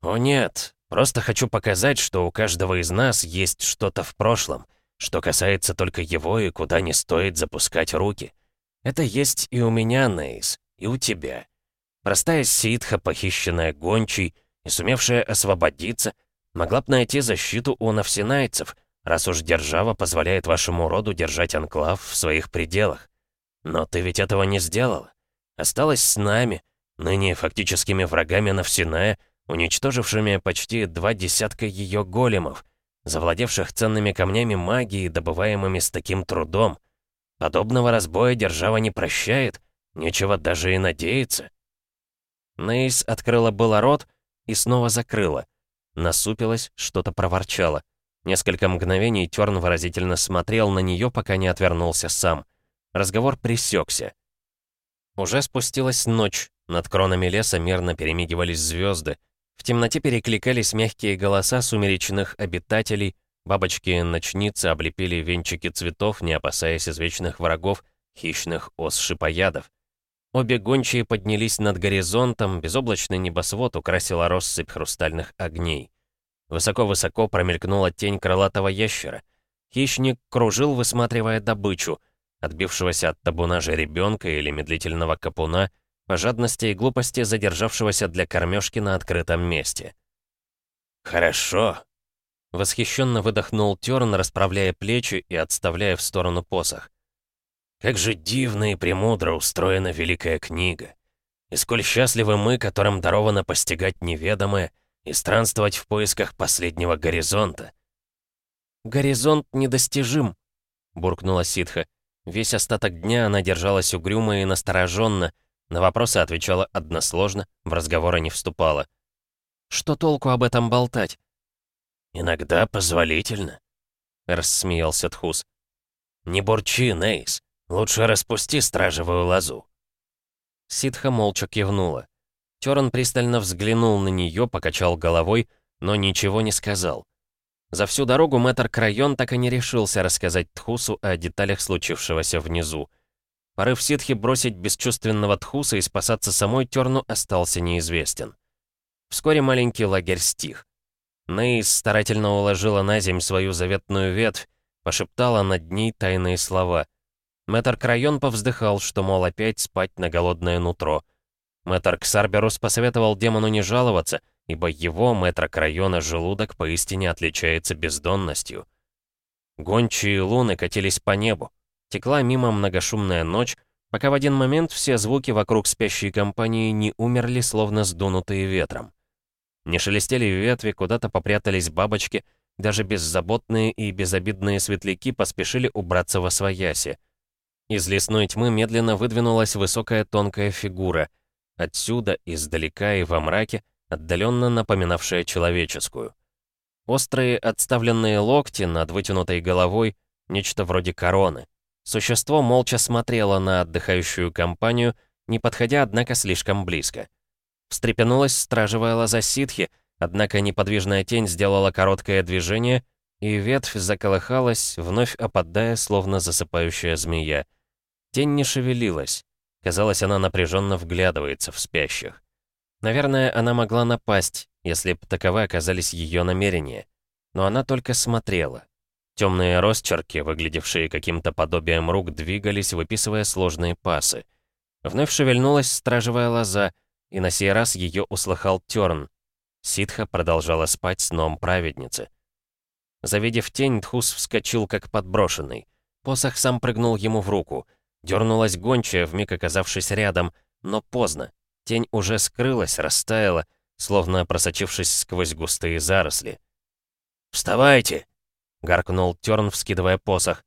Speaker 3: «О нет, просто хочу показать, что у каждого из нас есть что-то в прошлом, что касается только его и куда не стоит запускать руки. Это есть и у меня, Нейс, и у тебя. Простая ситха, похищенная гончей и сумевшая освободиться, могла бы найти защиту у навсенайцев, раз уж держава позволяет вашему роду держать анклав в своих пределах. Но ты ведь этого не сделала. Осталась с нами, ныне фактическими врагами Навсиная, уничтожившими почти два десятка ее големов, завладевших ценными камнями магии, добываемыми с таким трудом. Подобного разбоя держава не прощает, нечего даже и надеяться.
Speaker 2: Нейс открыла было рот и снова закрыла. Насупилась, что-то проворчала. Несколько мгновений Тёрн выразительно смотрел на нее, пока не отвернулся сам. Разговор пресекся. Уже спустилась ночь, над кронами леса мирно перемигивались звезды, в темноте перекликались мягкие голоса сумеречных обитателей, бабочки-ночницы облепили венчики цветов, не опасаясь извечных врагов, хищных ос-шипоядов. Обе гончие поднялись над горизонтом, безоблачный небосвод украсила россыпь хрустальных огней. Высоко-высоко промелькнула тень крылатого ящера. Хищник кружил, высматривая добычу, отбившегося от табуна жеребенка или медлительного капуна, по жадности и глупости задержавшегося для кормежки на открытом месте.
Speaker 3: «Хорошо», — восхищенно выдохнул Терн, расправляя плечи и отставляя в сторону посох. «Как же дивно и премудро устроена Великая Книга! И сколь счастливы мы, которым даровано постигать неведомое и странствовать в поисках последнего горизонта!»
Speaker 2: «Горизонт недостижим», — буркнула ситха. Весь остаток дня она держалась угрюмо и настороженно, на вопросы отвечала односложно, в разговоры не вступала. «Что толку об этом болтать?»
Speaker 3: «Иногда позволительно», — рассмеялся Тхус. «Не бурчи, Нейс. Лучше распусти стражевую лозу».
Speaker 2: Ситха молча кивнула. Теран пристально взглянул на нее, покачал головой, но ничего не сказал. За всю дорогу мэтр Крайон так и не решился рассказать Тхусу о деталях случившегося внизу. Порыв ситхи бросить бесчувственного Тхуса и спасаться самой Терну остался неизвестен. Вскоре маленький лагерь стих. Нейс старательно уложила на земь свою заветную ветвь, пошептала над ней тайные слова. Мэтр Крайон повздыхал, что, мол, опять спать на голодное нутро. Мэтр Ксарберус посоветовал демону не жаловаться, ибо его, мэтра Крайона, желудок поистине отличается бездонностью. Гончие луны катились по небу. Текла мимо многошумная ночь, пока в один момент все звуки вокруг спящей компании не умерли, словно сдунутые ветром. Не шелестели ветви, куда-то попрятались бабочки, даже беззаботные и безобидные светляки поспешили убраться во свояси. Из лесной тьмы медленно выдвинулась высокая тонкая фигура. Отсюда, издалека и во мраке, отдаленно напоминавшая человеческую. Острые отставленные локти над вытянутой головой, нечто вроде короны. Существо молча смотрело на отдыхающую компанию, не подходя, однако, слишком близко. Встрепенулась стражевая лоза ситхи, однако неподвижная тень сделала короткое движение, и ветвь заколыхалась, вновь опадая, словно засыпающая змея. Тень не шевелилась. Казалось, она напряженно вглядывается в спящих. Наверное, она могла напасть, если бы таковы оказались ее намерения. Но она только смотрела. Темные росчерки, выглядевшие каким-то подобием рук, двигались, выписывая сложные пасы. Вновь шевельнулась стражевая лоза, и на сей раз ее услыхал Терн. Ситха продолжала спать сном праведницы. Завидев тень, Тхус вскочил как подброшенный. Посох сам прыгнул ему в руку. Дернулась гончая, вмиг оказавшись рядом, но поздно. Тень уже скрылась, растаяла, словно просочившись сквозь густые заросли.
Speaker 3: «Вставайте!»
Speaker 2: — гаркнул Терн, вскидывая посох.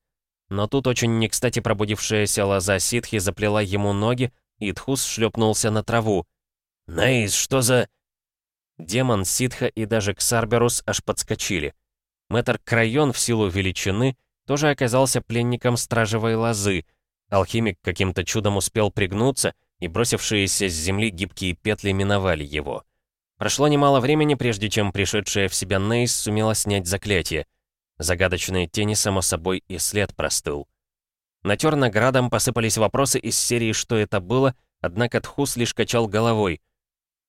Speaker 2: Но тут очень не кстати пробудившаяся лоза ситхи заплела ему ноги, и Тхус шлепнулся на траву.
Speaker 3: «Наис, что за...»
Speaker 2: Демон, ситха и даже Ксарберус аж подскочили. Мэтр Крайон в силу величины тоже оказался пленником стражевой лозы. Алхимик каким-то чудом успел пригнуться, и бросившиеся с земли гибкие петли миновали его. Прошло немало времени, прежде чем пришедшая в себя Нейс сумела снять заклятие. Загадочные тени, само собой, и след простыл. На градом посыпались вопросы из серии «Что это было?», однако Тхус лишь качал головой —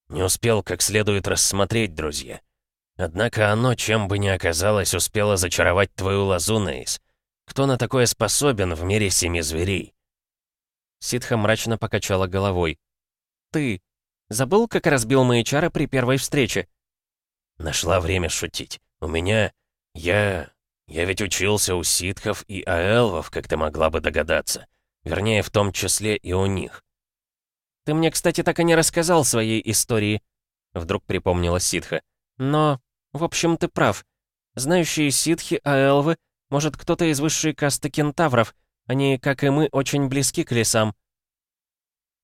Speaker 3: не успел как следует рассмотреть, друзья. Однако оно, чем бы ни оказалось, успело зачаровать твою лозу, Нейс. Кто на такое способен в мире семи зверей?»
Speaker 2: Ситха мрачно покачала головой. «Ты забыл, как разбил мои чары при первой встрече?»
Speaker 3: «Нашла время шутить. У меня... Я... Я ведь учился у ситхов и аэлвов, как ты могла бы догадаться. Вернее, в том числе и у них.
Speaker 2: «Ты мне, кстати, так и не рассказал своей истории», — вдруг припомнила ситха. «Но, в общем, ты прав. Знающие ситхи, аэлвы, может, кто-то из высшей касты кентавров. Они, как и мы, очень близки к лесам».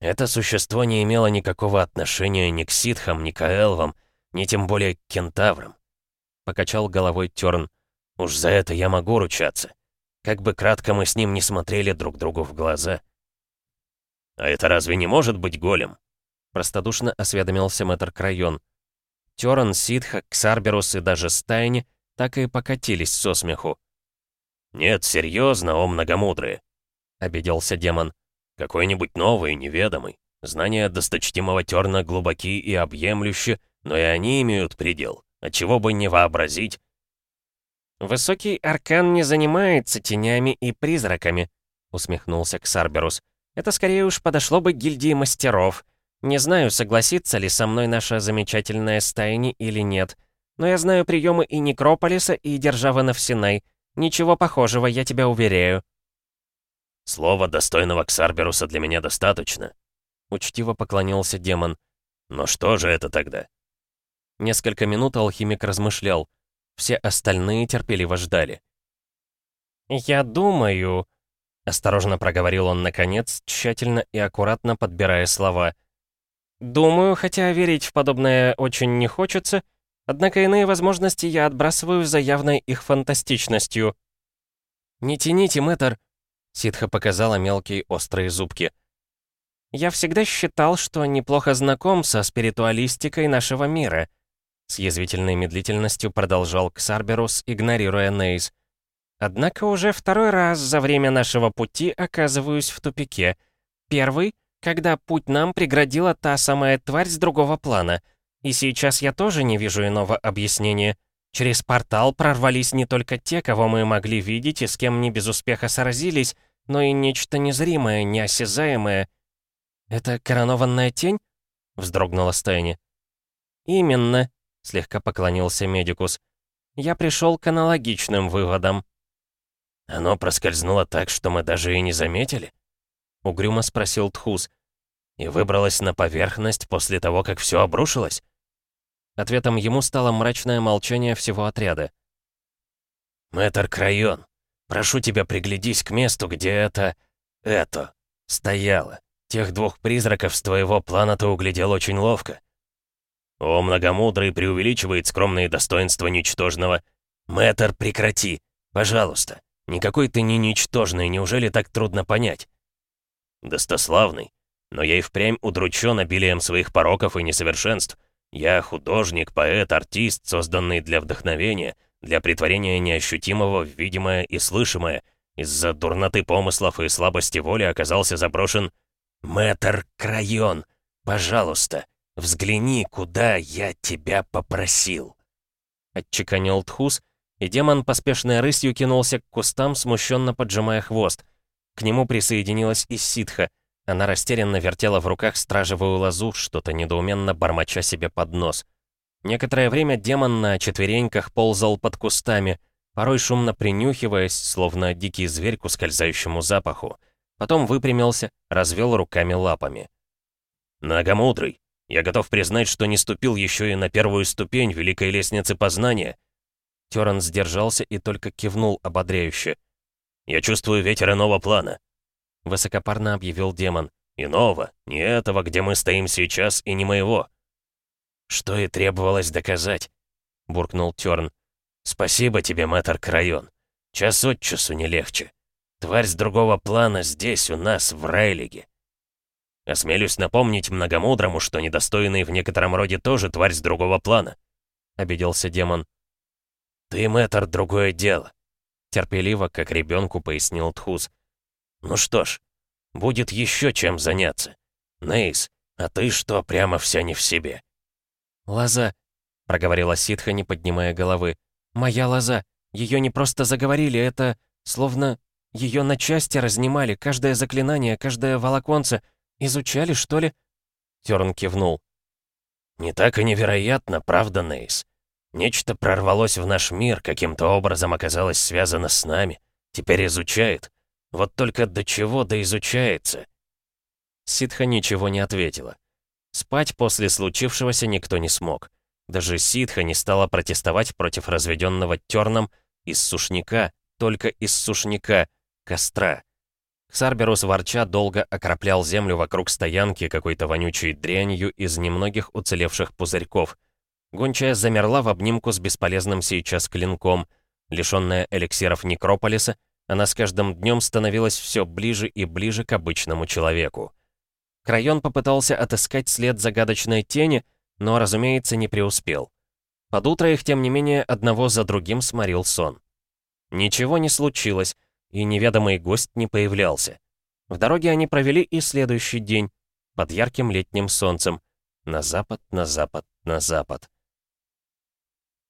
Speaker 3: Это существо не имело никакого отношения ни к ситхам, ни к аэлвам, ни тем более к кентаврам. Покачал головой Тёрн. Уж за это я могу ручаться. Как бы кратко мы с ним не смотрели друг другу в глаза. «А это разве не может быть голем?»
Speaker 2: Простодушно осведомился мэтр Крайон. Теран, Ситха, Ксарберус и даже Стайни так и покатились со смеху.
Speaker 3: «Нет, серьезно, о многомудрые!» — обиделся демон. «Какой-нибудь новый, неведомый. Знания досточтимого Терна глубоки и объемлющи, но и они имеют предел. Отчего бы не вообразить?»
Speaker 2: «Высокий аркан не занимается тенями и призраками», усмехнулся Ксарберус. «Это скорее уж подошло бы гильдии мастеров. Не знаю, согласится ли со мной наша замечательная стайни или нет. Но я знаю приемы и Некрополиса, и Державы Навсинай. Ничего похожего, я тебя уверяю».
Speaker 3: «Слово достойного Ксарберуса для меня достаточно», — учтиво поклонился демон. «Но что же это тогда?»
Speaker 2: Несколько минут алхимик размышлял. Все остальные терпеливо ждали. «Я думаю...» — осторожно проговорил он наконец, тщательно и аккуратно подбирая слова. «Думаю, хотя верить в подобное очень не хочется, однако иные возможности я отбрасываю за явной их фантастичностью». «Не тяните, мэтр!» — ситха показала мелкие острые зубки. «Я всегда считал, что неплохо знаком со спиритуалистикой нашего мира», с язвительной медлительностью продолжал Ксарберус, игнорируя Нейз. Однако уже второй раз за время нашего пути оказываюсь в тупике. Первый, когда путь нам преградила та самая тварь с другого плана. И сейчас я тоже не вижу иного объяснения. Через портал прорвались не только те, кого мы могли видеть и с кем не без успеха сразились, но и нечто незримое, неосязаемое. «Это коронованная тень?» — вздрогнула Стайни. «Именно», — слегка поклонился Медикус. «Я пришел к аналогичным выводам».
Speaker 3: «Оно проскользнуло так, что мы даже и не заметили?» — угрюмо спросил Тхус. «И выбралось на поверхность после того, как все обрушилось?»
Speaker 2: Ответом ему стало мрачное молчание всего отряда.
Speaker 3: «Мэтр Крайон, прошу тебя приглядись к месту, где это... это... стояло. Тех двух призраков с твоего плана ты углядел очень ловко». «О, многомудрый преувеличивает скромные достоинства ничтожного. Мэтр, прекрати, пожалуйста». Никакой ты не ничтожный, неужели так трудно понять? Достославный. Но я и впрямь удручен обилием своих пороков и несовершенств. Я художник, поэт, артист, созданный для вдохновения, для притворения неощутимого в видимое и слышимое. Из-за дурноты помыслов и слабости воли оказался заброшен «Мэтр Крайон, пожалуйста, взгляни, куда я тебя попросил!»
Speaker 2: Отчеканил Тхус, и демон поспешной рысью кинулся к кустам, смущенно поджимая хвост. К нему присоединилась и ситха. Она растерянно вертела в руках стражевую лозу, что-то недоуменно бормоча себе под нос. Некоторое время демон на четвереньках ползал под кустами, порой шумно принюхиваясь, словно дикий зверь к ускользающему запаху. Потом выпрямился, развел руками лапами.
Speaker 3: «Многомудрый, я готов признать, что не ступил еще и на первую ступень великой лестницы познания»,
Speaker 2: Теран сдержался и только кивнул ободряюще.
Speaker 3: «Я чувствую ветер иного плана», —
Speaker 2: высокопарно объявил демон.
Speaker 3: «Иного, не этого, где мы стоим сейчас, и не моего».
Speaker 2: «Что и требовалось доказать», — буркнул Терн.
Speaker 3: «Спасибо тебе, мэтр Крайон. Час от часу не легче. Тварь с другого плана здесь, у нас, в Райлиге. Осмелюсь напомнить многомудрому, что недостойный в некотором роде тоже тварь с другого плана», — обиделся демон.
Speaker 2: «Ты, мэтр, другое дело», — терпеливо, как ребенку пояснил Тхус.
Speaker 3: «Ну что ж, будет еще чем заняться. Нейс, а ты что, прямо вся не в себе?»
Speaker 2: «Лоза», — проговорила ситха, не поднимая головы. «Моя лоза. Ее не просто заговорили, это словно ее на части разнимали, каждое заклинание, каждое волоконце. Изучали, что ли?»
Speaker 3: Терн кивнул. «Не так и невероятно, правда, Нейс? Нечто прорвалось в наш мир, каким-то образом оказалось связано с нами. Теперь изучает. Вот только до чего да изучается?»
Speaker 2: Ситха ничего не ответила. Спать после случившегося никто не смог. Даже Ситха не стала протестовать против разведенного терном из сушняка, только из сушняка, костра. Ксарберус ворча долго окроплял землю вокруг стоянки какой-то вонючей дрянью из немногих уцелевших пузырьков — Гончая замерла в обнимку с бесполезным сейчас клинком. Лишенная эликсиров Некрополиса, она с каждым днем становилась все ближе и ближе к обычному человеку. Крайон попытался отыскать след загадочной тени, но, разумеется, не преуспел. Под утро их, тем не менее, одного за другим сморил сон. Ничего не случилось, и неведомый гость не появлялся. В дороге они провели и следующий день, под ярким летним солнцем, на запад, на запад, на запад.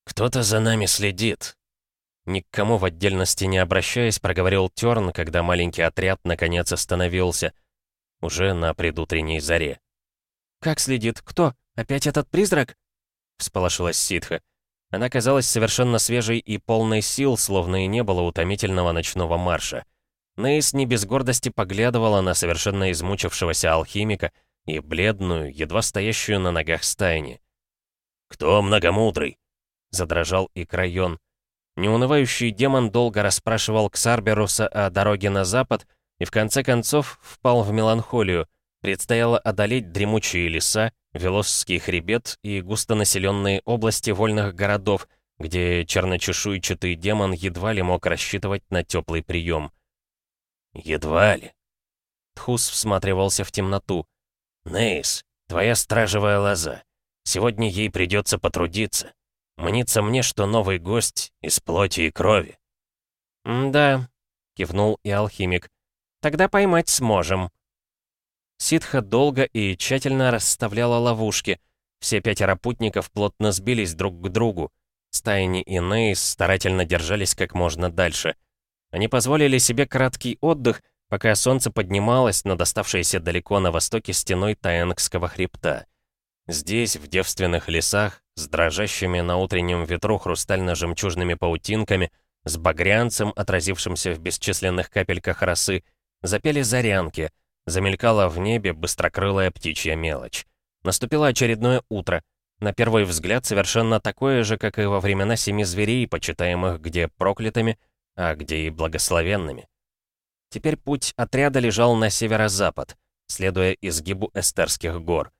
Speaker 3: «Кто-то за нами следит»,
Speaker 2: Ни к кому в отдельности не обращаясь, проговорил Тёрн, когда маленький отряд наконец остановился. Уже на предутренней заре. «Как следит? Кто? Опять этот призрак?» Всполошилась ситха. Она казалась совершенно свежей и полной сил, словно и не было утомительного ночного марша. Нейс не без гордости поглядывала на совершенно измучившегося алхимика и бледную, едва стоящую на ногах стайни.
Speaker 3: «Кто многомудрый?»
Speaker 2: — задрожал и Крайон. Неунывающий демон долго расспрашивал Ксарберуса о дороге на запад и в конце концов впал в меланхолию. Предстояло одолеть дремучие леса, Велосский хребет и густонаселенные области вольных городов, где черночешуйчатый демон едва ли мог рассчитывать на теплый прием.
Speaker 3: «Едва ли?»
Speaker 2: Тхус всматривался в темноту.
Speaker 3: «Нейс, твоя стражевая лоза. Сегодня ей придется потрудиться. Мнится мне, что новый гость из плоти и крови».
Speaker 2: «Да», — кивнул и алхимик. «Тогда поймать сможем». Ситха долго и тщательно расставляла ловушки. Все пятеро путников плотно сбились друг к другу. Стайни и Нейс старательно держались как можно дальше. Они позволили себе краткий отдых, пока солнце поднималось над оставшейся далеко на востоке стеной Таэнгского хребта. Здесь, в девственных лесах, с дрожащими на утреннем ветру хрустально-жемчужными паутинками, с багрянцем, отразившимся в бесчисленных капельках росы, запели зарянки, замелькала в небе быстрокрылая птичья мелочь. Наступило очередное утро, на первый взгляд совершенно такое же, как и во времена семи зверей, почитаемых где проклятыми, а где и благословенными. Теперь путь отряда лежал на северо-запад, следуя изгибу Эстерских гор.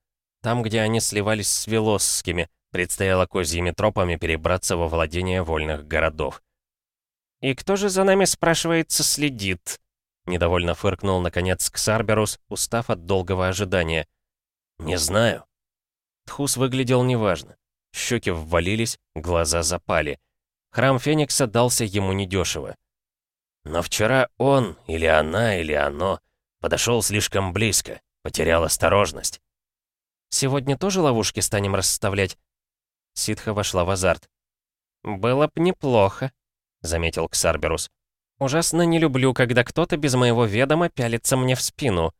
Speaker 2: Там, где они сливались с Велосскими, предстояло козьими тропами перебраться во владение вольных городов. «И кто же за нами, спрашивается, следит?» Недовольно фыркнул, наконец, Ксарберус, устав от долгого ожидания.
Speaker 3: «Не знаю».
Speaker 2: Тхус выглядел неважно. Щеки ввалились, глаза запали. Храм Феникса дался ему недешево.
Speaker 3: Но вчера он, или она, или оно, подошел слишком близко, потерял осторожность.
Speaker 2: «Сегодня тоже ловушки станем расставлять?» Ситха вошла в азарт. «Было б неплохо», — заметил Ксарберус. «Ужасно не люблю, когда кто-то без моего ведома пялится мне в спину».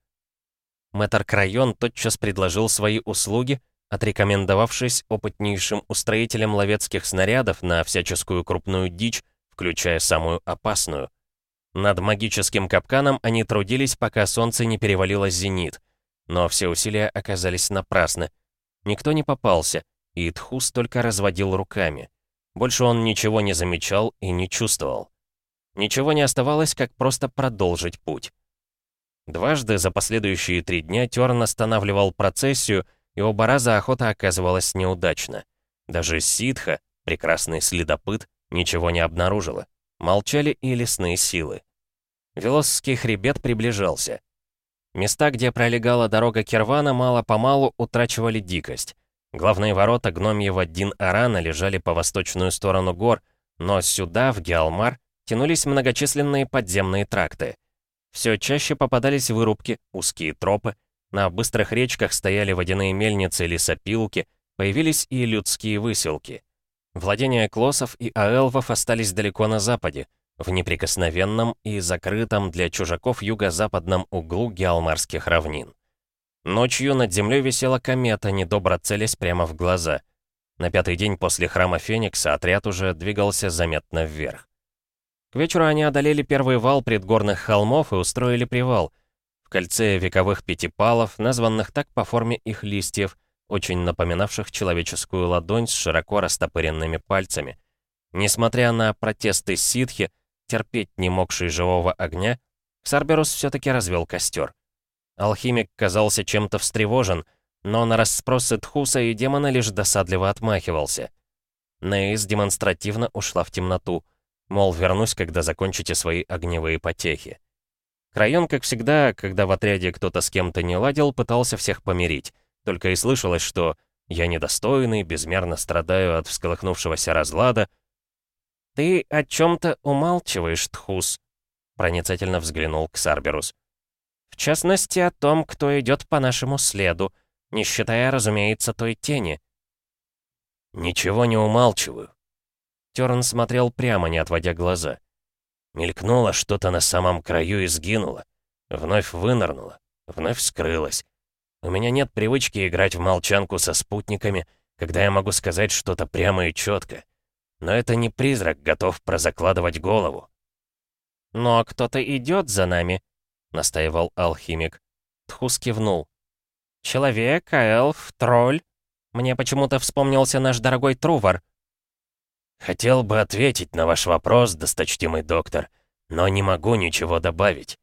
Speaker 2: Мэтр Крайон тотчас предложил свои услуги, отрекомендовавшись опытнейшим устроителем ловецких снарядов на всяческую крупную дичь, включая самую опасную. Над магическим капканом они трудились, пока солнце не перевалило зенит — но все усилия оказались напрасны. Никто не попался, и Тхус только разводил руками. Больше он ничего не замечал и не чувствовал. Ничего не оставалось, как просто продолжить путь. Дважды за последующие три дня Терн останавливал процессию, и оба раза охота оказывалась неудачна. Даже ситха, прекрасный следопыт, ничего не обнаружила. Молчали и лесные силы. Велосский хребет приближался. Места, где пролегала дорога Кирвана, мало-помалу утрачивали дикость. Главные ворота гномьего Дин-Арана лежали по восточную сторону гор, но сюда, в Геалмар, тянулись многочисленные подземные тракты. Все чаще попадались вырубки, узкие тропы, на быстрых речках стояли водяные мельницы или сопилки, появились и людские выселки. Владения Клосов и Аэлвов остались далеко на западе, в неприкосновенном и закрытом для чужаков юго-западном углу Геалмарских равнин. Ночью над землей висела комета, недобро целясь прямо в глаза. На пятый день после храма Феникса отряд уже двигался заметно вверх. К вечеру они одолели первый вал предгорных холмов и устроили привал. В кольце вековых пятипалов, названных так по форме их листьев, очень напоминавших человеческую ладонь с широко растопыренными пальцами. Несмотря на протесты ситхи, терпеть не могший живого огня, Ксарберус все-таки развел костер. Алхимик казался чем-то встревожен, но на расспросы Тхуса и демона лишь досадливо отмахивался. Нейс демонстративно ушла в темноту, мол, вернусь, когда закончите свои огневые потехи. Крайон, как всегда, когда в отряде кто-то с кем-то не ладил, пытался всех помирить, только и слышалось, что «я недостойный, безмерно страдаю от всколыхнувшегося разлада», «Ты о чем-то умалчиваешь, Тхус», — проницательно взглянул Ксарберус. «В частности, о том, кто идет по нашему следу, не считая, разумеется, той тени».
Speaker 3: «Ничего не умалчиваю».
Speaker 2: Терн смотрел прямо, не отводя глаза. Мелькнуло что-то на самом краю и сгинуло. Вновь вынырнуло, вновь скрылось. У меня нет привычки играть в молчанку со спутниками, когда я могу сказать что-то прямо и четко. Но это не призрак, готов прозакладывать голову.
Speaker 3: «Но кто-то идет за нами», — настаивал алхимик. Тхус кивнул. «Человек, эльф, тролль. Мне почему-то вспомнился наш дорогой Трувор.
Speaker 2: Хотел бы ответить на ваш вопрос, досточтимый доктор, но не могу ничего добавить.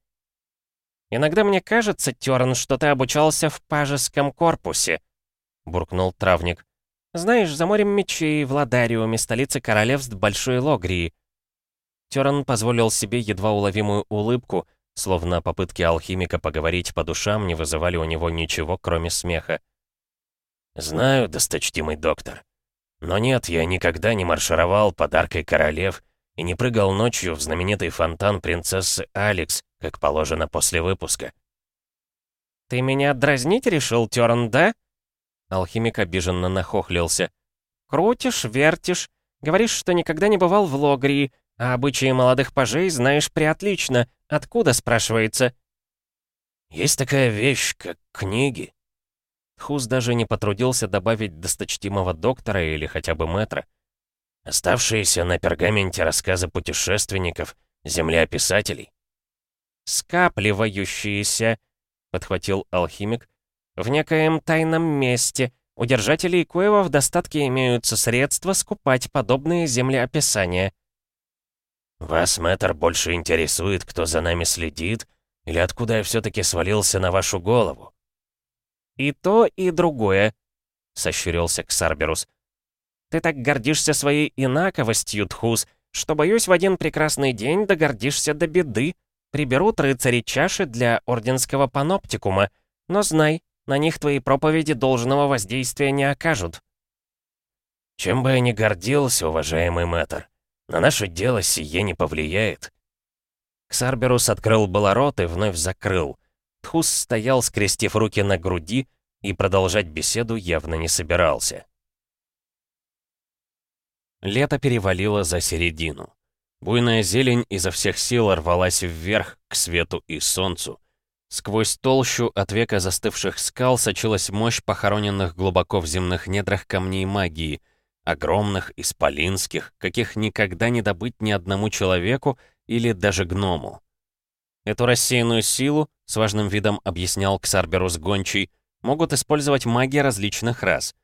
Speaker 3: Иногда мне кажется, Тёрн, что ты обучался в пажеском корпусе, буркнул травник. Знаешь, за морем мечей, в Ладариуме, столице королевств Большой Логрии. Тёрн позволил себе едва уловимую улыбку, словно попытки алхимика поговорить по душам не вызывали у него ничего, кроме смеха.
Speaker 2: «Знаю, досточтимый доктор. Но нет, я никогда не маршировал под аркой королев и не прыгал ночью в знаменитый фонтан принцессы Алекс, как положено после выпуска.
Speaker 3: «Ты меня дразнить решил, Тёрн, да?» Алхимик обиженно нахохлился. «Крутишь, вертишь, говоришь, что никогда не бывал в Логрии, а обычаи молодых пажей знаешь приотлично. Откуда, спрашивается?»
Speaker 2: «Есть такая вещь, как книги»,
Speaker 3: Хус даже не потрудился добавить досточтимого доктора или хотя бы мэтра.
Speaker 2: Оставшиеся на пергаменте рассказы путешественников, землеописателей.
Speaker 3: «Скапливающиеся», — подхватил алхимик, «в некоем тайном месте. У держателей Коева в достатке имеются средства скупать подобные землеописания».
Speaker 2: «Вас, мэтр, больше интересует, кто за нами следит, или откуда я все-таки свалился на вашу голову?»
Speaker 3: «И то, и другое», — сощурился Ксарберус. «Ты так гордишься своей инаковостью, Тхус, что, боюсь, в один прекрасный день догордишься до беды. Приберут рыцари чаши для орденского паноптикума, но знай, на них твои проповеди должного воздействия не окажут».
Speaker 2: «Чем бы я ни гордился, уважаемый мэтр, на наше дело сие не повлияет».
Speaker 3: Ксарберус открыл было рот и вновь закрыл. Тхус стоял, скрестив руки на груди, и продолжать беседу явно не собирался. Лето перевалило за середину. Буйная зелень изо всех сил рвалась вверх, к свету и солнцу. Сквозь толщу от века застывших скал сочилась мощь похороненных глубоко в земных недрах камней магии, огромных, исполинских, каких никогда не добыть ни одному человеку или даже гному. Эту рассеянную силу, с важным видом объяснял Ксарберус Гончий, могут использовать маги различных рас.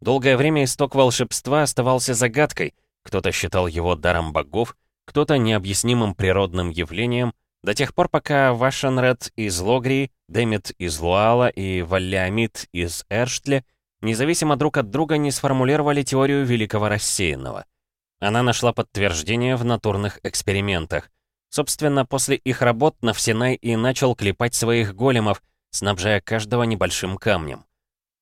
Speaker 3: Долгое время исток волшебства оставался загадкой, кто-то считал его даром богов, кто-то необъяснимым природным явлением, до тех пор, пока Вашенред из Логрии, Демит из Луала и Валлиамид из Эрштле независимо друг от друга не сформулировали теорию Великого Рассеянного. Она нашла подтверждение в натурных экспериментах. Собственно, после их работ Навсенай и начал клепать своих големов, снабжая каждого небольшим камнем.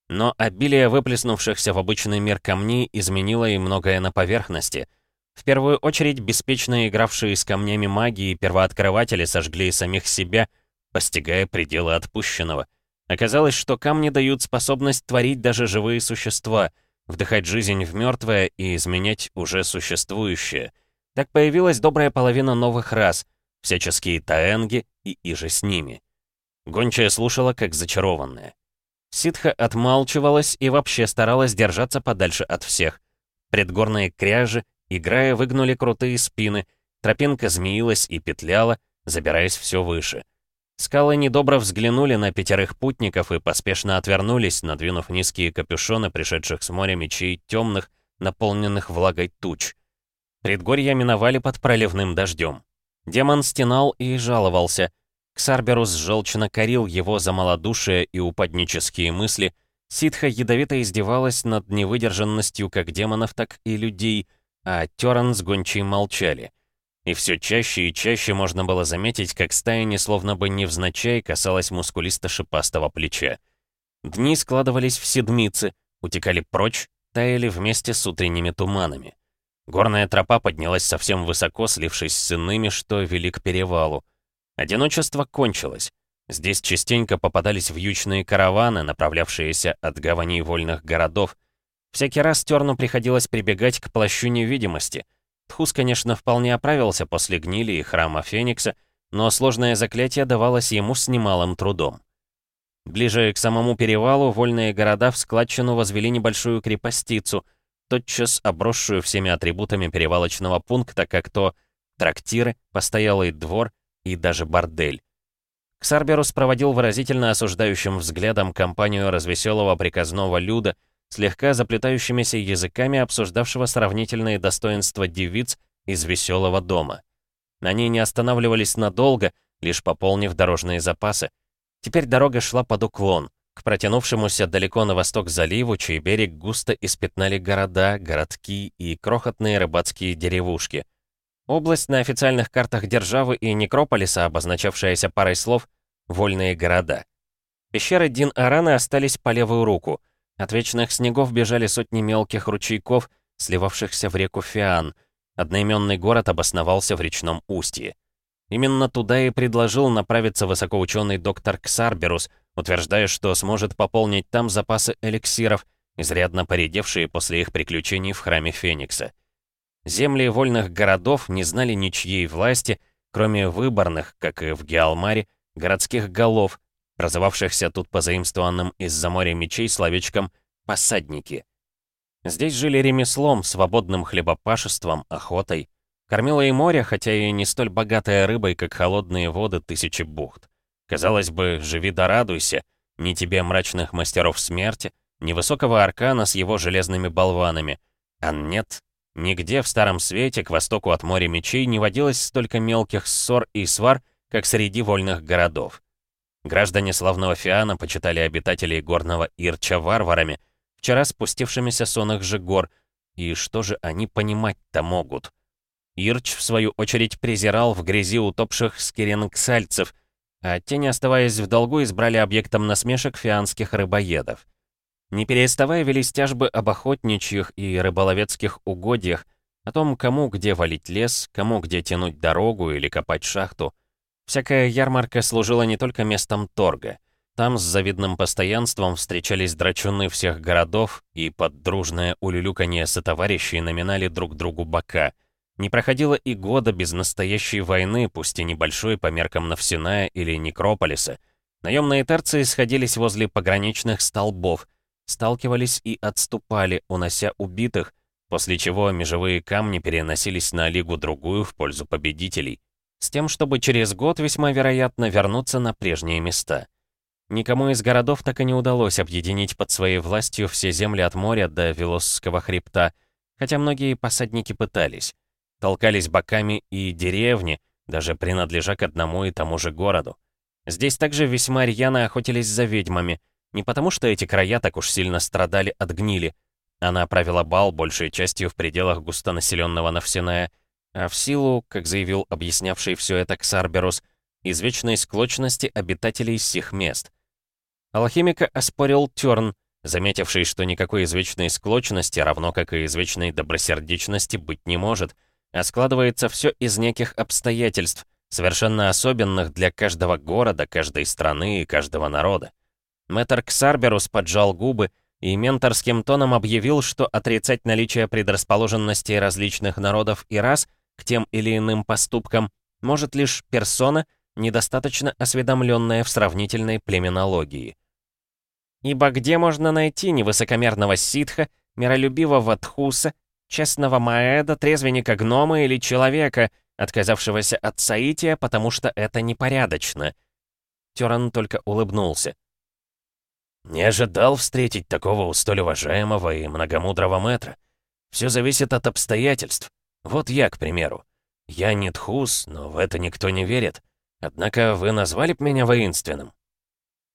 Speaker 3: Но обилие выплеснувшихся в обычный мир камней изменило и многое на поверхности. В первую очередь, беспечно игравшие с камнями магии первооткрыватели сожгли самих себя, постигая пределы отпущенного. Оказалось, что камни дают способность творить даже живые существа, вдыхать жизнь в мертвое и изменять уже существующее — так появилась добрая половина новых рас, всяческие таэнги и иже с ними. Гончая слушала, как зачарованная. Ситха отмалчивалась и вообще старалась держаться подальше от всех. Предгорные кряжи, играя, выгнули крутые спины, тропинка змеилась и петляла, забираясь все выше. Скалы недобро взглянули на пятерых путников и поспешно отвернулись, надвинув низкие капюшоны, пришедших с моря мечей темных, наполненных влагой туч. Предгорья миновали под проливным дождем. Демон стенал и жаловался. Ксарберус желчно корил его за малодушие и упаднические мысли. Ситха ядовито издевалась над невыдержанностью как демонов, так и людей, а Теран с Гончей молчали. И все чаще и чаще можно было заметить, как стая словно бы невзначай касалась мускулисто-шипастого плеча. Дни складывались в седмицы, утекали прочь, таяли вместе с утренними туманами. Горная тропа поднялась совсем высоко, слившись с иными, что вели к перевалу. Одиночество кончилось. Здесь частенько попадались вьючные караваны, направлявшиеся от гаваней вольных городов.
Speaker 2: Всякий раз Терну приходилось прибегать к плащу невидимости. Тхус, конечно, вполне оправился после гнили и храма Феникса, но сложное заклятие давалось ему с немалым трудом. Ближе к самому перевалу вольные города в складчину возвели небольшую крепостицу, тотчас обросшую всеми атрибутами перевалочного пункта, как то трактиры, постоялый двор и даже бордель. Ксарберус проводил выразительно осуждающим взглядом компанию развеселого приказного люда, слегка заплетающимися языками обсуждавшего сравнительные достоинства девиц из веселого дома. Они не останавливались надолго, лишь пополнив дорожные запасы. Теперь дорога шла под уклон, к протянувшемуся далеко на восток заливу, чей берег густо испятнали города, городки и крохотные рыбацкие деревушки. Область на официальных картах державы и некрополиса, обозначавшаяся парой слов «вольные города». Пещеры Дин-Арана остались по левую руку. От вечных снегов бежали сотни мелких ручейков, сливавшихся в реку Фиан. Одноименный город обосновался в речном устье. Именно туда и предложил направиться высокоученый доктор Ксарберус, утверждая, что сможет пополнить там запасы эликсиров, изрядно поредевшие после их приключений в храме Феникса. Земли вольных городов не знали ничьей власти, кроме выборных, как и в Геалмаре, городских голов, прозывавшихся тут позаимствованным из-за моря мечей словечком «посадники». Здесь жили ремеслом, свободным хлебопашеством, охотой. Кормило и море, хотя и не столь богатая рыбой, как холодные воды тысячи бухт. Казалось бы, живи да радуйся, ни тебе мрачных мастеров смерти, ни высокого аркана с его железными болванами. А нет, Нигде в Старом Свете к востоку от моря мечей не водилось столько мелких ссор и свар, как среди вольных городов. Граждане славного Фиана почитали обитателей горного Ирча варварами, вчера спустившимися с их же гор, и что же они понимать-то могут? Ирч, в свою очередь, презирал в грязи утопших скиренгсальцев, а те, не оставаясь в долгу, избрали объектом насмешек фианских рыбоедов. Не переставая велись тяжбы об охотничьих и рыболовецких угодьях, о том, кому где валить лес, кому где тянуть дорогу или копать шахту. Всякая ярмарка служила не только местом торга. Там с завидным постоянством встречались драчуны всех городов и под дружное улюлюканье сотоварищей номинали друг другу бока. Не проходило и года без настоящей войны, пусть и небольшой по меркам Навсиная или Некрополиса. Наемные терции сходились возле пограничных столбов, сталкивались и отступали, унося убитых, после чего межевые камни переносились на лигу-другую в пользу победителей, с тем, чтобы через год весьма вероятно вернуться на прежние места. Никому из городов так и не удалось объединить под своей властью все земли от моря до Вилосского хребта, хотя многие посадники пытались. Толкались боками и деревни, даже принадлежа к одному и тому же городу. Здесь также весьма рьяно охотились за ведьмами — не потому, что эти края так уж сильно страдали от гнили. Она правила бал большей частью в пределах густонаселенного Навсиная, а в силу, как заявил объяснявший все это Ксарберус, извечной склочности обитателей сих мест. Алхимика оспорил Тёрн, заметивший, что никакой извечной склочности, равно как и извечной добросердечности, быть не может, а складывается все из неких обстоятельств, совершенно особенных для каждого города, каждой страны и каждого народа. Мэтр Ксарберус поджал губы и менторским тоном объявил, что отрицать наличие предрасположенностей различных народов и рас к тем или иным поступкам может лишь персона, недостаточно осведомленная в сравнительной племенологии. Ибо где можно найти невысокомерного ситха, миролюбивого тхуса, честного маэда, трезвенника гнома или человека, отказавшегося от соития, потому что это непорядочно? Тёран только улыбнулся. Не ожидал встретить такого у столь уважаемого и многомудрого мэтра. Все зависит от обстоятельств. Вот я, к примеру. Я не тхус, но в это никто не верит. Однако вы назвали б меня воинственным.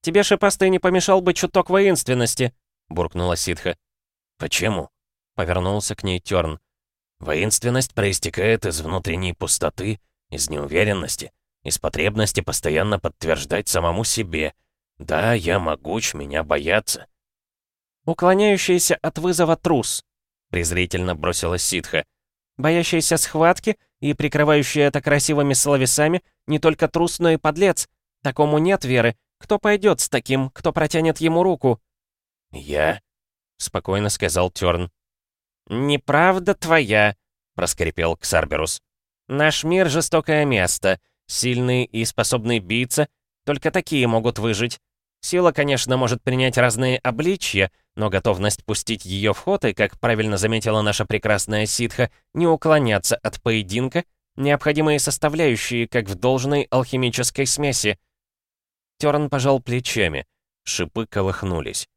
Speaker 2: «Тебе, шипастый, не помешал бы чуток воинственности», — буркнула ситха. «Почему?» — повернулся к ней Тёрн. «Воинственность проистекает из внутренней пустоты, из неуверенности, из потребности постоянно подтверждать самому себе — «Да, я могуч, меня боятся». «Уклоняющийся от вызова трус», — презрительно бросила ситха. «Боящийся схватки и прикрывающий это красивыми словесами не только трус, но и подлец. Такому нет веры. Кто пойдет с таким, кто протянет ему руку?» «Я?» — спокойно сказал Тёрн.
Speaker 4: «Неправда твоя», — проскрипел Ксарберус. «Наш мир — жестокое место. Сильный и способный биться, только такие могут выжить. Сила, конечно, может принять разные обличья, но готовность пустить ее в ход и, как правильно заметила наша прекрасная ситха, не уклоняться от поединка — необходимые составляющие, как в должной алхимической смеси. Терн пожал плечами. Шипы колыхнулись.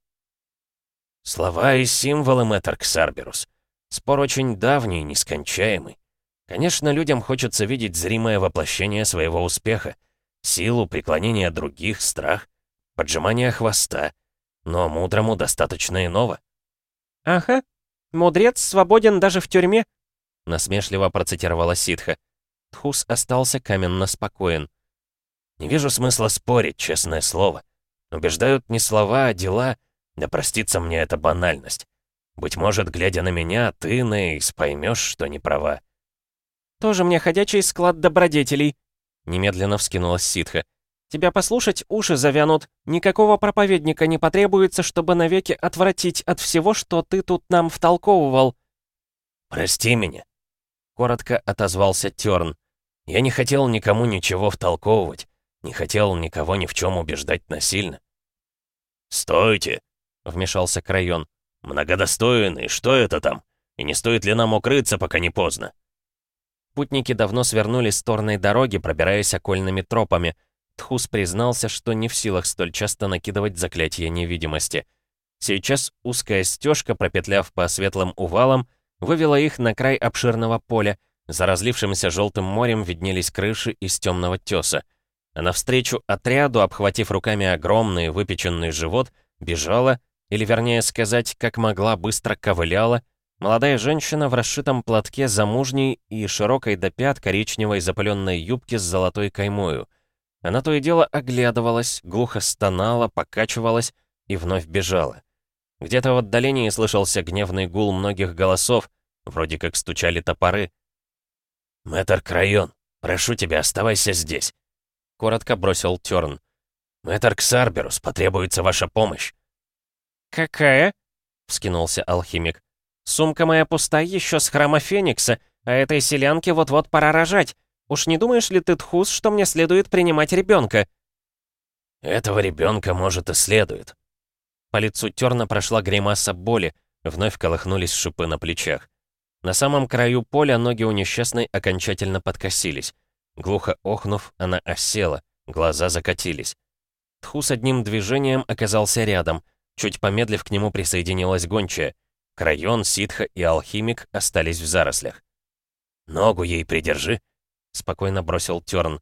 Speaker 3: Слова и символы, мэтр Ксарберус. Спор очень давний, нескончаемый. Конечно, людям хочется видеть зримое воплощение своего успеха. Силу, преклонение других, страх, поджимание хвоста. Но мудрому достаточно иного.
Speaker 4: «Ага, мудрец свободен даже в тюрьме», — насмешливо процитировала ситха.
Speaker 2: Тхус остался каменно спокоен.
Speaker 3: «Не вижу смысла спорить, честное слово. Убеждают не слова, а дела. Да простится мне эта банальность. Быть может, глядя на меня, ты, Нейс, поймешь, что не права».
Speaker 4: «Тоже мне ходячий склад добродетелей», — немедленно вскинулась ситха. «Тебя послушать, уши завянут. Никакого проповедника не потребуется, чтобы навеки отвратить от всего, что ты тут нам втолковывал».
Speaker 3: «Прости меня», — коротко отозвался Тёрн. «Я не хотел никому ничего втолковывать, не хотел никого ни в чем убеждать насильно». «Стойте!» — вмешался Крайон. «Многодостойный, что это там? И не стоит ли нам укрыться, пока не поздно?»
Speaker 2: Путники давно свернули с торной дороги, пробираясь окольными тропами. Тхус признался, что не в силах столь часто накидывать заклятие невидимости. Сейчас узкая стежка, пропетляв по светлым увалам, вывела их на край обширного поля. За разлившимся желтым морем виднелись крыши из темного теса. А навстречу отряду, обхватив руками огромный выпеченный живот, бежала, или вернее сказать, как могла, быстро ковыляла, молодая женщина в расшитом платке замужней и широкой до пят коричневой запыленной юбке с золотой каймою. Она то и дело оглядывалась, глухо стонала, покачивалась и вновь бежала. Где-то в отдалении слышался гневный гул многих голосов, вроде как стучали топоры.
Speaker 3: «Мэтр Крайон, прошу тебя, оставайся здесь», — коротко бросил Тёрн. «Мэтр Ксарберус, потребуется ваша помощь».
Speaker 4: «Какая?» — вскинулся алхимик. «Сумка моя пуста еще с храма Феникса, а этой селянке вот-вот пора рожать. Уж не думаешь ли ты, Тхус, что мне следует принимать ребенка?
Speaker 3: «Этого ребенка, может, и следует».
Speaker 2: По лицу Терна прошла гримаса боли, вновь колыхнулись шипы на плечах. На самом краю поля ноги у несчастной окончательно подкосились. Глухо охнув, она осела, глаза закатились. Тхус одним движением оказался рядом — Чуть помедлив, к нему присоединилась гончая. Крайон, ситха и алхимик остались в зарослях.
Speaker 3: «Ногу ей придержи», — спокойно бросил Тёрн.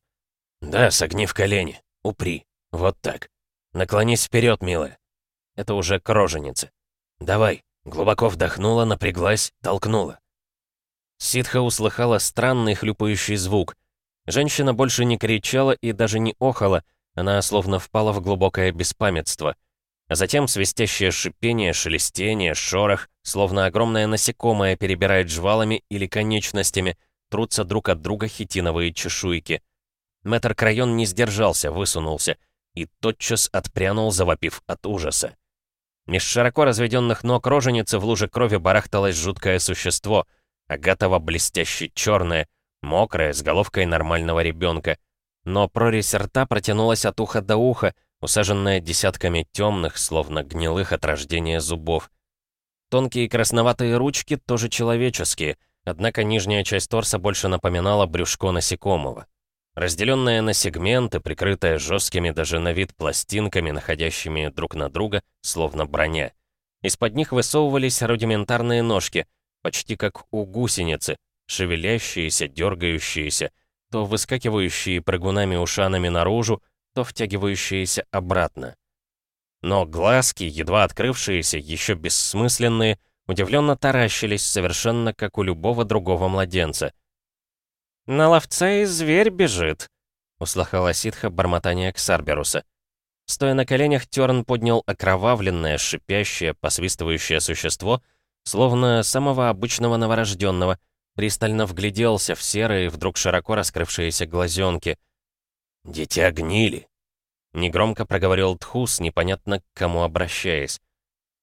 Speaker 3: «Да, согни в колени. Упри. Вот так. Наклонись вперед, милая. Это уже к. Давай». Глубоко вдохнула, напряглась, толкнула.
Speaker 2: Ситха услыхала странный хлюпающий звук. Женщина больше не кричала и даже не охала, она словно впала в глубокое беспамятство — а затем свистящее шипение, шелестение, шорох, словно огромное насекомое перебирает жвалами или конечностями, трутся друг от друга хитиновые чешуйки. Мэтр Крайон не сдержался, высунулся и тотчас отпрянул, завопив от ужаса. Меж широко разведенных ног роженицы в луже крови барахталось жуткое существо, агатово блестяще черное, мокрое, с головкой нормального ребенка. Но прорезь рта протянулась от уха до уха, усаженная десятками темных, словно гнилых от рождения зубов. Тонкие красноватые ручки тоже человеческие, однако нижняя часть торса больше напоминала брюшко насекомого. Разделенная на сегменты, прикрытая жесткими даже на вид пластинками, находящими друг на друга, словно броня. Из-под них высовывались рудиментарные ножки, почти как у гусеницы, шевелящиеся, дергающиеся, то выскакивающие прыгунами-ушанами наружу, то втягивающиеся обратно. Но глазки, едва открывшиеся, еще бессмысленные, удивленно таращились, совершенно как у любого другого младенца.
Speaker 4: «На ловца и зверь бежит», —
Speaker 2: услыхала ситха бормотание Ксарберуса. Стоя на коленях, Терн поднял окровавленное, шипящее, посвистывающее существо, словно самого обычного новорожденного, пристально вгляделся в серые, вдруг широко раскрывшиеся глазенки —
Speaker 3: «Дитя гнили», —
Speaker 2: негромко проговорил Тхус, непонятно к кому обращаясь.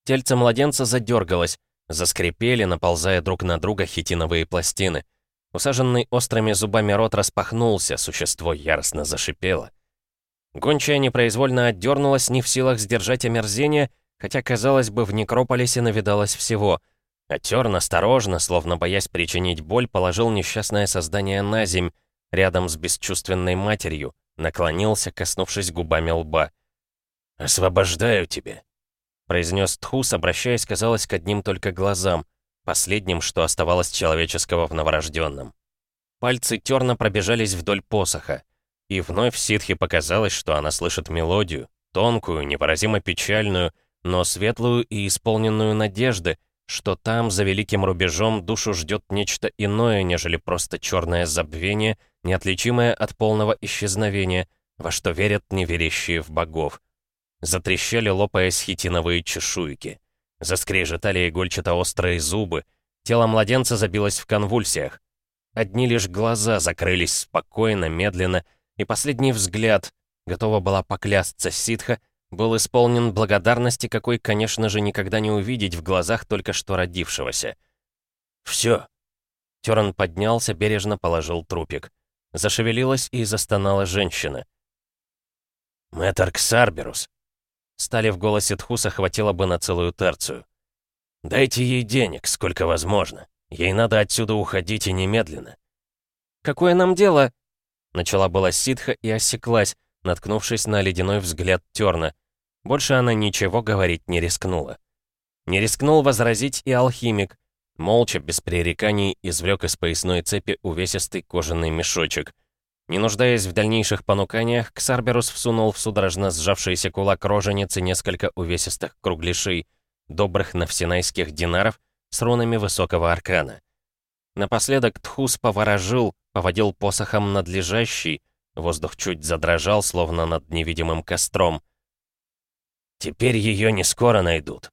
Speaker 2: Тельце младенца задергалось, заскрипели, наползая друг на друга хитиновые пластины. Усаженный острыми зубами рот распахнулся, существо яростно зашипело. Гончая непроизвольно отдернулась, не в силах сдержать омерзение, хотя, казалось бы, в некрополисе навидалось всего. А Терн осторожно, словно боясь причинить боль, положил несчастное создание на земь, рядом с бесчувственной матерью, наклонился, коснувшись губами лба.
Speaker 3: «Освобождаю тебя», —
Speaker 2: произнес Тхус, обращаясь, казалось, к одним только глазам, последним, что оставалось человеческого в новорожденном. Пальцы терна пробежались вдоль посоха, и вновь ситхе показалось, что она слышит мелодию, тонкую, невыразимо печальную, но светлую и исполненную надежды, что там, за великим рубежом, душу ждет нечто иное, нежели просто черное забвение, неотличимое от полного исчезновения, во что верят неверящие в богов. Затрещали, лопаясь хитиновые чешуйки. Заскрежетали игольчато-острые зубы. Тело младенца забилось в конвульсиях. Одни лишь глаза закрылись спокойно, медленно, и последний взгляд, готова была поклясться ситха, был исполнен благодарности, какой, конечно же, никогда не увидеть в глазах только что родившегося. «Все!» Терн поднялся, бережно положил трупик. Зашевелилась и застонала женщина.
Speaker 3: «Мэтр Ксарберус!»
Speaker 2: Стали в голосе Тхуса хватило бы на целую терцию.
Speaker 3: «Дайте ей денег, сколько возможно. Ей надо отсюда уходить и немедленно».
Speaker 2: «Какое нам дело?» Начала была ситха и осеклась, наткнувшись на ледяной взгляд Терна. Больше она ничего говорить не рискнула. Не рискнул возразить и алхимик. Молча, без пререканий, извлек из поясной цепи увесистый кожаный мешочек — не нуждаясь в дальнейших понуканиях, Ксарберус всунул в судорожно сжавшийся кулак роженицы несколько увесистых кругляшей, добрых навсенайских динаров с рунами высокого аркана. Напоследок Тхус поворожил, поводил посохом над лежащей, воздух чуть задрожал, словно над невидимым костром.
Speaker 3: «Теперь ее не скоро найдут».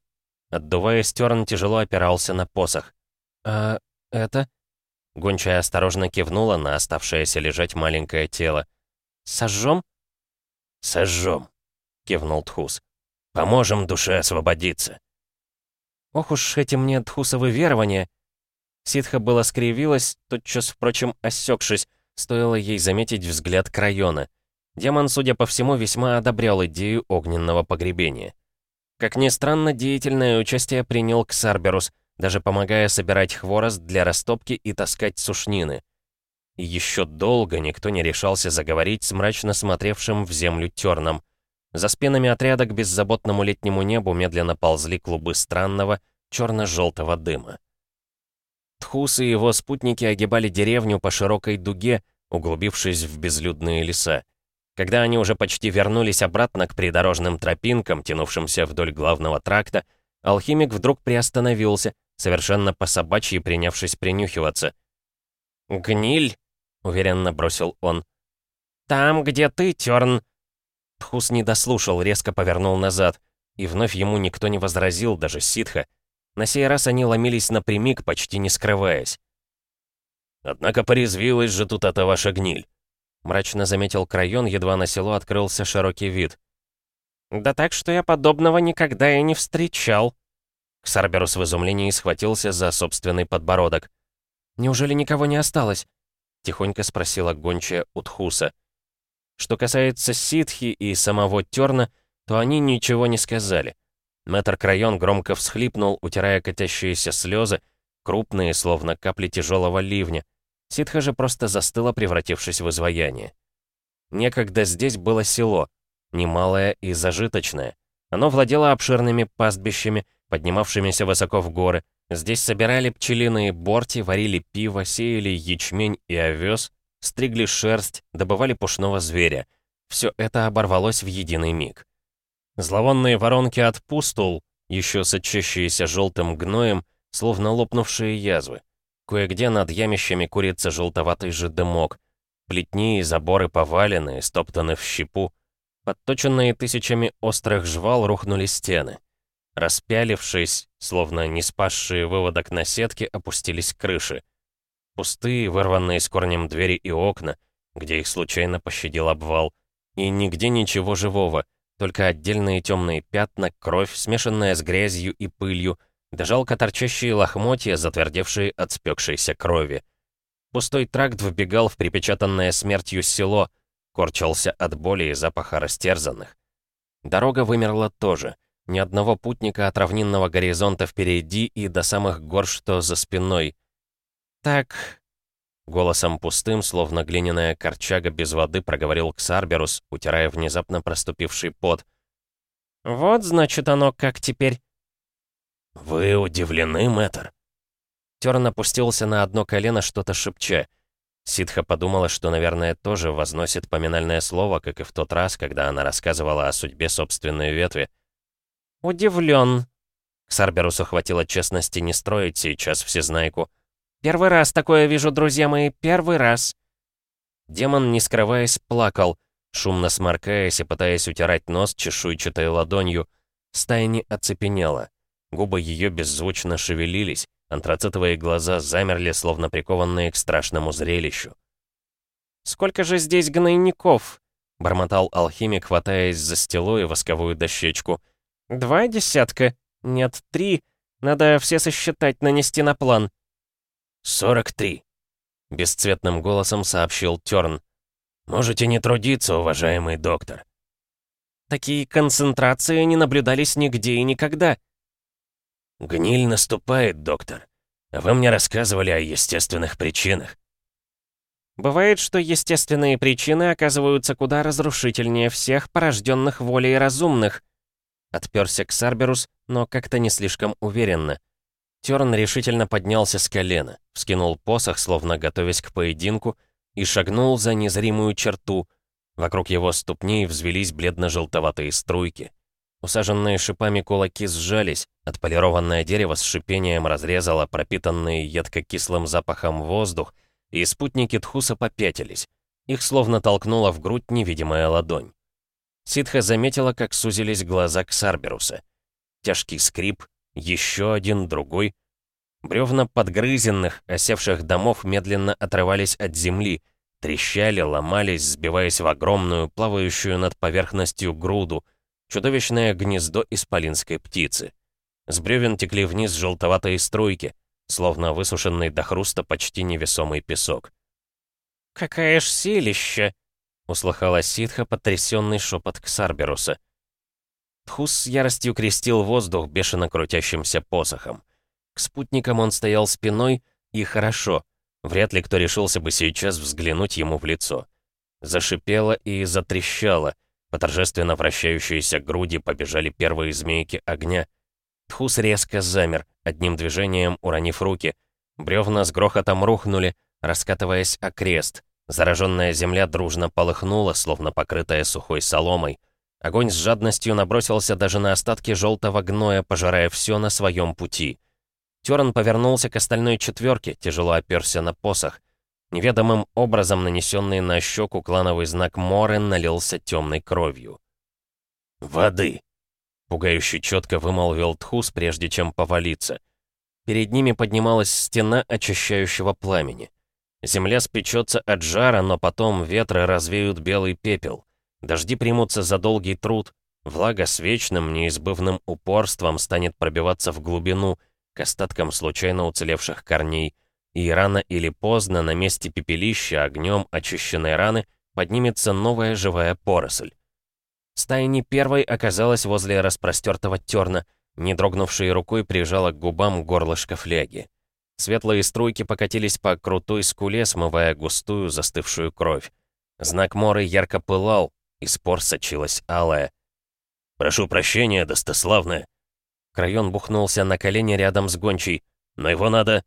Speaker 2: Отдуваясь, Терн тяжело опирался на посох. «А это?» Гончая осторожно кивнула на оставшееся лежать маленькое тело. «Сожжем?»
Speaker 3: «Сожжем», — кивнул Тхус. «Поможем душе освободиться».
Speaker 2: «Ох уж эти мне тхусовы верования!» Ситха была скривилась, тотчас, впрочем, осекшись, стоило ей заметить взгляд Крайона. Демон, судя по всему, весьма одобрял идею огненного погребения. Как ни странно, деятельное участие принял Ксарберус, даже помогая собирать хворост для растопки и таскать сушнины. И еще долго никто не решался заговорить с мрачно смотревшим в землю терном. За спинами отряда к беззаботному летнему небу медленно ползли клубы странного, черно-желтого дыма. Тхус и его спутники огибали деревню по широкой дуге, углубившись в безлюдные леса. Когда они уже почти вернулись обратно к придорожным тропинкам, тянувшимся вдоль главного тракта, алхимик вдруг приостановился, совершенно по-собачьи принявшись принюхиваться. «Гниль!» — уверенно бросил он. «Там, где ты, Тёрн!» Тхус не дослушал, резко повернул назад. И вновь ему никто не возразил, даже ситха. На сей раз они ломились напрямик, почти не скрываясь.
Speaker 3: «Однако порезвилась же тут эта ваша гниль!»
Speaker 2: Мрачно заметил Крайон, едва на село открылся широкий вид. «Да так, что я подобного никогда и не встречал», Ксарберус в изумлении схватился за собственный подбородок. «Неужели никого не осталось?» — тихонько спросила гончая Утхуса. Что касается ситхи и самого Терна, то они ничего не сказали. Мэтр Крайон громко всхлипнул, утирая катящиеся слезы, крупные, словно капли тяжелого ливня. Ситха же просто застыла, превратившись в изваяние. Некогда здесь было село, немалое и зажиточное. Оно владело обширными пастбищами, поднимавшимися высоко в горы. Здесь собирали пчелиные борти, варили пиво, сеяли ячмень и овес, стригли шерсть, добывали пушного зверя. Все это оборвалось в единый миг. Зловонные воронки от пустул, еще сочащиеся желтым гноем, словно лопнувшие язвы. Кое-где над ямищами курится желтоватый же дымок. Плетни и заборы повалены, стоптаны в щепу. Подточенные тысячами острых жвал рухнули стены. Распялившись, словно не спасшие выводок на сетке, опустились крыши. Пустые, вырванные с корнем двери и окна, где их случайно пощадил обвал. И нигде ничего живого, Только отдельные темные пятна, кровь, смешанная с грязью и пылью, да жалко торчащие лохмотья, затвердевшие от спекшейся крови. Пустой тракт вбегал в припечатанное смертью село, корчился от боли и запаха растерзанных. Дорога вымерла тоже. Ни одного путника от равнинного горизонта впереди и до самых гор, что за спиной. «Так...» Голосом пустым, словно глиняная корчага без воды, проговорил Ксарберус, утирая внезапно проступивший пот. «Вот, значит, оно как теперь...»
Speaker 3: «Вы удивлены, мэтр?»
Speaker 2: Терн опустился на одно колено, что-то шепча. Ситха подумала, что, наверное, тоже возносит поминальное слово, как и в тот раз, когда она рассказывала о судьбе собственной ветви. «Удивлен». Ксарберусу хватило честности не строить сейчас всезнайку. «Первый раз такое вижу, друзья мои, первый раз». Демон, не скрываясь, плакал, шумно сморкаясь и пытаясь утирать нос чешуйчатой ладонью. Стая не оцепенела. Губы ее беззвучно шевелились, антрацитовые глаза замерли, словно прикованные к страшному зрелищу. «Сколько же здесь гнойников?» — бормотал алхимик, хватаясь за стело и восковую дощечку. «Два десятка? Нет, три. Надо все сосчитать, нанести на план».
Speaker 3: «Сорок три», — бесцветным голосом сообщил Тёрн. «Можете не трудиться, уважаемый доктор».
Speaker 2: «Такие концентрации не наблюдались нигде и никогда».
Speaker 3: «Гниль наступает, доктор. Вы мне рассказывали о естественных причинах».
Speaker 2: Бывает, что естественные причины оказываются куда разрушительнее всех порожденных волей разумных. Отперся Ксарберус, но как-то не слишком уверенно. Терн решительно поднялся с колена, вскинул посох, словно готовясь к поединку, и шагнул за незримую черту. Вокруг его ступней взвелись бледно-желтоватые струйки. Усаженные шипами кулаки сжались, отполированное дерево с шипением разрезало пропитанный едко-кислым запахом воздух, и спутники Тхуса попятились. Их словно толкнула в грудь невидимая ладонь. Ситха заметила, как сузились глаза Ксарберуса. Тяжкий скрип, еще один, другой. Бревна подгрызенных, осевших домов медленно отрывались от земли, трещали, ломались, сбиваясь в огромную, плавающую над поверхностью груду, чудовищное гнездо исполинской птицы. С бревен текли вниз желтоватые струйки, словно высушенный до хруста почти невесомый песок. «Какая ж силища!» услыхала ситха потрясенный шепот Ксарберуса. Тхус с яростью крестил воздух бешено крутящимся посохом. К спутникам он стоял спиной, и хорошо. Вряд ли кто решился бы сейчас взглянуть ему в лицо. Зашипело и затрещало. По торжественно вращающейся груди побежали первые змейки огня. Тхус резко замер, одним движением уронив руки. Бревна с грохотом рухнули, раскатываясь о крест. Зараженная земля дружно полыхнула, словно покрытая сухой соломой. Огонь с жадностью набросился даже на остатки желтого гноя, пожирая все на своем пути. Терн повернулся к остальной четверке, тяжело оперся на посох. Неведомым образом нанесенный на щеку клановый знак Морен налился темной кровью.
Speaker 3: «Воды!» — пугающе четко вымолвил Тхус, прежде чем повалиться.
Speaker 2: Перед ними поднималась стена очищающего пламени. Земля спечется от жара, но потом ветры развеют белый пепел. Дожди примутся за долгий труд. Влага с вечным, неизбывным упорством станет пробиваться в глубину, к остаткам случайно уцелевших корней. И рано или поздно на месте пепелища огнем очищенной раны поднимется новая живая поросль. Стая первой оказалась возле распростертого терна, не дрогнувшей рукой прижала к губам горлышко фляги. Светлые струйки покатились по крутой скуле, смывая густую застывшую кровь. Знак Моры ярко пылал, и спор сочилась алая.
Speaker 3: «Прошу прощения, достославная».
Speaker 2: Крайон бухнулся на колени рядом с гончей. «Но его надо...»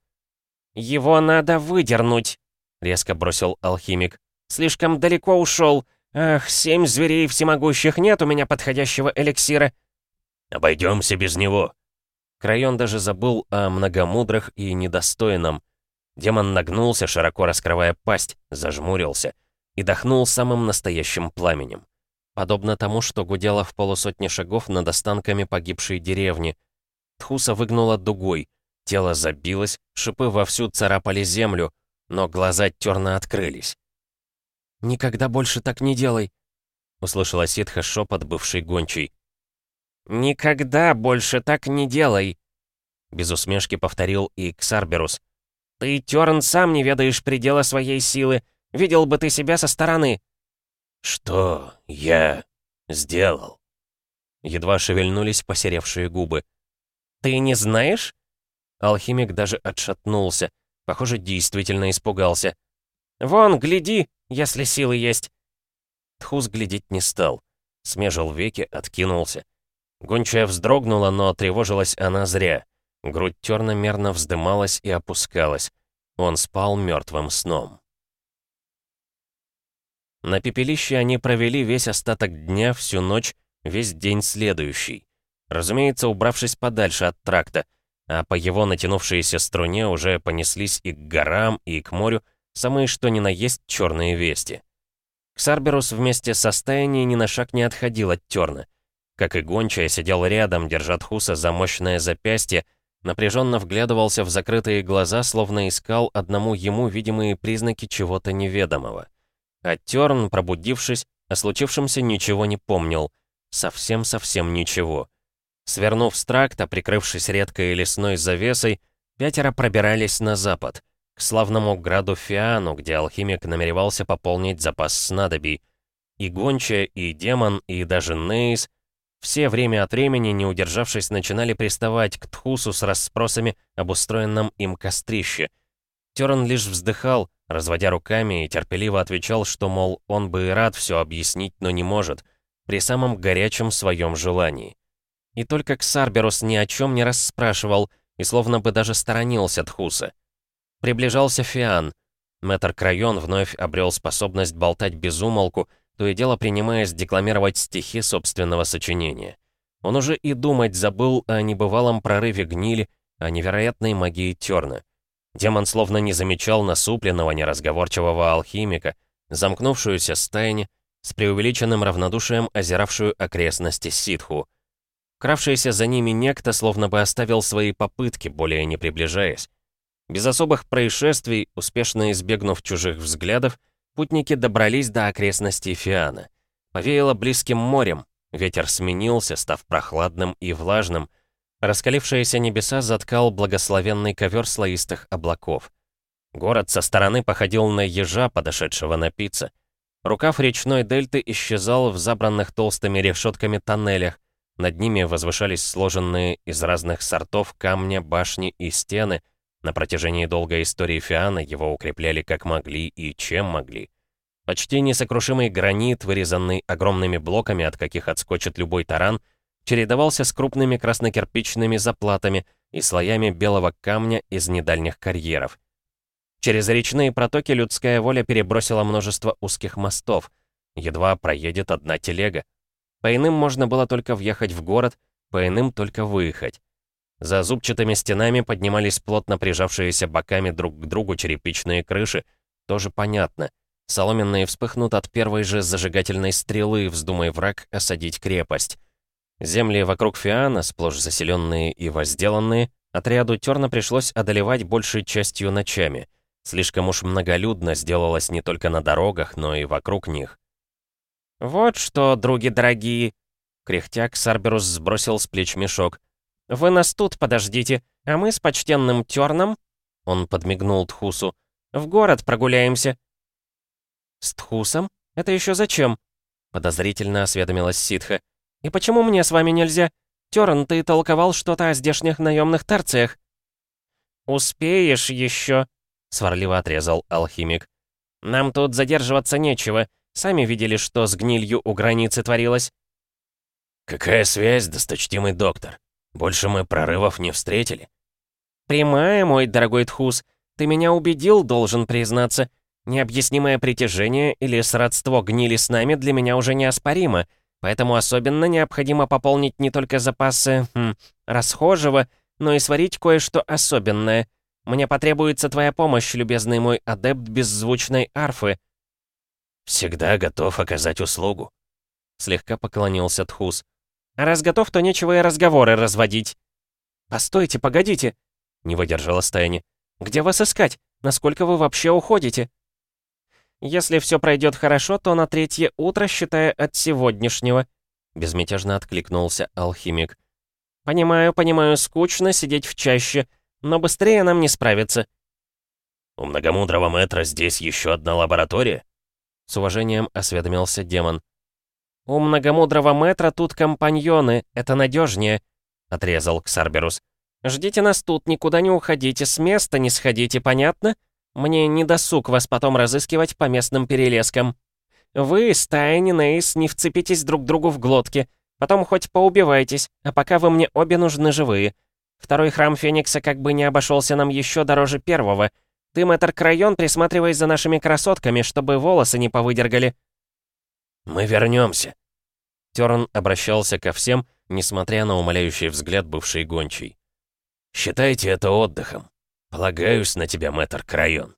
Speaker 2: «Его надо выдернуть», — резко бросил алхимик. «Слишком далеко ушел. Ах, семь зверей всемогущих нет у меня подходящего эликсира».
Speaker 3: «Обойдемся без него»,
Speaker 2: Крайон даже забыл о многомудрых и недостойном. Демон нагнулся, широко раскрывая пасть, зажмурился и дохнул самым настоящим пламенем. Подобно тому, что гудело в полусотни шагов над останками погибшей деревни. Тхуса выгнула дугой, тело забилось, шипы вовсю царапали землю, но глаза терно открылись. «Никогда больше так не делай!» — услышала ситха шепот бывшей гончей.
Speaker 4: «Никогда больше так не делай!»
Speaker 2: Без усмешки повторил и Ксарберус.
Speaker 4: «Ты, Тёрн, сам не ведаешь предела своей силы. Видел бы ты себя со стороны».
Speaker 3: «Что я сделал?»
Speaker 2: Едва шевельнулись посеревшие губы.
Speaker 4: «Ты не знаешь?»
Speaker 2: Алхимик даже отшатнулся. Похоже, действительно испугался.
Speaker 4: «Вон, гляди, если силы есть!»
Speaker 2: Тхус глядеть не стал. Смежил веки, откинулся. Гончая вздрогнула, но тревожилась она зря. Грудь терно мерно вздымалась и опускалась. Он спал мертвым сном. На пепелище они провели весь остаток дня, всю ночь, весь день следующий. Разумеется, убравшись подальше от тракта, а по его натянувшейся струне уже понеслись и к горам, и к морю самые что ни на есть черные вести. Ксарберус вместе со стаяней ни на шаг не отходил от терна. Как и гончая, сидел рядом, держа Тхуса за мощное запястье, напряженно вглядывался в закрытые глаза, словно искал одному ему видимые признаки чего-то неведомого. А Терн, пробудившись, о случившемся ничего не помнил. Совсем-совсем ничего. Свернув с тракта, прикрывшись редкой лесной завесой, пятеро пробирались на запад, к славному граду Фиану, где алхимик намеревался пополнить запас снадобий. И Гонча, и Демон, и даже Нейс все время от времени, не удержавшись, начинали приставать к Тхусу с расспросами об устроенном им кострище. Терн лишь вздыхал, разводя руками, и терпеливо отвечал, что, мол, он бы и рад все объяснить, но не может, при самом горячем своем желании. И только Ксарберус ни о чем не расспрашивал и словно бы даже сторонился Тхуса. Приближался Фиан. Мэтр Крайон вновь обрел способность болтать без умолку, то и дело принимаясь декламировать стихи собственного сочинения. Он уже и думать забыл о небывалом прорыве гнили, о невероятной магии Терна. Демон словно не замечал насупленного, неразговорчивого алхимика, замкнувшуюся стайни, с преувеличенным равнодушием озиравшую окрестности ситху. Кравшийся за ними некто словно бы оставил свои попытки, более не приближаясь. Без особых происшествий, успешно избегнув чужих взглядов, путники добрались до окрестностей Фиана. Повеяло близким морем, ветер сменился, став прохладным и влажным. Раскалившиеся небеса заткал благословенный ковер слоистых облаков. Город со стороны походил на ежа, подошедшего напиться. Рукав речной дельты исчезал в забранных толстыми решетками тоннелях, над ними возвышались сложенные из разных сортов камня, башни и стены. На протяжении долгой истории Фиана его укрепляли как могли и чем могли. Почти несокрушимый гранит, вырезанный огромными блоками, от каких отскочит любой таран, чередовался с крупными краснокирпичными заплатами и слоями белого камня из недальних карьеров. Через речные протоки людская воля перебросила множество узких мостов. Едва проедет одна телега. По иным можно было только въехать в город, по иным только выехать. За зубчатыми стенами поднимались плотно прижавшиеся боками друг к другу черепичные крыши. Тоже понятно. Соломенные вспыхнут от первой же зажигательной стрелы, вздумай враг осадить крепость. Земли вокруг Фиана, сплошь заселенные и возделанные, отряду Терна пришлось одолевать большей частью ночами. Слишком уж многолюдно сделалось не только на дорогах, но и вокруг них.
Speaker 4: «Вот что, други дорогие!» Кряхтяк Сарберус сбросил с плеч мешок. «Вы нас тут подождите, а мы с почтенным Терном...» Он подмигнул Тхусу. «В город прогуляемся». «С Тхусом? Это еще зачем?» Подозрительно осведомилась Ситха. «И почему мне с вами нельзя? Терн, ты толковал что-то о здешних наемных тарциях». «Успеешь еще», — сварливо отрезал алхимик. «Нам тут задерживаться нечего. Сами видели, что с гнилью у границы творилось».
Speaker 3: «Какая связь, досточтимый доктор? Больше мы прорывов не встретили?»
Speaker 4: «Прямая, мой дорогой Тхус. Ты меня убедил, должен признаться. Необъяснимое притяжение или сродство гнили с нами для меня уже неоспоримо, поэтому особенно необходимо пополнить не только запасы хм, расхожего, но и сварить кое-что особенное. Мне потребуется твоя помощь, любезный мой адепт беззвучной арфы».
Speaker 3: «Всегда готов оказать услугу», — слегка поклонился Тхус.
Speaker 4: «А раз готов, то нечего и разговоры разводить». «Постойте, погодите», — не выдержала Стайни. «Где вас искать? Насколько вы вообще уходите?»
Speaker 2: Если все пройдет хорошо, то на третье утро, считая от сегодняшнего», — безмятежно откликнулся алхимик. «Понимаю, понимаю, скучно сидеть в чаще, но быстрее нам не справиться».
Speaker 3: «У многомудрого мэтра здесь еще одна лаборатория?»
Speaker 2: С уважением осведомился демон. «У многомудрого мэтра тут компаньоны, это надежнее», — отрезал Ксарберус. «Ждите нас тут, никуда не уходите, с места не сходите, понятно? Мне не досуг вас потом разыскивать по местным перелескам. Вы, Стайн и Нейс, не вцепитесь друг другу в глотки, потом хоть поубивайтесь, а пока вы мне обе нужны живые. Второй храм Феникса как бы не обошелся нам еще дороже первого. Ты, мэтр Крайон, присматривай за нашими красотками, чтобы волосы не повыдергали».
Speaker 3: «Мы вернемся.
Speaker 2: Терн обращался ко всем, несмотря на умоляющий взгляд бывшей гончей.
Speaker 3: «Считайте это отдыхом. Полагаюсь на тебя, мэтр Крайон».